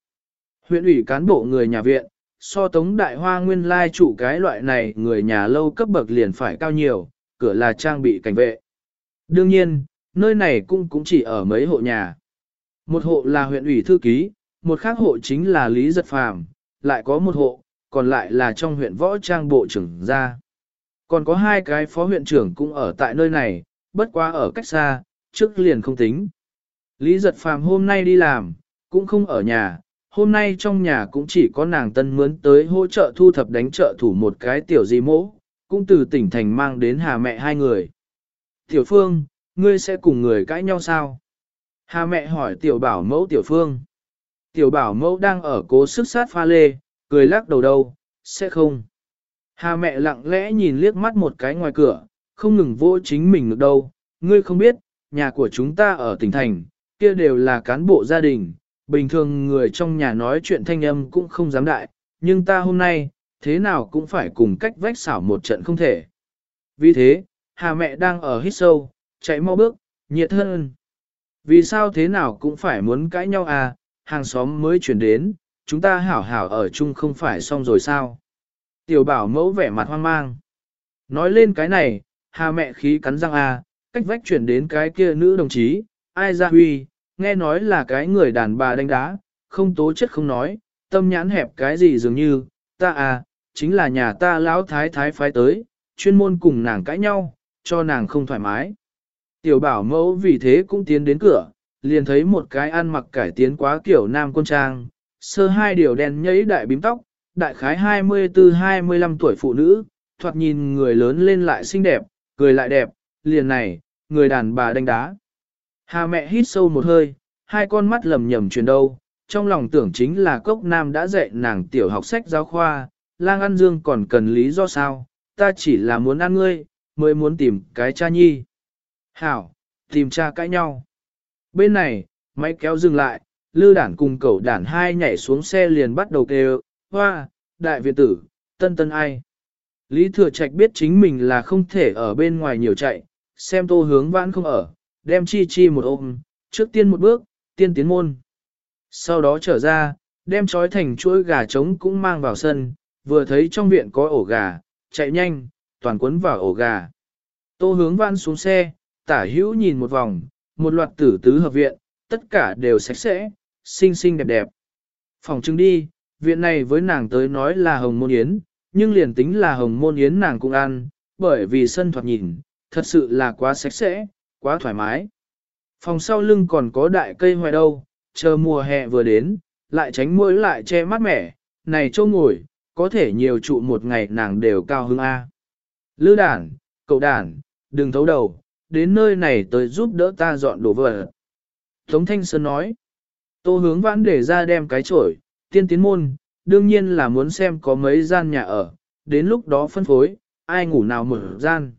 Huyện ủy cán bộ người nhà viện, so tống đại hoa nguyên lai chủ cái loại này người nhà lâu cấp bậc liền phải cao nhiều, cửa là trang bị cảnh vệ. Đương nhiên, nơi này cũng cũng chỉ ở mấy hộ nhà. Một hộ là huyện ủy thư ký, một khác hộ chính là Lý Giật Phàm, lại có một hộ, còn lại là trong huyện võ trang bộ trưởng gia. Còn có hai cái phó huyện trưởng cũng ở tại nơi này, bất quá ở cách xa, trước liền không tính. Lý giật phàm hôm nay đi làm, cũng không ở nhà, hôm nay trong nhà cũng chỉ có nàng tân mướn tới hỗ trợ thu thập đánh trợ thủ một cái tiểu di mỗ, cũng từ tỉnh thành mang đến hà mẹ hai người. Tiểu phương, ngươi sẽ cùng người cãi nhau sao? Hà mẹ hỏi tiểu bảo mẫu tiểu phương. Tiểu bảo mẫu đang ở cố sức sát pha lê, cười lắc đầu đâu, sẽ không. Hà mẹ lặng lẽ nhìn liếc mắt một cái ngoài cửa, không ngừng vô chính mình được đâu, ngươi không biết, nhà của chúng ta ở tỉnh thành, kia đều là cán bộ gia đình, bình thường người trong nhà nói chuyện thanh âm cũng không dám đại, nhưng ta hôm nay, thế nào cũng phải cùng cách vách xảo một trận không thể. Vì thế, hà mẹ đang ở hít sâu, chạy mau bước, nhiệt hơn. Vì sao thế nào cũng phải muốn cãi nhau à, hàng xóm mới chuyển đến, chúng ta hảo hảo ở chung không phải xong rồi sao? Tiểu bảo mẫu vẻ mặt hoang mang. Nói lên cái này, hà mẹ khí cắn răng à, cách vách chuyển đến cái kia nữ đồng chí, ai ra huy, nghe nói là cái người đàn bà đánh đá, không tố chất không nói, tâm nhãn hẹp cái gì dường như, ta à, chính là nhà ta lão thái thái phái tới, chuyên môn cùng nàng cãi nhau, cho nàng không thoải mái. Tiểu bảo mẫu vì thế cũng tiến đến cửa, liền thấy một cái ăn mặc cải tiến quá kiểu nam quân trang, sơ hai điều đen nhấy đại bím tóc, đại khái 24-25 tuổi phụ nữ, thoạt nhìn người lớn lên lại xinh đẹp, cười lại đẹp, liền này, người đàn bà đánh đá. Hà mẹ hít sâu một hơi, hai con mắt lầm nhầm chuyển đâu, trong lòng tưởng chính là cốc nam đã dạy nàng tiểu học sách giáo khoa, lang ăn dương còn cần lý do sao, ta chỉ là muốn ăn ngươi, mới muốn tìm cái cha nhi. Hảo, tìm cha cãi nhau. Bên này, máy kéo dừng lại, lư đản cùng cậu đản hai nhảy xuống xe liền bắt đầu kêu, hoa, đại viện tử, tân tân ai. Lý Thừa Trạch biết chính mình là không thể ở bên ngoài nhiều chạy, xem tô hướng vãn không ở, đem chi chi một ôm, trước tiên một bước, tiên tiến môn. Sau đó trở ra, đem trói thành chuỗi gà trống cũng mang vào sân, vừa thấy trong viện có ổ gà, chạy nhanh, toàn quấn vào ổ gà. Tô hướng văn xuống xe, tả hữu nhìn một vòng, một loạt tử tứ hợp viện, tất cả đều sạch sẽ, xinh xinh đẹp đẹp. Phòng trưng đi, viện này với nàng tới nói là hồng môn yến, nhưng liền tính là hồng môn yến nàng cũng ăn, bởi vì sân thoạt nhìn, thật sự là quá sạch sẽ, quá thoải mái. Phòng sau lưng còn có đại cây hoài đâu, chờ mùa hè vừa đến, lại tránh mũi lại che mát mẻ, này châu ngồi, có thể nhiều trụ một ngày nàng đều cao hứng A. Lư đản, cậu đàn, đừng thấu đầu, đến nơi này tới giúp đỡ ta dọn đồ vật. Tống Thanh Sơn nói, tô hướng vãn để ra đem cái chổi, tiên tiến môn, đương nhiên là muốn xem có mấy gian nhà ở, đến lúc đó phân phối, ai ngủ nào mở gian.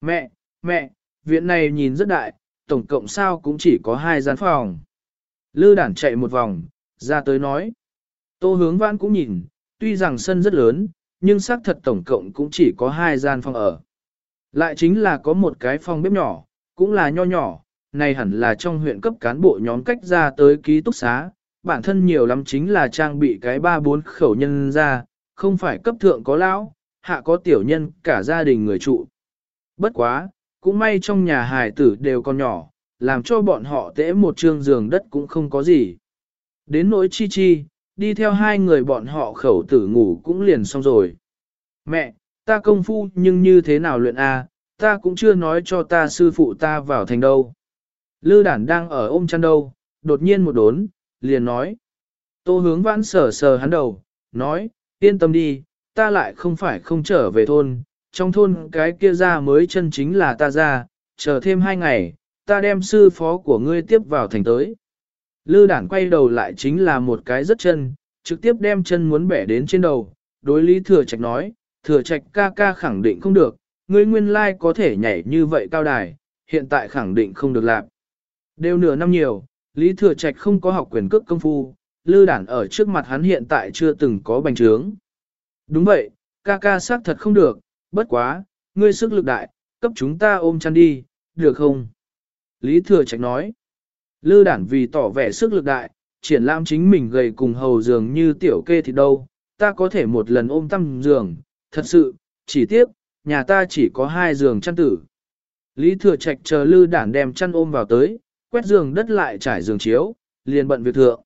Mẹ, mẹ, viện này nhìn rất đại, tổng cộng sao cũng chỉ có hai gian phòng. Lư đản chạy một vòng, ra tới nói. Tô hướng vãn cũng nhìn, tuy rằng sân rất lớn, nhưng xác thật tổng cộng cũng chỉ có hai gian phòng ở. Lại chính là có một cái phòng bếp nhỏ, cũng là nho nhỏ, này hẳn là trong huyện cấp cán bộ nhóm cách ra tới ký túc xá, bản thân nhiều lắm chính là trang bị cái ba bốn khẩu nhân ra, không phải cấp thượng có lão, hạ có tiểu nhân, cả gia đình người trụ. Bất quá, cũng may trong nhà hài tử đều còn nhỏ, làm cho bọn họ tễ một trương giường đất cũng không có gì. Đến nỗi chi chi, đi theo hai người bọn họ khẩu tử ngủ cũng liền xong rồi. Mẹ, ta công phu nhưng như thế nào luyện A, ta cũng chưa nói cho ta sư phụ ta vào thành đâu. Lư đản đang ở ôm chăn đâu, đột nhiên một đốn, liền nói. Tô hướng vãn sờ sờ hắn đầu, nói, yên tâm đi, ta lại không phải không trở về thôn, trong thôn cái kia ra mới chân chính là ta ra, chờ thêm hai ngày, ta đem sư phó của ngươi tiếp vào thành tới. Lư đản quay đầu lại chính là một cái rất chân, trực tiếp đem chân muốn bẻ đến trên đầu, đối lý thừa trạch nói, thừa trạch ca ca khẳng định không được, ngươi nguyên lai có thể nhảy như vậy cao đài, hiện tại khẳng định không được làm. Đều nửa năm nhiều, lý thừa trạch không có học quyền cước công phu, lư đản ở trước mặt hắn hiện tại chưa từng có bành trướng. Đúng vậy, ca ca xác thật không được, bất quá, ngươi sức lực đại, cấp chúng ta ôm chăn đi, được không? Lý thừa trạch nói. Lư đản vì tỏ vẻ sức lực đại, triển lãm chính mình gầy cùng hầu giường như tiểu kê thì đâu, ta có thể một lần ôm tăm giường, thật sự, chỉ tiếp, nhà ta chỉ có hai giường chăn tử. Lý thừa trạch chờ lư đản đem chăn ôm vào tới, quét giường đất lại trải giường chiếu, liền bận việc thượng.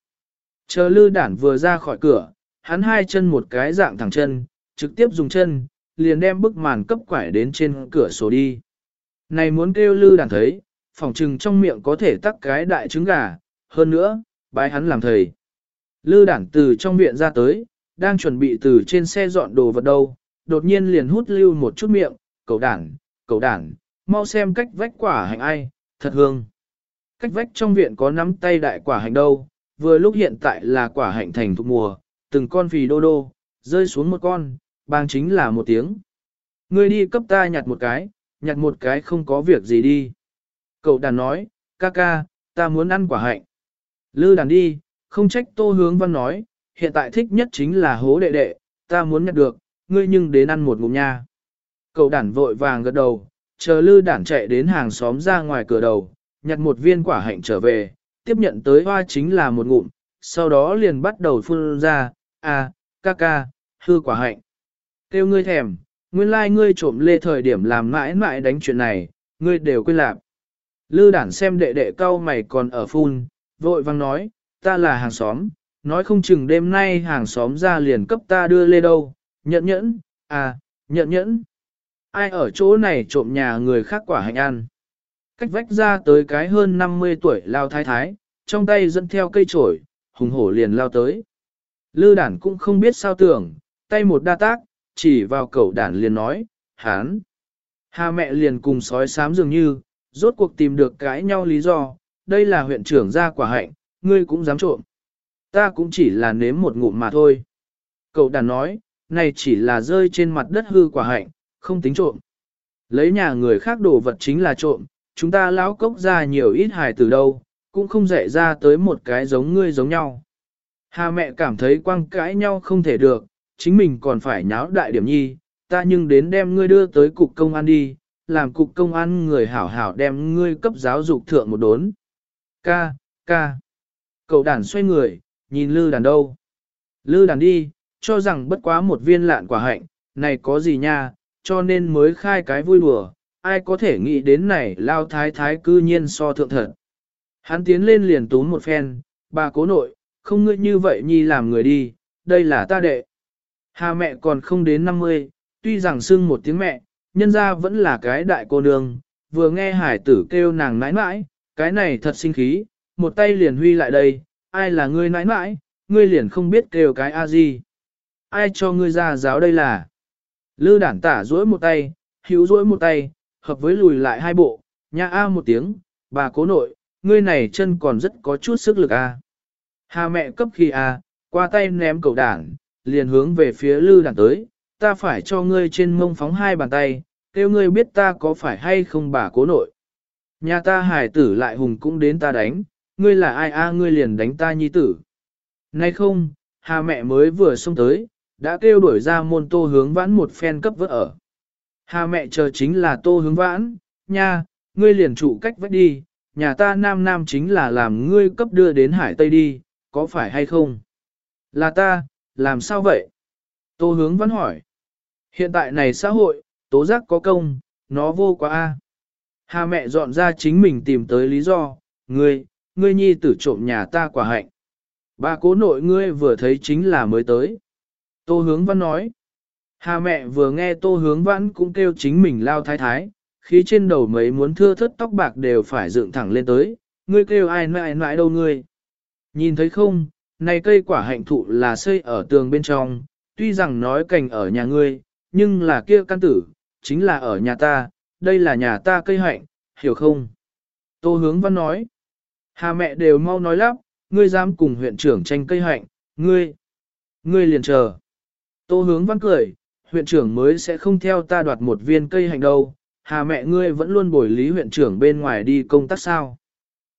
Chờ lư đản vừa ra khỏi cửa, hắn hai chân một cái dạng thẳng chân, trực tiếp dùng chân, liền đem bức màn cấp quải đến trên cửa sổ đi. Này muốn kêu lư đàn thấy, phòng trừng trong miệng có thể tắc cái đại trứng gà, hơn nữa, bái hắn làm thầy. Lư đản từ trong viện ra tới, đang chuẩn bị từ trên xe dọn đồ vật đâu, đột nhiên liền hút lưu một chút miệng, cầu đản, cầu đản, mau xem cách vách quả hành ai, thật hương. Cách vách trong viện có nắm tay đại quả hành đâu, vừa lúc hiện tại là quả hạnh thành thuộc mùa, từng con phì đô đô, rơi xuống một con, bang chính là một tiếng. Ngươi đi cấp ta nhặt một cái, nhặt một cái không có việc gì đi. Cậu đàn nói, ca ca, ta muốn ăn quả hạnh. Lư đàn đi, không trách tô hướng văn nói, hiện tại thích nhất chính là hố đệ đệ, ta muốn nhặt được, ngươi nhưng đến ăn một ngụm nha. Cậu đàn vội vàng gật đầu, chờ lư đàn chạy đến hàng xóm ra ngoài cửa đầu, nhặt một viên quả hạnh trở về, tiếp nhận tới hoa chính là một ngụm, sau đó liền bắt đầu phun ra, à, ca ca, hư quả hạnh. Kêu ngươi thèm, nguyên lai like ngươi trộm lê thời điểm làm mãi mãi đánh chuyện này, ngươi đều quên lạc. Lư đản xem đệ đệ cao mày còn ở phun, vội vang nói, ta là hàng xóm, nói không chừng đêm nay hàng xóm ra liền cấp ta đưa lê đâu, Nhẫn nhẫn, à, nhẫn nhẫn. Ai ở chỗ này trộm nhà người khác quả hạnh ăn. Cách vách ra tới cái hơn 50 tuổi lao thái thái, trong tay dẫn theo cây chổi, hùng hổ liền lao tới. Lư đản cũng không biết sao tưởng, tay một đa tác, chỉ vào cậu đản liền nói, hán. Hà mẹ liền cùng sói sám dường như, rốt cuộc tìm được cái nhau lý do, đây là huyện trưởng gia quả hạnh, ngươi cũng dám trộm. Ta cũng chỉ là nếm một ngụm mà thôi. Cậu đàn nói, này chỉ là rơi trên mặt đất hư quả hạnh, không tính trộm. Lấy nhà người khác đồ vật chính là trộm, chúng ta lão cốc ra nhiều ít hài từ đâu, cũng không dạy ra tới một cái giống ngươi giống nhau. Hà mẹ cảm thấy quăng cãi nhau không thể được, chính mình còn phải nháo đại điểm nhi, ta nhưng đến đem ngươi đưa tới cục công an đi, làm cục công an người hảo hảo đem ngươi cấp giáo dục thượng một đốn. Ca, ca. Cậu đàn xoay người, nhìn lư đàn đâu. Lư đàn đi, cho rằng bất quá một viên lạn quả hạnh, này có gì nha, cho nên mới khai cái vui đùa, ai có thể nghĩ đến này lao thái thái cư nhiên so thượng thật. Hắn tiến lên liền túm một phen, bà cố nội, không ngươi như vậy nhi làm người đi, đây là ta đệ. Hà mẹ còn không đến 50, tuy rằng xưng một tiếng mẹ, nhân ra vẫn là cái đại cô nương, vừa nghe hải tử kêu nàng nãi nãi, cái này thật sinh khí, một tay liền huy lại đây, ai là ngươi nãi nãi, ngươi liền không biết kêu cái a gì. Ai cho ngươi ra giáo đây là. Lư đản tả duỗi một tay, hữu duỗi một tay, hợp với lùi lại hai bộ, nhà a một tiếng, bà cố nội, ngươi này chân còn rất có chút sức lực a. Hà mẹ cấp khi a, qua tay ném cầu đảng, liền hướng về phía lư đàn tới, ta phải cho ngươi trên mông phóng hai bàn tay, kêu ngươi biết ta có phải hay không bà cố nội. Nhà ta hải tử lại hùng cũng đến ta đánh, ngươi là ai a ngươi liền đánh ta nhi tử. Nay không, hà mẹ mới vừa xông tới, đã kêu đuổi ra môn tô hướng vãn một phen cấp vỡ ở. Hà mẹ chờ chính là tô hướng vãn, nha, ngươi liền trụ cách vách đi, nhà ta nam nam chính là làm ngươi cấp đưa đến hải tây đi, có phải hay không? Là ta, làm sao vậy? Tô hướng văn hỏi. Hiện tại này xã hội, tố giác có công, nó vô quá a. Hà mẹ dọn ra chính mình tìm tới lý do, ngươi, ngươi nhi tử trộm nhà ta quả hạnh. Ba cố nội ngươi vừa thấy chính là mới tới. Tô hướng văn nói. Hà mẹ vừa nghe tô hướng văn cũng kêu chính mình lao thái thái, khí trên đầu mấy muốn thưa thất tóc bạc đều phải dựng thẳng lên tới, ngươi kêu ai nãi nãi đâu ngươi. Nhìn thấy không, này cây quả hạnh thụ là xây ở tường bên trong, tuy rằng nói cành ở nhà ngươi, nhưng là kia căn tử, chính là ở nhà ta, đây là nhà ta cây hạnh, hiểu không? Tô hướng văn nói. Hà mẹ đều mau nói lắp, ngươi dám cùng huyện trưởng tranh cây hạnh, ngươi, ngươi liền chờ. Tô hướng văn cười, huyện trưởng mới sẽ không theo ta đoạt một viên cây hạnh đâu, hà mẹ ngươi vẫn luôn bồi lý huyện trưởng bên ngoài đi công tác sao.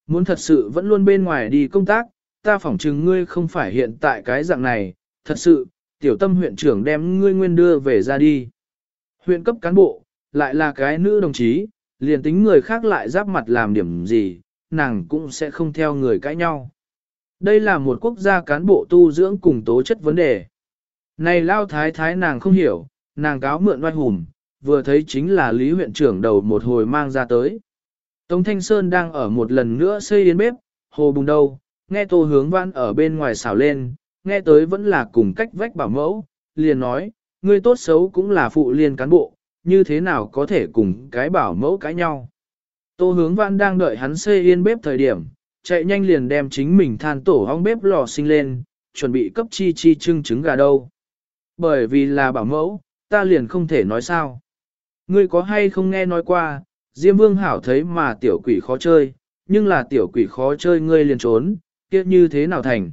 Muốn thật sự vẫn luôn bên ngoài đi công tác, ta phỏng chừng ngươi không phải hiện tại cái dạng này, thật sự, tiểu tâm huyện trưởng đem ngươi nguyên đưa về ra đi. Huyện cấp cán bộ, lại là cái nữ đồng chí, liền tính người khác lại giáp mặt làm điểm gì, nàng cũng sẽ không theo người cãi nhau. Đây là một quốc gia cán bộ tu dưỡng cùng tố chất vấn đề. Này lao thái thái nàng không hiểu, nàng cáo mượn oai hùm, vừa thấy chính là Lý huyện trưởng đầu một hồi mang ra tới. Tống Thanh Sơn đang ở một lần nữa xây yến bếp, hồ bùng đâu, nghe tô hướng văn ở bên ngoài xào lên, nghe tới vẫn là cùng cách vách bảo mẫu, liền nói, người tốt xấu cũng là phụ liên cán bộ, như thế nào có thể cùng cái bảo mẫu cãi nhau. Tô hướng văn đang đợi hắn xê yên bếp thời điểm, chạy nhanh liền đem chính mình than tổ hong bếp lò sinh lên, chuẩn bị cấp chi chi trưng trứng gà đâu. Bởi vì là bảo mẫu, ta liền không thể nói sao. Ngươi có hay không nghe nói qua, Diêm Vương Hảo thấy mà tiểu quỷ khó chơi, nhưng là tiểu quỷ khó chơi ngươi liền trốn, kia như thế nào thành.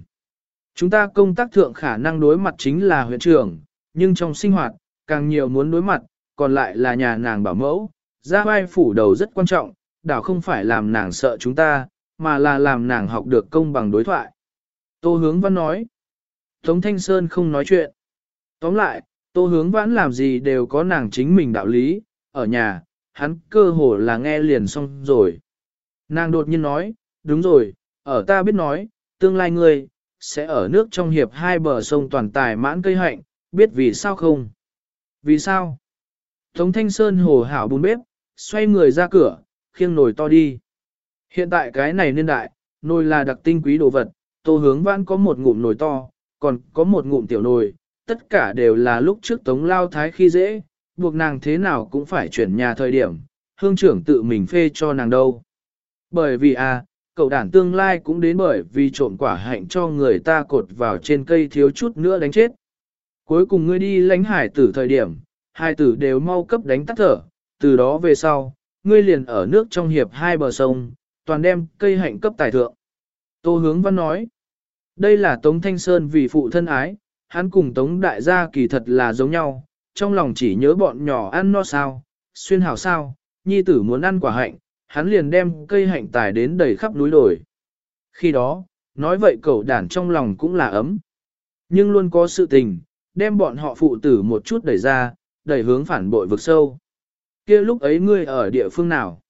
Chúng ta công tác thượng khả năng đối mặt chính là huyện trưởng, nhưng trong sinh hoạt, càng nhiều muốn đối mặt, còn lại là nhà nàng bảo mẫu, ra vai phủ đầu rất quan trọng, đảo không phải làm nàng sợ chúng ta, mà là làm nàng học được công bằng đối thoại. Tô hướng văn nói. Tống Thanh Sơn không nói chuyện. Tóm lại, tô hướng Văn làm gì đều có nàng chính mình đạo lý, ở nhà, hắn cơ hồ là nghe liền xong rồi. Nàng đột nhiên nói, đúng rồi, ở ta biết nói, tương lai ngươi, sẽ ở nước trong hiệp hai bờ sông toàn tài mãn cây hạnh, biết vì sao không? Vì sao? Tống Thanh Sơn hồ hảo bùn bếp, xoay người ra cửa, khiêng nồi to đi. Hiện tại cái này niên đại, nồi là đặc tinh quý đồ vật, tô hướng vãn có một ngụm nồi to, còn có một ngụm tiểu nồi, tất cả đều là lúc trước tống lao thái khi dễ, buộc nàng thế nào cũng phải chuyển nhà thời điểm, hương trưởng tự mình phê cho nàng đâu. Bởi vì à, cậu đản tương lai cũng đến bởi vì trộm quả hạnh cho người ta cột vào trên cây thiếu chút nữa đánh chết. Cuối cùng ngươi đi lánh hải tử thời điểm, hai tử đều mau cấp đánh tắt thở, từ đó về sau, ngươi liền ở nước trong hiệp hai bờ sông, toàn đem cây hạnh cấp tài thượng. Tô hướng văn nói, đây là Tống Thanh Sơn vì phụ thân ái, hắn cùng Tống Đại gia kỳ thật là giống nhau, trong lòng chỉ nhớ bọn nhỏ ăn no sao, xuyên hảo sao, nhi tử muốn ăn quả hạnh, hắn liền đem cây hạnh tài đến đầy khắp núi đồi. Khi đó, nói vậy cậu đản trong lòng cũng là ấm. Nhưng luôn có sự tình, đem bọn họ phụ tử một chút đẩy ra, đẩy hướng phản bội vực sâu. kia lúc ấy ngươi ở địa phương nào?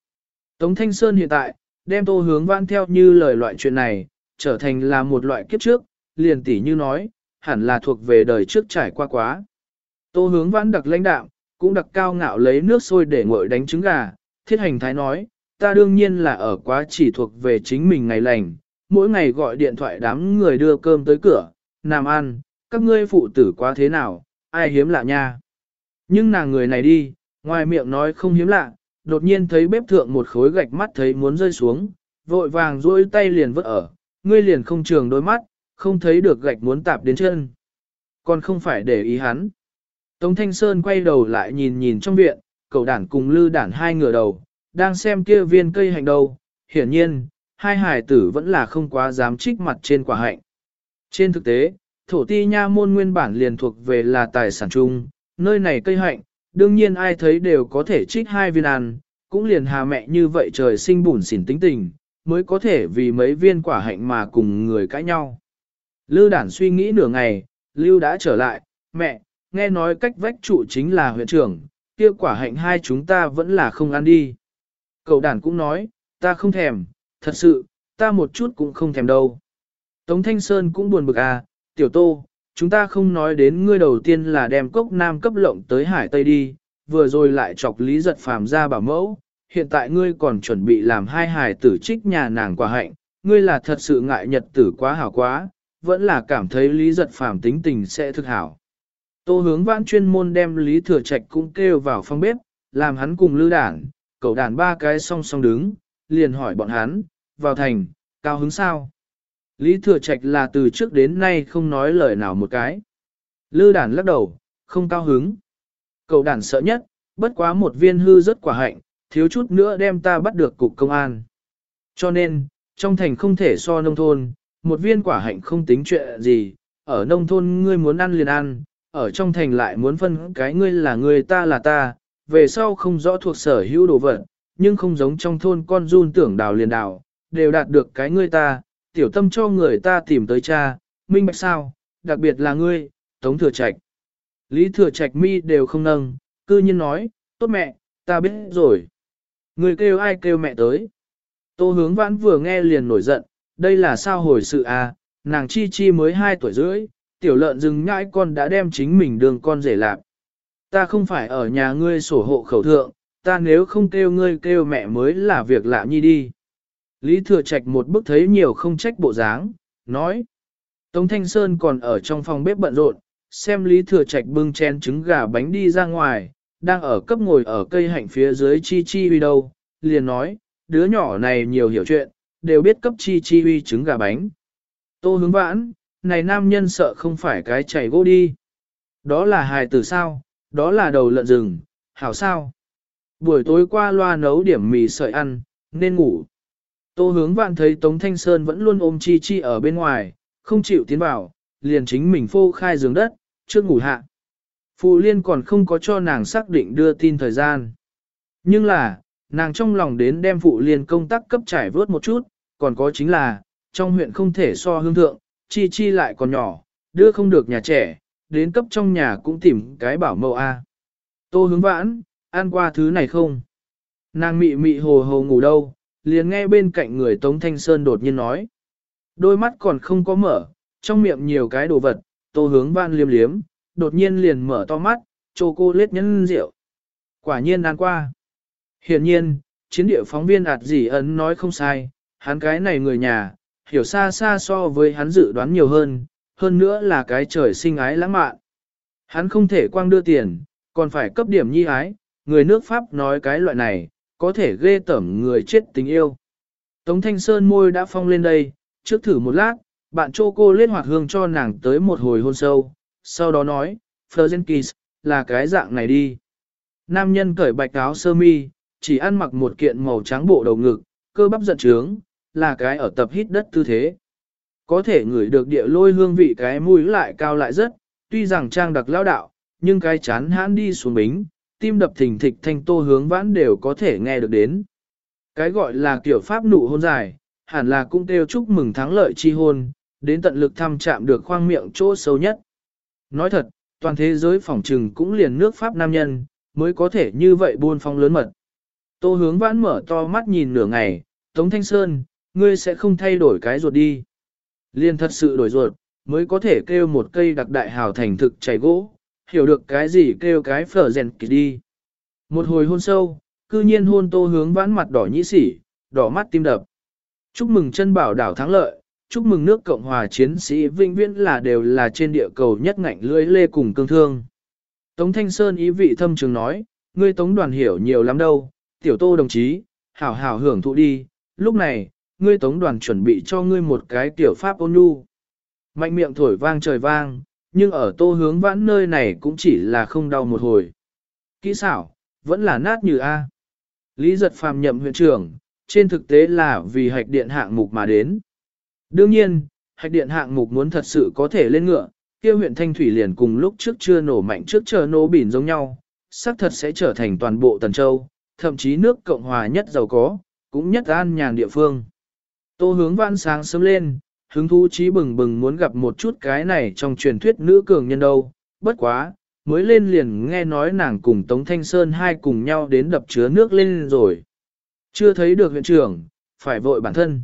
Tống Thanh Sơn hiện tại, đem tô hướng vãn theo như lời loại chuyện này, trở thành là một loại kiếp trước, liền tỉ như nói, hẳn là thuộc về đời trước trải qua quá. Tô hướng vãn đặc lãnh đạo, cũng đặc cao ngạo lấy nước sôi để nguội đánh trứng gà, thiết hành thái nói, ta đương nhiên là ở quá chỉ thuộc về chính mình ngày lành, mỗi ngày gọi điện thoại đám người đưa cơm tới cửa, nằm ăn, các ngươi phụ tử quá thế nào, ai hiếm lạ nha. Nhưng nàng người này đi, ngoài miệng nói không hiếm lạ, đột nhiên thấy bếp thượng một khối gạch mắt thấy muốn rơi xuống, vội vàng duỗi tay liền vứt ở, ngươi liền không trường đôi mắt, không thấy được gạch muốn tạp đến chân. Còn không phải để ý hắn. Tống Thanh Sơn quay đầu lại nhìn nhìn trong viện, cậu đản cùng lư đản hai ngửa đầu, đang xem kia viên cây hạnh đâu, hiển nhiên, hai hải tử vẫn là không quá dám trích mặt trên quả hạnh. Trên thực tế, thổ ti nha môn nguyên bản liền thuộc về là tài sản chung, nơi này cây hạnh, đương nhiên ai thấy đều có thể trích hai viên ăn, cũng liền hà mẹ như vậy trời sinh bùn xỉn tính tình, mới có thể vì mấy viên quả hạnh mà cùng người cãi nhau. Lư đản suy nghĩ nửa ngày, Lưu đã trở lại, mẹ, nghe nói cách vách trụ chính là huyện trưởng, kia quả hạnh hai chúng ta vẫn là không ăn đi. Cậu đản cũng nói, ta không thèm, thật sự, ta một chút cũng không thèm đâu. Tống Thanh Sơn cũng buồn bực à, tiểu tô, chúng ta không nói đến ngươi đầu tiên là đem cốc nam cấp lộng tới hải tây đi, vừa rồi lại chọc lý giật phàm ra bảo mẫu, hiện tại ngươi còn chuẩn bị làm hai hải tử trích nhà nàng quả hạnh, ngươi là thật sự ngại nhật tử quá hảo quá, vẫn là cảm thấy lý giật phàm tính tình sẽ thực hảo. Tô hướng vãn chuyên môn đem lý thừa trạch cũng kêu vào phòng bếp, làm hắn cùng lưu đảng, cậu đàn ba cái song song đứng, liền hỏi bọn hắn, vào thành, cao hứng sao? Lý thừa trạch là từ trước đến nay không nói lời nào một cái. Lư đàn lắc đầu, không cao hứng. Cậu đàn sợ nhất, bất quá một viên hư rất quả hạnh, thiếu chút nữa đem ta bắt được cục công an. Cho nên, trong thành không thể so nông thôn, một viên quả hạnh không tính chuyện gì, ở nông thôn ngươi muốn ăn liền ăn, ở trong thành lại muốn phân cái ngươi là người ta là ta, về sau không rõ thuộc sở hữu đồ vật, nhưng không giống trong thôn con run tưởng đào liền đào, đều đạt được cái ngươi ta, tiểu tâm cho người ta tìm tới cha, minh bạch sao, đặc biệt là ngươi, tống thừa trạch. Lý thừa trạch mi đều không nâng, cư nhiên nói, tốt mẹ, ta biết rồi. Người kêu ai kêu mẹ tới. Tô hướng vãn vừa nghe liền nổi giận, đây là sao hồi sự à, nàng chi chi mới 2 tuổi rưỡi, tiểu lợn rừng nhãi con đã đem chính mình đường con rể lạc. Ta không phải ở nhà ngươi sổ hộ khẩu thượng, ta nếu không kêu ngươi kêu mẹ mới là việc lạ nhi đi. Lý Thừa Trạch một bức thấy nhiều không trách bộ dáng, nói. Tống Thanh Sơn còn ở trong phòng bếp bận rộn, xem Lý Thừa Trạch bưng chén trứng gà bánh đi ra ngoài, đang ở cấp ngồi ở cây hạnh phía dưới chi chi huy đâu, liền nói, đứa nhỏ này nhiều hiểu chuyện, đều biết cấp chi chi huy trứng gà bánh. Tô hướng vãn, này nam nhân sợ không phải cái chảy gỗ đi. Đó là hài tử sao, đó là đầu lợn rừng, hảo sao. Buổi tối qua loa nấu điểm mì sợi ăn, nên ngủ. Tô hướng vạn thấy Tống Thanh Sơn vẫn luôn ôm chi chi ở bên ngoài, không chịu tiến vào, liền chính mình phô khai giường đất, trước ngủ hạ. Phụ liên còn không có cho nàng xác định đưa tin thời gian. Nhưng là, nàng trong lòng đến đem phụ liên công tác cấp trải vớt một chút, còn có chính là, trong huyện không thể so hương thượng, chi chi lại còn nhỏ, đưa không được nhà trẻ, đến cấp trong nhà cũng tìm cái bảo mẫu A. Tô hướng vãn, ăn qua thứ này không? Nàng mị mị hồ hồ ngủ đâu, liền nghe bên cạnh người Tống Thanh Sơn đột nhiên nói. Đôi mắt còn không có mở, trong miệng nhiều cái đồ vật, tô hướng vãn liêm liếm, đột nhiên liền mở to mắt, chô cô lết nhân rượu. Quả nhiên ăn qua. Hiện nhiên, chiến địa phóng viên ạt gì ấn nói không sai, hắn cái này người nhà, hiểu xa xa so với hắn dự đoán nhiều hơn, hơn nữa là cái trời sinh ái lãng mạn. Hắn không thể quang đưa tiền, còn phải cấp điểm nhi ái, người nước Pháp nói cái loại này, có thể ghê tẩm người chết tình yêu. Tống Thanh Sơn môi đã phong lên đây, trước thử một lát, bạn chô cô lên hoạt hương cho nàng tới một hồi hôn sâu, sau đó nói, Florence là cái dạng này đi. Nam nhân cởi bạch áo sơ mi, chỉ ăn mặc một kiện màu trắng bộ đầu ngực, cơ bắp giận trướng, là cái ở tập hít đất tư thế. Có thể ngửi được địa lôi hương vị cái mũi lại cao lại rất, tuy rằng trang đặc lao đạo, nhưng cái chán hãn đi xuống bính, tim đập thình thịch thanh tô hướng vãn đều có thể nghe được đến. Cái gọi là kiểu pháp nụ hôn dài, hẳn là cũng kêu chúc mừng thắng lợi chi hôn, đến tận lực thăm chạm được khoang miệng chỗ sâu nhất. Nói thật, toàn thế giới phỏng trừng cũng liền nước Pháp nam nhân, mới có thể như vậy buôn phong lớn mật. Tô hướng vãn mở to mắt nhìn nửa ngày, Tống Thanh Sơn, ngươi sẽ không thay đổi cái ruột đi. Liên thật sự đổi ruột, mới có thể kêu một cây đặc đại hào thành thực chảy gỗ, hiểu được cái gì kêu cái phở rèn kỳ đi. Một hồi hôn sâu, cư nhiên hôn tô hướng vãn mặt đỏ nhĩ sỉ, đỏ mắt tim đập. Chúc mừng chân bảo đảo thắng lợi, chúc mừng nước Cộng hòa chiến sĩ vinh viễn là đều là trên địa cầu nhất ngạnh lưỡi lê cùng cương thương. Tống Thanh Sơn ý vị thâm trường nói, ngươi Tống đoàn hiểu nhiều lắm đâu, tiểu tô đồng chí, hảo hảo hưởng thụ đi, lúc này, ngươi tống đoàn chuẩn bị cho ngươi một cái tiểu pháp ôn nhu. Mạnh miệng thổi vang trời vang, nhưng ở tô hướng vãn nơi này cũng chỉ là không đau một hồi. Kỹ xảo, vẫn là nát như A. Lý giật phàm nhậm huyện trưởng, trên thực tế là vì hạch điện hạng mục mà đến. Đương nhiên, hạch điện hạng mục muốn thật sự có thể lên ngựa, kia huyện Thanh Thủy liền cùng lúc trước chưa nổ mạnh trước chờ nổ bỉn giống nhau, xác thật sẽ trở thành toàn bộ Tần Châu, thậm chí nước Cộng Hòa nhất giàu có, cũng nhất an nhàn địa phương. Tô hướng vãn sáng sớm lên, hứng thú trí bừng bừng muốn gặp một chút cái này trong truyền thuyết nữ cường nhân đâu, bất quá, mới lên liền nghe nói nàng cùng Tống Thanh Sơn hai cùng nhau đến đập chứa nước lên rồi. Chưa thấy được huyện trưởng, phải vội bản thân.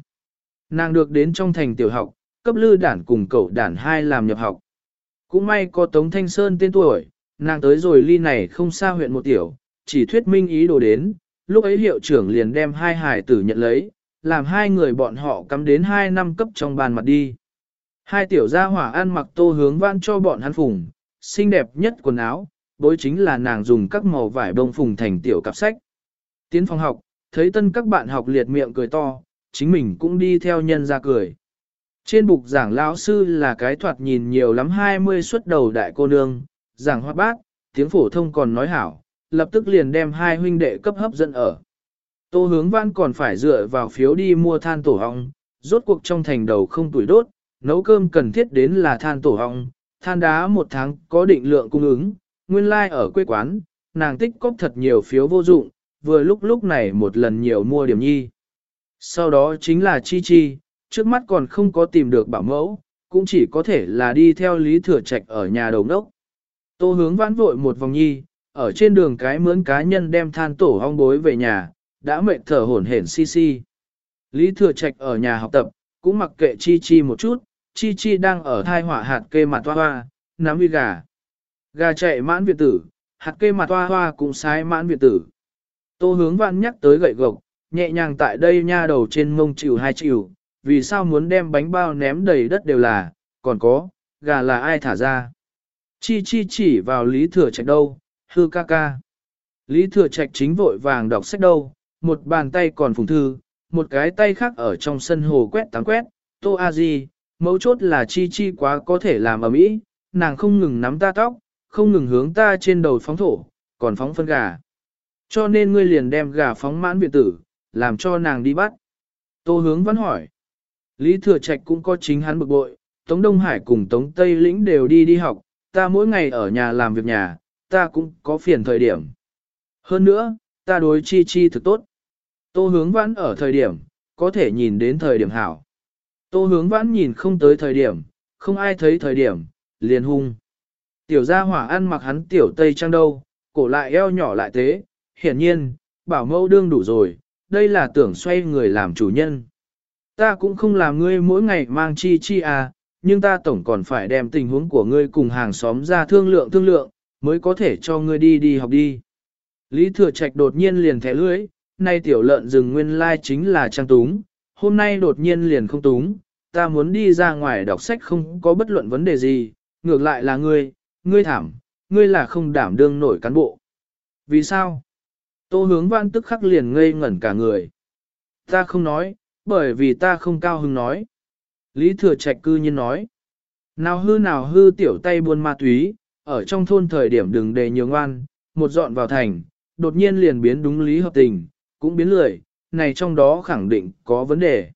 Nàng được đến trong thành tiểu học, cấp lư đản cùng cậu đản hai làm nhập học. Cũng may có Tống Thanh Sơn tên tuổi, nàng tới rồi ly này không xa huyện một tiểu, chỉ thuyết minh ý đồ đến, lúc ấy hiệu trưởng liền đem hai hải tử nhận lấy, làm hai người bọn họ cắm đến hai năm cấp trong bàn mặt đi. Hai tiểu gia hỏa ăn mặc tô hướng vãn cho bọn hắn phùng, xinh đẹp nhất quần áo, bối chính là nàng dùng các màu vải bông phùng thành tiểu cặp sách. Tiến phòng học, thấy tân các bạn học liệt miệng cười to, chính mình cũng đi theo nhân ra cười. Trên bục giảng lão sư là cái thoạt nhìn nhiều lắm 20 xuất đầu đại cô nương, giảng hoa bác, tiếng phổ thông còn nói hảo, lập tức liền đem hai huynh đệ cấp hấp dẫn ở. Tô hướng văn còn phải dựa vào phiếu đi mua than tổ hong, rốt cuộc trong thành đầu không tuổi đốt, nấu cơm cần thiết đến là than tổ hong, than đá một tháng có định lượng cung ứng, nguyên lai like ở quê quán, nàng tích cóp thật nhiều phiếu vô dụng, vừa lúc lúc này một lần nhiều mua điểm nhi. Sau đó chính là Chi Chi, trước mắt còn không có tìm được bảo mẫu, cũng chỉ có thể là đi theo Lý Thừa Trạch ở nhà đầu đốc. Tô hướng vãn vội một vòng nhi, ở trên đường cái mướn cá nhân đem than tổ hong bối về nhà, đã mệt thở hổn hển si si. Lý Thừa Trạch ở nhà học tập, cũng mặc kệ Chi Chi một chút, Chi Chi đang ở thai hỏa hạt kê mặt hoa hoa, nắm uy gà. Gà chạy mãn viện tử, hạt kê mặt hoa hoa cũng sai mãn viện tử. Tô hướng Văn nhắc tới gậy gộc, nhẹ nhàng tại đây nha đầu trên mông chịu hai chịu, vì sao muốn đem bánh bao ném đầy đất đều là, còn có, gà là ai thả ra. Chi chi chỉ vào Lý Thừa Trạch đâu, hư ca ca. Lý Thừa Trạch chính vội vàng đọc sách đâu, một bàn tay còn phùng thư, một cái tay khác ở trong sân hồ quét tán quét, tô a di, mấu chốt là chi chi quá có thể làm ở mỹ, nàng không ngừng nắm ta tóc, không ngừng hướng ta trên đầu phóng thổ, còn phóng phân gà. Cho nên ngươi liền đem gà phóng mãn viện tử, làm cho nàng đi bắt. Tô hướng vẫn hỏi. Lý Thừa Trạch cũng có chính hắn bực bội, Tống Đông Hải cùng Tống Tây Lĩnh đều đi đi học, ta mỗi ngày ở nhà làm việc nhà, ta cũng có phiền thời điểm. Hơn nữa, ta đối chi chi thực tốt. Tô hướng vãn ở thời điểm, có thể nhìn đến thời điểm hảo. Tô hướng vãn nhìn không tới thời điểm, không ai thấy thời điểm, liền hung. Tiểu gia hỏa ăn mặc hắn tiểu tây trang đâu, cổ lại eo nhỏ lại thế, hiển nhiên, bảo mẫu đương đủ rồi, đây là tưởng xoay người làm chủ nhân. Ta cũng không làm ngươi mỗi ngày mang chi chi à, nhưng ta tổng còn phải đem tình huống của ngươi cùng hàng xóm ra thương lượng thương lượng, mới có thể cho ngươi đi đi học đi. Lý Thừa Trạch đột nhiên liền thẻ lưới, nay tiểu lợn rừng nguyên lai chính là trang túng, hôm nay đột nhiên liền không túng, ta muốn đi ra ngoài đọc sách không có bất luận vấn đề gì, ngược lại là ngươi, ngươi thảm, ngươi là không đảm đương nổi cán bộ. Vì sao? Tô hướng văn tức khắc liền ngây ngẩn cả người. Ta không nói, bởi vì ta không cao hứng nói. Lý Thừa Trạch cư nhiên nói. Nào hư nào hư tiểu tay buôn ma túy, ở trong thôn thời điểm đừng để nhiều ngoan, một dọn vào thành, đột nhiên liền biến đúng lý hợp tình, cũng biến lười, này trong đó khẳng định có vấn đề.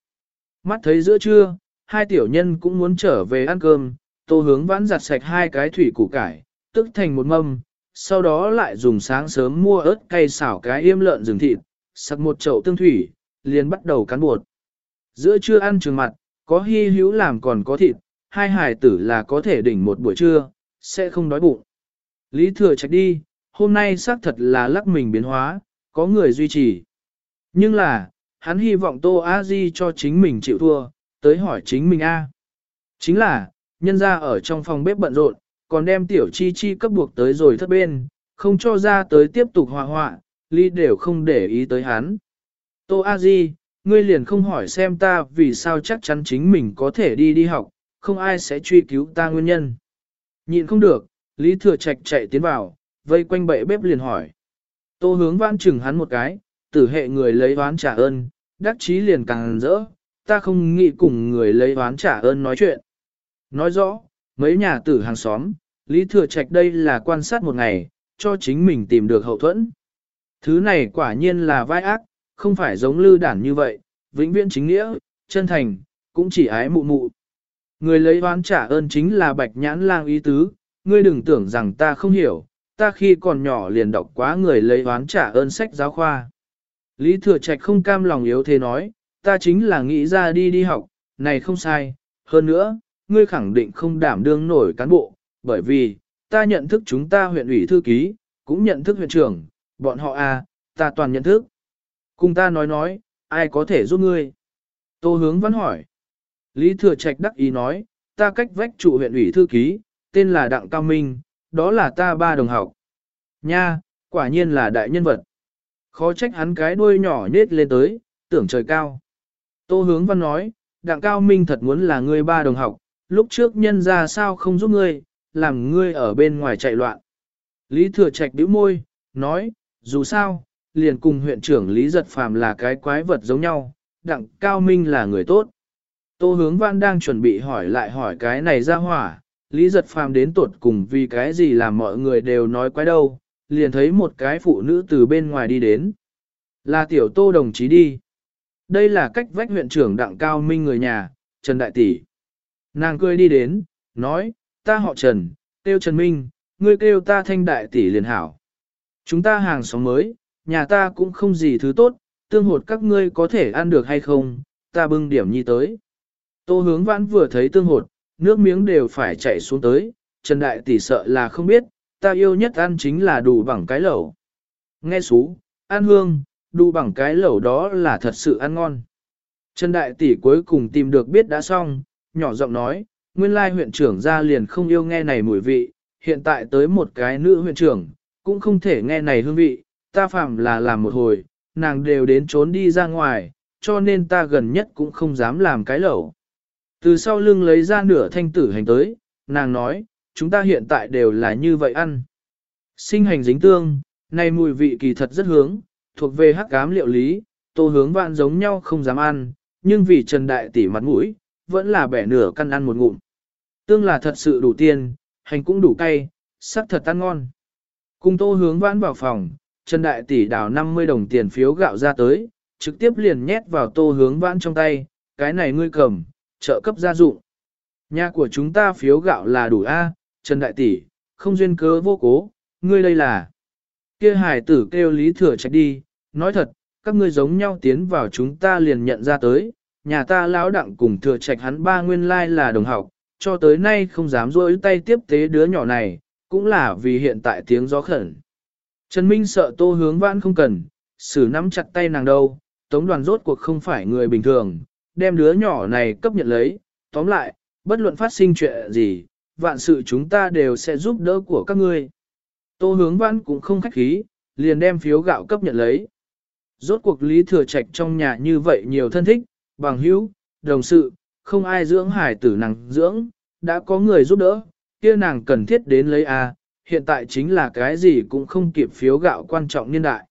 Mắt thấy giữa trưa, hai tiểu nhân cũng muốn trở về ăn cơm, tô hướng vãn giặt sạch hai cái thủy củ cải, tức thành một mâm, sau đó lại dùng sáng sớm mua ớt cay xảo cái yêm lợn rừng thịt, sặc một chậu tương thủy, liền bắt đầu cán bột. Giữa trưa ăn trường mặt, có hy hữu làm còn có thịt, hai hải tử là có thể đỉnh một buổi trưa, sẽ không đói bụng. Lý thừa trạch đi, hôm nay xác thật là lắc mình biến hóa, có người duy trì. Nhưng là, hắn hy vọng Tô A Di cho chính mình chịu thua, tới hỏi chính mình A. Chính là, nhân ra ở trong phòng bếp bận rộn, còn đem tiểu chi chi cấp buộc tới rồi thất bên, không cho ra tới tiếp tục hòa hoạ, ly đều không để ý tới hắn. Tô A Di, ngươi liền không hỏi xem ta vì sao chắc chắn chính mình có thể đi đi học, không ai sẽ truy cứu ta nguyên nhân. Nhịn không được, Lý Thừa Trạch chạy tiến vào, vây quanh bệ bếp liền hỏi. Tô hướng vãn chừng hắn một cái, tử hệ người lấy oán trả ơn, đắc chí liền càng rỡ, ta không nghĩ cùng người lấy oán trả ơn nói chuyện. Nói rõ, mấy nhà tử hàng xóm, Lý Thừa Trạch đây là quan sát một ngày, cho chính mình tìm được hậu thuẫn. Thứ này quả nhiên là vai ác, không phải giống lư đản như vậy, vĩnh viễn chính nghĩa, chân thành, cũng chỉ ái mụ mụ. Người lấy oán trả ơn chính là bạch nhãn lang ý tứ, ngươi đừng tưởng rằng ta không hiểu, ta khi còn nhỏ liền đọc quá người lấy oán trả ơn sách giáo khoa. Lý Thừa Trạch không cam lòng yếu thế nói, ta chính là nghĩ ra đi đi học, này không sai, hơn nữa, ngươi khẳng định không đảm đương nổi cán bộ, bởi vì, ta nhận thức chúng ta huyện ủy thư ký, cũng nhận thức huyện trưởng, bọn họ à, ta toàn nhận thức. Cùng ta nói nói, ai có thể giúp ngươi? Tô hướng văn hỏi. Lý Thừa Trạch đắc ý nói, ta cách vách trụ huyện ủy thư ký, tên là Đặng Cao Minh, đó là ta ba đồng học. Nha, quả nhiên là đại nhân vật. Khó trách hắn cái đuôi nhỏ nết lên tới, tưởng trời cao. Tô hướng văn nói, Đặng Cao Minh thật muốn là ngươi ba đồng học, lúc trước nhân ra sao không giúp ngươi, làm ngươi ở bên ngoài chạy loạn. Lý Thừa Trạch bĩu môi, nói, dù sao, liền cùng huyện trưởng Lý Giật Phàm là cái quái vật giống nhau, Đặng Cao Minh là người tốt. Tô hướng văn đang chuẩn bị hỏi lại hỏi cái này ra hỏa, Lý giật phàm đến tuột cùng vì cái gì làm mọi người đều nói quái đâu, liền thấy một cái phụ nữ từ bên ngoài đi đến. Là tiểu tô đồng chí đi. Đây là cách vách huyện trưởng đặng cao minh người nhà, Trần Đại Tỷ. Nàng cười đi đến, nói, ta họ Trần, kêu Trần Minh, ngươi kêu ta thanh đại tỷ liền hảo. Chúng ta hàng xóm mới, nhà ta cũng không gì thứ tốt, tương hột các ngươi có thể ăn được hay không, ta bưng điểm nhi tới. Tô hướng vãn vừa thấy tương hột, nước miếng đều phải chảy xuống tới, Trần Đại Tỷ sợ là không biết, ta yêu nhất ăn chính là đủ bằng cái lẩu. Nghe xú, ăn hương, đủ bằng cái lẩu đó là thật sự ăn ngon. Trần Đại Tỷ cuối cùng tìm được biết đã xong, nhỏ giọng nói, nguyên lai huyện trưởng ra liền không yêu nghe này mùi vị, hiện tại tới một cái nữ huyện trưởng, cũng không thể nghe này hương vị, ta phạm là làm một hồi, nàng đều đến trốn đi ra ngoài, cho nên ta gần nhất cũng không dám làm cái lẩu. Từ sau lưng lấy ra nửa thanh tử hành tới, nàng nói, chúng ta hiện tại đều là như vậy ăn. Sinh hành dính tương, này mùi vị kỳ thật rất hướng, thuộc về hắc cám liệu lý, tô hướng vạn giống nhau không dám ăn, nhưng vì Trần Đại tỷ mặt mũi, vẫn là bẻ nửa căn ăn một ngụm. Tương là thật sự đủ tiền, hành cũng đủ cay, sắc thật ăn ngon. Cùng tô hướng vãn vào phòng, Trần Đại tỷ đào 50 đồng tiền phiếu gạo ra tới, trực tiếp liền nhét vào tô hướng vãn trong tay, cái này ngươi cầm, trợ cấp gia dụng. Nhà của chúng ta phiếu gạo là đủ A, Trần Đại Tỷ, không duyên cớ vô cố, ngươi đây là. Kia hải tử kêu lý thừa trạch đi, nói thật, các ngươi giống nhau tiến vào chúng ta liền nhận ra tới, nhà ta lão đặng cùng thừa trạch hắn ba nguyên lai là đồng học, cho tới nay không dám rôi tay tiếp tế đứa nhỏ này, cũng là vì hiện tại tiếng gió khẩn. Trần Minh sợ tô hướng vãn không cần, xử nắm chặt tay nàng đâu, tống đoàn rốt cuộc không phải người bình thường, đem đứa nhỏ này cấp nhận lấy, tóm lại, bất luận phát sinh chuyện gì, vạn sự chúng ta đều sẽ giúp đỡ của các ngươi. Tô hướng văn cũng không khách khí, liền đem phiếu gạo cấp nhận lấy. Rốt cuộc lý thừa trạch trong nhà như vậy nhiều thân thích, bằng hữu, đồng sự, không ai dưỡng hải tử nàng dưỡng, đã có người giúp đỡ, kia nàng cần thiết đến lấy a hiện tại chính là cái gì cũng không kịp phiếu gạo quan trọng niên đại.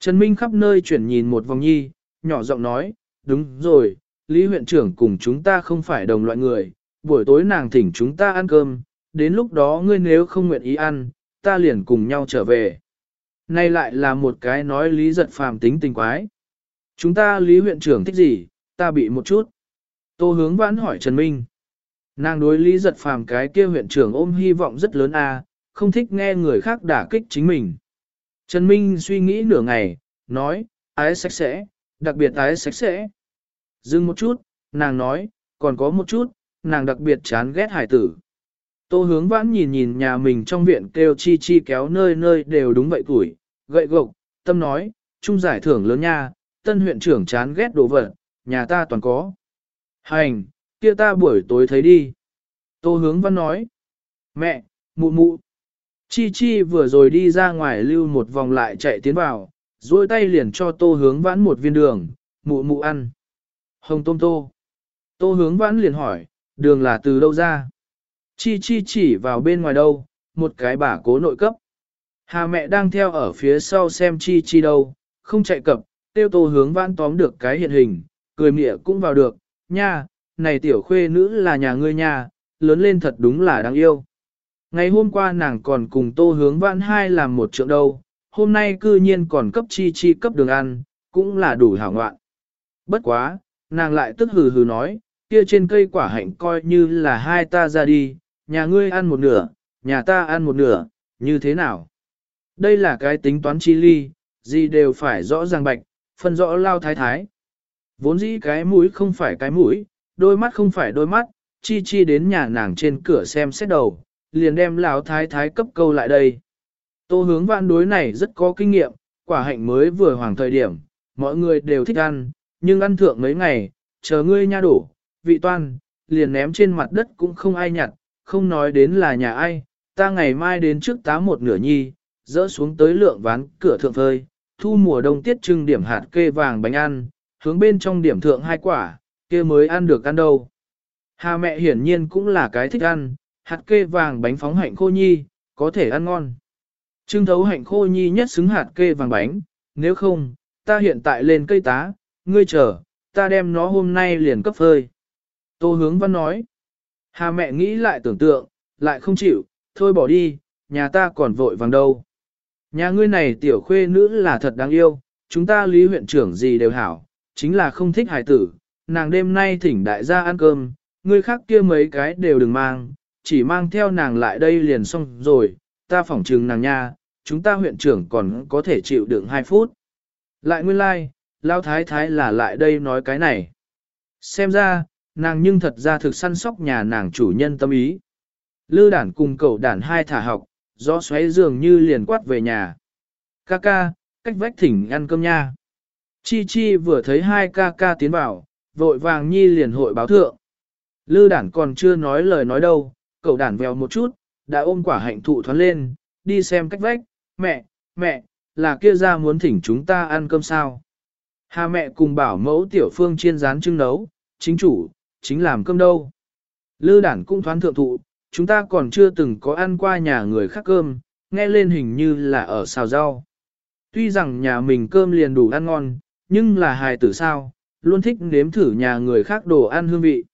Trần Minh khắp nơi chuyển nhìn một vòng nhi, nhỏ giọng nói, đúng rồi, Lý huyện trưởng cùng chúng ta không phải đồng loại người, buổi tối nàng thỉnh chúng ta ăn cơm, đến lúc đó ngươi nếu không nguyện ý ăn, ta liền cùng nhau trở về. Nay lại là một cái nói lý giật phàm tính tình quái. Chúng ta lý huyện trưởng thích gì, ta bị một chút. Tô hướng vãn hỏi Trần Minh. Nàng đối lý giật phàm cái kia huyện trưởng ôm hy vọng rất lớn a, không thích nghe người khác đả kích chính mình. Trần Minh suy nghĩ nửa ngày, nói, ái sạch sẽ, đặc biệt ái sạch sẽ. Dừng một chút, nàng nói, còn có một chút, nàng đặc biệt chán ghét hải tử. Tô hướng vãn nhìn nhìn nhà mình trong viện kêu chi chi kéo nơi nơi đều đúng vậy tuổi, gậy gộc, tâm nói, trung giải thưởng lớn nha, tân huyện trưởng chán ghét đồ vật, nhà ta toàn có. Hành, kia ta buổi tối thấy đi. Tô hướng văn nói, mẹ, mụ mụ. Chi chi vừa rồi đi ra ngoài lưu một vòng lại chạy tiến vào, duỗi tay liền cho tô hướng vãn một viên đường, mụ mụ ăn. Hồng tôm tô. Tô hướng vãn liền hỏi, đường là từ đâu ra? Chi chi chỉ vào bên ngoài đâu, một cái bà cố nội cấp. Hà mẹ đang theo ở phía sau xem chi chi đâu, không chạy cập, tiêu tô hướng vãn tóm được cái hiện hình, cười mỉa cũng vào được, nha, này tiểu khuê nữ là nhà ngươi nha, lớn lên thật đúng là đáng yêu. Ngày hôm qua nàng còn cùng tô hướng vãn hai làm một trượng đâu, hôm nay cư nhiên còn cấp chi chi cấp đường ăn, cũng là đủ hảo ngoạn. Bất quá, nàng lại tức hừ hừ nói, kia trên cây quả hạnh coi như là hai ta ra đi, nhà ngươi ăn một nửa, nhà ta ăn một nửa, như thế nào? Đây là cái tính toán chi ly, gì đều phải rõ ràng bạch, phân rõ lao thái thái. Vốn dĩ cái mũi không phải cái mũi, đôi mắt không phải đôi mắt, chi chi đến nhà nàng trên cửa xem xét đầu, liền đem lão thái thái cấp câu lại đây. Tô hướng vạn đối này rất có kinh nghiệm, quả hạnh mới vừa hoàng thời điểm, mọi người đều thích ăn, nhưng ăn thượng mấy ngày, chờ ngươi nha đổ, vị toan, liền ném trên mặt đất cũng không ai nhặt, không nói đến là nhà ai, ta ngày mai đến trước tá một nửa nhi, dỡ xuống tới lượng ván cửa thượng phơi, thu mùa đông tiết trưng điểm hạt kê vàng bánh ăn, hướng bên trong điểm thượng hai quả, kia mới ăn được ăn đâu. Hà mẹ hiển nhiên cũng là cái thích ăn, hạt kê vàng bánh phóng hạnh khô nhi, có thể ăn ngon. Trưng thấu hạnh khô nhi nhất xứng hạt kê vàng bánh, nếu không, ta hiện tại lên cây tá, ngươi chờ, ta đem nó hôm nay liền cấp phơi. Tô hướng văn nói, hà mẹ nghĩ lại tưởng tượng, lại không chịu, thôi bỏ đi, nhà ta còn vội vàng đâu. Nhà ngươi này tiểu khuê nữ là thật đáng yêu, chúng ta lý huyện trưởng gì đều hảo, chính là không thích hài tử, nàng đêm nay thỉnh đại gia ăn cơm, ngươi khác kia mấy cái đều đừng mang, chỉ mang theo nàng lại đây liền xong rồi, ta phỏng trừng nàng nha, chúng ta huyện trưởng còn có thể chịu đựng 2 phút. Lại nguyên lai, like, lao thái thái là lại đây nói cái này. Xem ra, nàng nhưng thật ra thực săn sóc nhà nàng chủ nhân tâm ý. Lư đản cùng cậu đản hai thả học, gió xoáy dường như liền quát về nhà. Ca ca, cách vách thỉnh ăn cơm nha. Chi Chi vừa thấy hai ca ca tiến vào, vội vàng nhi liền hội báo thượng. Lư đản còn chưa nói lời nói đâu, cậu đản vèo một chút, đã ôm quả hạnh thụ thoát lên, đi xem cách vách, mẹ, mẹ, là kia ra muốn thỉnh chúng ta ăn cơm sao. Hà mẹ cùng bảo mẫu tiểu phương chiên rán trưng nấu, chính chủ, chính làm cơm đâu. Lư đản cũng thoán thượng thụ, chúng ta còn chưa từng có ăn qua nhà người khác cơm, nghe lên hình như là ở xào rau. Tuy rằng nhà mình cơm liền đủ ăn ngon, nhưng là hài tử sao, luôn thích nếm thử nhà người khác đồ ăn hương vị.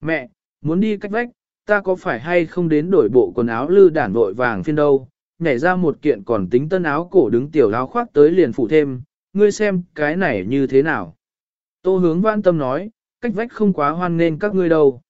Mẹ, muốn đi cách vách, ta có phải hay không đến đổi bộ quần áo lư đản vội vàng phiên đâu, nhảy ra một kiện còn tính tân áo cổ đứng tiểu áo khoác tới liền phụ thêm, ngươi xem cái này như thế nào. Tô hướng văn tâm nói, cách vách không quá hoan nên các ngươi đâu.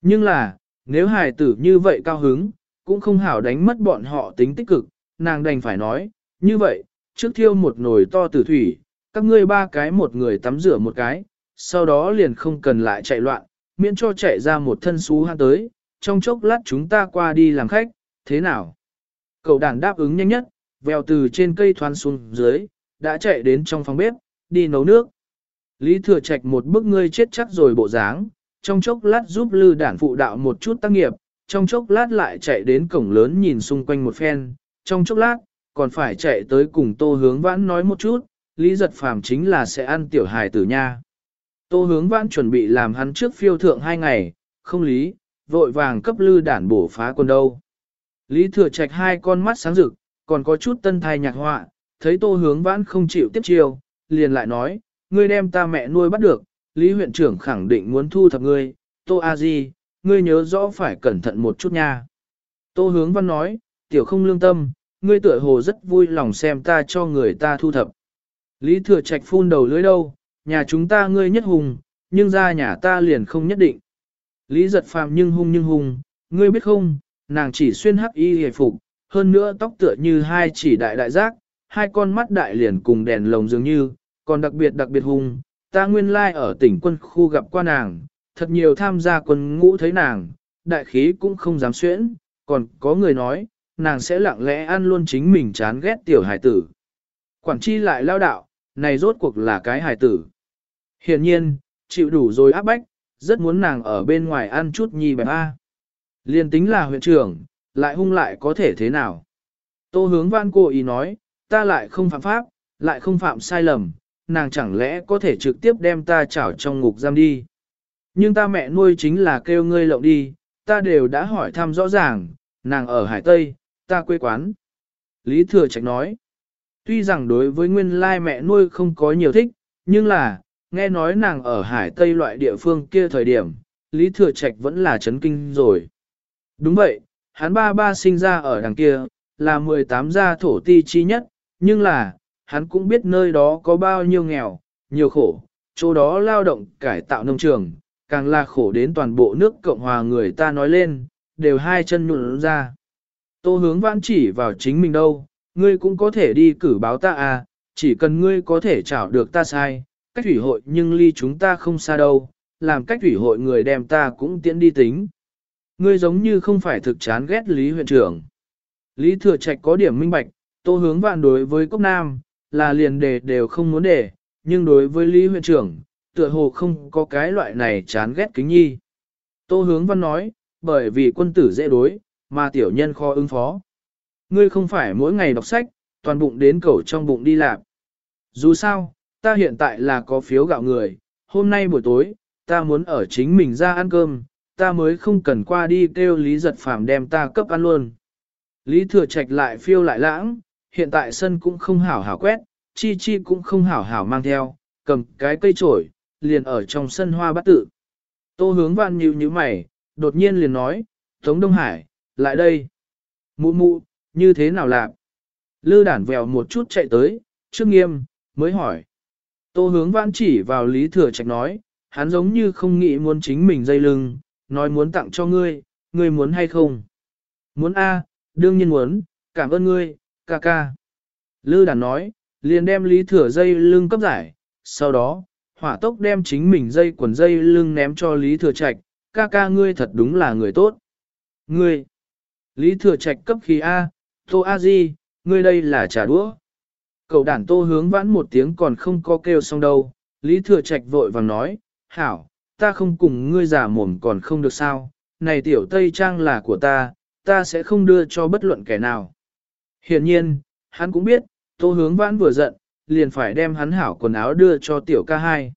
Nhưng là, nếu hài tử như vậy cao hứng, cũng không hảo đánh mất bọn họ tính tích cực, nàng đành phải nói, như vậy, trước thiêu một nồi to tử thủy, các ngươi ba cái một người tắm rửa một cái, sau đó liền không cần lại chạy loạn, miễn cho chạy ra một thân xú han tới, trong chốc lát chúng ta qua đi làm khách, thế nào? Cậu đàn đáp ứng nhanh nhất, vèo từ trên cây thoan xuống dưới, đã chạy đến trong phòng bếp, đi nấu nước. Lý thừa trạch một bức ngươi chết chắc rồi bộ dáng, trong chốc lát giúp lư đản phụ đạo một chút tác nghiệp, trong chốc lát lại chạy đến cổng lớn nhìn xung quanh một phen, trong chốc lát, còn phải chạy tới cùng tô hướng vãn nói một chút, lý giật phàm chính là sẽ ăn tiểu hài tử nha. Tô hướng vãn chuẩn bị làm hắn trước phiêu thượng hai ngày, không lý, vội vàng cấp lư đản bổ phá quân đâu. Lý thừa trạch hai con mắt sáng rực, còn có chút tân thai nhạc họa, thấy tô hướng vãn không chịu tiếp chiêu, liền lại nói, ngươi đem ta mẹ nuôi bắt được, Lý huyện trưởng khẳng định muốn thu thập ngươi, tô a di, ngươi nhớ rõ phải cẩn thận một chút nha. Tô hướng văn nói, tiểu không lương tâm, ngươi tựa hồ rất vui lòng xem ta cho người ta thu thập. Lý thừa trạch phun đầu lưới đâu, nhà chúng ta ngươi nhất hùng, nhưng ra nhà ta liền không nhất định. Lý giật phàm nhưng hung nhưng hung, ngươi biết không, nàng chỉ xuyên hắc y hề phục, hơn nữa tóc tựa như hai chỉ đại đại giác, hai con mắt đại liền cùng đèn lồng dường như, còn đặc biệt đặc biệt hung, ta nguyên lai ở tỉnh quân khu gặp qua nàng, thật nhiều tham gia quân ngũ thấy nàng, đại khí cũng không dám xuyễn, còn có người nói, nàng sẽ lặng lẽ ăn luôn chính mình chán ghét tiểu hải tử. Quản chi lại lao đạo, này rốt cuộc là cái hải tử. Hiển nhiên, chịu đủ rồi áp bách, rất muốn nàng ở bên ngoài ăn chút nhi bẹp A. Liên tính là huyện trưởng, lại hung lại có thể thế nào. Tô hướng văn cô ý nói, ta lại không phạm pháp, lại không phạm sai lầm, nàng chẳng lẽ có thể trực tiếp đem ta chảo trong ngục giam đi. Nhưng ta mẹ nuôi chính là kêu ngươi lộng đi, ta đều đã hỏi thăm rõ ràng, nàng ở Hải Tây, ta quê quán. Lý Thừa Trạch nói, tuy rằng đối với nguyên lai mẹ nuôi không có nhiều thích, nhưng là, nghe nói nàng ở Hải Tây loại địa phương kia thời điểm, Lý Thừa Trạch vẫn là chấn kinh rồi. Đúng vậy, hắn ba ba sinh ra ở đằng kia, là 18 gia thổ ti chi nhất, nhưng là, hắn cũng biết nơi đó có bao nhiêu nghèo, nhiều khổ, chỗ đó lao động cải tạo nông trường, càng là khổ đến toàn bộ nước Cộng hòa người ta nói lên, đều hai chân nhụn ra. Tô hướng vãn chỉ vào chính mình đâu, ngươi cũng có thể đi cử báo ta à, chỉ cần ngươi có thể trảo được ta sai, cách thủy hội nhưng ly chúng ta không xa đâu, làm cách thủy hội người đem ta cũng tiễn đi tính. Ngươi giống như không phải thực chán ghét Lý huyện trưởng. Lý thừa trạch có điểm minh bạch, tô hướng vạn đối với cốc nam, là liền đề đều không muốn đề, nhưng đối với Lý huyện trưởng, tựa hồ không có cái loại này chán ghét kính nhi. Tô hướng văn nói, bởi vì quân tử dễ đối, mà tiểu nhân khó ứng phó. Ngươi không phải mỗi ngày đọc sách, toàn bụng đến cầu trong bụng đi làm. Dù sao, ta hiện tại là có phiếu gạo người, hôm nay buổi tối, ta muốn ở chính mình ra ăn cơm, ta mới không cần qua đi kêu Lý giật phàm đem ta cấp ăn luôn. Lý thừa trạch lại phiêu lại lãng, hiện tại sân cũng không hảo hảo quét, chi chi cũng không hảo hảo mang theo, cầm cái cây trổi, liền ở trong sân hoa bắt tự. Tô hướng văn nhíu như mày, đột nhiên liền nói, Tống Đông Hải, lại đây. Mụ mụ, như thế nào lạc? Lư đản vèo một chút chạy tới, trước nghiêm, mới hỏi. Tô hướng văn chỉ vào Lý Thừa Trạch nói, hắn giống như không nghĩ muốn chính mình dây lưng, nói muốn tặng cho ngươi, ngươi muốn hay không? Muốn a, đương nhiên muốn, cảm ơn ngươi, ca ca. Lư đàn nói, liền đem Lý Thừa dây lưng cấp giải, sau đó, hỏa tốc đem chính mình dây quần dây lưng ném cho Lý Thừa Trạch, ca ca ngươi thật đúng là người tốt. Ngươi, Lý Thừa Trạch cấp khí A, Tô A Di, ngươi đây là trả đũa. Cậu đản tô hướng vãn một tiếng còn không có kêu xong đâu, Lý Thừa Trạch vội vàng nói, hảo, ta không cùng ngươi giả mồm còn không được sao, này tiểu Tây Trang là của ta, ta sẽ không đưa cho bất luận kẻ nào. Hiện nhiên, hắn cũng biết, tô hướng vãn vừa giận, liền phải đem hắn hảo quần áo đưa cho tiểu ca hai.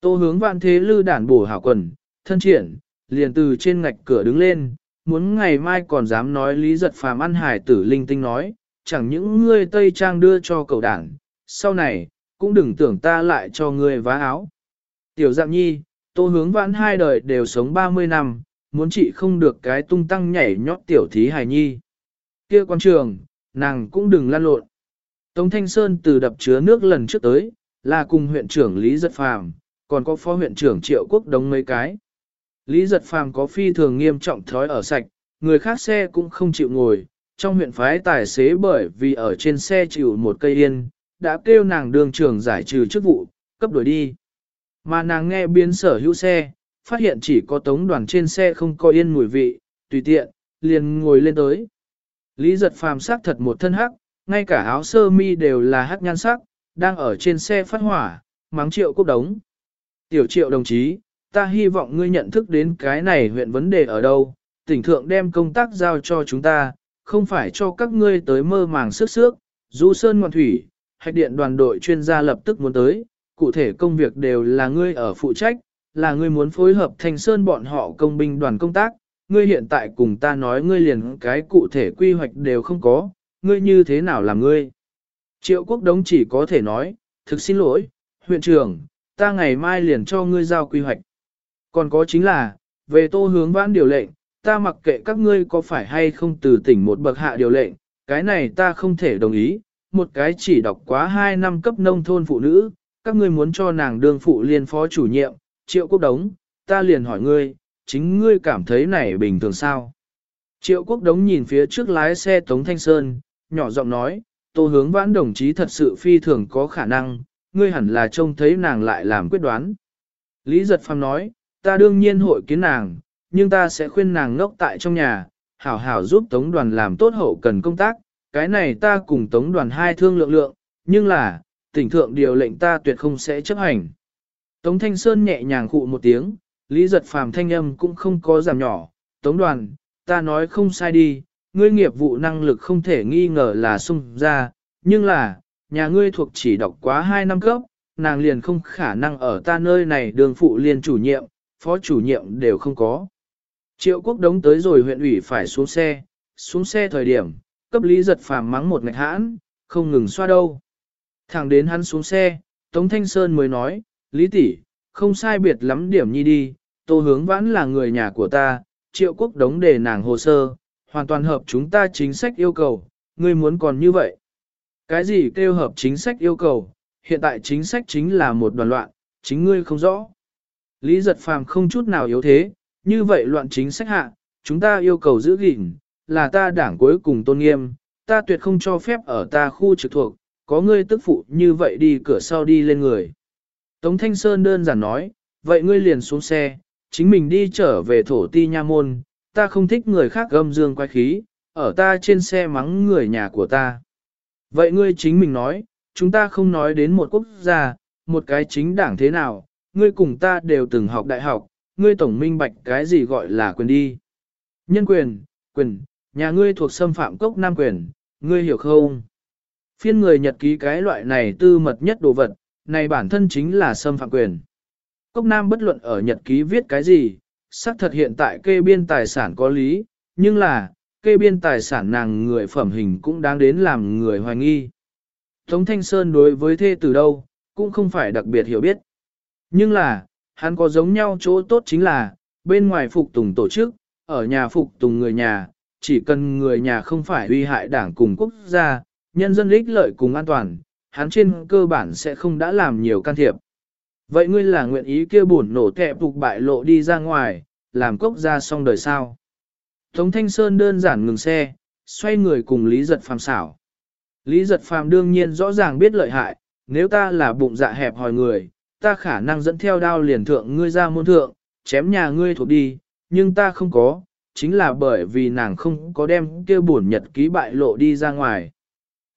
Tô hướng vãn thế lư đản bổ hảo quần, thân triển, liền từ trên ngạch cửa đứng lên, muốn ngày mai còn dám nói lý giật phàm ăn hải tử linh tinh nói, chẳng những ngươi Tây Trang đưa cho cậu đảng, sau này, cũng đừng tưởng ta lại cho ngươi vá áo. Tiểu dạng nhi, tô hướng vãn hai đời đều sống 30 năm, muốn chị không được cái tung tăng nhảy nhót tiểu thí hài nhi. kia quan trường, nàng cũng đừng lan lộn. Tống Thanh Sơn từ đập chứa nước lần trước tới, là cùng huyện trưởng Lý Giật Phàm, còn có phó huyện trưởng Triệu Quốc Đống mấy cái. Lý Giật Phàm có phi thường nghiêm trọng thói ở sạch, người khác xe cũng không chịu ngồi, trong huyện phái tài xế bởi vì ở trên xe chịu một cây yên, đã kêu nàng đường trưởng giải trừ chức vụ, cấp đổi đi. Mà nàng nghe biến sở hữu xe, phát hiện chỉ có tống đoàn trên xe không có yên mùi vị, tùy tiện, liền ngồi lên tới. Lý giật phàm sắc thật một thân hắc, ngay cả áo sơ mi đều là hắc nhan sắc, đang ở trên xe phát hỏa, mắng triệu cốc đống. Tiểu triệu đồng chí, ta hy vọng ngươi nhận thức đến cái này huyện vấn đề ở đâu, tỉnh thượng đem công tác giao cho chúng ta, không phải cho các ngươi tới mơ màng sức sước, du sơn ngoan thủy, hạch điện đoàn đội chuyên gia lập tức muốn tới, cụ thể công việc đều là ngươi ở phụ trách, là ngươi muốn phối hợp thành sơn bọn họ công binh đoàn công tác, ngươi hiện tại cùng ta nói ngươi liền cái cụ thể quy hoạch đều không có, ngươi như thế nào làm ngươi? Triệu quốc đống chỉ có thể nói, thực xin lỗi, huyện trưởng, ta ngày mai liền cho ngươi giao quy hoạch. Còn có chính là, về tô hướng vãn điều lệnh, ta mặc kệ các ngươi có phải hay không từ tỉnh một bậc hạ điều lệnh, cái này ta không thể đồng ý, một cái chỉ đọc quá 2 năm cấp nông thôn phụ nữ, các ngươi muốn cho nàng đương phụ liên phó chủ nhiệm, triệu quốc đống, ta liền hỏi ngươi, chính ngươi cảm thấy này bình thường sao? Triệu quốc đống nhìn phía trước lái xe Tống Thanh Sơn, nhỏ giọng nói, tô hướng vãn đồng chí thật sự phi thường có khả năng, ngươi hẳn là trông thấy nàng lại làm quyết đoán. Lý giật phàm nói, ta đương nhiên hội kiến nàng, nhưng ta sẽ khuyên nàng ngốc tại trong nhà, hảo hảo giúp tống đoàn làm tốt hậu cần công tác, cái này ta cùng tống đoàn hai thương lượng lượng, nhưng là, tỉnh thượng điều lệnh ta tuyệt không sẽ chấp hành. Tống Thanh Sơn nhẹ nhàng khụ một tiếng, Lý giật phàm thanh âm cũng không có giảm nhỏ, tống đoàn, ta nói không sai đi, ngươi nghiệp vụ năng lực không thể nghi ngờ là sung ra, nhưng là, nhà ngươi thuộc chỉ đọc quá 2 năm cấp, nàng liền không khả năng ở ta nơi này đường phụ liền chủ nhiệm, phó chủ nhiệm đều không có. Triệu quốc đống tới rồi huyện ủy phải xuống xe, xuống xe thời điểm, cấp lý giật phàm mắng một ngạch hãn, không ngừng xoa đâu. Thẳng đến hắn xuống xe, Tống Thanh Sơn mới nói, Lý tỷ, không sai biệt lắm điểm nhi đi, tô hướng vãn là người nhà của ta, triệu quốc đống để nàng hồ sơ, hoàn toàn hợp chúng ta chính sách yêu cầu, ngươi muốn còn như vậy. Cái gì kêu hợp chính sách yêu cầu, hiện tại chính sách chính là một đoàn loạn, chính ngươi không rõ. Lý giật phàm không chút nào yếu thế, như vậy loạn chính sách hạ, chúng ta yêu cầu giữ gìn, là ta đảng cuối cùng tôn nghiêm, ta tuyệt không cho phép ở ta khu trực thuộc, có ngươi tức phụ như vậy đi cửa sau đi lên người. Tống Thanh Sơn đơn giản nói, vậy ngươi liền xuống xe, chính mình đi trở về thổ ti nha môn, ta không thích người khác gâm dương quái khí, ở ta trên xe mắng người nhà của ta. Vậy ngươi chính mình nói, chúng ta không nói đến một quốc gia, một cái chính đảng thế nào, ngươi cùng ta đều từng học đại học, ngươi tổng minh bạch cái gì gọi là quyền đi. Nhân quyền, quyền, nhà ngươi thuộc xâm phạm cốc nam quyền, ngươi hiểu không? Phiên người nhật ký cái loại này tư mật nhất đồ vật, này bản thân chính là xâm phạm quyền. Cốc nam bất luận ở nhật ký viết cái gì, xác thật hiện tại kê biên tài sản có lý, nhưng là, kê biên tài sản nàng người phẩm hình cũng đáng đến làm người hoài nghi. Tống Thanh Sơn đối với thê từ đâu, cũng không phải đặc biệt hiểu biết. Nhưng là, hắn có giống nhau chỗ tốt chính là, bên ngoài phục tùng tổ chức, ở nhà phục tùng người nhà, chỉ cần người nhà không phải uy hại đảng cùng quốc gia, nhân dân ích lợi cùng an toàn, hắn trên cơ bản sẽ không đã làm nhiều can thiệp. Vậy ngươi là nguyện ý kia buồn nổ kẹp phục bại lộ đi ra ngoài, làm cốc ra xong đời sao? Tống Thanh Sơn đơn giản ngừng xe, xoay người cùng Lý Giật Phàm xảo. Lý Giật Phàm đương nhiên rõ ràng biết lợi hại, nếu ta là bụng dạ hẹp hòi người, ta khả năng dẫn theo đao liền thượng ngươi ra môn thượng, chém nhà ngươi thuộc đi, nhưng ta không có, chính là bởi vì nàng không có đem kia buồn nhật ký bại lộ đi ra ngoài.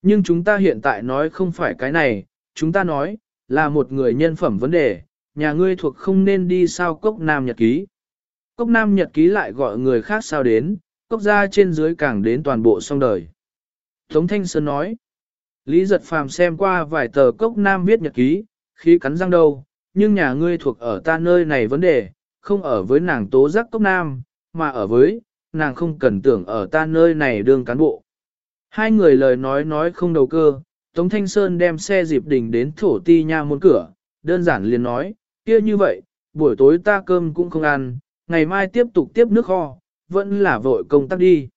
Nhưng chúng ta hiện tại nói không phải cái này, chúng ta nói, là một người nhân phẩm vấn đề, nhà ngươi thuộc không nên đi sao cốc nam nhật ký. Cốc nam nhật ký lại gọi người khác sao đến, cốc ra trên dưới càng đến toàn bộ song đời. Tống Thanh Sơn nói, Lý giật phàm xem qua vài tờ cốc nam viết nhật ký, khí cắn răng đâu, nhưng nhà ngươi thuộc ở ta nơi này vấn đề, không ở với nàng tố giác cốc nam, mà ở với, nàng không cần tưởng ở ta nơi này đương cán bộ. Hai người lời nói nói không đầu cơ, Tống Thanh Sơn đem xe dịp đình đến thổ ti nha môn cửa, đơn giản liền nói, kia như vậy, buổi tối ta cơm cũng không ăn, ngày mai tiếp tục tiếp nước kho, vẫn là vội công tác đi.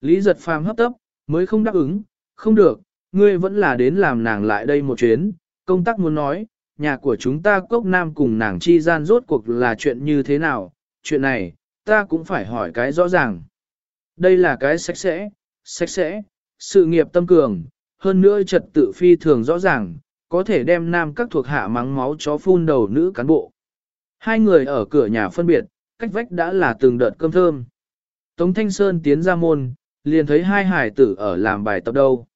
Lý giật phàm hấp tấp, mới không đáp ứng, không được, ngươi vẫn là đến làm nàng lại đây một chuyến, công tác muốn nói, nhà của chúng ta cốc nam cùng nàng chi gian rốt cuộc là chuyện như thế nào, chuyện này, ta cũng phải hỏi cái rõ ràng. Đây là cái sạch sẽ, sạch sẽ, sự nghiệp tâm cường, hơn nữa trật tự phi thường rõ ràng, có thể đem nam các thuộc hạ mắng máu chó phun đầu nữ cán bộ. Hai người ở cửa nhà phân biệt, cách vách đã là từng đợt cơm thơm. Tống Thanh Sơn tiến ra môn, liền thấy hai hải tử ở làm bài tập đâu.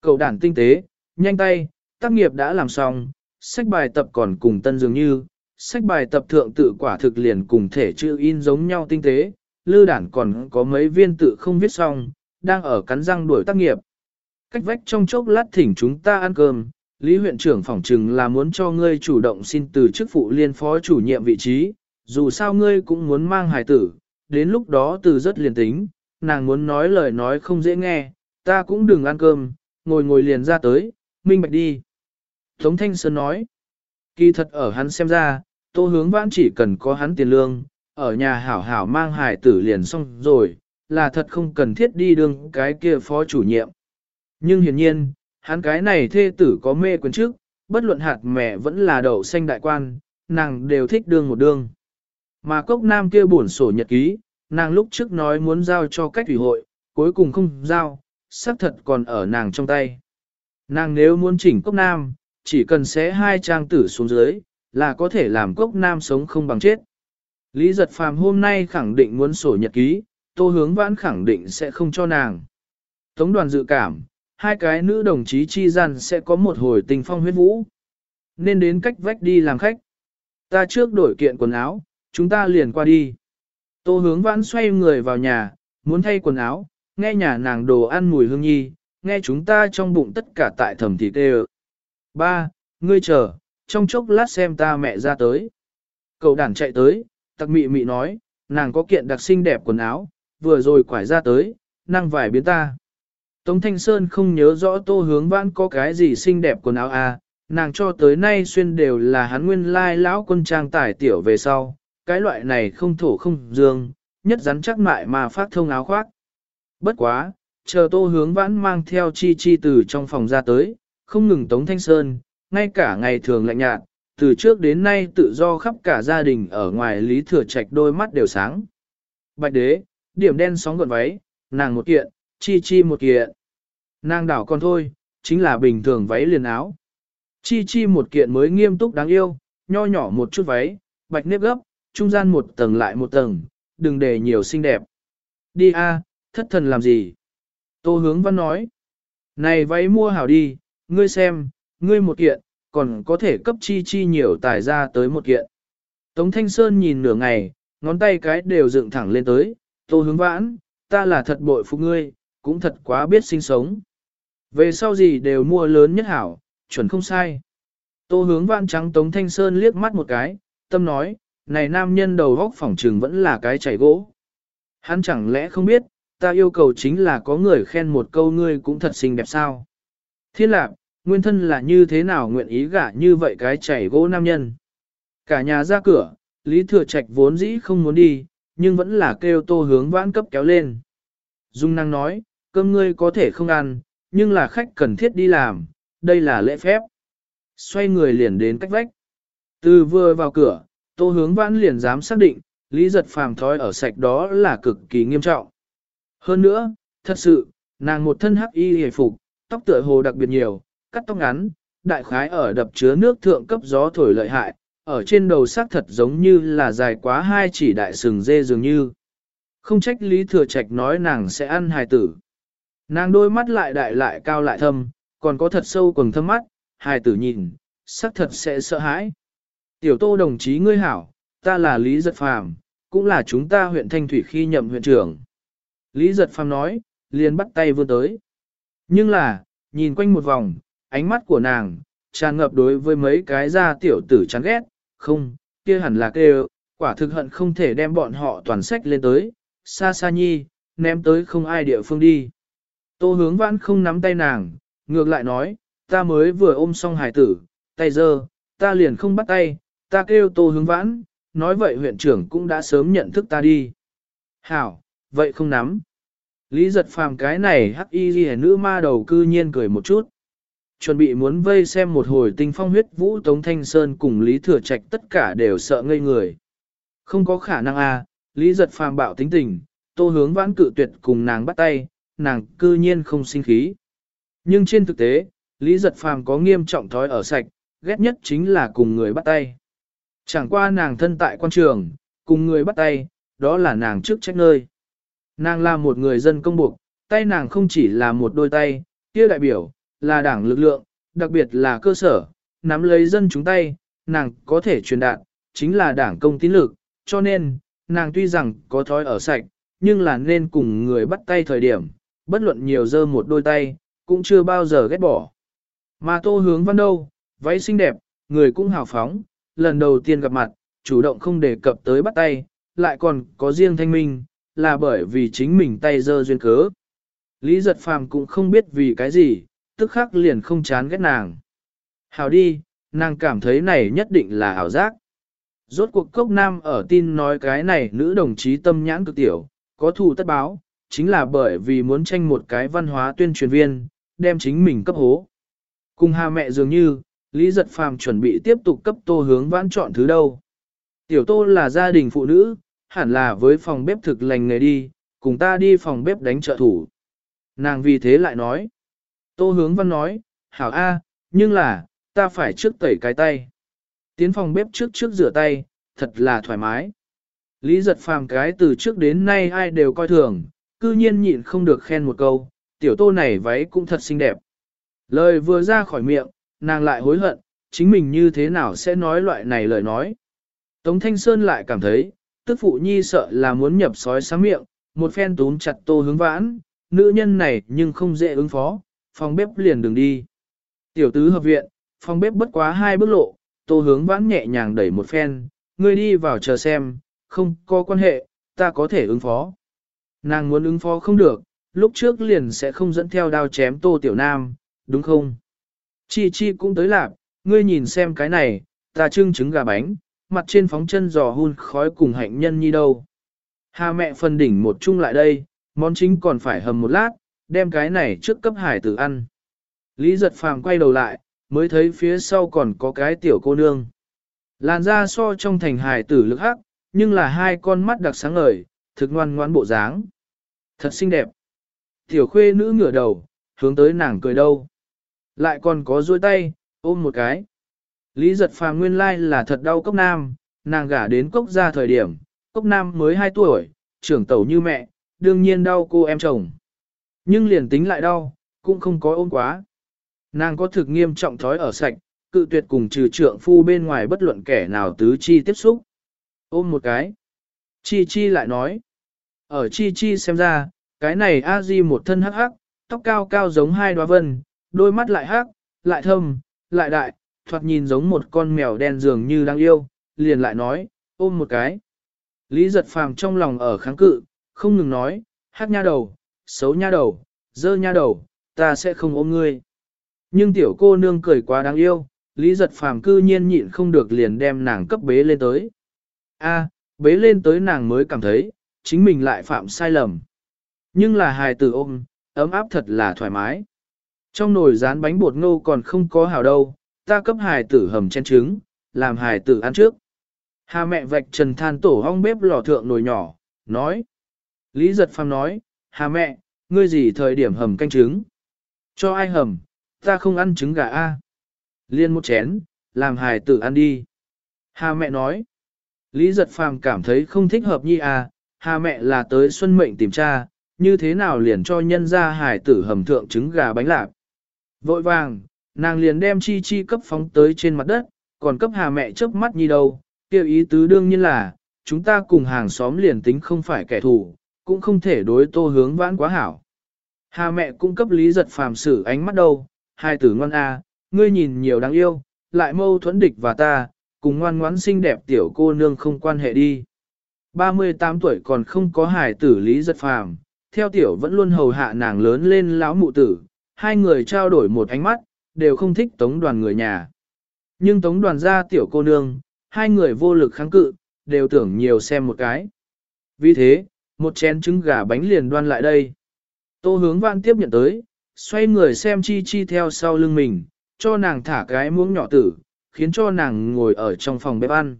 Cậu đản tinh tế, nhanh tay, tác nghiệp đã làm xong, sách bài tập còn cùng tân dường như, sách bài tập thượng tự quả thực liền cùng thể chữ in giống nhau tinh tế, lư đản còn có mấy viên tự không viết xong, đang ở cắn răng đuổi tác nghiệp. Cách vách trong chốc lát thỉnh chúng ta ăn cơm, Lý huyện trưởng phỏng trừng là muốn cho ngươi chủ động xin từ chức phụ liên phó chủ nhiệm vị trí, dù sao ngươi cũng muốn mang hài tử, đến lúc đó từ rất liền tính, nàng muốn nói lời nói không dễ nghe, ta cũng đừng ăn cơm, ngồi ngồi liền ra tới, minh bạch đi. Tống Thanh Sơn nói, kỳ thật ở hắn xem ra, tô hướng vãn chỉ cần có hắn tiền lương, ở nhà hảo hảo mang hài tử liền xong rồi, là thật không cần thiết đi đương cái kia phó chủ nhiệm. Nhưng hiển nhiên, hắn cái này thê tử có mê quyền trước, bất luận hạt mẹ vẫn là đậu xanh đại quan, nàng đều thích đương một đương. Mà cốc nam kia buồn sổ nhật ký, nàng lúc trước nói muốn giao cho cách thủy hội, cuối cùng không giao, xác thật còn ở nàng trong tay. Nàng nếu muốn chỉnh cốc nam, chỉ cần xé hai trang tử xuống dưới, là có thể làm cốc nam sống không bằng chết. Lý giật phàm hôm nay khẳng định muốn sổ nhật ký, tô hướng vãn khẳng định sẽ không cho nàng. Tống đoàn dự cảm, hai cái nữ đồng chí chi gian sẽ có một hồi tình phong huyết vũ. Nên đến cách vách đi làm khách. Ta trước đổi kiện quần áo, chúng ta liền qua đi. Tô hướng vãn xoay người vào nhà, muốn thay quần áo, nghe nhà nàng đồ ăn mùi hương nhi, nghe chúng ta trong bụng tất cả tại thầm thịt đê Ba, ngươi chờ, trong chốc lát xem ta mẹ ra tới. Cậu đàn chạy tới, tặc mị mị nói, nàng có kiện đặc xinh đẹp quần áo, vừa rồi quải ra tới, năng vải biến ta. Tống Thanh Sơn không nhớ rõ tô hướng vãn có cái gì xinh đẹp quần áo à, nàng cho tới nay xuyên đều là hắn nguyên lai lão quân trang tải tiểu về sau, cái loại này không thổ không dương, nhất rắn chắc mại mà phát thông áo khoác. Bất quá, chờ tô hướng vãn mang theo chi chi từ trong phòng ra tới, không ngừng tống thanh sơn, ngay cả ngày thường lạnh nhạt, từ trước đến nay tự do khắp cả gia đình ở ngoài lý thừa trạch đôi mắt đều sáng. Bạch đế, điểm đen sóng gọn váy, nàng một kiện, chi chi một kiện. Nàng đảo còn thôi, chính là bình thường váy liền áo. Chi chi một kiện mới nghiêm túc đáng yêu, nho nhỏ một chút váy, bạch nếp gấp, trung gian một tầng lại một tầng, đừng để nhiều xinh đẹp. Đi a, thất thần làm gì? Tô hướng văn nói. Này váy mua hảo đi, ngươi xem, ngươi một kiện, còn có thể cấp chi chi nhiều tài ra tới một kiện. Tống Thanh Sơn nhìn nửa ngày, ngón tay cái đều dựng thẳng lên tới, tô hướng vãn, ta là thật bội phục ngươi, cũng thật quá biết sinh sống. Về sau gì đều mua lớn nhất hảo, chuẩn không sai. Tô hướng vãn trắng Tống Thanh Sơn liếc mắt một cái, tâm nói, này nam nhân đầu góc phỏng trừng vẫn là cái chảy gỗ. Hắn chẳng lẽ không biết, ta yêu cầu chính là có người khen một câu ngươi cũng thật xinh đẹp sao. Thiên lạc, nguyên thân là như thế nào nguyện ý gả như vậy cái chảy gỗ nam nhân. Cả nhà ra cửa, Lý Thừa Trạch vốn dĩ không muốn đi, nhưng vẫn là kêu tô hướng vãn cấp kéo lên. Dung năng nói, cơm ngươi có thể không ăn, nhưng là khách cần thiết đi làm, đây là lễ phép. Xoay người liền đến cách vách. Từ vừa vào cửa, tô hướng vãn liền dám xác định, Lý giật phàm thói ở sạch đó là cực kỳ nghiêm trọng. Hơn nữa, thật sự, nàng một thân hắc y hề phục, tóc tựa hồ đặc biệt nhiều, cắt tóc ngắn, đại khái ở đập chứa nước thượng cấp gió thổi lợi hại, ở trên đầu xác thật giống như là dài quá hai chỉ đại sừng dê dường như. Không trách Lý Thừa Trạch nói nàng sẽ ăn hài tử. Nàng đôi mắt lại đại lại cao lại thâm, còn có thật sâu quầng thâm mắt, hài tử nhìn, xác thật sẽ sợ hãi. Tiểu tô đồng chí ngươi hảo, ta là Lý Giật Phàm, cũng là chúng ta huyện Thanh Thủy khi nhậm huyện trưởng. Lý Giật Phàm nói, liền bắt tay vươn tới. Nhưng là, nhìn quanh một vòng, ánh mắt của nàng, tràn ngập đối với mấy cái da tiểu tử chán ghét, không, kia hẳn là kêu, quả thực hận không thể đem bọn họ toàn sách lên tới, xa xa nhi, ném tới không ai địa phương đi. Tô hướng vãn không nắm tay nàng, ngược lại nói, ta mới vừa ôm xong hải tử, tay dơ, ta liền không bắt tay, ta kêu tô hướng vãn, nói vậy huyện trưởng cũng đã sớm nhận thức ta đi. Hảo, vậy không nắm. Lý giật phàm cái này hắc y ghi nữ ma đầu cư nhiên cười một chút. Chuẩn bị muốn vây xem một hồi tinh phong huyết vũ Tống Thanh Sơn cùng Lý Thừa Trạch tất cả đều sợ ngây người. Không có khả năng à? Lý giật phàm bạo tính tình, tô hướng vãn cự tuyệt cùng nàng bắt tay, nàng cư nhiên không sinh khí. Nhưng trên thực tế, Lý giật phàm có nghiêm trọng thói ở sạch, ghét nhất chính là cùng người bắt tay. Chẳng qua nàng thân tại quan trường, cùng người bắt tay, đó là nàng trước trách nơi. Nàng là một người dân công buộc, tay nàng không chỉ là một đôi tay, kia đại biểu, là đảng lực lượng, đặc biệt là cơ sở, nắm lấy dân chúng tay, nàng có thể truyền đạt, chính là đảng công tín lực, cho nên, nàng tuy rằng có thói ở sạch, nhưng là nên cùng người bắt tay thời điểm, bất luận nhiều dơ một đôi tay, cũng chưa bao giờ ghét bỏ. Mà tô hướng văn đâu, váy xinh đẹp, người cũng hào phóng, lần đầu tiên gặp mặt, chủ động không đề cập tới bắt tay, lại còn có riêng thanh minh, là bởi vì chính mình tay dơ duyên cớ. Lý giật phàm cũng không biết vì cái gì, tức khắc liền không chán ghét nàng. Hào đi, nàng cảm thấy này nhất định là ảo giác. Rốt cuộc cốc nam ở tin nói cái này nữ đồng chí tâm nhãn cực tiểu, có thù tất báo, chính là bởi vì muốn tranh một cái văn hóa tuyên truyền viên, đem chính mình cấp hố. Cùng hà mẹ dường như, Lý Giật Phàm chuẩn bị tiếp tục cấp tô hướng vãn chọn thứ đâu. Tiểu tô là gia đình phụ nữ, hẳn là với phòng bếp thực lành nghề đi, cùng ta đi phòng bếp đánh trợ thủ. Nàng vì thế lại nói. Tô hướng văn nói, hảo A, nhưng là, ta phải trước tẩy cái tay. Tiến phòng bếp trước trước rửa tay, thật là thoải mái. Lý giật phàm cái từ trước đến nay ai đều coi thường, cư nhiên nhịn không được khen một câu, tiểu tô này váy cũng thật xinh đẹp. Lời vừa ra khỏi miệng, nàng lại hối hận, chính mình như thế nào sẽ nói loại này lời nói. Tống Thanh Sơn lại cảm thấy, tức phụ nhi sợ là muốn nhập sói sáng miệng, một phen túm chặt tô hướng vãn, nữ nhân này nhưng không dễ ứng phó, phòng bếp liền đừng đi. Tiểu tứ hợp viện, phòng bếp bất quá hai bước lộ, tô hướng vãn nhẹ nhàng đẩy một phen, ngươi đi vào chờ xem, không có quan hệ, ta có thể ứng phó. Nàng muốn ứng phó không được, lúc trước liền sẽ không dẫn theo đao chém tô tiểu nam, đúng không? Chi chi cũng tới lạp, ngươi nhìn xem cái này, ta trưng trứng gà bánh, mặt trên phóng chân giò hun khói cùng hạnh nhân nhi đâu. Hà mẹ phân đỉnh một chung lại đây, món chính còn phải hầm một lát, đem cái này trước cấp hải tử ăn. Lý giật phàm quay đầu lại, mới thấy phía sau còn có cái tiểu cô nương. Làn da so trong thành hải tử lực hắc, nhưng là hai con mắt đặc sáng ngời, thực ngoan ngoãn bộ dáng. Thật xinh đẹp. Tiểu khuê nữ ngửa đầu, hướng tới nàng cười đâu. Lại còn có duỗi tay, ôm một cái. Lý giật phàm nguyên lai là thật đau cốc nam, nàng gả đến cốc ra thời điểm, cốc nam mới 2 tuổi, trưởng tẩu như mẹ, đương nhiên đau cô em chồng. Nhưng liền tính lại đau, cũng không có ôm quá. Nàng có thực nghiêm trọng thói ở sạch, cự tuyệt cùng trừ trượng phu bên ngoài bất luận kẻ nào tứ chi tiếp xúc. Ôm một cái. Chi chi lại nói. Ở chi chi xem ra, cái này a di một thân hắc hắc, tóc cao cao giống hai đoá vân, đôi mắt lại hắc, lại thâm, lại đại, thoạt nhìn giống một con mèo đen dường như đang yêu, liền lại nói, ôm một cái. Lý giật phàm trong lòng ở kháng cự, không ngừng nói, hát nha đầu, xấu nha đầu, dơ nha đầu, ta sẽ không ôm ngươi. Nhưng tiểu cô nương cười quá đáng yêu, Lý giật phàm cư nhiên nhịn không được liền đem nàng cấp bế lên tới. A, bế lên tới nàng mới cảm thấy, chính mình lại phạm sai lầm. Nhưng là hài tử ôm, ấm áp thật là thoải mái. Trong nồi rán bánh bột ngô còn không có hào đâu, ta cấp hài tử hầm chen trứng, làm hài tử ăn trước. Hà mẹ vạch trần than tổ hong bếp lò thượng nồi nhỏ, nói. Lý giật phàm nói, hà mẹ, ngươi gì thời điểm hầm canh trứng? Cho ai hầm, ta không ăn trứng gà a. Liên một chén, làm hài tử ăn đi. Hà mẹ nói. Lý giật phàm cảm thấy không thích hợp nhi à, hà mẹ là tới xuân mệnh tìm cha, như thế nào liền cho nhân ra hải tử hầm thượng trứng gà bánh lạc. Vội vàng, nàng liền đem chi chi cấp phóng tới trên mặt đất, còn cấp hà mẹ chớp mắt nhi đâu, kêu ý tứ đương nhiên là, chúng ta cùng hàng xóm liền tính không phải kẻ thù, cũng không thể đối tô hướng vãn quá hảo. Hà mẹ cũng cấp lý giật phàm xử ánh mắt đâu, hai tử ngoan a, à, ngươi nhìn nhiều đáng yêu, lại mâu thuẫn địch và ta, cùng ngoan ngoãn xinh đẹp tiểu cô nương không quan hệ đi. 38 tuổi còn không có hài tử lý giật phàm, theo tiểu vẫn luôn hầu hạ nàng lớn lên lão mụ tử, hai người trao đổi một ánh mắt, đều không thích tống đoàn người nhà. Nhưng tống đoàn ra tiểu cô nương, hai người vô lực kháng cự, đều tưởng nhiều xem một cái. Vì thế, một chén trứng gà bánh liền đoan lại đây. Tô hướng vạn tiếp nhận tới, xoay người xem chi chi theo sau lưng mình, cho nàng thả cái muỗng nhỏ tử, khiến cho nàng ngồi ở trong phòng bếp ăn.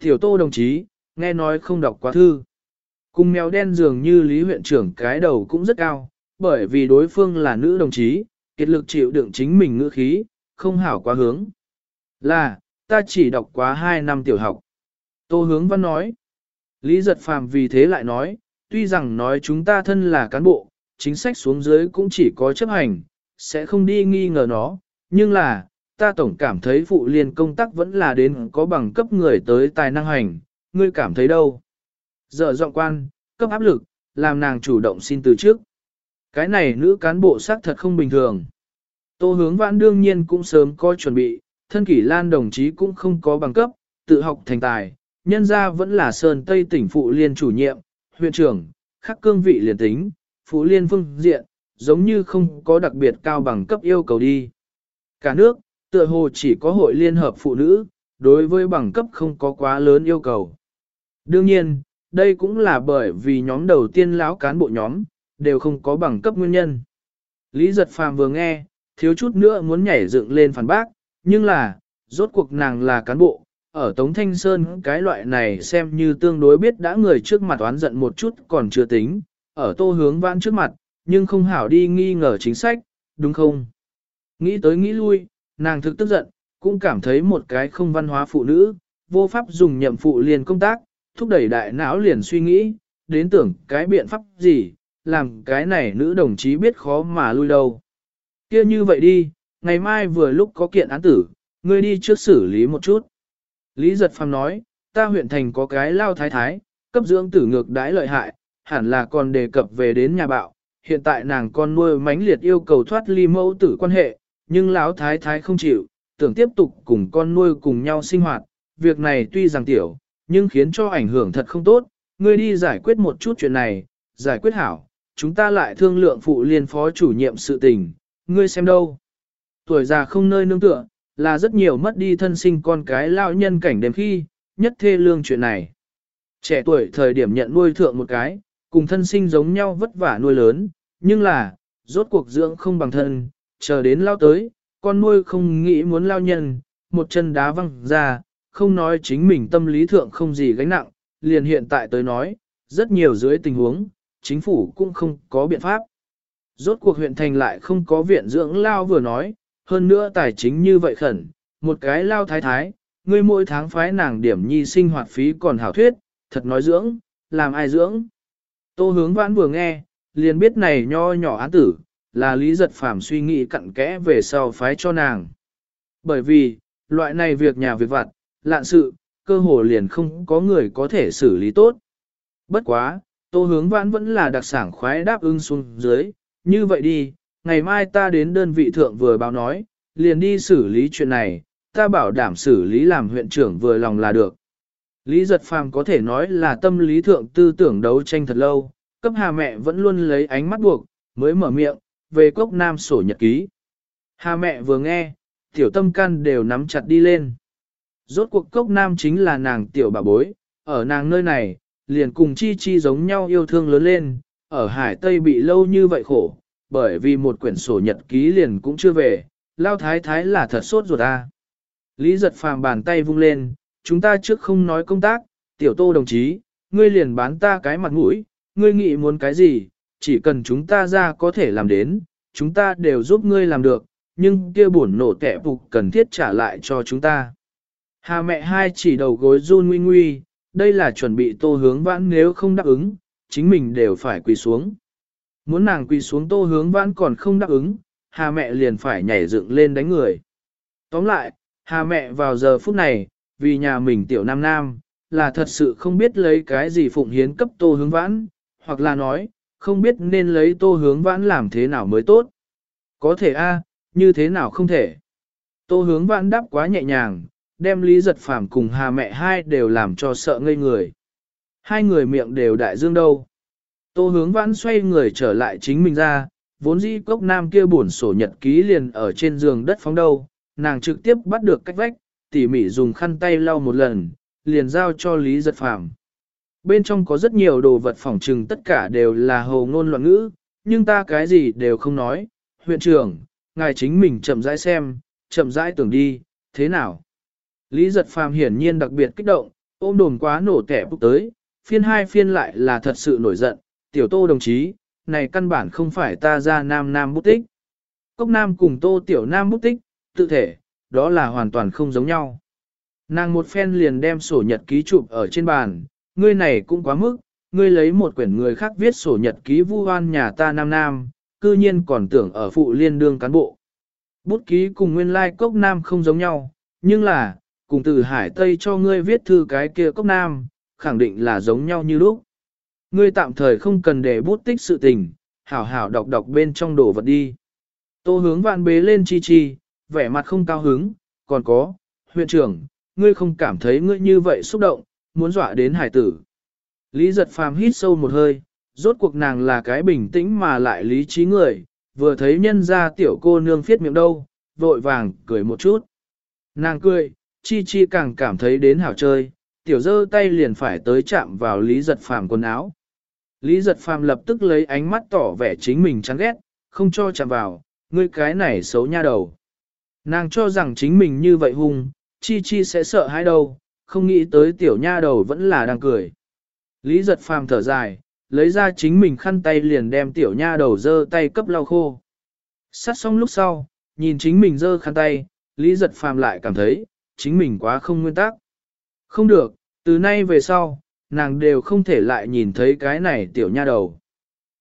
Tiểu tô đồng chí, nghe nói không đọc quá thư. Cùng mèo đen dường như Lý huyện trưởng cái đầu cũng rất cao, bởi vì đối phương là nữ đồng chí, kết lực chịu đựng chính mình ngữ khí, không hảo quá hướng. Là, ta chỉ đọc quá 2 năm tiểu học. Tô hướng văn nói. Lý giật phàm vì thế lại nói, tuy rằng nói chúng ta thân là cán bộ, chính sách xuống dưới cũng chỉ có chấp hành, sẽ không đi nghi ngờ nó, nhưng là, ta tổng cảm thấy phụ liên công tác vẫn là đến có bằng cấp người tới tài năng hành, ngươi cảm thấy đâu? Giờ giọng quan, cấp áp lực, làm nàng chủ động xin từ trước. Cái này nữ cán bộ xác thật không bình thường. Tô hướng vãn đương nhiên cũng sớm có chuẩn bị, thân kỷ lan đồng chí cũng không có bằng cấp, tự học thành tài, nhân ra vẫn là Sơn Tây tỉnh phụ liên chủ nhiệm, huyện trưởng, khắc cương vị liền tính, phụ liên phương diện, giống như không có đặc biệt cao bằng cấp yêu cầu đi. Cả nước, tựa hồ chỉ có hội liên hợp phụ nữ, đối với bằng cấp không có quá lớn yêu cầu. Đương nhiên, đây cũng là bởi vì nhóm đầu tiên lão cán bộ nhóm, đều không có bằng cấp nguyên nhân. Lý giật phàm vừa nghe, thiếu chút nữa muốn nhảy dựng lên phản bác, nhưng là, rốt cuộc nàng là cán bộ, ở Tống Thanh Sơn cái loại này xem như tương đối biết đã người trước mặt oán giận một chút còn chưa tính, ở tô hướng vãn trước mặt, nhưng không hảo đi nghi ngờ chính sách, đúng không? Nghĩ tới nghĩ lui, nàng thực tức giận, cũng cảm thấy một cái không văn hóa phụ nữ, vô pháp dùng nhậm phụ liền công tác, thúc đẩy đại não liền suy nghĩ, đến tưởng cái biện pháp gì, làm cái này nữ đồng chí biết khó mà lui đâu. kia như vậy đi, ngày mai vừa lúc có kiện án tử, ngươi đi trước xử lý một chút. Lý giật phàm nói, ta huyện thành có cái lao thái thái, cấp dưỡng tử ngược đãi lợi hại, hẳn là còn đề cập về đến nhà bạo. Hiện tại nàng con nuôi mãnh liệt yêu cầu thoát ly mẫu tử quan hệ, nhưng lão thái thái không chịu, tưởng tiếp tục cùng con nuôi cùng nhau sinh hoạt. Việc này tuy rằng tiểu, nhưng khiến cho ảnh hưởng thật không tốt. Ngươi đi giải quyết một chút chuyện này, giải quyết hảo, chúng ta lại thương lượng phụ liên phó chủ nhiệm sự tình, ngươi xem đâu. Tuổi già không nơi nương tựa, là rất nhiều mất đi thân sinh con cái lao nhân cảnh đêm khi, nhất thê lương chuyện này. Trẻ tuổi thời điểm nhận nuôi thượng một cái, cùng thân sinh giống nhau vất vả nuôi lớn, nhưng là, rốt cuộc dưỡng không bằng thân, chờ đến lao tới, con nuôi không nghĩ muốn lao nhân, một chân đá văng ra, không nói chính mình tâm lý thượng không gì gánh nặng, liền hiện tại tới nói, rất nhiều dưới tình huống, chính phủ cũng không có biện pháp. Rốt cuộc huyện thành lại không có viện dưỡng lao vừa nói, hơn nữa tài chính như vậy khẩn, một cái lao thái thái, ngươi mỗi tháng phái nàng điểm nhi sinh hoạt phí còn hảo thuyết, thật nói dưỡng, làm ai dưỡng. Tô hướng vãn vừa nghe, liền biết này nho nhỏ án tử, là lý giật phàm suy nghĩ cặn kẽ về sau phái cho nàng. Bởi vì, loại này việc nhà việc vặt, lạn sự, cơ hồ liền không có người có thể xử lý tốt. Bất quá, tô hướng vãn vẫn là đặc sản khoái đáp ưng xuống dưới, như vậy đi, ngày mai ta đến đơn vị thượng vừa báo nói, liền đi xử lý chuyện này, ta bảo đảm xử lý làm huyện trưởng vừa lòng là được. Lý giật phàm có thể nói là tâm lý thượng tư tưởng đấu tranh thật lâu, cấp hà mẹ vẫn luôn lấy ánh mắt buộc, mới mở miệng, về cốc nam sổ nhật ký. Hà mẹ vừa nghe, tiểu tâm can đều nắm chặt đi lên. Rốt cuộc cốc nam chính là nàng tiểu bà bối, ở nàng nơi này, liền cùng chi chi giống nhau yêu thương lớn lên, ở Hải Tây bị lâu như vậy khổ, bởi vì một quyển sổ nhật ký liền cũng chưa về, lao thái thái là thật sốt ruột ta. Lý giật phàm bàn tay vung lên, chúng ta trước không nói công tác, tiểu tô đồng chí, ngươi liền bán ta cái mặt mũi, ngươi nghĩ muốn cái gì, chỉ cần chúng ta ra có thể làm đến, chúng ta đều giúp ngươi làm được, nhưng kia buồn nổ tẻ phục cần thiết trả lại cho chúng ta. Hà mẹ hai chỉ đầu gối run nguy nguy, đây là chuẩn bị tô hướng vãn nếu không đáp ứng, chính mình đều phải quỳ xuống. Muốn nàng quỳ xuống tô hướng vãn còn không đáp ứng, hà mẹ liền phải nhảy dựng lên đánh người. Tóm lại, hà mẹ vào giờ phút này, vì nhà mình tiểu nam nam, là thật sự không biết lấy cái gì phụng hiến cấp tô hướng vãn, hoặc là nói, không biết nên lấy tô hướng vãn làm thế nào mới tốt. Có thể a như thế nào không thể. Tô hướng vãn đáp quá nhẹ nhàng, đem lý giật phàm cùng hà mẹ hai đều làm cho sợ ngây người. Hai người miệng đều đại dương đâu. Tô hướng vãn xoay người trở lại chính mình ra, vốn dĩ cốc nam kia buồn sổ nhật ký liền ở trên giường đất phóng đâu, nàng trực tiếp bắt được cách vách, tỉ mỉ dùng khăn tay lau một lần, liền giao cho Lý Giật Phàm. Bên trong có rất nhiều đồ vật phỏng trừng tất cả đều là hồ ngôn loạn ngữ, nhưng ta cái gì đều không nói. Huyện trưởng, ngài chính mình chậm rãi xem, chậm rãi tưởng đi, thế nào? Lý Giật Phàm hiển nhiên đặc biệt kích động, ôm đồn quá nổ kẻ bục tới, phiên hai phiên lại là thật sự nổi giận, tiểu tô đồng chí, này căn bản không phải ta ra nam nam bút tích. Cốc nam cùng tô tiểu nam bút tích, tự thể, đó là hoàn toàn không giống nhau. Nàng một phen liền đem sổ nhật ký chụp ở trên bàn, ngươi này cũng quá mức, ngươi lấy một quyển người khác viết sổ nhật ký vu oan nhà ta nam nam, cư nhiên còn tưởng ở phụ liên đương cán bộ. Bút ký cùng nguyên lai cốc nam không giống nhau, nhưng là, cùng từ hải tây cho ngươi viết thư cái kia cốc nam, khẳng định là giống nhau như lúc. Ngươi tạm thời không cần để bút tích sự tình, hảo hảo đọc đọc bên trong đồ vật đi. Tô hướng vạn bế lên chi chi, vẻ mặt không cao hứng, còn có, huyện trưởng, ngươi không cảm thấy ngươi như vậy xúc động, muốn dọa đến hải tử. Lý giật phàm hít sâu một hơi, rốt cuộc nàng là cái bình tĩnh mà lại lý trí người, vừa thấy nhân ra tiểu cô nương phiết miệng đâu, vội vàng cười một chút. Nàng cười, chi chi càng cảm thấy đến hảo chơi, tiểu dơ tay liền phải tới chạm vào lý giật phàm quần áo. Lý giật phàm lập tức lấy ánh mắt tỏ vẻ chính mình chán ghét, không cho chạm vào, ngươi cái này xấu nha đầu. Nàng cho rằng chính mình như vậy hung, chi chi sẽ sợ hãi đâu, không nghĩ tới tiểu nha đầu vẫn là đang cười. Lý giật phàm thở dài, lấy ra chính mình khăn tay liền đem tiểu nha đầu dơ tay cấp lau khô. Sát xong lúc sau, nhìn chính mình dơ khăn tay, Lý giật phàm lại cảm thấy, chính mình quá không nguyên tắc. Không được, từ nay về sau, nàng đều không thể lại nhìn thấy cái này tiểu nha đầu.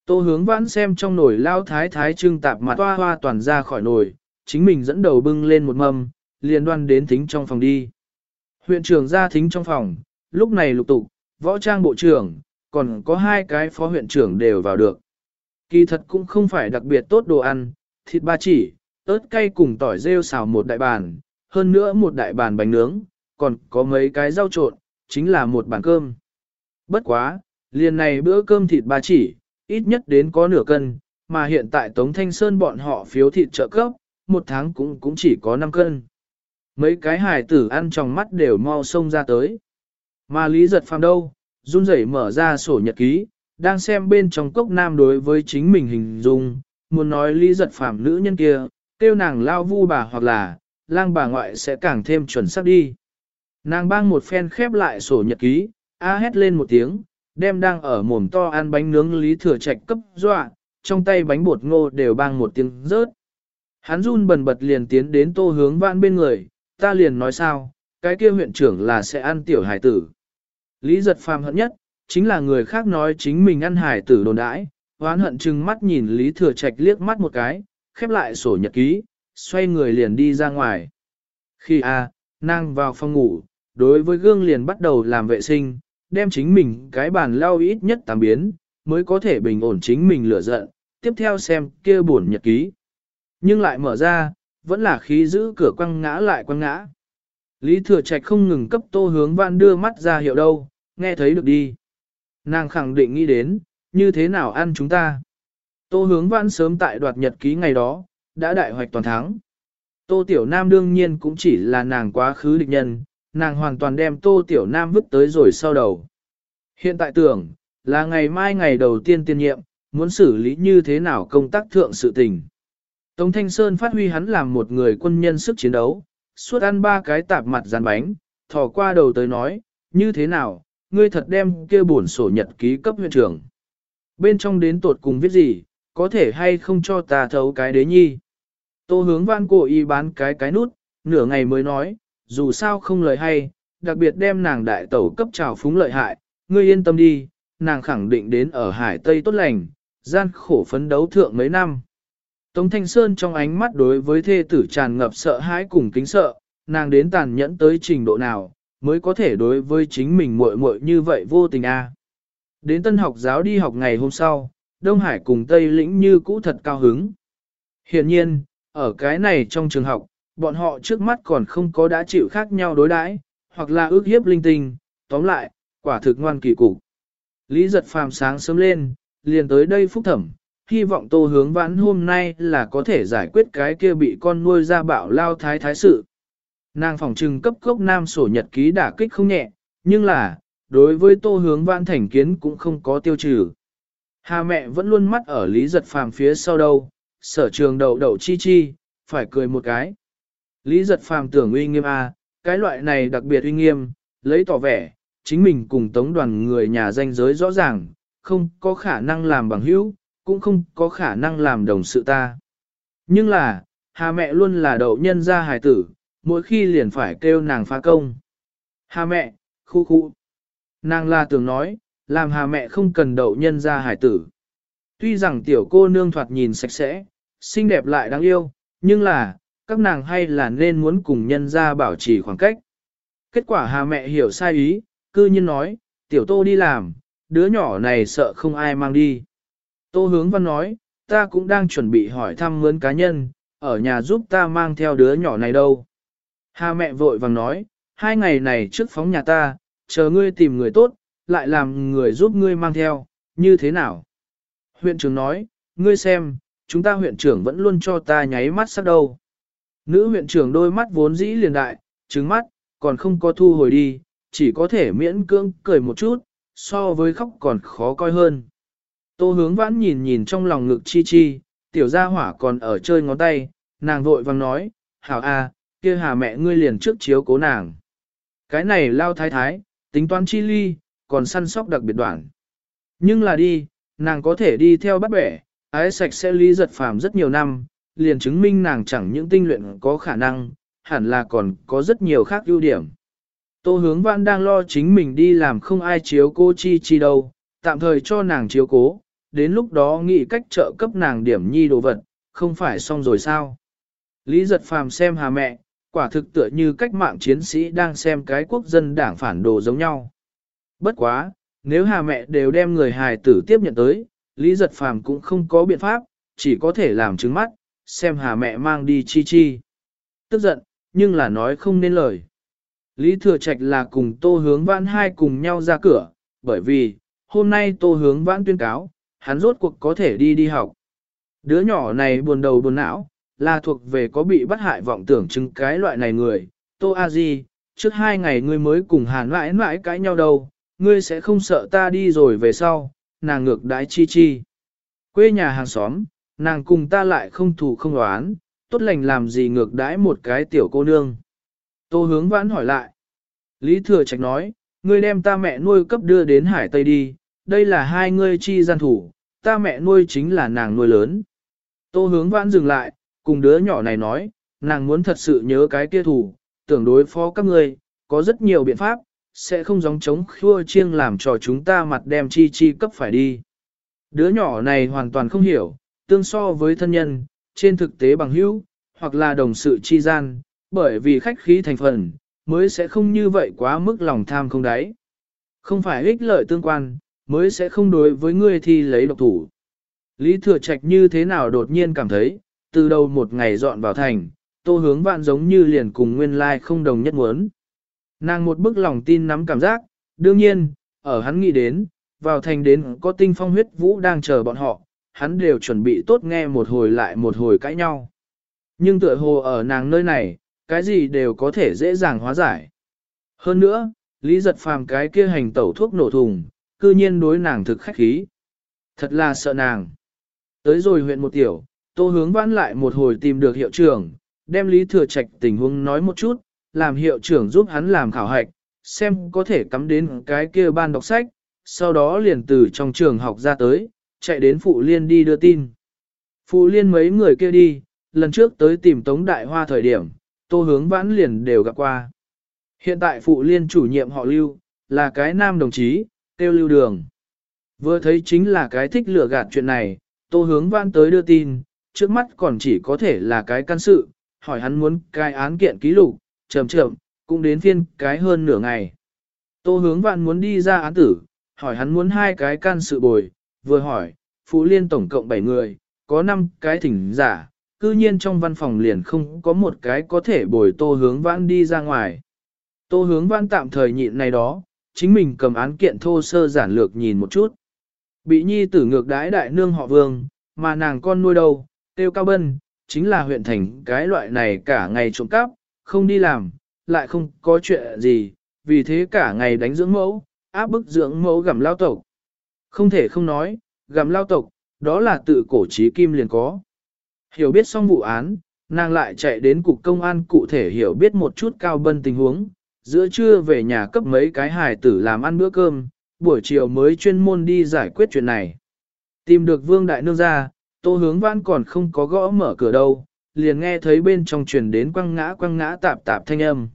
Tô hướng vãn xem trong nồi lao thái thái trưng tạp mặt hoa hoa toàn ra khỏi nồi, chính mình dẫn đầu bưng lên một mâm, liền đoan đến thính trong phòng đi. Huyện trưởng ra thính trong phòng, lúc này lục tục, võ trang bộ trưởng, còn có hai cái phó huyện trưởng đều vào được. Kỳ thật cũng không phải đặc biệt tốt đồ ăn, thịt ba chỉ, ớt cay cùng tỏi rêu xào một đại bàn, hơn nữa một đại bàn bánh nướng, còn có mấy cái rau trộn, chính là một bàn cơm. Bất quá, liền này bữa cơm thịt ba chỉ, ít nhất đến có nửa cân, mà hiện tại Tống Thanh Sơn bọn họ phiếu thịt trợ cấp, một tháng cũng cũng chỉ có 5 cân. Mấy cái hài tử ăn trong mắt đều mau sông ra tới. Mà Lý giật phàm đâu, run rẩy mở ra sổ nhật ký, đang xem bên trong cốc nam đối với chính mình hình dung, muốn nói lý giật phàm nữ nhân kia, tiêu nàng lao vu bà hoặc là, lang bà ngoại sẽ càng thêm chuẩn xác đi. Nàng bang một phen khép lại sổ nhật ký, a hét lên một tiếng, đem đang ở mồm to ăn bánh nướng lý thừa trạch cấp dọa, trong tay bánh bột ngô đều bang một tiếng rớt. Hắn run bần bật liền tiến đến tô hướng vãn bên người, ta liền nói sao, cái kia huyện trưởng là sẽ ăn tiểu hải tử. Lý giật phàm hận nhất, chính là người khác nói chính mình ăn hải tử đồn đãi, hoán hận chừng mắt nhìn Lý Thừa Trạch liếc mắt một cái, khép lại sổ nhật ký, xoay người liền đi ra ngoài. Khi a nàng vào phòng ngủ, đối với gương liền bắt đầu làm vệ sinh, đem chính mình cái bàn lau ít nhất tám biến, mới có thể bình ổn chính mình lửa giận, tiếp theo xem kia buồn nhật ký. Nhưng lại mở ra, vẫn là khí giữ cửa quăng ngã lại quăng ngã. Lý Thừa Trạch không ngừng cấp tô hướng văn đưa mắt ra hiệu đâu, nghe thấy được đi. Nàng khẳng định nghĩ đến, như thế nào ăn chúng ta. Tô hướng văn sớm tại đoạt nhật ký ngày đó, đã đại hoạch toàn thắng. Tô Tiểu Nam đương nhiên cũng chỉ là nàng quá khứ địch nhân, nàng hoàn toàn đem Tô Tiểu Nam vứt tới rồi sau đầu. Hiện tại tưởng, là ngày mai ngày đầu tiên tiên nhiệm, muốn xử lý như thế nào công tác thượng sự tình. Tống Thanh Sơn phát huy hắn làm một người quân nhân sức chiến đấu, suốt ăn ba cái tạp mặt dàn bánh, thò qua đầu tới nói, như thế nào, ngươi thật đem kia buồn sổ nhật ký cấp huyện trưởng. Bên trong đến tột cùng viết gì, có thể hay không cho ta thấu cái đế nhi. Tô hướng văn cổ y bán cái cái nút, nửa ngày mới nói, dù sao không lời hay, đặc biệt đem nàng đại tẩu cấp trào phúng lợi hại, ngươi yên tâm đi, nàng khẳng định đến ở Hải Tây tốt lành, gian khổ phấn đấu thượng mấy năm. Tống Thanh Sơn trong ánh mắt đối với thê tử tràn ngập sợ hãi cùng kính sợ, nàng đến tàn nhẫn tới trình độ nào, mới có thể đối với chính mình muội muội như vậy vô tình a. Đến tân học giáo đi học ngày hôm sau, Đông Hải cùng Tây Lĩnh như cũ thật cao hứng. Hiện nhiên, ở cái này trong trường học, bọn họ trước mắt còn không có đã chịu khác nhau đối đãi, hoặc là ước hiếp linh tinh, tóm lại, quả thực ngoan kỳ cục. Lý giật phàm sáng sớm lên, liền tới đây phúc thẩm, hy vọng tô hướng vãn hôm nay là có thể giải quyết cái kia bị con nuôi ra bạo lao thái thái sự. Nàng phòng trừng cấp cốc nam sổ nhật ký đả kích không nhẹ, nhưng là, đối với tô hướng vãn thành kiến cũng không có tiêu trừ. Hà mẹ vẫn luôn mắt ở lý giật phàm phía sau đâu, sở trường đầu đầu chi chi, phải cười một cái. Lý giật phàm tưởng uy nghiêm a, à, cái loại này đặc biệt uy nghiêm, lấy tỏ vẻ, chính mình cùng tống đoàn người nhà danh giới rõ ràng, không có khả năng làm bằng hữu, cũng không có khả năng làm đồng sự ta. Nhưng là, hà mẹ luôn là đậu nhân gia hài tử, mỗi khi liền phải kêu nàng phá công. Hà mẹ, khu khu. Nàng là tưởng nói, làm hà mẹ không cần đậu nhân gia hài tử. Tuy rằng tiểu cô nương thoạt nhìn sạch sẽ, xinh đẹp lại đáng yêu, nhưng là, các nàng hay là nên muốn cùng nhân gia bảo trì khoảng cách. Kết quả hà mẹ hiểu sai ý, cư nhiên nói, tiểu tô đi làm, đứa nhỏ này sợ không ai mang đi. Tô hướng văn nói, ta cũng đang chuẩn bị hỏi thăm mướn cá nhân, ở nhà giúp ta mang theo đứa nhỏ này đâu. Hà mẹ vội vàng nói, hai ngày này trước phóng nhà ta, chờ ngươi tìm người tốt, lại làm người giúp ngươi mang theo, như thế nào? Huyện trưởng nói, ngươi xem, chúng ta huyện trưởng vẫn luôn cho ta nháy mắt sắc đâu. Nữ huyện trưởng đôi mắt vốn dĩ liền đại, trứng mắt, còn không có thu hồi đi, chỉ có thể miễn cưỡng cười một chút, so với khóc còn khó coi hơn. Tô hướng vãn nhìn nhìn trong lòng ngực chi chi, tiểu gia hỏa còn ở chơi ngón tay, nàng vội vang nói, hảo a, kia hà mẹ ngươi liền trước chiếu cố nàng. Cái này lao thái thái, tính toán chi ly, còn săn sóc đặc biệt đoạn. Nhưng là đi, nàng có thể đi theo bắt bẻ, ái sạch sẽ lý giật phàm rất nhiều năm, liền chứng minh nàng chẳng những tinh luyện có khả năng, hẳn là còn có rất nhiều khác ưu điểm. Tô hướng vãn đang lo chính mình đi làm không ai chiếu cô chi chi đâu, tạm thời cho nàng chiếu cố, đến lúc đó nghĩ cách trợ cấp nàng điểm nhi đồ vật, không phải xong rồi sao. Lý giật phàm xem hà mẹ, quả thực tựa như cách mạng chiến sĩ đang xem cái quốc dân đảng phản đồ giống nhau. Bất quá, nếu hà mẹ đều đem người hài tử tiếp nhận tới, Lý giật phàm cũng không có biện pháp, chỉ có thể làm trứng mắt, xem hà mẹ mang đi chi chi. Tức giận, nhưng là nói không nên lời. Lý Thừa Trạch là cùng Tô Hướng Vãn hai cùng nhau ra cửa, bởi vì, hôm nay Tô Hướng Vãn tuyên cáo, hắn rốt cuộc có thể đi đi học. Đứa nhỏ này buồn đầu buồn não, là thuộc về có bị bắt hại vọng tưởng chứng cái loại này người. Tô A Di, trước hai ngày ngươi mới cùng hàn mãi mãi cãi nhau đâu, ngươi sẽ không sợ ta đi rồi về sau, nàng ngược đái chi chi. Quê nhà hàng xóm, nàng cùng ta lại không thù không đoán, tốt lành làm gì ngược đãi một cái tiểu cô nương. Tô hướng vãn hỏi lại. Lý Thừa Trạch nói, ngươi đem ta mẹ nuôi cấp đưa đến Hải Tây đi, đây là hai ngươi chi gian thủ, ta mẹ nuôi chính là nàng nuôi lớn. Tô hướng vãn dừng lại, cùng đứa nhỏ này nói, nàng muốn thật sự nhớ cái kia thủ, tưởng đối phó các ngươi, có rất nhiều biện pháp, sẽ không giống chống khua chiêng làm cho chúng ta mặt đem chi chi cấp phải đi. Đứa nhỏ này hoàn toàn không hiểu, tương so với thân nhân, trên thực tế bằng hữu, hoặc là đồng sự chi gian, bởi vì khách khí thành phần, mới sẽ không như vậy quá mức lòng tham không đáy. Không phải ích lợi tương quan, mới sẽ không đối với ngươi thi lấy độc thủ. Lý Thừa Trạch như thế nào đột nhiên cảm thấy, từ đầu một ngày dọn vào thành, tô hướng vạn giống như liền cùng nguyên lai không đồng nhất muốn. Nàng một bức lòng tin nắm cảm giác, đương nhiên, ở hắn nghĩ đến, vào thành đến có tinh phong huyết vũ đang chờ bọn họ, hắn đều chuẩn bị tốt nghe một hồi lại một hồi cãi nhau. Nhưng tựa hồ ở nàng nơi này, cái gì đều có thể dễ dàng hóa giải. Hơn nữa, Lý giật phàm cái kia hành tẩu thuốc nổ thùng, cư nhiên đối nàng thực khách khí. Thật là sợ nàng. Tới rồi huyện một tiểu, tô hướng vãn lại một hồi tìm được hiệu trưởng, đem Lý Thừa Trạch tình huống nói một chút, làm hiệu trưởng giúp hắn làm khảo hạch, xem có thể cắm đến cái kia ban đọc sách, sau đó liền từ trong trường học ra tới, chạy đến Phụ Liên đi đưa tin. Phụ Liên mấy người kia đi, lần trước tới tìm Tống Đại Hoa thời điểm, tô hướng vãn liền đều gặp qua. Hiện tại Phụ Liên chủ nhiệm họ Lưu, là cái nam đồng chí, tiêu lưu đường. Vừa thấy chính là cái thích lừa gạt chuyện này, tô hướng văn tới đưa tin, trước mắt còn chỉ có thể là cái căn sự, hỏi hắn muốn cái án kiện ký lục, chậm chậm, cũng đến phiên cái hơn nửa ngày. Tô hướng vạn muốn đi ra án tử, hỏi hắn muốn hai cái can sự bồi, vừa hỏi, Phú Liên tổng cộng 7 người, có 5 cái thỉnh giả, cư nhiên trong văn phòng liền không có một cái có thể bồi tô hướng vãn đi ra ngoài. Tô hướng vãn tạm thời nhịn này đó, chính mình cầm án kiện thô sơ giản lược nhìn một chút. Bị nhi tử ngược đái đại nương họ vương, mà nàng con nuôi đâu, tiêu cao bân, chính là huyện thành cái loại này cả ngày trộm cắp, không đi làm, lại không có chuyện gì, vì thế cả ngày đánh dưỡng mẫu, áp bức dưỡng mẫu gặm lao tộc. Không thể không nói, gặm lao tộc, đó là tự cổ trí kim liền có. Hiểu biết xong vụ án, nàng lại chạy đến cục công an cụ thể hiểu biết một chút cao bân tình huống, giữa trưa về nhà cấp mấy cái hài tử làm ăn bữa cơm, buổi chiều mới chuyên môn đi giải quyết chuyện này. Tìm được vương đại nương ra, tô hướng văn còn không có gõ mở cửa đâu, liền nghe thấy bên trong truyền đến quăng ngã quăng ngã tạp tạp thanh âm.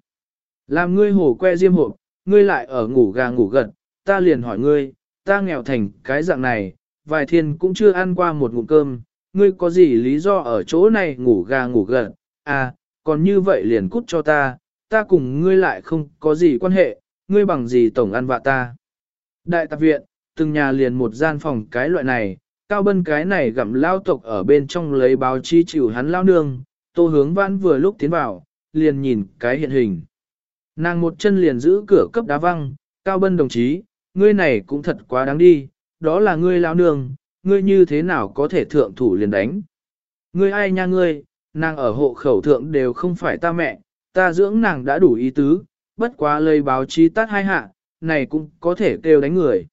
Làm ngươi hổ que diêm hộp, ngươi lại ở ngủ gà ngủ gật, ta liền hỏi ngươi, ta nghèo thành cái dạng này, vài thiên cũng chưa ăn qua một ngụm cơm, ngươi có gì lý do ở chỗ này ngủ gà ngủ gật, à, còn như vậy liền cút cho ta, ta cùng ngươi lại không có gì quan hệ, ngươi bằng gì tổng ăn vạ ta. Đại tạp viện, từng nhà liền một gian phòng cái loại này, cao bân cái này gặm lao tộc ở bên trong lấy báo chi chịu hắn lao nương, tô hướng vãn vừa lúc tiến vào, liền nhìn cái hiện hình. Nàng một chân liền giữ cửa cấp đá văng, cao bân đồng chí, ngươi này cũng thật quá đáng đi, đó là ngươi lao nương, ngươi như thế nào có thể thượng thủ liền đánh. Ngươi ai nha ngươi, nàng ở hộ khẩu thượng đều không phải ta mẹ, ta dưỡng nàng đã đủ ý tứ, bất quá lời báo chí tát hai hạ, này cũng có thể kêu đánh người.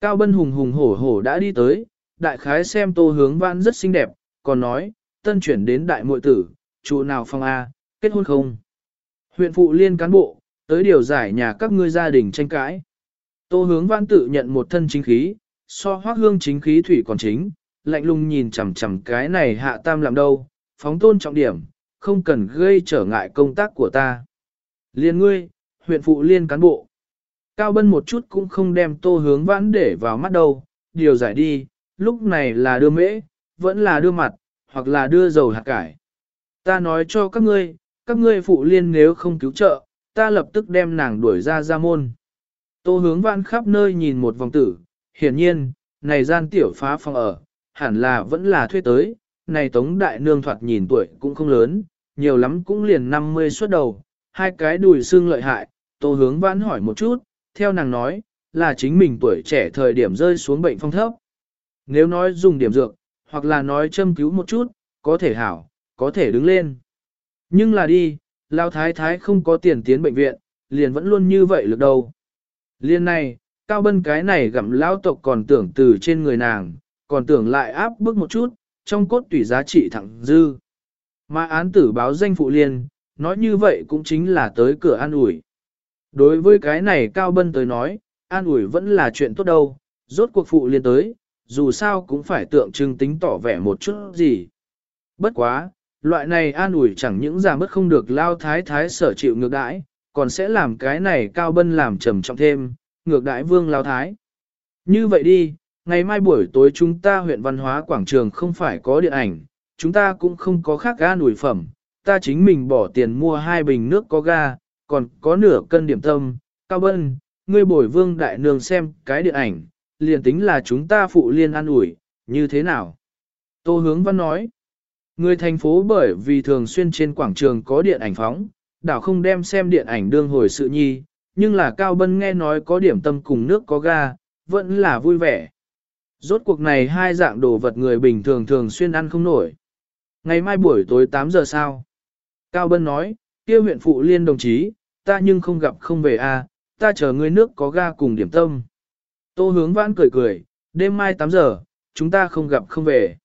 Cao Bân hùng hùng hổ hổ đã đi tới, đại khái xem tô hướng văn rất xinh đẹp, còn nói, tân chuyển đến đại muội tử, trụ nào phong A, kết hôn không? Huyện phụ liên cán bộ, tới điều giải nhà các ngươi gia đình tranh cãi. Tô hướng văn tự nhận một thân chính khí, so hoác hương chính khí thủy còn chính, lạnh lùng nhìn chằm chằm cái này hạ tam làm đâu, phóng tôn trọng điểm, không cần gây trở ngại công tác của ta. Liên ngươi, huyện phụ liên cán bộ. Cao Bân một chút cũng không đem tô hướng vãn để vào mắt đâu, điều giải đi, lúc này là đưa mễ, vẫn là đưa mặt, hoặc là đưa dầu hạt cải. Ta nói cho các ngươi, các ngươi phụ liên nếu không cứu trợ, ta lập tức đem nàng đuổi ra ra môn. Tô hướng vãn khắp nơi nhìn một vòng tử, hiển nhiên, này gian tiểu phá phòng ở, hẳn là vẫn là thuê tới, này tống đại nương thoạt nhìn tuổi cũng không lớn, nhiều lắm cũng liền 50 suốt đầu, hai cái đùi xương lợi hại, tô hướng vãn hỏi một chút, theo nàng nói, là chính mình tuổi trẻ thời điểm rơi xuống bệnh phong thấp. Nếu nói dùng điểm dược, hoặc là nói châm cứu một chút, có thể hảo, có thể đứng lên. Nhưng là đi, lao thái thái không có tiền tiến bệnh viện, liền vẫn luôn như vậy lực đầu. Liên này, cao bân cái này gặm lao tộc còn tưởng từ trên người nàng, còn tưởng lại áp bức một chút, trong cốt tủy giá trị thẳng dư. Mà án tử báo danh phụ liên, nói như vậy cũng chính là tới cửa an ủi. Đối với cái này Cao Bân tới nói, an ủi vẫn là chuyện tốt đâu, rốt cuộc phụ liên tới, dù sao cũng phải tượng trưng tính tỏ vẻ một chút gì. Bất quá, loại này an ủi chẳng những giảm mất không được lao thái thái sở chịu ngược đãi, còn sẽ làm cái này Cao Bân làm trầm trọng thêm, ngược đãi vương lao thái. Như vậy đi, ngày mai buổi tối chúng ta huyện văn hóa quảng trường không phải có điện ảnh, chúng ta cũng không có khác ga nổi phẩm, ta chính mình bỏ tiền mua hai bình nước có ga, còn có nửa cân điểm tâm, cao bân, ngươi bồi vương đại nương xem cái điện ảnh, liền tính là chúng ta phụ liên ăn ủi, như thế nào? Tô hướng văn nói, người thành phố bởi vì thường xuyên trên quảng trường có điện ảnh phóng, đảo không đem xem điện ảnh đương hồi sự nhi, nhưng là Cao Bân nghe nói có điểm tâm cùng nước có ga, vẫn là vui vẻ. Rốt cuộc này hai dạng đồ vật người bình thường thường xuyên ăn không nổi. Ngày mai buổi tối 8 giờ sao? Cao Bân nói, kia huyện phụ liên đồng chí, ta nhưng không gặp không về a, ta chờ ngươi nước có ga cùng điểm tâm. Tô hướng vãn cười cười, đêm mai 8 giờ, chúng ta không gặp không về.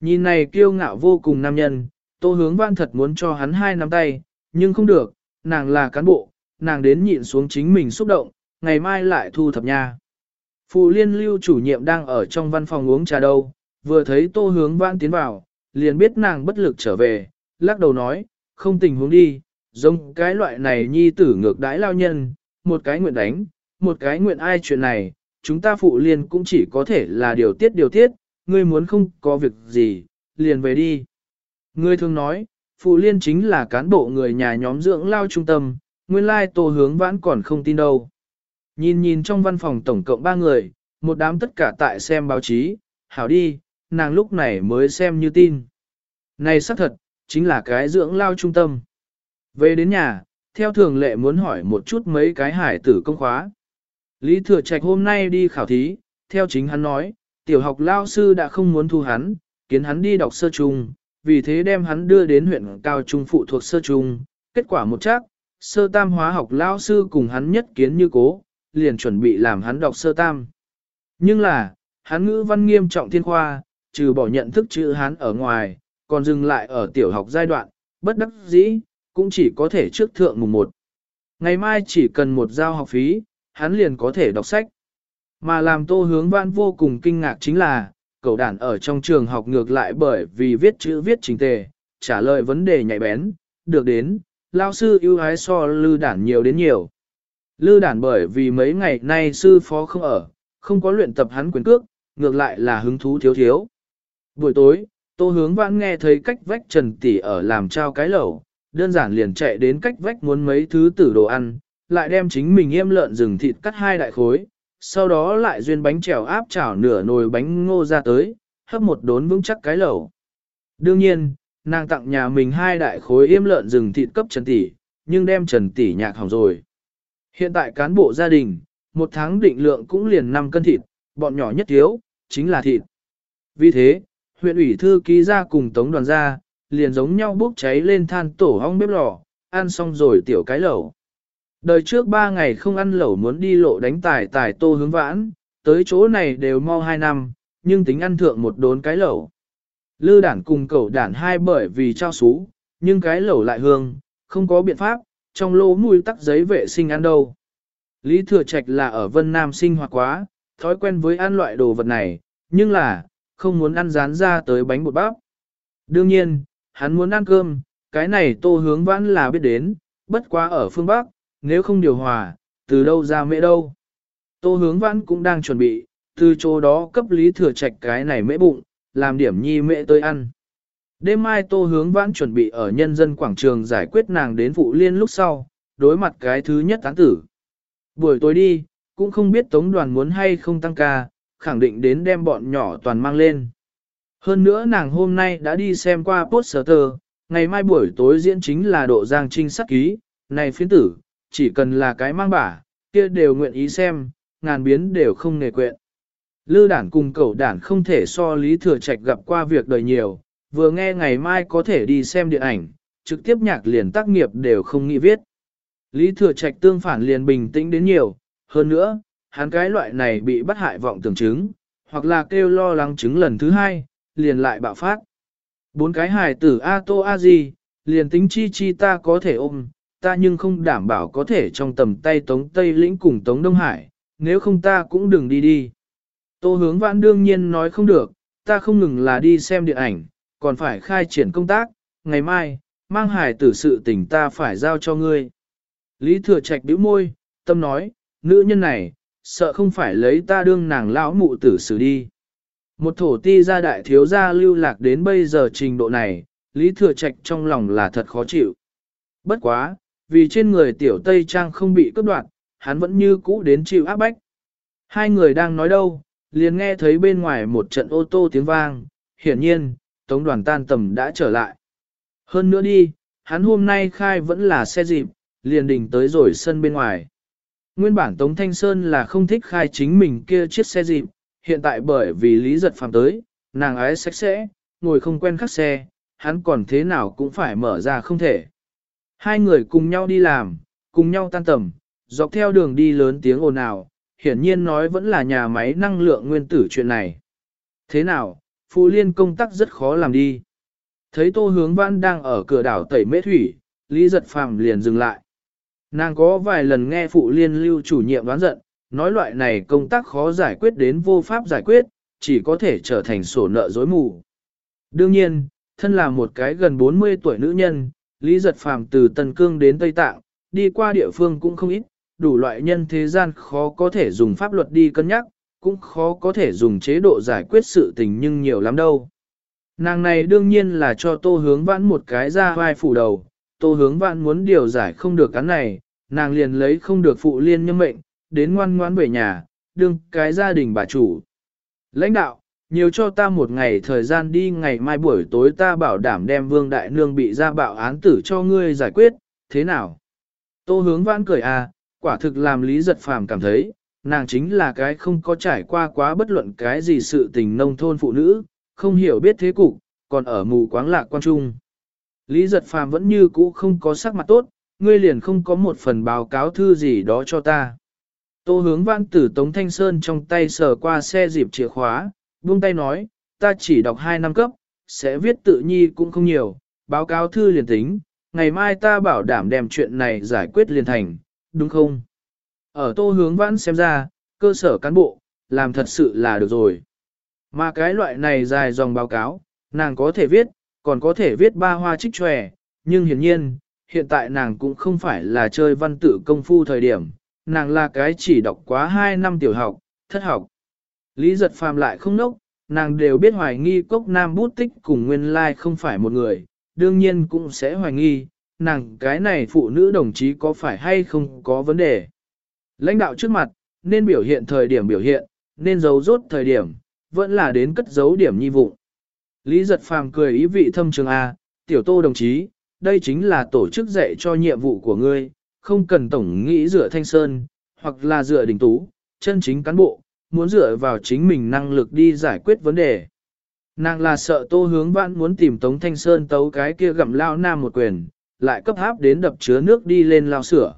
Nhìn này kiêu ngạo vô cùng nam nhân, tô hướng vãn thật muốn cho hắn hai nắm tay, nhưng không được, nàng là cán bộ, nàng đến nhịn xuống chính mình xúc động, ngày mai lại thu thập nha. Phụ liên lưu chủ nhiệm đang ở trong văn phòng uống trà đâu, vừa thấy tô hướng vãn tiến vào, liền biết nàng bất lực trở về, lắc đầu nói, không tình huống đi, giống cái loại này nhi tử ngược đãi lao nhân, một cái nguyện đánh, một cái nguyện ai chuyện này, chúng ta phụ liên cũng chỉ có thể là điều tiết điều tiết, ngươi muốn không có việc gì, liền về đi. Ngươi thường nói, phụ liên chính là cán bộ người nhà nhóm dưỡng lao trung tâm, nguyên lai tô hướng vãn còn không tin đâu. Nhìn nhìn trong văn phòng tổng cộng ba người, một đám tất cả tại xem báo chí, hảo đi, nàng lúc này mới xem như tin. Này xác thật, chính là cái dưỡng lao trung tâm. Về đến nhà, theo thường lệ muốn hỏi một chút mấy cái hải tử công khóa. Lý Thừa Trạch hôm nay đi khảo thí, theo chính hắn nói, tiểu học lao sư đã không muốn thu hắn, kiến hắn đi đọc sơ trung, vì thế đem hắn đưa đến huyện cao trung phụ thuộc sơ trung. Kết quả một chắc, sơ tam hóa học lao sư cùng hắn nhất kiến như cố, liền chuẩn bị làm hắn đọc sơ tam. Nhưng là, hắn ngữ văn nghiêm trọng thiên khoa, trừ bỏ nhận thức chữ hắn ở ngoài, còn dừng lại ở tiểu học giai đoạn, bất đắc dĩ, cũng chỉ có thể trước thượng mùng 1. Ngày mai chỉ cần một giao học phí, hắn liền có thể đọc sách. Mà làm tô hướng văn vô cùng kinh ngạc chính là, cậu đàn ở trong trường học ngược lại bởi vì viết chữ viết trình tề, trả lời vấn đề nhạy bén, được đến, lao sư ưu ái so lư đản nhiều đến nhiều. Lư đản bởi vì mấy ngày nay sư phó không ở, không có luyện tập hắn quyền cước, ngược lại là hứng thú thiếu thiếu. Buổi tối, tô hướng vãn nghe thấy cách vách trần tỷ ở làm trao cái lẩu, đơn giản liền chạy đến cách vách muốn mấy thứ tử đồ ăn, lại đem chính mình yêm lợn rừng thịt cắt hai đại khối, sau đó lại duyên bánh trèo áp chảo nửa nồi bánh ngô ra tới, hấp một đốn vững chắc cái lẩu. Đương nhiên, nàng tặng nhà mình hai đại khối yêm lợn rừng thịt cấp Trần Tỷ, nhưng đem Trần Tỷ nhạc hỏng rồi. Hiện tại cán bộ gia đình, một tháng định lượng cũng liền 5 cân thịt, bọn nhỏ nhất thiếu, chính là thịt. Vì thế, huyện ủy thư ký ra cùng tống đoàn ra, liền giống nhau bốc cháy lên than tổ hong bếp lò, ăn xong rồi tiểu cái lẩu. Đời trước ba ngày không ăn lẩu muốn đi lộ đánh tài tài tô hướng vãn, tới chỗ này đều mau hai năm, nhưng tính ăn thượng một đốn cái lẩu. Lư đản cùng cẩu đản hai bởi vì trao xú, nhưng cái lẩu lại hương, không có biện pháp, trong lỗ mũi tắc giấy vệ sinh ăn đâu. Lý Thừa Trạch là ở Vân Nam sinh hoạt quá, thói quen với ăn loại đồ vật này, nhưng là, không muốn ăn rán ra tới bánh bột bắp. Đương nhiên, hắn muốn ăn cơm, cái này tô hướng vãn là biết đến, bất quá ở phương Bắc, nếu không điều hòa, từ đâu ra mễ đâu. Tô hướng vãn cũng đang chuẩn bị, từ chỗ đó cấp lý thừa trạch cái này mễ bụng, làm điểm nhi mễ tới ăn. Đêm mai tô hướng vãn chuẩn bị ở nhân dân quảng trường giải quyết nàng đến phụ liên lúc sau, đối mặt cái thứ nhất tán tử. Buổi tối đi, cũng không biết tống đoàn muốn hay không tăng ca, khẳng định đến đem bọn nhỏ toàn mang lên. Hơn nữa nàng hôm nay đã đi xem qua poster, ngày mai buổi tối diễn chính là độ giang trinh sắc ký, này phiến tử, chỉ cần là cái mang bả, kia đều nguyện ý xem, ngàn biến đều không nề quyện. Lư đản cùng cậu đản không thể so lý thừa trạch gặp qua việc đời nhiều, vừa nghe ngày mai có thể đi xem điện ảnh, trực tiếp nhạc liền tác nghiệp đều không nghĩ viết. Lý thừa trạch tương phản liền bình tĩnh đến nhiều, hơn nữa, hắn cái loại này bị bắt hại vọng tưởng chứng, hoặc là kêu lo lắng chứng lần thứ hai, liền lại bạo phát. Bốn cái hài tử A Tô A Di, liền tính chi chi ta có thể ôm, ta nhưng không đảm bảo có thể trong tầm tay Tống Tây Lĩnh cùng Tống Đông Hải, nếu không ta cũng đừng đi đi. Tô hướng vãn đương nhiên nói không được, ta không ngừng là đi xem điện ảnh, còn phải khai triển công tác, ngày mai, mang hải tử sự tình ta phải giao cho ngươi. Lý thừa trạch bĩu môi, tâm nói, nữ nhân này, sợ không phải lấy ta đương nàng lão mụ tử xử đi. Một thổ ti gia đại thiếu gia lưu lạc đến bây giờ trình độ này, Lý Thừa Trạch trong lòng là thật khó chịu. Bất quá, vì trên người tiểu Tây Trang không bị cướp đoạt, hắn vẫn như cũ đến chịu áp bách. Hai người đang nói đâu, liền nghe thấy bên ngoài một trận ô tô tiếng vang, hiển nhiên, tống đoàn tan tầm đã trở lại. Hơn nữa đi, hắn hôm nay khai vẫn là xe dịp, liền đình tới rồi sân bên ngoài. Nguyên bản Tống Thanh Sơn là không thích khai chính mình kia chiếc xe dịp, hiện tại bởi vì lý giật phàm tới, nàng ái sạch sẽ, ngồi không quen khắc xe, hắn còn thế nào cũng phải mở ra không thể. Hai người cùng nhau đi làm, cùng nhau tan tầm, dọc theo đường đi lớn tiếng ồn ào, hiển nhiên nói vẫn là nhà máy năng lượng nguyên tử chuyện này. Thế nào, Phụ Liên công tác rất khó làm đi. Thấy Tô Hướng Văn đang ở cửa đảo tẩy mễ thủy, Lý Giật Phàm liền dừng lại. Nàng có vài lần nghe Phụ Liên lưu chủ nhiệm đoán giận, nói loại này công tác khó giải quyết đến vô pháp giải quyết, chỉ có thể trở thành sổ nợ dối mù. Đương nhiên, thân là một cái gần 40 tuổi nữ nhân, Lý Giật Phàm từ Tân Cương đến Tây Tạng, đi qua địa phương cũng không ít, đủ loại nhân thế gian khó có thể dùng pháp luật đi cân nhắc, cũng khó có thể dùng chế độ giải quyết sự tình nhưng nhiều lắm đâu. Nàng này đương nhiên là cho tô hướng vãn một cái ra vai phủ đầu, tô hướng vãn muốn điều giải không được cái này, nàng liền lấy không được phụ liên nhân mệnh, đến ngoan ngoãn về nhà, đương cái gia đình bà chủ. Lãnh đạo, nhiều cho ta một ngày thời gian đi ngày mai buổi tối ta bảo đảm đem vương đại nương bị ra bạo án tử cho ngươi giải quyết, thế nào? Tô hướng vãn cười à, quả thực làm lý giật phàm cảm thấy, nàng chính là cái không có trải qua quá bất luận cái gì sự tình nông thôn phụ nữ, không hiểu biết thế cục, còn ở mù quáng lạc quan trung. Lý giật phàm vẫn như cũ không có sắc mặt tốt, ngươi liền không có một phần báo cáo thư gì đó cho ta. Tô hướng văn tử Tống Thanh Sơn trong tay sờ qua xe dịp chìa khóa, buông tay nói, ta chỉ đọc 2 năm cấp, sẽ viết tự nhi cũng không nhiều, báo cáo thư liền tính, ngày mai ta bảo đảm đem chuyện này giải quyết liền thành, đúng không? Ở tô hướng vãn xem ra, cơ sở cán bộ, làm thật sự là được rồi. Mà cái loại này dài dòng báo cáo, nàng có thể viết, còn có thể viết ba hoa trích tròe, nhưng hiển nhiên, hiện tại nàng cũng không phải là chơi văn tự công phu thời điểm, nàng là cái chỉ đọc quá 2 năm tiểu học, thất học. Lý giật phàm lại không nốc, nàng đều biết hoài nghi cốc nam bút tích cùng nguyên lai không phải một người, đương nhiên cũng sẽ hoài nghi, nàng cái này phụ nữ đồng chí có phải hay không có vấn đề. Lãnh đạo trước mặt, nên biểu hiện thời điểm biểu hiện, nên giấu rốt thời điểm, vẫn là đến cất giấu điểm nhi vụ. Lý giật phàm cười ý vị thâm trường A, tiểu tô đồng chí, đây chính là tổ chức dạy cho nhiệm vụ của ngươi, không cần tổng nghĩ dựa thanh sơn, hoặc là dựa đình tú, chân chính cán bộ, muốn dựa vào chính mình năng lực đi giải quyết vấn đề. Nàng là sợ tô hướng vãn muốn tìm Tống Thanh Sơn tấu cái kia gặm lao nam một quyền, lại cấp áp đến đập chứa nước đi lên lao sửa.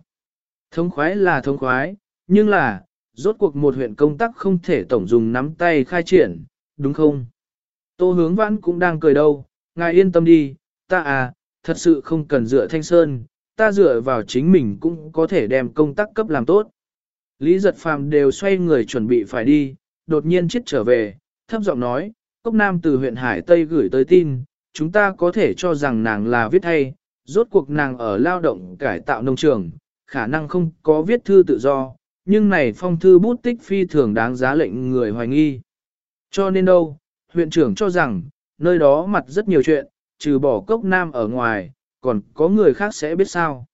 Thống khoái là thống khoái, nhưng là, rốt cuộc một huyện công tác không thể tổng dùng nắm tay khai triển, đúng không? Tô hướng vãn cũng đang cười đâu, ngài yên tâm đi, ta à, thật sự không cần dựa thanh sơn, ta dựa vào chính mình cũng có thể đem công tác cấp làm tốt. Lý giật phàm đều xoay người chuẩn bị phải đi, đột nhiên chết trở về, thấp giọng nói, Cốc Nam từ huyện Hải Tây gửi tới tin, chúng ta có thể cho rằng nàng là viết hay, rốt cuộc nàng ở lao động cải tạo nông trường, khả năng không có viết thư tự do, nhưng này phong thư bút tích phi thường đáng giá lệnh người hoài nghi. Cho nên đâu, huyện trưởng cho rằng, nơi đó mặt rất nhiều chuyện, trừ bỏ cốc nam ở ngoài, còn có người khác sẽ biết sao.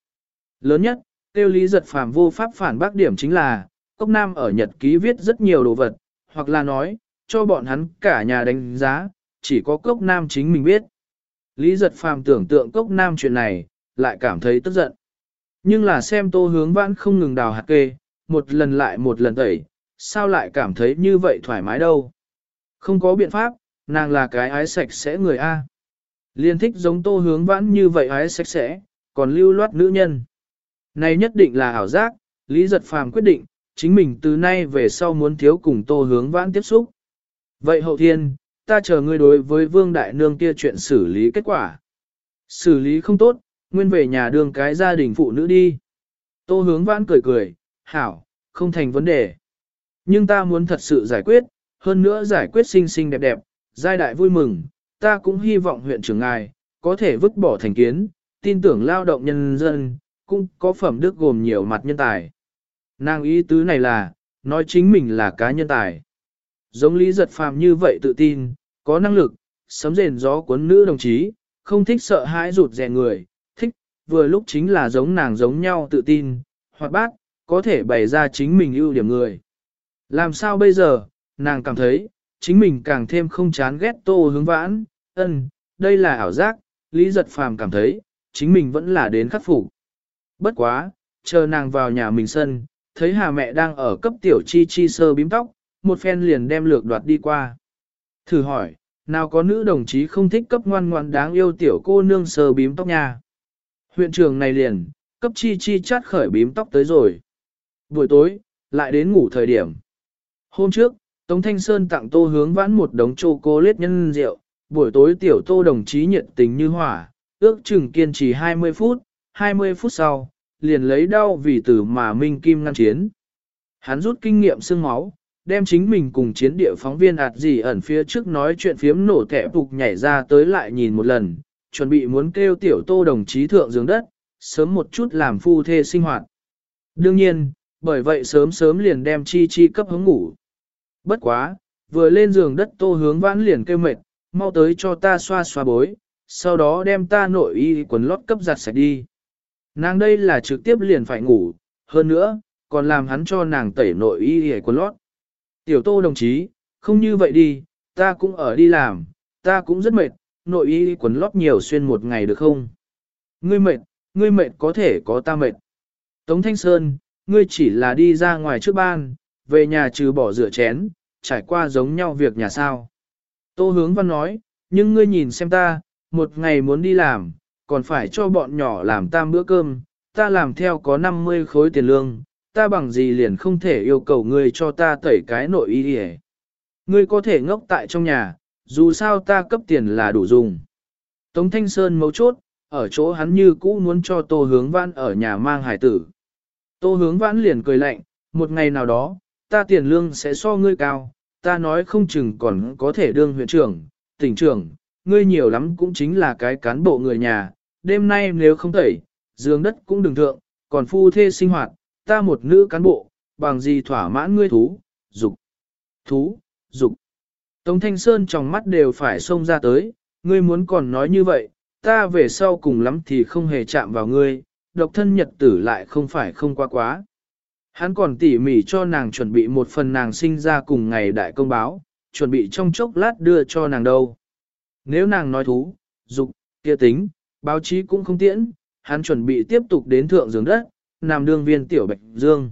Lớn nhất, tiêu lý giật phàm vô pháp phản bác điểm chính là, cốc nam ở nhật ký viết rất nhiều đồ vật, hoặc là nói, cho bọn hắn cả nhà đánh giá, chỉ có cốc nam chính mình biết. Lý giật phàm tưởng tượng cốc nam chuyện này, lại cảm thấy tức giận. Nhưng là xem tô hướng vãn không ngừng đào hạt kê, một lần lại một lần tẩy, sao lại cảm thấy như vậy thoải mái đâu. Không có biện pháp, nàng là cái ái sạch sẽ người A. Liên thích giống tô hướng vãn như vậy ái sạch sẽ, còn lưu loát nữ nhân. Này nhất định là ảo giác, Lý Giật Phàm quyết định, chính mình từ nay về sau muốn thiếu cùng tô hướng vãn tiếp xúc. Vậy hậu thiên, ta chờ ngươi đối với vương đại nương kia chuyện xử lý kết quả. Xử lý không tốt, nguyên về nhà đường cái gia đình phụ nữ đi. Tô hướng vãn cười cười, hảo, không thành vấn đề. Nhưng ta muốn thật sự giải quyết, hơn nữa giải quyết xinh xinh đẹp đẹp, giai đại vui mừng, ta cũng hy vọng huyện trưởng ngài, có thể vứt bỏ thành kiến, tin tưởng lao động nhân dân, cũng có phẩm đức gồm nhiều mặt nhân tài. Nàng ý tứ này là, nói chính mình là cá nhân tài. Giống lý giật phàm như vậy tự tin, có năng lực, sấm rền gió cuốn nữ đồng chí, không thích sợ hãi rụt rè người, vừa lúc chính là giống nàng giống nhau tự tin, hoặc bác, có thể bày ra chính mình ưu điểm người. Làm sao bây giờ, nàng cảm thấy, chính mình càng thêm không chán ghét tô hướng vãn, ân, đây là ảo giác, Lý Giật Phàm cảm thấy, chính mình vẫn là đến khắc phục. Bất quá, chờ nàng vào nhà mình sân, thấy hà mẹ đang ở cấp tiểu chi chi sơ bím tóc, một phen liền đem lược đoạt đi qua. Thử hỏi, nào có nữ đồng chí không thích cấp ngoan ngoan đáng yêu tiểu cô nương sơ bím tóc nha. Huyện trường này liền, cấp chi chi chát khởi bím tóc tới rồi. Buổi tối, lại đến ngủ thời điểm. Hôm trước, Tống Thanh Sơn tặng tô hướng vãn một đống chô cô lết nhân rượu, buổi tối tiểu tô đồng chí nhiệt tình như hỏa, ước chừng kiên trì 20 phút, 20 phút sau, liền lấy đau vì tử mà Minh Kim ngăn chiến. Hắn rút kinh nghiệm xương máu, đem chính mình cùng chiến địa phóng viên ạt gì ẩn phía trước nói chuyện phiếm nổ thẻ phục nhảy ra tới lại nhìn một lần, chuẩn bị muốn kêu tiểu tô đồng chí thượng giường đất, sớm một chút làm phu thê sinh hoạt. Đương nhiên, bởi vậy sớm sớm liền đem chi chi cấp hướng ngủ. Bất quá, vừa lên giường đất tô hướng vãn liền kêu mệt, mau tới cho ta xoa xoa bối, sau đó đem ta nội y quần lót cấp giặt sạch đi. Nàng đây là trực tiếp liền phải ngủ, hơn nữa, còn làm hắn cho nàng tẩy nội y quần lót. Tiểu tô đồng chí, không như vậy đi, ta cũng ở đi làm, ta cũng rất mệt, nội y quần lót nhiều xuyên một ngày được không? Ngươi mệt, ngươi mệt có thể có ta mệt. Tống Thanh Sơn, ngươi chỉ là đi ra ngoài trước ban, về nhà trừ bỏ rửa chén, trải qua giống nhau việc nhà sao. Tô hướng văn nói, nhưng ngươi nhìn xem ta, một ngày muốn đi làm, còn phải cho bọn nhỏ làm tam bữa cơm, ta làm theo có 50 khối tiền lương, ta bằng gì liền không thể yêu cầu ngươi cho ta tẩy cái nội y đi Ngươi có thể ngốc tại trong nhà, dù sao ta cấp tiền là đủ dùng. Tống Thanh Sơn mấu chốt, ở chỗ hắn như cũ muốn cho Tô Hướng Vãn ở nhà mang hải tử. Tô Hướng Vãn liền cười lạnh, một ngày nào đó, ta tiền lương sẽ so ngươi cao, ta nói không chừng còn có thể đương huyện trưởng, tỉnh trưởng, ngươi nhiều lắm cũng chính là cái cán bộ người nhà, đêm nay nếu không tẩy, giường đất cũng đừng thượng, còn phu thê sinh hoạt, ta một nữ cán bộ, bằng gì thỏa mãn ngươi thú, dục, thú, dục. Tống Thanh Sơn trong mắt đều phải xông ra tới, ngươi muốn còn nói như vậy, ta về sau cùng lắm thì không hề chạm vào ngươi, độc thân nhật tử lại không phải không quá quá. Hắn còn tỉ mỉ cho nàng chuẩn bị một phần nàng sinh ra cùng ngày đại công báo, chuẩn bị trong chốc lát đưa cho nàng đâu. Nếu nàng nói thú, dục, kia tính, báo chí cũng không tiễn, hắn chuẩn bị tiếp tục đến thượng giường đất, nằm đương viên tiểu bạch dương.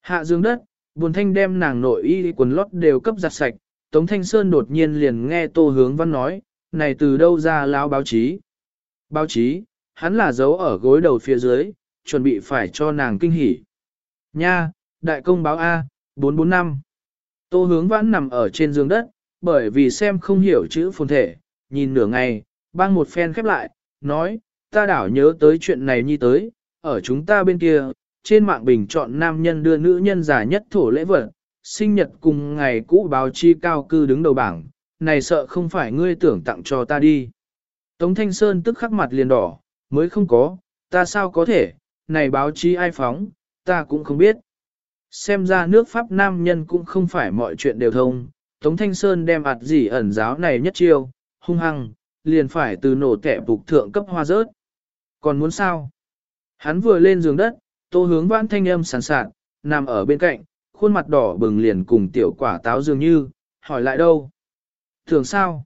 Hạ dương đất, buồn thanh đem nàng nội y quần lót đều cấp giặt sạch, Tống Thanh Sơn đột nhiên liền nghe Tô Hướng Văn nói, này từ đâu ra lão báo chí. Báo chí, hắn là giấu ở gối đầu phía dưới, chuẩn bị phải cho nàng kinh hỉ. Nha, đại công báo A, 445. Tô hướng Văn nằm ở trên giường đất, bởi vì xem không hiểu chữ phồn thể, nhìn nửa ngày, bang một phen khép lại, nói, ta đảo nhớ tới chuyện này như tới, ở chúng ta bên kia, trên mạng bình chọn nam nhân đưa nữ nhân giả nhất thổ lễ vật, sinh nhật cùng ngày cũ báo chi cao cư đứng đầu bảng, này sợ không phải ngươi tưởng tặng cho ta đi. Tống Thanh Sơn tức khắc mặt liền đỏ, mới không có, ta sao có thể, này báo chí ai phóng, ta cũng không biết. Xem ra nước Pháp nam nhân cũng không phải mọi chuyện đều thông, Tống Thanh Sơn đem ạt gì ẩn giáo này nhất chiêu, hung hăng, liền phải từ nổ kẻ bục thượng cấp hoa rớt. Còn muốn sao? Hắn vừa lên giường đất, tô hướng vãn thanh âm sàn sạt, nằm ở bên cạnh, khuôn mặt đỏ bừng liền cùng tiểu quả táo dường như, hỏi lại đâu? Thường sao?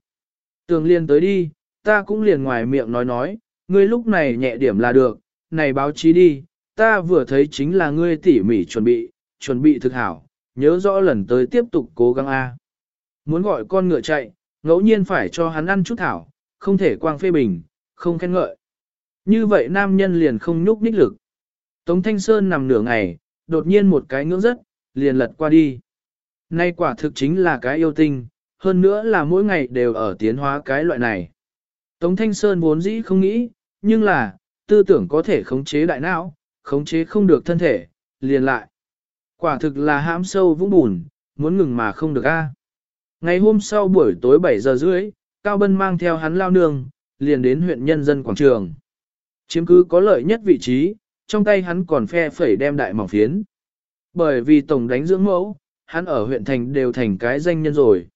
Tường liền tới đi, ta cũng liền ngoài miệng nói nói, ngươi lúc này nhẹ điểm là được, này báo chí đi, ta vừa thấy chính là ngươi tỉ mỉ chuẩn bị, chuẩn bị thực hảo, nhớ rõ lần tới tiếp tục cố gắng A. Muốn gọi con ngựa chạy, ngẫu nhiên phải cho hắn ăn chút thảo, không thể quang phê bình, không khen ngợi. Như vậy nam nhân liền không nhúc nhích lực. Tống Thanh Sơn nằm nửa ngày, đột nhiên một cái ngưỡng rất, liền lật qua đi. Nay quả thực chính là cái yêu tinh, hơn nữa là mỗi ngày đều ở tiến hóa cái loại này. Tống Thanh Sơn vốn dĩ không nghĩ, nhưng là, tư tưởng có thể khống chế đại não, khống chế không được thân thể, liền lại. Quả thực là hãm sâu vũng bùn, muốn ngừng mà không được a. Ngày hôm sau buổi tối 7 giờ rưỡi, Cao Bân mang theo hắn lao nương, liền đến huyện nhân dân quảng trường. Chiếm cứ có lợi nhất vị trí, trong tay hắn còn phe phẩy đem đại mỏng phiến. Bởi vì tổng đánh dưỡng mẫu, hắn ở huyện thành đều thành cái danh nhân rồi.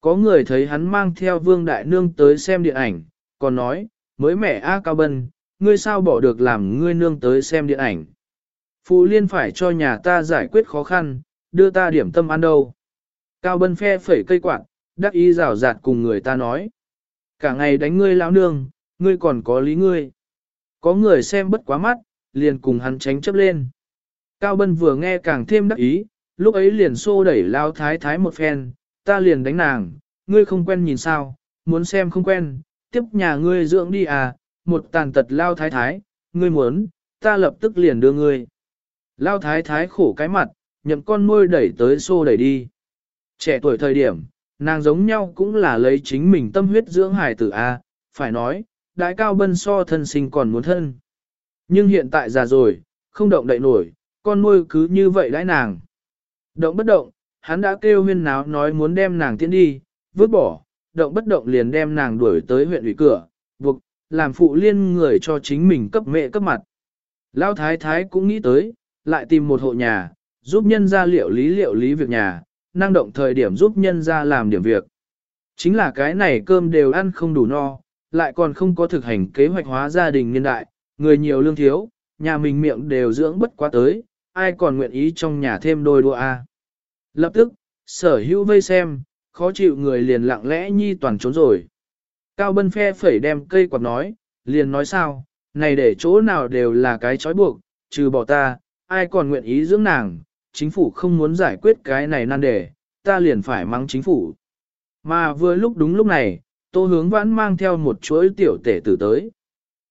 Có người thấy hắn mang theo vương đại nương tới xem điện ảnh, còn nói, mới mẹ A Cao Bân, ngươi sao bỏ được làm ngươi nương tới xem điện ảnh. Phụ liên phải cho nhà ta giải quyết khó khăn, đưa ta điểm tâm ăn đâu. Cao Bân phe phẩy cây quạt, đắc ý rào rạt cùng người ta nói. Cả ngày đánh ngươi lão nương, ngươi còn có lý ngươi. Có người xem bất quá mắt, liền cùng hắn tránh chấp lên. Cao Bân vừa nghe càng thêm đắc ý, lúc ấy liền xô đẩy lao thái thái một phen, ta liền đánh nàng, ngươi không quen nhìn sao, muốn xem không quen, tiếp nhà ngươi dưỡng đi à, một tàn tật lao thái thái, ngươi muốn, ta lập tức liền đưa ngươi. Lao thái thái khổ cái mặt, nhậm con môi đẩy tới xô đẩy đi. Trẻ tuổi thời điểm, nàng giống nhau cũng là lấy chính mình tâm huyết dưỡng hài tử A, phải nói, đại cao bân so thân sinh còn muốn thân. Nhưng hiện tại già rồi, không động đậy nổi, con nuôi cứ như vậy đãi nàng. Động bất động, hắn đã kêu huyên náo nói muốn đem nàng tiến đi, vứt bỏ, động bất động liền đem nàng đuổi tới huyện ủy cửa, buộc, làm phụ liên người cho chính mình cấp mẹ cấp mặt. Lão thái thái cũng nghĩ tới, lại tìm một hộ nhà, giúp nhân ra liệu lý liệu lý việc nhà, năng động thời điểm giúp nhân ra làm điểm việc. Chính là cái này cơm đều ăn không đủ no, lại còn không có thực hành kế hoạch hóa gia đình niên đại, người nhiều lương thiếu, nhà mình miệng đều dưỡng bất quá tới, ai còn nguyện ý trong nhà thêm đôi đua a. Lập tức, sở hữu vây xem, khó chịu người liền lặng lẽ nhi toàn trốn rồi. Cao Bân phe phẩy đem cây quạt nói, liền nói sao, này để chỗ nào đều là cái trói buộc, trừ bỏ ta, ai còn nguyện ý dưỡng nàng, chính phủ không muốn giải quyết cái này nan đề, ta liền phải mắng chính phủ. Mà vừa lúc đúng lúc này, tô hướng vãn mang theo một chuỗi tiểu tể tử tới.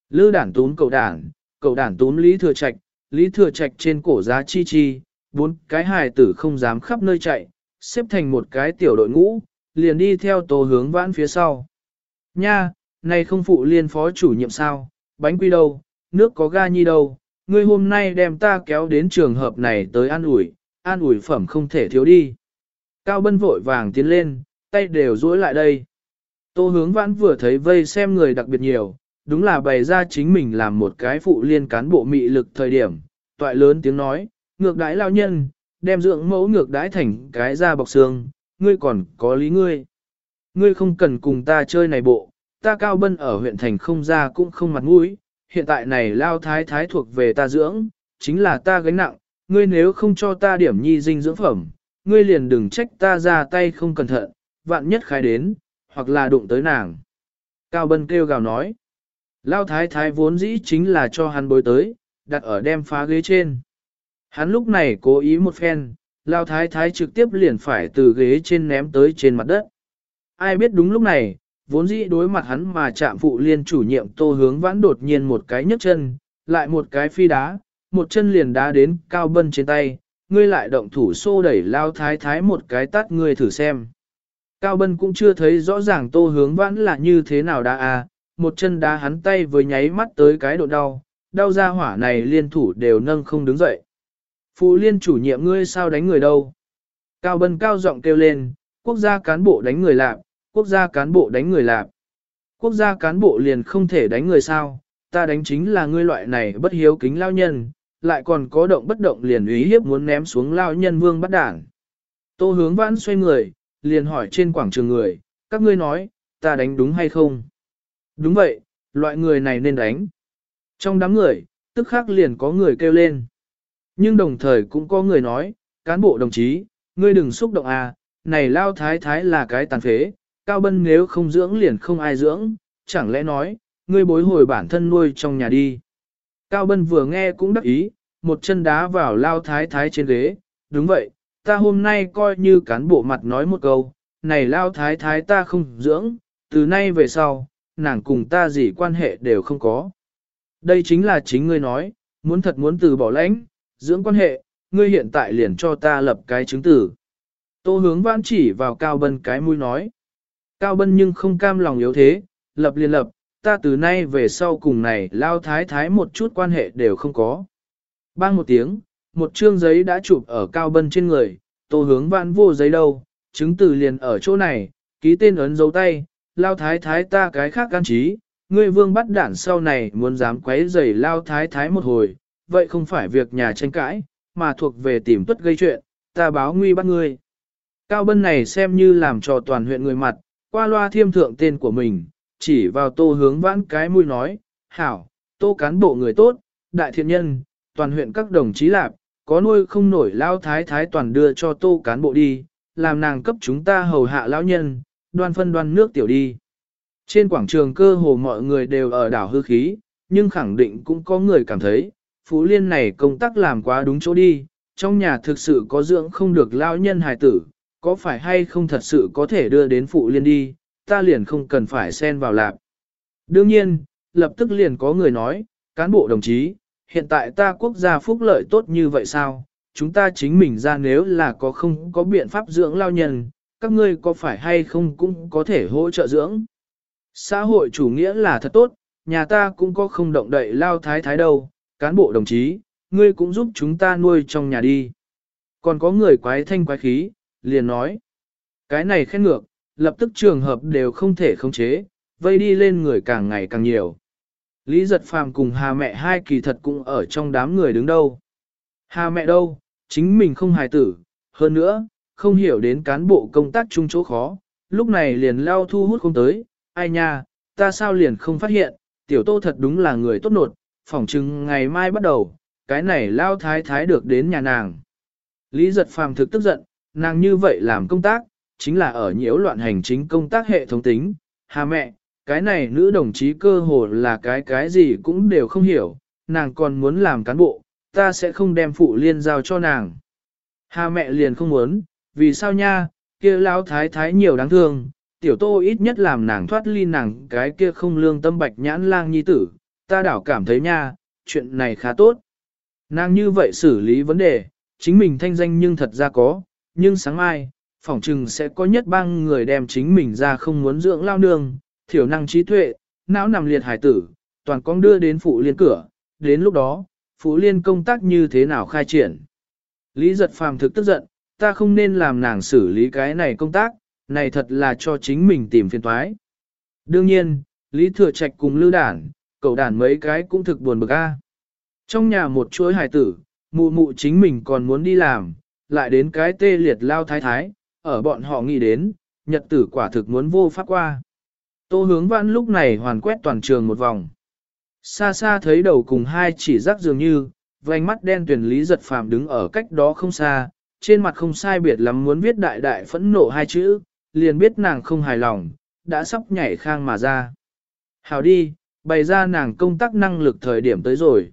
Lư đản túm cậu đản, cậu đản túm lý thừa trạch, lý thừa trạch trên cổ giá chi chi, bốn cái hài tử không dám khắp nơi chạy, xếp thành một cái tiểu đội ngũ, liền đi theo tổ hướng vãn phía sau. Nha, này không phụ liên phó chủ nhiệm sao, bánh quy đâu, nước có ga nhi đâu, ngươi hôm nay đem ta kéo đến trường hợp này tới an ủi, an ủi phẩm không thể thiếu đi. Cao Bân vội vàng tiến lên, tay đều duỗi lại đây. Tô hướng vãn vừa thấy vây xem người đặc biệt nhiều, đúng là bày ra chính mình làm một cái phụ liên cán bộ mị lực thời điểm, toại lớn tiếng nói, ngược đái lao nhân, đem dưỡng mẫu ngược đái thành cái da bọc xương, ngươi còn có lý ngươi. Ngươi không cần cùng ta chơi này bộ, ta cao bân ở huyện thành không ra cũng không mặt mũi, hiện tại này lao thái thái thuộc về ta dưỡng, chính là ta gánh nặng, ngươi nếu không cho ta điểm nhi dinh dưỡng phẩm, ngươi liền đừng trách ta ra tay không cẩn thận, vạn nhất khai đến, hoặc là đụng tới nàng. Cao Bân kêu gào nói, lao thái thái vốn dĩ chính là cho hắn bối tới, đặt ở đem phá ghế trên. Hắn lúc này cố ý một phen, lao thái thái trực tiếp liền phải từ ghế trên ném tới trên mặt đất. Ai biết đúng lúc này, vốn dĩ đối mặt hắn mà chạm phụ liên chủ nhiệm tô hướng vãn đột nhiên một cái nhấc chân, lại một cái phi đá, một chân liền đá đến cao bân trên tay, ngươi lại động thủ xô đẩy lao thái thái một cái tát ngươi thử xem. Cao bân cũng chưa thấy rõ ràng tô hướng vãn là như thế nào đã à, một chân đá hắn tay với nháy mắt tới cái độ đau, đau ra hỏa này liên thủ đều nâng không đứng dậy. Phụ liên chủ nhiệm ngươi sao đánh người đâu? Cao bân cao giọng kêu lên, quốc gia cán bộ đánh người lạc, quốc gia cán bộ đánh người lạc. Quốc gia cán bộ liền không thể đánh người sao, ta đánh chính là ngươi loại này bất hiếu kính lao nhân, lại còn có động bất động liền ý hiếp muốn ném xuống lao nhân vương bắt đảng. Tô hướng vãn xoay người, liền hỏi trên quảng trường người, các ngươi nói, ta đánh đúng hay không? Đúng vậy, loại người này nên đánh. Trong đám người, tức khắc liền có người kêu lên. Nhưng đồng thời cũng có người nói, cán bộ đồng chí, ngươi đừng xúc động à, này lao thái thái là cái tàn phế, cao bân nếu không dưỡng liền không ai dưỡng, chẳng lẽ nói, ngươi bối hồi bản thân nuôi trong nhà đi. Cao bân vừa nghe cũng đắc ý, một chân đá vào lao thái thái trên ghế, đúng vậy, ta hôm nay coi như cán bộ mặt nói một câu, này lao thái thái ta không dưỡng, từ nay về sau, nàng cùng ta gì quan hệ đều không có. Đây chính là chính ngươi nói, muốn thật muốn từ bỏ lãnh, dưỡng quan hệ, ngươi hiện tại liền cho ta lập cái chứng tử. Tô hướng vãn chỉ vào Cao Bân cái mũi nói. Cao Bân nhưng không cam lòng yếu thế, lập liền lập, ta từ nay về sau cùng này lao thái thái một chút quan hệ đều không có. Bang một tiếng, một chương giấy đã chụp ở Cao Bân trên người, tô hướng vãn vô giấy đâu, chứng từ liền ở chỗ này, ký tên ấn dấu tay, lao thái thái ta cái khác can trí, ngươi vương bắt đản sau này muốn dám quấy rầy lao thái thái một hồi, vậy không phải việc nhà tranh cãi, mà thuộc về tìm tuất gây chuyện, ta báo nguy bắt ngươi. Cao Bân này xem như làm cho toàn huyện người mặt, qua loa thiêm thượng tên của mình, chỉ vào tô hướng vãn cái mũi nói, hảo, tô cán bộ người tốt, đại thiện nhân, toàn huyện các đồng chí lạp, có nuôi không nổi lao thái thái toàn đưa cho tô cán bộ đi, làm nàng cấp chúng ta hầu hạ lão nhân, đoan phân đoan nước tiểu đi. Trên quảng trường cơ hồ mọi người đều ở đảo hư khí, nhưng khẳng định cũng có người cảm thấy, Phú Liên này công tác làm quá đúng chỗ đi, trong nhà thực sự có dưỡng không được lao nhân hài tử, có phải hay không thật sự có thể đưa đến Phụ Liên đi, ta liền không cần phải xen vào lạp. Đương nhiên, lập tức liền có người nói, cán bộ đồng chí, hiện tại ta quốc gia phúc lợi tốt như vậy sao, chúng ta chính mình ra nếu là có không có biện pháp dưỡng lao nhân, các ngươi có phải hay không cũng có thể hỗ trợ dưỡng. Xã hội chủ nghĩa là thật tốt, nhà ta cũng có không động đậy lao thái thái đâu, cán bộ đồng chí, ngươi cũng giúp chúng ta nuôi trong nhà đi. Còn có người quái thanh quái khí, liền nói. Cái này khen ngược, lập tức trường hợp đều không thể khống chế, vây đi lên người càng ngày càng nhiều. Lý giật phàm cùng hà mẹ hai kỳ thật cũng ở trong đám người đứng đâu. Hà mẹ đâu, chính mình không hài tử, hơn nữa, không hiểu đến cán bộ công tác chung chỗ khó, lúc này liền lao thu hút không tới, ai nha, ta sao liền không phát hiện, tiểu tô thật đúng là người tốt nột, phỏng chừng ngày mai bắt đầu, cái này lao thái thái được đến nhà nàng. Lý giật phàm thực tức giận, nàng như vậy làm công tác, chính là ở nhiễu loạn hành chính công tác hệ thống tính. Hà mẹ, cái này nữ đồng chí cơ hồ là cái cái gì cũng đều không hiểu, nàng còn muốn làm cán bộ, ta sẽ không đem phụ liên giao cho nàng. Hà mẹ liền không muốn, vì sao nha, kia lão thái thái nhiều đáng thương, tiểu tô ít nhất làm nàng thoát ly nàng cái kia không lương tâm bạch nhãn lang nhi tử, ta đảo cảm thấy nha, chuyện này khá tốt. Nàng như vậy xử lý vấn đề, chính mình thanh danh nhưng thật ra có, nhưng sáng mai, phỏng chừng sẽ có nhất bang người đem chính mình ra không muốn dưỡng lao nương, thiểu năng trí tuệ, não nằm liệt hải tử, toàn con đưa đến phụ liên cửa, đến lúc đó, phụ liên công tác như thế nào khai triển. Lý giật phàm thực tức giận, ta không nên làm nàng xử lý cái này công tác, này thật là cho chính mình tìm phiền toái. Đương nhiên, Lý Thừa Trạch cùng Lưu Đản, cậu đản mấy cái cũng thực buồn bực a. Trong nhà một chuỗi hài tử, mụ mụ chính mình còn muốn đi làm, lại đến cái tê liệt lao thái thái, ở bọn họ nghĩ đến, nhật tử quả thực muốn vô pháp qua. Tô hướng văn lúc này hoàn quét toàn trường một vòng. Xa xa thấy đầu cùng hai chỉ rắc dường như, vành mắt đen tuyển lý giật phàm đứng ở cách đó không xa, trên mặt không sai biệt lắm muốn viết đại đại phẫn nộ hai chữ, liền biết nàng không hài lòng, đã sắp nhảy khang mà ra. Hào đi, bày ra nàng công tác năng lực thời điểm tới rồi.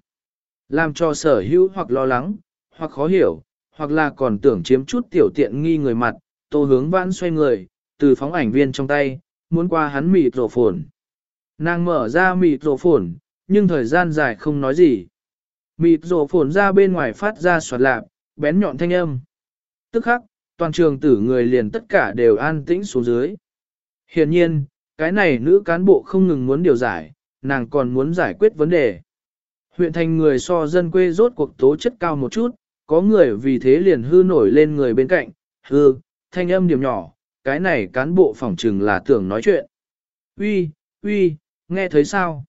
Làm cho sở hữu hoặc lo lắng, hoặc khó hiểu, hoặc là còn tưởng chiếm chút tiểu tiện nghi người mặt, tô hướng vãn xoay người, từ phóng ảnh viên trong tay, muốn qua hắn mịt rổ phồn. Nàng mở ra mịt rổ phồn, nhưng thời gian dài không nói gì. Mịt rổ phồn ra bên ngoài phát ra soạt lạp, bén nhọn thanh âm. Tức khắc, toàn trường tử người liền tất cả đều an tĩnh xuống dưới. Hiển nhiên, cái này nữ cán bộ không ngừng muốn điều giải, nàng còn muốn giải quyết vấn đề. Huyện thành người so dân quê rốt cuộc tố chất cao một chút, có người vì thế liền hư nổi lên người bên cạnh, hư, thanh âm điểm nhỏ, cái này cán bộ phòng trừng là tưởng nói chuyện. Uy, uy, nghe thấy sao?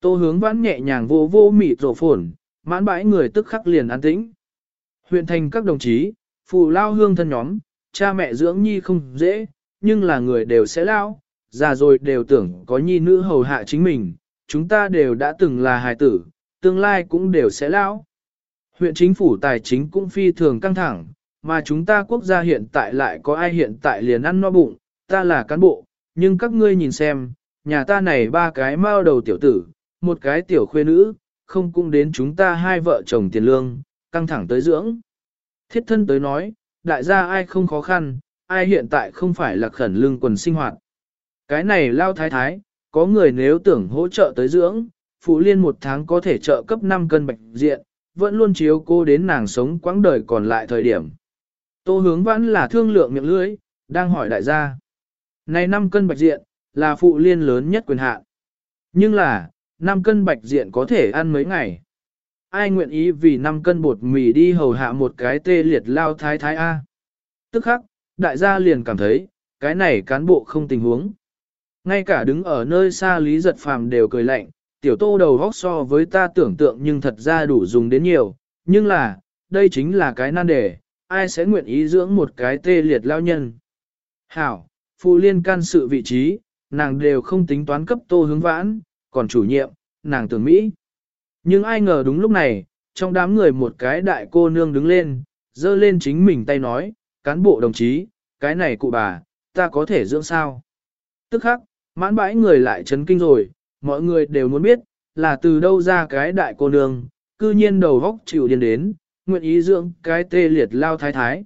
Tô hướng vãn nhẹ nhàng vô vô mịt rổ phồn, mãn bãi người tức khắc liền an tĩnh. Huyện thành các đồng chí, phụ lao hương thân nhóm, cha mẹ dưỡng nhi không dễ, nhưng là người đều sẽ lao, già rồi đều tưởng có nhi nữ hầu hạ chính mình, chúng ta đều đã từng là hài tử, tương lai cũng đều sẽ lao. Huyện chính phủ tài chính cũng phi thường căng thẳng, mà chúng ta quốc gia hiện tại lại có ai hiện tại liền ăn no bụng, ta là cán bộ, nhưng các ngươi nhìn xem, nhà ta này ba cái mao đầu tiểu tử, một cái tiểu khuê nữ, không cũng đến chúng ta hai vợ chồng tiền lương, căng thẳng tới dưỡng. Thiết thân tới nói, đại gia ai không khó khăn, ai hiện tại không phải là khẩn lương quần sinh hoạt. Cái này lao thái thái, có người nếu tưởng hỗ trợ tới dưỡng, phụ liên một tháng có thể trợ cấp 5 cân bạch diện, vẫn luôn chiếu cô đến nàng sống quãng đời còn lại thời điểm. Tô hướng vẫn là thương lượng miệng lưỡi, đang hỏi đại gia. Này 5 cân bạch diện, là phụ liên lớn nhất quyền hạn. Nhưng là, 5 cân bạch diện có thể ăn mấy ngày. Ai nguyện ý vì 5 cân bột mì đi hầu hạ một cái tê liệt lao thái thái A. Tức khắc, đại gia liền cảm thấy, cái này cán bộ không tình huống. Ngay cả đứng ở nơi xa Lý Giật Phàm đều cười lạnh, tiểu tô đầu góc so với ta tưởng tượng nhưng thật ra đủ dùng đến nhiều, nhưng là, đây chính là cái nan đề, ai sẽ nguyện ý dưỡng một cái tê liệt lao nhân. Hảo, phụ liên can sự vị trí, nàng đều không tính toán cấp tô hướng vãn, còn chủ nhiệm, nàng tưởng Mỹ. Nhưng ai ngờ đúng lúc này, trong đám người một cái đại cô nương đứng lên, dơ lên chính mình tay nói, cán bộ đồng chí, cái này cụ bà, ta có thể dưỡng sao? Tức khắc, mãn bãi người lại chấn kinh rồi, mọi người đều muốn biết, là từ đâu ra cái đại cô nương, cư nhiên đầu góc chịu điên đến, nguyện ý dưỡng cái tê liệt lao thái thái.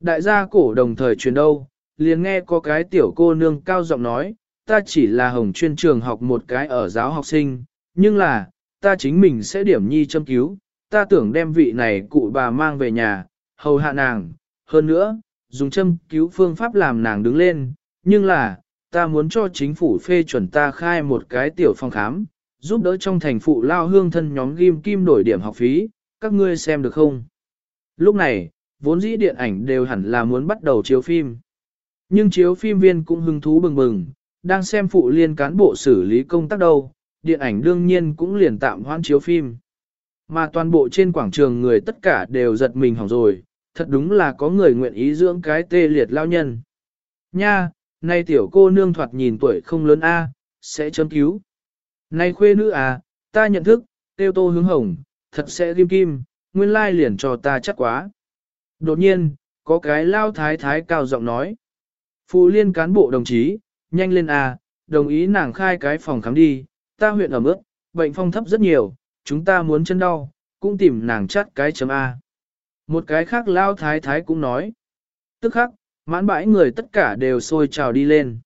Đại gia cổ đồng thời truyền đâu, liền nghe có cái tiểu cô nương cao giọng nói, ta chỉ là hồng chuyên trường học một cái ở giáo học sinh, nhưng là, ta chính mình sẽ điểm nhi châm cứu, ta tưởng đem vị này cụ bà mang về nhà, hầu hạ nàng, hơn nữa, dùng châm cứu phương pháp làm nàng đứng lên, nhưng là, ta muốn cho chính phủ phê chuẩn ta khai một cái tiểu phòng khám, giúp đỡ trong thành phụ lao hương thân nhóm ghim kim đổi điểm học phí, các ngươi xem được không? Lúc này, vốn dĩ điện ảnh đều hẳn là muốn bắt đầu chiếu phim. Nhưng chiếu phim viên cũng hứng thú bừng bừng, đang xem phụ liên cán bộ xử lý công tác đâu, điện ảnh đương nhiên cũng liền tạm hoãn chiếu phim. Mà toàn bộ trên quảng trường người tất cả đều giật mình hỏng rồi, thật đúng là có người nguyện ý dưỡng cái tê liệt lao nhân. Nha, nay tiểu cô nương thoạt nhìn tuổi không lớn A, sẽ chấm cứu. Nay khuê nữ à, ta nhận thức, tiêu tô hướng hồng, thật sẽ kim kim, nguyên lai liền cho ta chắc quá. Đột nhiên, có cái lao thái thái cao giọng nói. Phụ liên cán bộ đồng chí, nhanh lên à, đồng ý nàng khai cái phòng khám đi, ta huyện ở mức, bệnh phong thấp rất nhiều, chúng ta muốn chân đau, cũng tìm nàng chắt cái chấm A. Một cái khác lao thái thái cũng nói. Tức khắc, mãn bãi người tất cả đều sôi trào đi lên.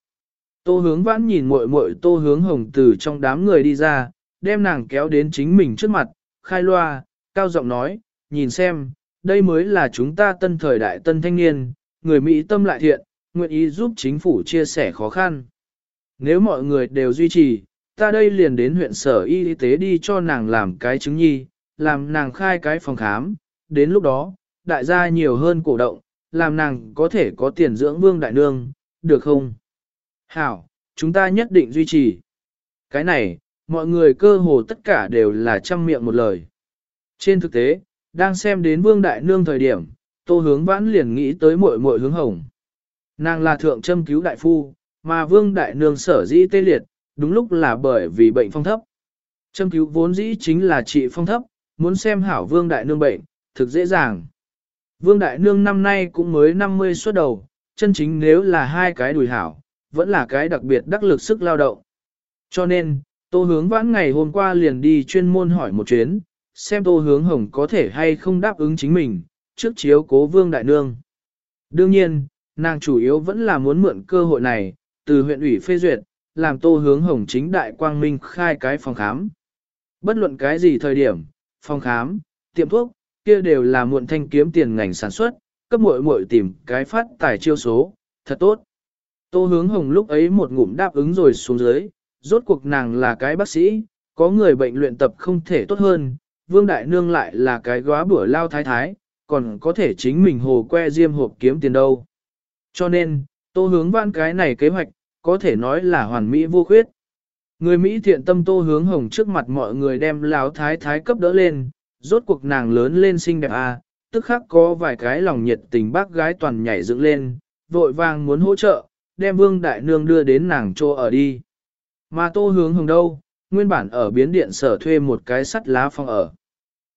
Tô hướng vãn nhìn muội muội tô hướng hồng từ trong đám người đi ra, đem nàng kéo đến chính mình trước mặt, khai loa, cao giọng nói, nhìn xem, đây mới là chúng ta tân thời đại tân thanh niên, người Mỹ tâm lại thiện, nguyện ý giúp chính phủ chia sẻ khó khăn. Nếu mọi người đều duy trì, ta đây liền đến huyện sở y tế đi cho nàng làm cái chứng nhi, làm nàng khai cái phòng khám, đến lúc đó, đại gia nhiều hơn cổ động, làm nàng có thể có tiền dưỡng vương đại nương, được không? Hảo, chúng ta nhất định duy trì. Cái này, mọi người cơ hồ tất cả đều là trăm miệng một lời. Trên thực tế, đang xem đến vương đại nương thời điểm, tô hướng vãn liền nghĩ tới muội muội hướng hồng. Nàng là thượng châm cứu đại phu, mà vương đại nương sở dĩ tê liệt, đúng lúc là bởi vì bệnh phong thấp. Châm cứu vốn dĩ chính là trị phong thấp, muốn xem hảo vương đại nương bệnh, thực dễ dàng. Vương đại nương năm nay cũng mới 50 xuất đầu, chân chính nếu là hai cái đùi hảo, vẫn là cái đặc biệt đắc lực sức lao động. Cho nên, tô hướng vãn ngày hôm qua liền đi chuyên môn hỏi một chuyến, xem tô hướng hồng có thể hay không đáp ứng chính mình, trước chiếu cố vương đại nương. Đương nhiên, nàng chủ yếu vẫn là muốn mượn cơ hội này, từ huyện ủy phê duyệt, làm tô hướng hồng chính đại quang minh khai cái phòng khám. Bất luận cái gì thời điểm, phòng khám, tiệm thuốc, kia đều là muộn thanh kiếm tiền ngành sản xuất, cấp muội muội tìm cái phát tài chiêu số, thật tốt. Tô hướng hồng lúc ấy một ngụm đáp ứng rồi xuống dưới, rốt cuộc nàng là cái bác sĩ, có người bệnh luyện tập không thể tốt hơn, vương đại nương lại là cái góa bữa lao thái thái, còn có thể chính mình hồ que diêm hộp kiếm tiền đâu. Cho nên, tô hướng vãn cái này kế hoạch, có thể nói là hoàn mỹ vô khuyết. Người Mỹ thiện tâm tô hướng hồng trước mặt mọi người đem láo thái thái cấp đỡ lên, rốt cuộc nàng lớn lên xinh đẹp à, tức khắc có vài cái lòng nhiệt tình bác gái toàn nhảy dựng lên, vội vàng muốn hỗ trợ, đem vương đại nương đưa đến nàng chỗ ở đi. Mà tô hướng hồng đâu, nguyên bản ở biến điện sở thuê một cái sắt lá phòng ở.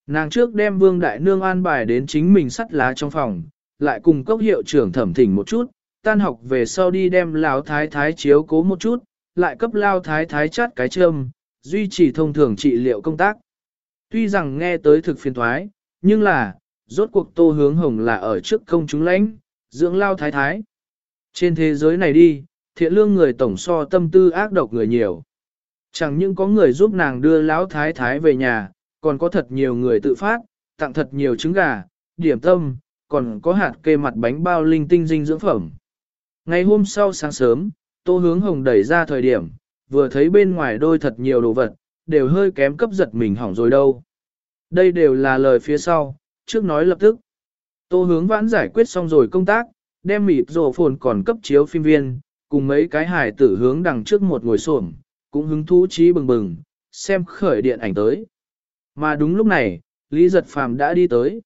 Nàng trước đem vương đại nương an bài đến chính mình sắt lá trong phòng, lại cùng cốc hiệu trưởng thẩm thỉnh một chút, tan học về sau đi đem lão thái thái chiếu cố một chút, lại cấp lao thái thái chát cái châm, duy trì thông thường trị liệu công tác. Tuy rằng nghe tới thực phiền thoái, nhưng là, rốt cuộc tô hướng hồng là ở trước công chúng lãnh, dưỡng lao thái thái. Trên thế giới này đi, thiện lương người tổng so tâm tư ác độc người nhiều. Chẳng những có người giúp nàng đưa lão thái thái về nhà, còn có thật nhiều người tự phát, tặng thật nhiều trứng gà, điểm tâm, còn có hạt kê mặt bánh bao linh tinh dinh dưỡng phẩm. Ngày hôm sau sáng sớm, Tô Hướng Hồng đẩy ra thời điểm, vừa thấy bên ngoài đôi thật nhiều đồ vật, đều hơi kém cấp giật mình hỏng rồi đâu. Đây đều là lời phía sau, trước nói lập tức. Tô Hướng Vãn giải quyết xong rồi công tác, đem mịp rổ phồn còn cấp chiếu phim viên, cùng mấy cái hải tử hướng đằng trước một ngồi xổm, cũng hứng thú trí bừng bừng, xem khởi điện ảnh tới. Mà đúng lúc này, Lý Giật Phàm đã đi tới.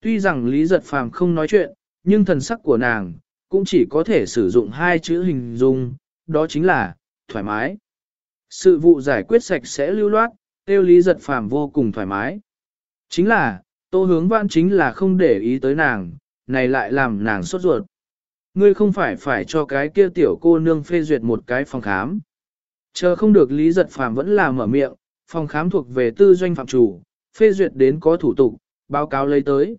Tuy rằng Lý Giật Phàm không nói chuyện, nhưng thần sắc của nàng, cũng chỉ có thể sử dụng hai chữ hình dung, đó chính là, thoải mái. Sự vụ giải quyết sạch sẽ lưu loát, tiêu Lý Giật Phàm vô cùng thoải mái. Chính là, tô hướng văn chính là không để ý tới nàng, này lại làm nàng sốt ruột. Ngươi không phải phải cho cái kia tiểu cô nương phê duyệt một cái phòng khám. Chờ không được Lý Giật Phàm vẫn là mở miệng, phòng khám thuộc về tư doanh phạm chủ, phê duyệt đến có thủ tục, báo cáo lấy tới.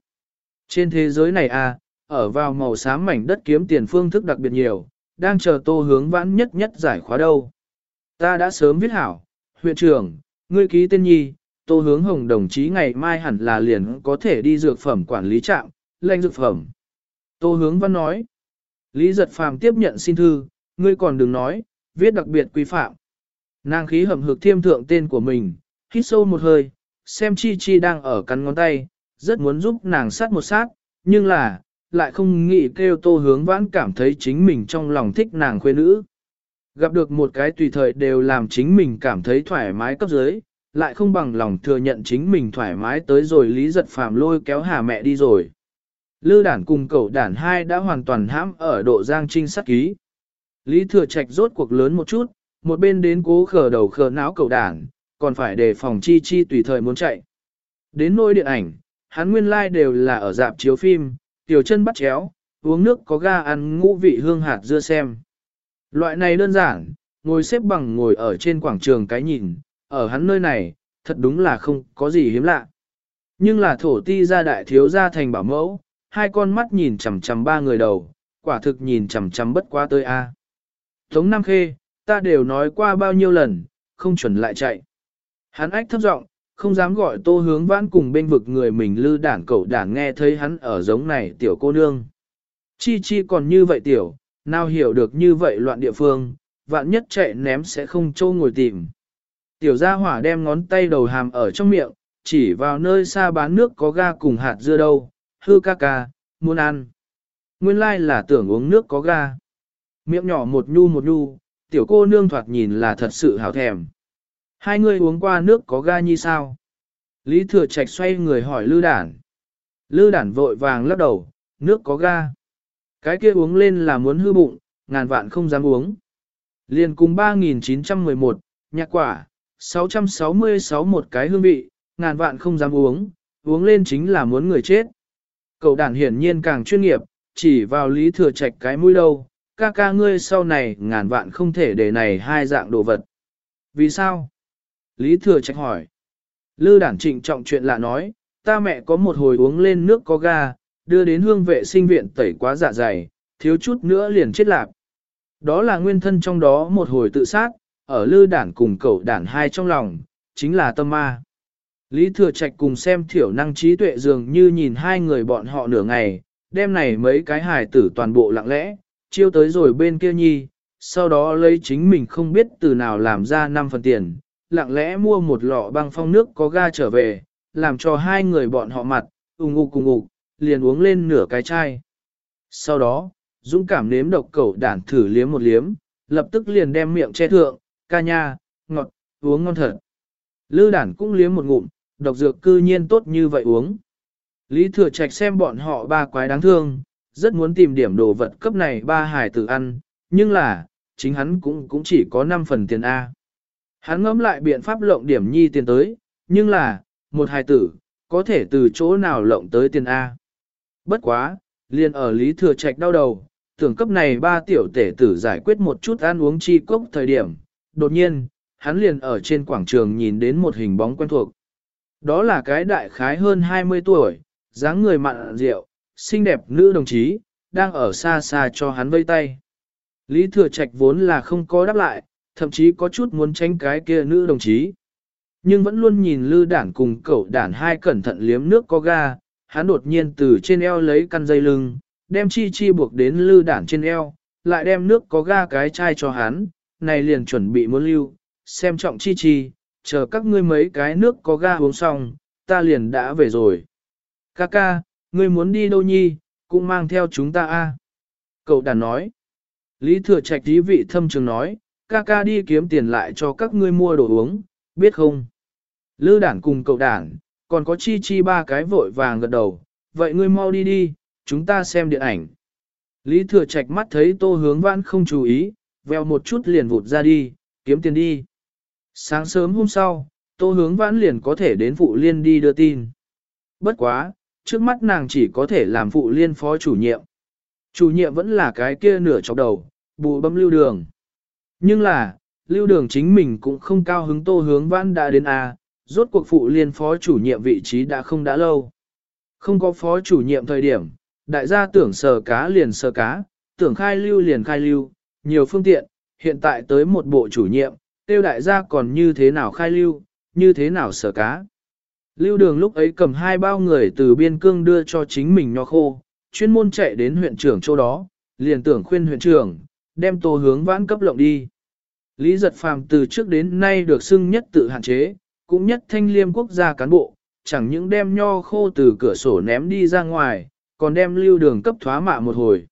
Trên thế giới này à, ở vào màu xám mảnh đất kiếm tiền phương thức đặc biệt nhiều, đang chờ tô hướng vãn nhất nhất giải khóa đâu. Ta đã sớm viết hảo, huyện trưởng, ngươi ký tên nhi, tô hướng hồng đồng chí ngày mai hẳn là liền có thể đi dược phẩm quản lý trạm, lệnh dược phẩm. Tô hướng văn nói, Lý giật phàm tiếp nhận xin thư, ngươi còn đừng nói, viết đặc biệt quy phạm. Nàng khí hầm hực thiêm thượng tên của mình, hít sâu một hơi, xem chi chi đang ở cắn ngón tay, rất muốn giúp nàng sát một sát, nhưng là, lại không nghĩ kêu tô hướng vãn cảm thấy chính mình trong lòng thích nàng khuê nữ. Gặp được một cái tùy thời đều làm chính mình cảm thấy thoải mái cấp dưới, lại không bằng lòng thừa nhận chính mình thoải mái tới rồi lý giật phàm lôi kéo hà mẹ đi rồi. Lư đản cùng cậu đản hai đã hoàn toàn hãm ở độ giang trinh sát ký. Lý thừa trạch rốt cuộc lớn một chút, một bên đến cố khờ đầu khờ não cậu đản, còn phải đề phòng chi chi tùy thời muốn chạy. Đến nôi điện ảnh, hắn nguyên lai like đều là ở dạp chiếu phim, tiểu chân bắt chéo, uống nước có ga ăn ngũ vị hương hạt dưa xem. Loại này đơn giản, ngồi xếp bằng ngồi ở trên quảng trường cái nhìn, ở hắn nơi này, thật đúng là không có gì hiếm lạ. Nhưng là thổ ti gia đại thiếu gia thành bảo mẫu, hai con mắt nhìn chằm chằm ba người đầu, quả thực nhìn chằm chằm bất quá tới a. Tống Nam Khê, ta đều nói qua bao nhiêu lần, không chuẩn lại chạy. Hắn ách thấp giọng, không dám gọi tô hướng vãn cùng bên vực người mình lư đản cậu đản nghe thấy hắn ở giống này tiểu cô nương. Chi chi còn như vậy tiểu, nào hiểu được như vậy loạn địa phương, vạn nhất chạy ném sẽ không trâu ngồi tìm. Tiểu gia hỏa đem ngón tay đầu hàm ở trong miệng, chỉ vào nơi xa bán nước có ga cùng hạt dưa đâu, hư ca ca, muốn ăn. Nguyên lai là tưởng uống nước có ga. Miệng nhỏ một nhu một nhu, tiểu cô nương thoạt nhìn là thật sự hảo thèm. Hai người uống qua nước có ga như sao? Lý thừa trạch xoay người hỏi lư đản. Lư đản vội vàng lắc đầu, nước có ga. Cái kia uống lên là muốn hư bụng, ngàn vạn không dám uống. Liền cùng 3911, nhạc quả, 666 một cái hương vị, ngàn vạn không dám uống, uống lên chính là muốn người chết. Cậu Đản hiển nhiên càng chuyên nghiệp, chỉ vào lý thừa trạch cái mũi đâu, ca ca ngươi sau này ngàn vạn không thể để này hai dạng đồ vật. Vì sao? Lý thừa trạch hỏi. Lư đản trịnh trọng chuyện lạ nói, ta mẹ có một hồi uống lên nước có ga, đưa đến hương vệ sinh viện tẩy quá dạ dày, thiếu chút nữa liền chết lạc. Đó là nguyên thân trong đó một hồi tự sát, ở lư đản cùng cậu đản hai trong lòng, chính là tâm ma. Lý Thừa Trạch cùng xem thiểu năng trí tuệ dường như nhìn hai người bọn họ nửa ngày, đêm này mấy cái hài tử toàn bộ lặng lẽ, chiêu tới rồi bên kia nhi, sau đó lấy chính mình không biết từ nào làm ra năm phần tiền, lặng lẽ mua một lọ băng phong nước có ga trở về, làm cho hai người bọn họ mặt, ung ung cùng ục, liền uống lên nửa cái chai. Sau đó, dũng cảm nếm độc cẩu đản thử liếm một liếm, lập tức liền đem miệng che thượng, ca nha, ngọt, uống ngon thật. Lư đản cũng liếm một ngụm, độc dược cư nhiên tốt như vậy uống. Lý thừa trạch xem bọn họ ba quái đáng thương, rất muốn tìm điểm đồ vật cấp này ba hải tử ăn, nhưng là, chính hắn cũng cũng chỉ có 5 phần tiền A. Hắn ngẫm lại biện pháp lộng điểm nhi tiền tới, nhưng là, một hài tử, có thể từ chỗ nào lộng tới tiền A. Bất quá, liền ở Lý Thừa Trạch đau đầu, tưởng cấp này ba tiểu tể tử giải quyết một chút ăn uống chi cốc thời điểm. Đột nhiên, hắn liền ở trên quảng trường nhìn đến một hình bóng quen thuộc. Đó là cái đại khái hơn 20 tuổi, dáng người mặn rượu, xinh đẹp nữ đồng chí, đang ở xa xa cho hắn vây tay. Lý Thừa Trạch vốn là không có đáp lại, thậm chí có chút muốn tránh cái kia nữ đồng chí. Nhưng vẫn luôn nhìn lư đản cùng cậu đản hai cẩn thận liếm nước có ga, hắn đột nhiên từ trên eo lấy căn dây lưng, đem chi chi buộc đến lư đản trên eo, lại đem nước có ga cái chai cho hắn, này liền chuẩn bị muốn lưu, xem trọng chi chi, chờ các ngươi mấy cái nước có ga uống xong, ta liền đã về rồi. Ca ca, ngươi muốn đi đâu nhi, cũng mang theo chúng ta a. Cậu đàn nói. Lý thừa trạch tí vị thâm trường nói, ca ca đi kiếm tiền lại cho các ngươi mua đồ uống, biết không? Lư đản cùng cậu đản, còn có chi chi ba cái vội vàng gật đầu, vậy ngươi mau đi đi, chúng ta xem điện ảnh. Lý thừa trạch mắt thấy tô hướng vãn không chú ý, veo một chút liền vụt ra đi, kiếm tiền đi. Sáng sớm hôm sau, tô hướng vãn liền có thể đến phụ liên đi đưa tin. Bất quá, trước mắt nàng chỉ có thể làm phụ liên phó chủ nhiệm. Chủ nhiệm vẫn là cái kia nửa chọc đầu, bù bấm lưu đường. Nhưng là, lưu đường chính mình cũng không cao hứng tô hướng vãn đã đến A, rốt cuộc phụ liên phó chủ nhiệm vị trí đã không đã lâu. Không có phó chủ nhiệm thời điểm, đại gia tưởng sờ cá liền sờ cá, tưởng khai lưu liền khai lưu, nhiều phương tiện, hiện tại tới một bộ chủ nhiệm, tiêu đại gia còn như thế nào khai lưu, như thế nào sờ cá. Lưu đường lúc ấy cầm hai bao người từ biên cương đưa cho chính mình nho khô, chuyên môn chạy đến huyện trưởng chỗ đó, liền tưởng khuyên huyện trưởng, đem tô hướng vãn cấp lộng đi. Lý giật phàm từ trước đến nay được xưng nhất tự hạn chế, cũng nhất thanh liêm quốc gia cán bộ, chẳng những đem nho khô từ cửa sổ ném đi ra ngoài, còn đem lưu đường cấp thoá mạ một hồi.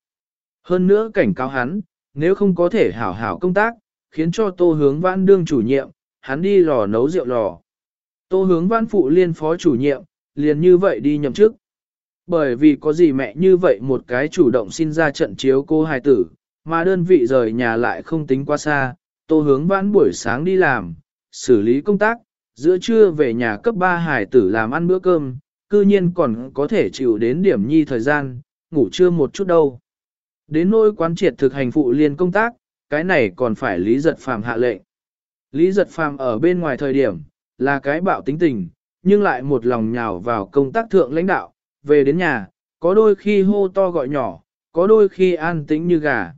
Hơn nữa cảnh cáo hắn, nếu không có thể hảo hảo công tác, khiến cho tô hướng vãn đương chủ nhiệm, hắn đi lò nấu rượu lò. Tô hướng vãn phụ liên phó chủ nhiệm, liền như vậy đi nhậm chức. Bởi vì có gì mẹ như vậy một cái chủ động xin ra trận chiếu cô hài tử, mà đơn vị rời nhà lại không tính quá xa, tô hướng vãn buổi sáng đi làm, xử lý công tác, giữa trưa về nhà cấp 3 hải tử làm ăn bữa cơm, cư nhiên còn có thể chịu đến điểm nhi thời gian, ngủ trưa một chút đâu. Đến nỗi quán triệt thực hành phụ liên công tác, cái này còn phải Lý Giật Phàm hạ lệnh. Lý Giật Phàm ở bên ngoài thời điểm, là cái bạo tính tình, nhưng lại một lòng nhào vào công tác thượng lãnh đạo, về đến nhà, có đôi khi hô to gọi nhỏ, có đôi khi an tĩnh như gà.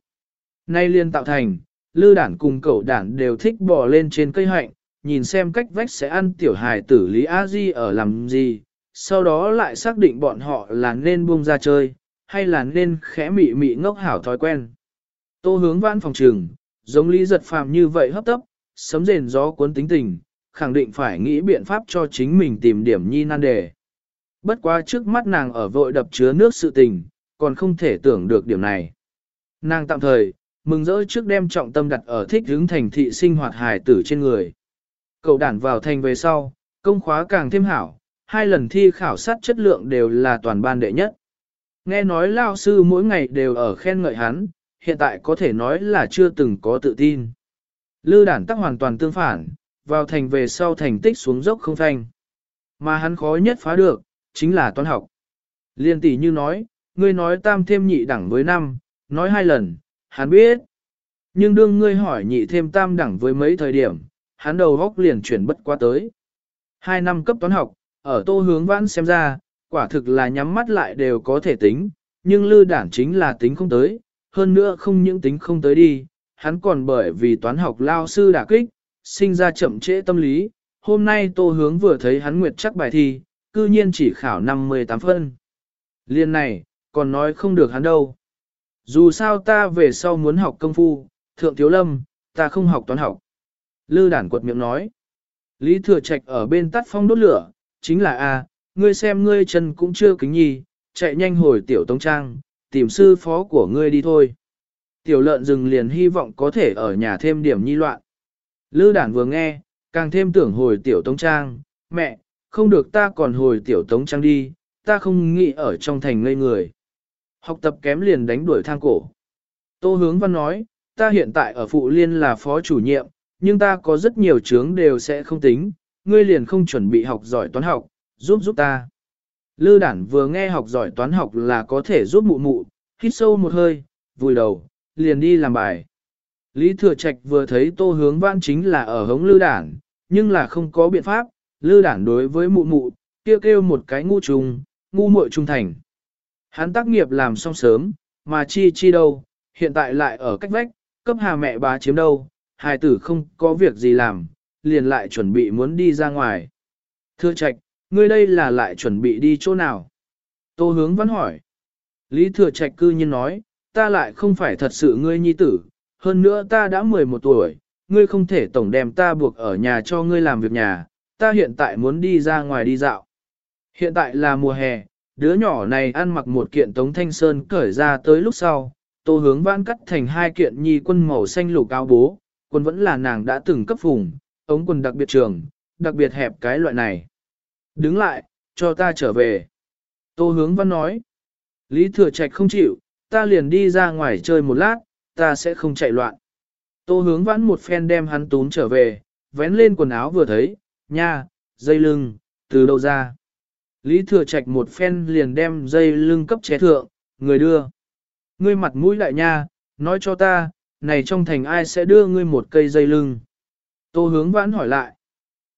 Nay liên tạo thành, lư đản cùng cậu đản đều thích bò lên trên cây hạnh, nhìn xem cách vách sẽ ăn tiểu hài tử Lý A Di ở làm gì, sau đó lại xác định bọn họ là nên buông ra chơi, hay là nên khẽ mị mị ngốc hảo thói quen. Tô hướng vãn phòng trường, giống Lý giật phàm như vậy hấp tấp, sấm rền gió cuốn tính tình, khẳng định phải nghĩ biện pháp cho chính mình tìm điểm nhi nan đề. Bất quá trước mắt nàng ở vội đập chứa nước sự tình, còn không thể tưởng được điểm này. Nàng tạm thời, mừng rỡ trước đem trọng tâm đặt ở thích hướng thành thị sinh hoạt hài tử trên người. Cậu đản vào thành về sau, công khóa càng thêm hảo, hai lần thi khảo sát chất lượng đều là toàn ban đệ nhất. Nghe nói lao sư mỗi ngày đều ở khen ngợi hắn, hiện tại có thể nói là chưa từng có tự tin. Lư đản tắc hoàn toàn tương phản, vào thành về sau thành tích xuống dốc không thanh. Mà hắn khó nhất phá được, chính là toán học. Liên tỷ như nói, ngươi nói tam thêm nhị đẳng với năm, nói hai lần, hắn biết. Nhưng đương ngươi hỏi nhị thêm tam đẳng với mấy thời điểm, hắn đầu góc liền chuyển bất qua tới. Hai năm cấp toán học, ở tô hướng vãn xem ra, quả thực là nhắm mắt lại đều có thể tính, nhưng lư đản chính là tính không tới, hơn nữa không những tính không tới đi, hắn còn bởi vì toán học lao sư đả kích, sinh ra chậm trễ tâm lý, hôm nay tô hướng vừa thấy hắn nguyệt chắc bài thi, cư nhiên chỉ khảo 58 phân. Liên này, còn nói không được hắn đâu. Dù sao ta về sau muốn học công phu, thượng thiếu lâm, ta không học toán học. Lư đản quật miệng nói. Lý thừa trạch ở bên tắt phong đốt lửa, chính là a, ngươi xem ngươi chân cũng chưa kính nhi, chạy nhanh hồi tiểu tông trang, tìm sư phó của ngươi đi thôi. Tiểu lợn rừng liền hy vọng có thể ở nhà thêm điểm nhi loạn. Lư đản vừa nghe, càng thêm tưởng hồi tiểu tông trang, mẹ, không được ta còn hồi tiểu tống trang đi, ta không nghĩ ở trong thành ngây người. Học tập kém liền đánh đuổi thang cổ. Tô hướng văn nói, ta hiện tại ở phụ liên là phó chủ nhiệm, nhưng ta có rất nhiều chướng đều sẽ không tính, ngươi liền không chuẩn bị học giỏi toán học, giúp giúp ta. Lư đản vừa nghe học giỏi toán học là có thể giúp mụ mụ, hít sâu một hơi, vùi đầu, liền đi làm bài. Lý Thừa Trạch vừa thấy tô hướng văn chính là ở hống lư đản, nhưng là không có biện pháp, lư đản đối với mụ mụ, kêu kêu một cái ngu trùng, ngu muội trung thành. Hắn tác nghiệp làm xong sớm, mà chi chi đâu, hiện tại lại ở cách vách, cấp hà mẹ bá chiếm đâu, hài tử không có việc gì làm, liền lại chuẩn bị muốn đi ra ngoài. Thưa trạch, ngươi đây là lại chuẩn bị đi chỗ nào? Tô hướng vẫn hỏi. Lý thừa trạch cư nhiên nói, ta lại không phải thật sự ngươi nhi tử, hơn nữa ta đã 11 tuổi, ngươi không thể tổng đem ta buộc ở nhà cho ngươi làm việc nhà, ta hiện tại muốn đi ra ngoài đi dạo. Hiện tại là mùa hè, đứa nhỏ này ăn mặc một kiện tống thanh sơn cởi ra tới lúc sau, tô hướng vãn cắt thành hai kiện nhi quân màu xanh lục áo bố, quân vẫn là nàng đã từng cấp phùng, ống quần đặc biệt trường, đặc biệt hẹp cái loại này. Đứng lại, cho ta trở về. Tô hướng văn nói. Lý thừa trạch không chịu, ta liền đi ra ngoài chơi một lát, ta sẽ không chạy loạn. Tô hướng vãn một phen đem hắn tún trở về, vén lên quần áo vừa thấy, nha, dây lưng, từ đâu ra. Lý thừa trạch một phen liền đem dây lưng cấp chế thượng, người đưa. Ngươi mặt mũi lại nha, nói cho ta, này trong thành ai sẽ đưa ngươi một cây dây lưng. Tô hướng vãn hỏi lại.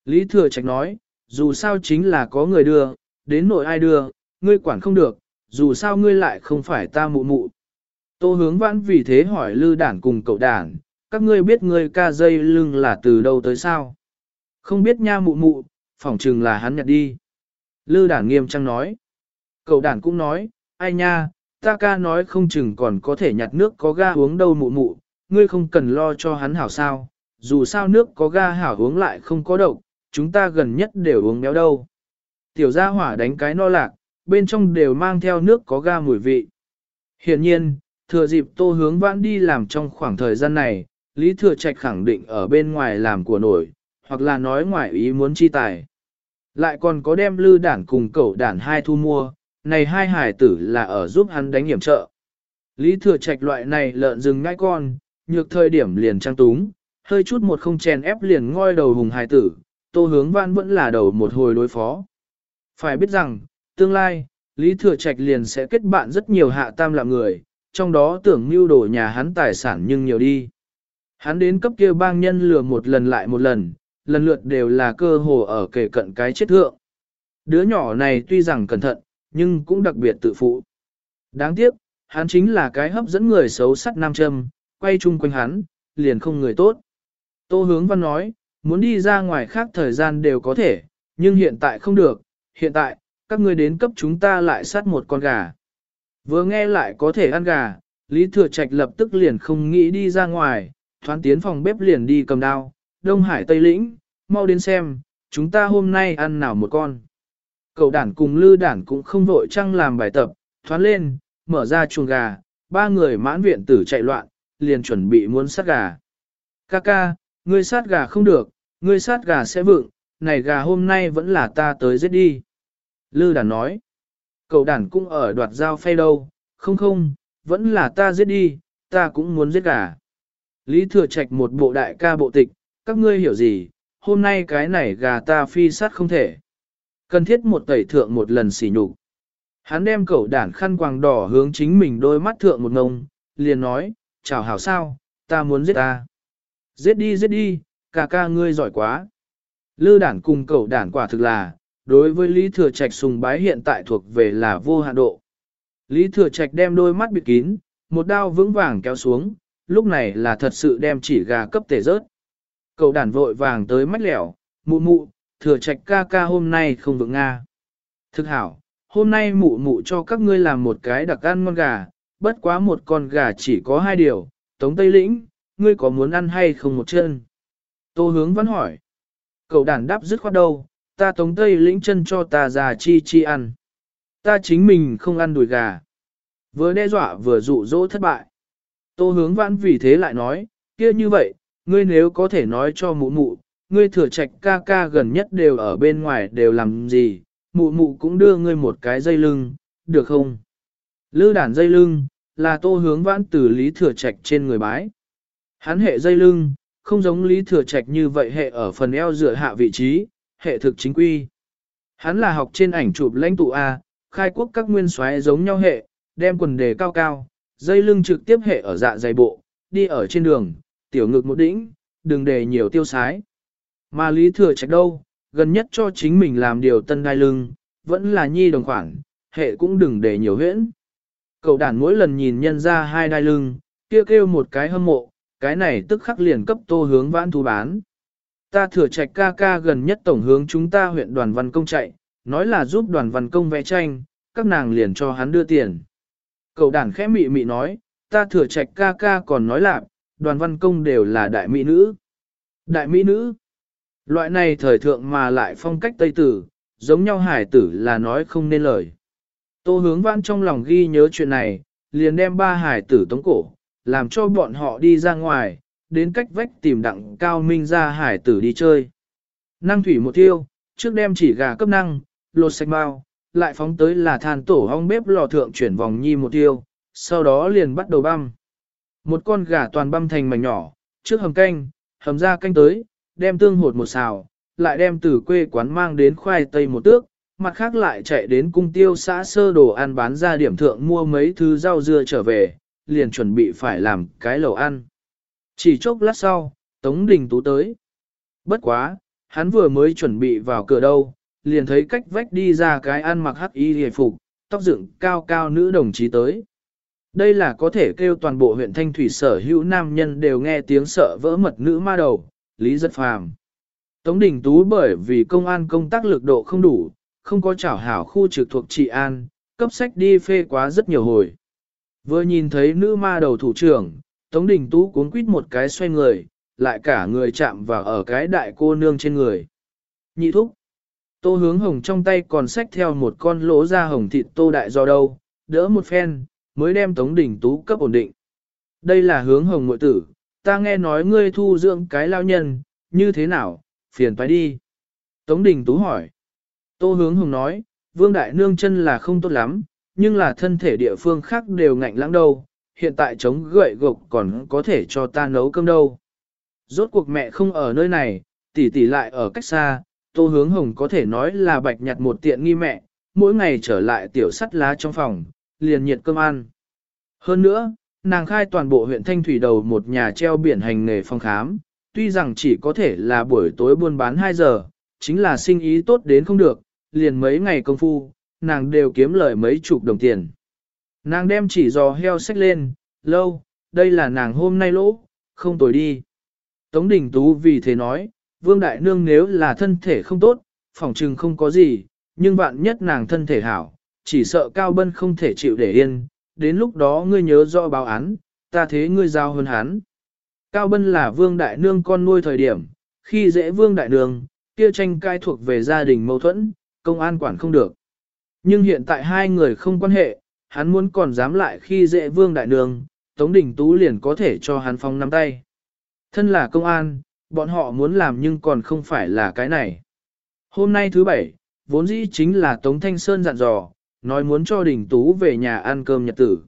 Lý thừa trạch nói, dù sao chính là có người đưa, đến nội ai đưa, ngươi quản không được, dù sao ngươi lại không phải ta mụ mụ. Tô hướng vãn vì thế hỏi lư đản cùng cậu đản, các ngươi biết ngươi ca dây lưng là từ đâu tới sao? Không biết nha mụ mụ, phỏng chừng là hắn nhặt đi. Lư đản nghiêm trang nói. Cậu đản cũng nói, ai nha, ta ca nói không chừng còn có thể nhặt nước có ga uống đâu mụ mụ, ngươi không cần lo cho hắn hảo sao, dù sao nước có ga hảo uống lại không có độc, chúng ta gần nhất đều uống béo đâu. Tiểu gia hỏa đánh cái no lạc, bên trong đều mang theo nước có ga mùi vị. Hiện nhiên, thừa dịp tô hướng vãn đi làm trong khoảng thời gian này, Lý Thừa Trạch khẳng định ở bên ngoài làm của nổi, hoặc là nói ngoài ý muốn chi tài. Lại còn có đem lư đản cùng cẩu đản hai thu mua, này hai hải tử là ở giúp hắn đánh hiểm trợ. Lý Thừa Trạch loại này lợn rừng ngai con, nhược thời điểm liền trang túng, hơi chút một không chèn ép liền ngoi đầu hùng hải tử, tô hướng văn vẫn là đầu một hồi đối phó. Phải biết rằng, tương lai, Lý Thừa Trạch liền sẽ kết bạn rất nhiều hạ tam lạm người, trong đó tưởng mưu đổ nhà hắn tài sản nhưng nhiều đi. Hắn đến cấp kia bang nhân lừa một lần lại một lần, lần lượt đều là cơ hồ ở kề cận cái chết thượng. Đứa nhỏ này tuy rằng cẩn thận, nhưng cũng đặc biệt tự phụ. Đáng tiếc, hắn chính là cái hấp dẫn người xấu sắt nam châm, quay chung quanh hắn, liền không người tốt. Tô hướng văn nói, muốn đi ra ngoài khác thời gian đều có thể, nhưng hiện tại không được, hiện tại, các ngươi đến cấp chúng ta lại sát một con gà. Vừa nghe lại có thể ăn gà, Lý Thừa Trạch lập tức liền không nghĩ đi ra ngoài, thoáng tiến phòng bếp liền đi cầm đao, Đông Hải Tây Lĩnh, mau đến xem, chúng ta hôm nay ăn nào một con. Cậu đản cùng lư đản cũng không vội trăng làm bài tập, thoáng lên, mở ra chuồng gà, ba người mãn viện tử chạy loạn, liền chuẩn bị muốn sát gà. Kaka, ngươi sát gà không được, ngươi sát gà sẽ vựng, này gà hôm nay vẫn là ta tới giết đi. Lư đản nói, cậu đản cũng ở đoạt dao phay đâu, không không, vẫn là ta giết đi, ta cũng muốn giết gà. Lý thừa trạch một bộ đại ca bộ tịch, các ngươi hiểu gì, hôm nay cái này gà ta phi sát không thể. Cần thiết một tẩy thượng một lần xỉ nhục. Hắn đem cẩu đản khăn quàng đỏ hướng chính mình đôi mắt thượng một ngông, liền nói, chào hảo sao, ta muốn giết ta. Giết đi giết đi, ca ca ngươi giỏi quá. Lư đản cùng cẩu đản quả thực là, đối với Lý Thừa Trạch sùng bái hiện tại thuộc về là vô hạn độ. Lý Thừa Trạch đem đôi mắt bịt kín, một đao vững vàng kéo xuống, lúc này là thật sự đem chỉ gà cấp tể rớt. Cậu đản vội vàng tới mách lẻo, mụ mụ, thừa trạch ca ca hôm nay không vượng Nga. Thực hảo, hôm nay mụ mụ cho các ngươi làm một cái đặc ăn ngon gà, bất quá một con gà chỉ có hai điều, tống tây lĩnh, ngươi có muốn ăn hay không một chân? Tô hướng vẫn hỏi. Cậu đàn đáp dứt khoát đâu, ta tống tây lĩnh chân cho ta già chi chi ăn. Ta chính mình không ăn đùi gà. Vừa đe dọa vừa dụ dỗ thất bại. Tô hướng vãn vì thế lại nói, kia như vậy, ngươi nếu có thể nói cho mụ mụ, ngươi thừa trạch ca ca gần nhất đều ở bên ngoài đều làm gì, mụ mụ cũng đưa ngươi một cái dây lưng, được không? Lư đản dây lưng, là tô hướng vãn từ lý thừa trạch trên người bái. Hắn hệ dây lưng, không giống lý thừa trạch như vậy hệ ở phần eo dựa hạ vị trí, hệ thực chính quy. Hắn là học trên ảnh chụp lãnh tụ A, khai quốc các nguyên soái giống nhau hệ, đem quần đề cao cao, dây lưng trực tiếp hệ ở dạ dày bộ, đi ở trên đường, tiểu ngực một đỉnh, đừng để nhiều tiêu sái. Mà lý thừa trạch đâu, gần nhất cho chính mình làm điều tân đai lưng, vẫn là nhi đồng khoản, hệ cũng đừng để nhiều huyễn. Cậu đàn mỗi lần nhìn nhân ra hai đai lưng, kia kêu một cái hâm mộ, cái này tức khắc liền cấp tô hướng vãn thu bán. Ta thừa trạch ca ca gần nhất tổng hướng chúng ta huyện đoàn văn công chạy, nói là giúp đoàn văn công vẽ tranh, các nàng liền cho hắn đưa tiền. Cậu đàn khẽ mị mị nói, ta thừa trạch ca ca còn nói lạc, đoàn văn công đều là đại mỹ nữ. Đại mỹ nữ. Loại này thời thượng mà lại phong cách Tây Tử, giống nhau hải tử là nói không nên lời. Tô hướng vãn trong lòng ghi nhớ chuyện này, liền đem ba hải tử tống cổ, làm cho bọn họ đi ra ngoài, đến cách vách tìm đặng cao minh ra hải tử đi chơi. Năng thủy một tiêu, trước đem chỉ gà cấp năng, lột sạch bao, lại phóng tới là than tổ hong bếp lò thượng chuyển vòng nhi một tiêu, sau đó liền bắt đầu băm. Một con gà toàn băm thành mảnh nhỏ, trước hầm canh, hầm ra canh tới, đem tương hột một xào, lại đem từ quê quán mang đến khoai tây một tước, mặt khác lại chạy đến cung tiêu xã sơ đồ ăn bán ra điểm thượng mua mấy thứ rau dưa trở về, liền chuẩn bị phải làm cái lẩu ăn. Chỉ chốc lát sau, Tống Đình Tú tới. Bất quá, hắn vừa mới chuẩn bị vào cửa đâu, liền thấy cách vách đi ra cái ăn mặc hắc y hề phục, tóc dựng cao cao nữ đồng chí tới. Đây là có thể kêu toàn bộ huyện Thanh Thủy sở hữu nam nhân đều nghe tiếng sợ vỡ mật nữ ma đầu, Lý Rất Phàm. Tống Đình Tú bởi vì công an công tác lực độ không đủ, không có chảo hảo khu trực thuộc trị an, cấp sách đi phê quá rất nhiều hồi. Vừa nhìn thấy nữ ma đầu thủ trưởng, Tống Đình Tú cuốn quýt một cái xoay người, lại cả người chạm vào ở cái đại cô nương trên người. Nhị thúc. Tô hướng hồng trong tay còn xách theo một con lỗ da hồng thịt tô đại do đâu, đỡ một phen, mới đem Tống Đình Tú cấp ổn định. Đây là hướng hồng mội tử, ta nghe nói ngươi thu dưỡng cái lao nhân, như thế nào, phiền phải đi. Tống Đình Tú hỏi. Tô hướng hồng nói, Vương Đại Nương chân là không tốt lắm, nhưng là thân thể địa phương khác đều ngạnh lãng đâu, hiện tại chống gậy gộc còn có thể cho ta nấu cơm đâu. Rốt cuộc mẹ không ở nơi này, tỷ tỷ lại ở cách xa, Tô Hướng Hồng có thể nói là bạch nhặt một tiện nghi mẹ, mỗi ngày trở lại tiểu sắt lá trong phòng, liền nhiệt cơm ăn. Hơn nữa, nàng khai toàn bộ huyện Thanh Thủy đầu một nhà treo biển hành nghề phòng khám, tuy rằng chỉ có thể là buổi tối buôn bán 2 giờ, chính là sinh ý tốt đến không được, liền mấy ngày công phu, nàng đều kiếm lời mấy chục đồng tiền. Nàng đem chỉ giò heo sách lên, lâu, đây là nàng hôm nay lỗ, không tồi đi. Tống Đình Tú vì thế nói, Vương Đại Nương nếu là thân thể không tốt, phỏng trừng không có gì, nhưng vạn nhất nàng thân thể hảo, chỉ sợ Cao Bân không thể chịu để yên, đến lúc đó ngươi nhớ rõ báo án, ta thế ngươi giao hơn hắn. Cao Bân là Vương Đại Nương con nuôi thời điểm, khi dễ Vương Đại Nương, kia tranh cai thuộc về gia đình mâu thuẫn, công an quản không được. Nhưng hiện tại hai người không quan hệ, hắn muốn còn dám lại khi dễ Vương Đại Nương, Tống Đình Tú liền có thể cho hắn phong nắm tay. Thân là công an, bọn họ muốn làm nhưng còn không phải là cái này. Hôm nay thứ bảy, vốn dĩ chính là Tống Thanh Sơn dặn dò, nói muốn cho Đình Tú về nhà ăn cơm nhật tử.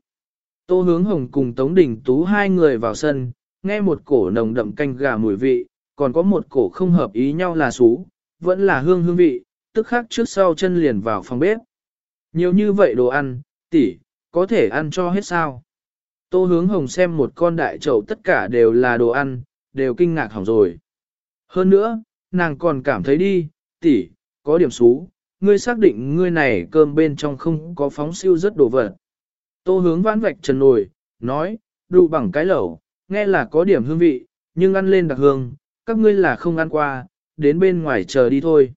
Tô Hướng Hồng cùng Tống Đình Tú hai người vào sân, nghe một cổ nồng đậm canh gà mùi vị, còn có một cổ không hợp ý nhau là xú, vẫn là hương hương vị, tức khắc trước sau chân liền vào phòng bếp. Nhiều như vậy đồ ăn, tỷ, có thể ăn cho hết sao? Tô Hướng Hồng xem một con đại chậu tất cả đều là đồ ăn, đều kinh ngạc hỏng rồi. Hơn nữa, nàng còn cảm thấy đi, tỷ, có điểm xú, ngươi xác định ngươi này cơm bên trong không có phóng siêu rất đồ vật. Tô hướng vãn vạch trần nồi, nói, đủ bằng cái lẩu, nghe là có điểm hương vị, nhưng ăn lên đặc hương, các ngươi là không ăn qua, đến bên ngoài chờ đi thôi.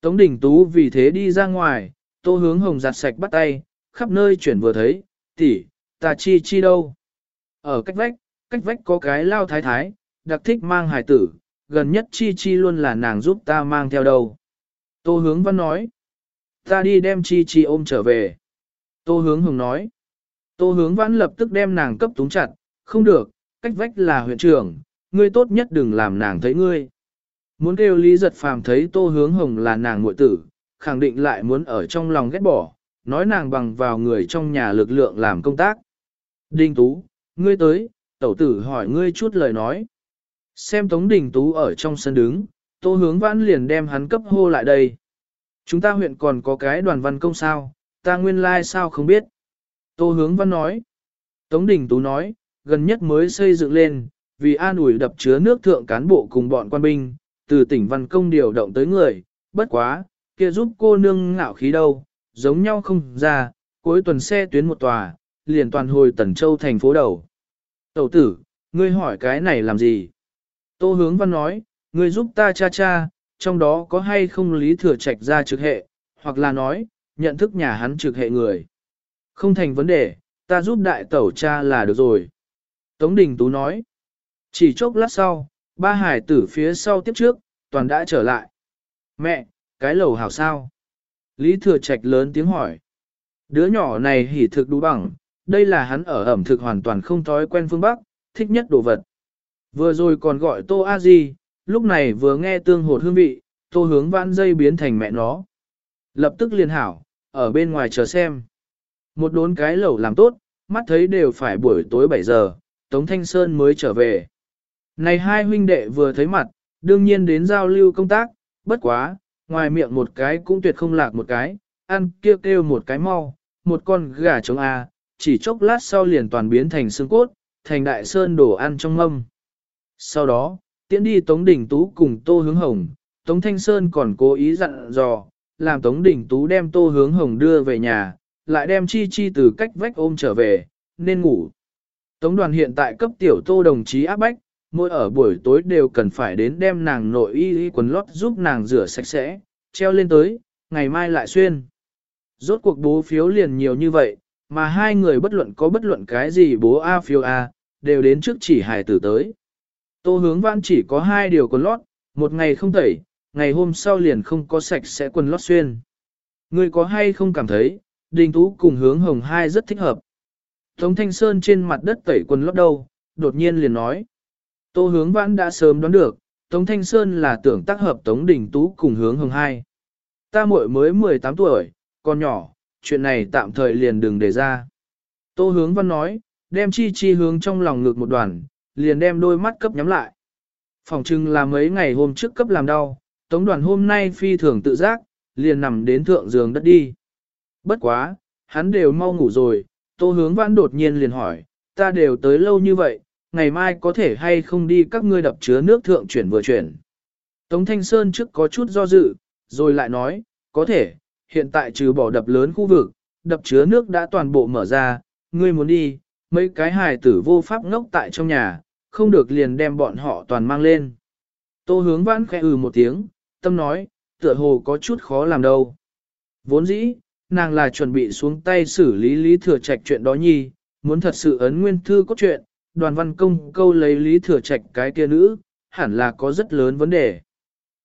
Tống đỉnh tú vì thế đi ra ngoài, tô hướng hồng giặt sạch bắt tay, khắp nơi chuyển vừa thấy, tỷ, ta chi chi đâu. Ở cách vách, cách vách có cái lao thái thái, đặc thích mang hài tử, gần nhất chi chi luôn là nàng giúp ta mang theo đâu. Tô hướng văn nói, ta đi đem chi chi ôm trở về. Tô hướng hồng nói, tô hướng văn lập tức đem nàng cấp túng chặt, không được, cách vách là huyện trưởng, ngươi tốt nhất đừng làm nàng thấy ngươi. Muốn kêu Lý Giật Phàm thấy Tô Hướng Hồng là nàng muội tử, khẳng định lại muốn ở trong lòng ghét bỏ, nói nàng bằng vào người trong nhà lực lượng làm công tác. Đinh Tú, ngươi tới, tẩu tử hỏi ngươi chút lời nói. Xem Tống Đình Tú ở trong sân đứng, Tô Hướng Vãn liền đem hắn cấp hô lại đây. Chúng ta huyện còn có cái đoàn văn công sao, ta nguyên lai like sao không biết. Tô Hướng Văn nói. Tống Đình Tú nói, gần nhất mới xây dựng lên, vì an ủi đập chứa nước thượng cán bộ cùng bọn quan binh, từ tỉnh văn công điều động tới người, bất quá, kia giúp cô nương ngạo khí đâu, giống nhau không ra, cuối tuần xe tuyến một tòa, liền toàn hồi Tần Châu thành phố đầu. Tẩu tử, ngươi hỏi cái này làm gì? Tô hướng văn nói, ngươi giúp ta cha cha, trong đó có hay không lý thừa trạch ra trực hệ, hoặc là nói, nhận thức nhà hắn trực hệ người. Không thành vấn đề, ta giúp đại tẩu cha là được rồi. Tống Đình Tú nói. Chỉ chốc lát sau, ba hải tử phía sau tiếp trước, toàn đã trở lại. Mẹ, cái lầu hảo sao? Lý Thừa Trạch lớn tiếng hỏi. Đứa nhỏ này hỉ thực đủ bằng, đây là hắn ở ẩm thực hoàn toàn không thói quen phương Bắc, thích nhất đồ vật. Vừa rồi còn gọi Tô A Di, lúc này vừa nghe tương hột hương vị, Tô hướng vãn dây biến thành mẹ nó. Lập tức liền hảo, ở bên ngoài chờ xem. Một đốn cái lẩu làm tốt, mắt thấy đều phải buổi tối 7 giờ, Tống Thanh Sơn mới trở về. Này hai huynh đệ vừa thấy mặt, đương nhiên đến giao lưu công tác, bất quá, ngoài miệng một cái cũng tuyệt không lạc một cái, ăn kêu kêu một cái mau, một con gà trống A, chỉ chốc lát sau liền toàn biến thành xương cốt, thành đại sơn đổ ăn trong mâm. Sau đó, tiễn đi Tống Đình Tú cùng Tô Hướng Hồng, Tống Thanh Sơn còn cố ý dặn dò, làm Tống Đình Tú đem Tô Hướng Hồng đưa về nhà, lại đem Chi Chi từ cách vách ôm trở về, nên ngủ. Tống đoàn hiện tại cấp tiểu Tô đồng chí áp bách, mỗi ở buổi tối đều cần phải đến đem nàng nội y y quần lót giúp nàng rửa sạch sẽ, treo lên tới, ngày mai lại xuyên. Rốt cuộc bố phiếu liền nhiều như vậy, mà hai người bất luận có bất luận cái gì bố A phiếu A, đều đến trước chỉ hài tử tới. Tô hướng vãn chỉ có hai điều quần lót, một ngày không tẩy, ngày hôm sau liền không có sạch sẽ quần lót xuyên. Người có hay không cảm thấy, đình tú cùng hướng hồng hai rất thích hợp. Tống Thanh Sơn trên mặt đất tẩy quần lót đâu, đột nhiên liền nói. Tô hướng vãn đã sớm đoán được, Tống Thanh Sơn là tưởng tác hợp Tống Đình Tú cùng hướng hồng hai. Ta muội mới 18 tuổi, còn nhỏ, chuyện này tạm thời liền đừng đề ra. Tô hướng văn nói, đem chi chi hướng trong lòng ngực một đoàn, liền đem đôi mắt cấp nhắm lại. Phòng trưng là mấy ngày hôm trước cấp làm đau, tống đoàn hôm nay phi thường tự giác, liền nằm đến thượng giường đất đi. Bất quá, hắn đều mau ngủ rồi, tô hướng vãn đột nhiên liền hỏi, ta đều tới lâu như vậy, ngày mai có thể hay không đi các ngươi đập chứa nước thượng chuyển vừa chuyển. Tống Thanh Sơn trước có chút do dự, rồi lại nói, có thể, hiện tại trừ bỏ đập lớn khu vực, đập chứa nước đã toàn bộ mở ra, ngươi muốn đi, mấy cái hài tử vô pháp ngốc tại trong nhà, không được liền đem bọn họ toàn mang lên. Tô hướng vãn khẽ ừ một tiếng, tâm nói, tựa hồ có chút khó làm đâu. Vốn dĩ, nàng là chuẩn bị xuống tay xử lý lý thừa trạch chuyện đó nhi, muốn thật sự ấn nguyên thư có chuyện, đoàn văn công câu lấy lý thừa trạch cái kia nữ, hẳn là có rất lớn vấn đề.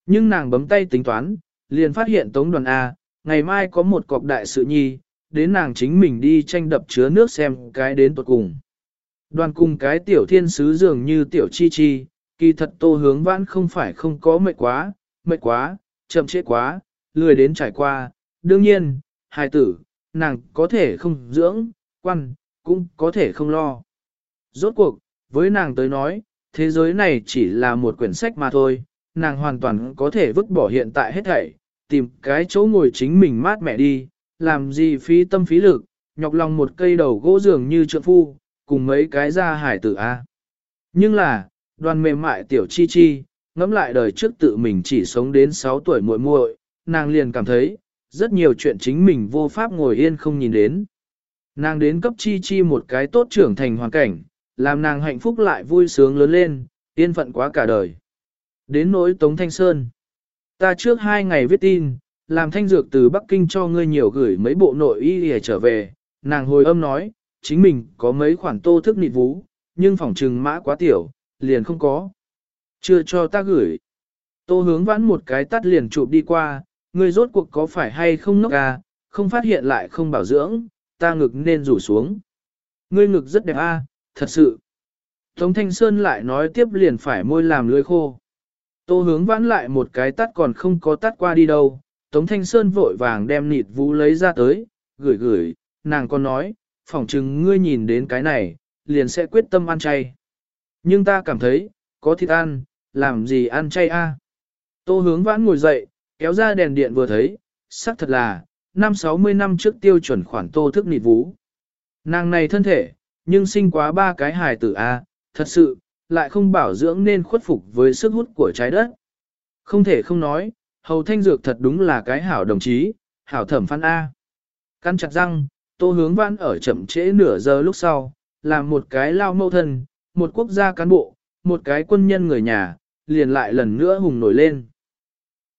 Nhưng nàng bấm tay tính toán, liền phát hiện tống đoàn A, ngày mai có một cọc đại sự nhi, đến nàng chính mình đi tranh đập chứa nước xem cái đến tuột cùng. Đoàn cùng cái tiểu thiên sứ dường như tiểu chi chi, kỳ thật tô hướng vãn không phải không có mệt quá, mệt quá, chậm trễ quá, lười đến trải qua, đương nhiên, hài tử, nàng có thể không dưỡng, quan, cũng có thể không lo. Rốt cuộc, với nàng tới nói, thế giới này chỉ là một quyển sách mà thôi, nàng hoàn toàn có thể vứt bỏ hiện tại hết thảy, tìm cái chỗ ngồi chính mình mát mẹ đi, làm gì phí tâm phí lực, nhọc lòng một cây đầu gỗ dường như trượng phu, cùng mấy cái ra hải tử A. Nhưng là, đoàn mềm mại tiểu chi chi, ngẫm lại đời trước tự mình chỉ sống đến 6 tuổi muội muội, nàng liền cảm thấy, rất nhiều chuyện chính mình vô pháp ngồi yên không nhìn đến. Nàng đến cấp chi chi một cái tốt trưởng thành hoàn cảnh, làm nàng hạnh phúc lại vui sướng lớn lên, yên phận quá cả đời. Đến nỗi Tống Thanh Sơn. Ta trước hai ngày viết tin, làm thanh dược từ Bắc Kinh cho ngươi nhiều gửi mấy bộ nội y để trở về, nàng hồi âm nói, chính mình có mấy khoản tô thức nịt vú, nhưng phòng trừng mã quá tiểu, liền không có. Chưa cho ta gửi. Tô hướng vãn một cái tắt liền chụp đi qua, ngươi rốt cuộc có phải hay không nốc à, không phát hiện lại không bảo dưỡng, ta ngực nên rủ xuống. Ngươi ngực rất đẹp a, à, thật sự. Tống Thanh Sơn lại nói tiếp liền phải môi làm lưỡi khô. Tô hướng vãn lại một cái tắt còn không có tắt qua đi đâu, Tống Thanh Sơn vội vàng đem nịt vũ lấy ra tới, gửi gửi, nàng còn nói, phỏng chừng ngươi nhìn đến cái này, liền sẽ quyết tâm ăn chay. Nhưng ta cảm thấy, có thịt ăn, làm gì ăn chay a? Tô hướng vãn ngồi dậy, kéo ra đèn điện vừa thấy, xác thật là, năm 60 năm trước tiêu chuẩn khoản tô thức nịt vũ. Nàng này thân thể, nhưng sinh quá ba cái hài tử a, thật sự, lại không bảo dưỡng nên khuất phục với sức hút của trái đất. Không thể không nói, hầu thanh dược thật đúng là cái hảo đồng chí, hảo thẩm phan A. Căn chặt răng, tô hướng văn ở chậm trễ nửa giờ lúc sau, làm một cái lao mâu thân, một quốc gia cán bộ, một cái quân nhân người nhà, liền lại lần nữa hùng nổi lên.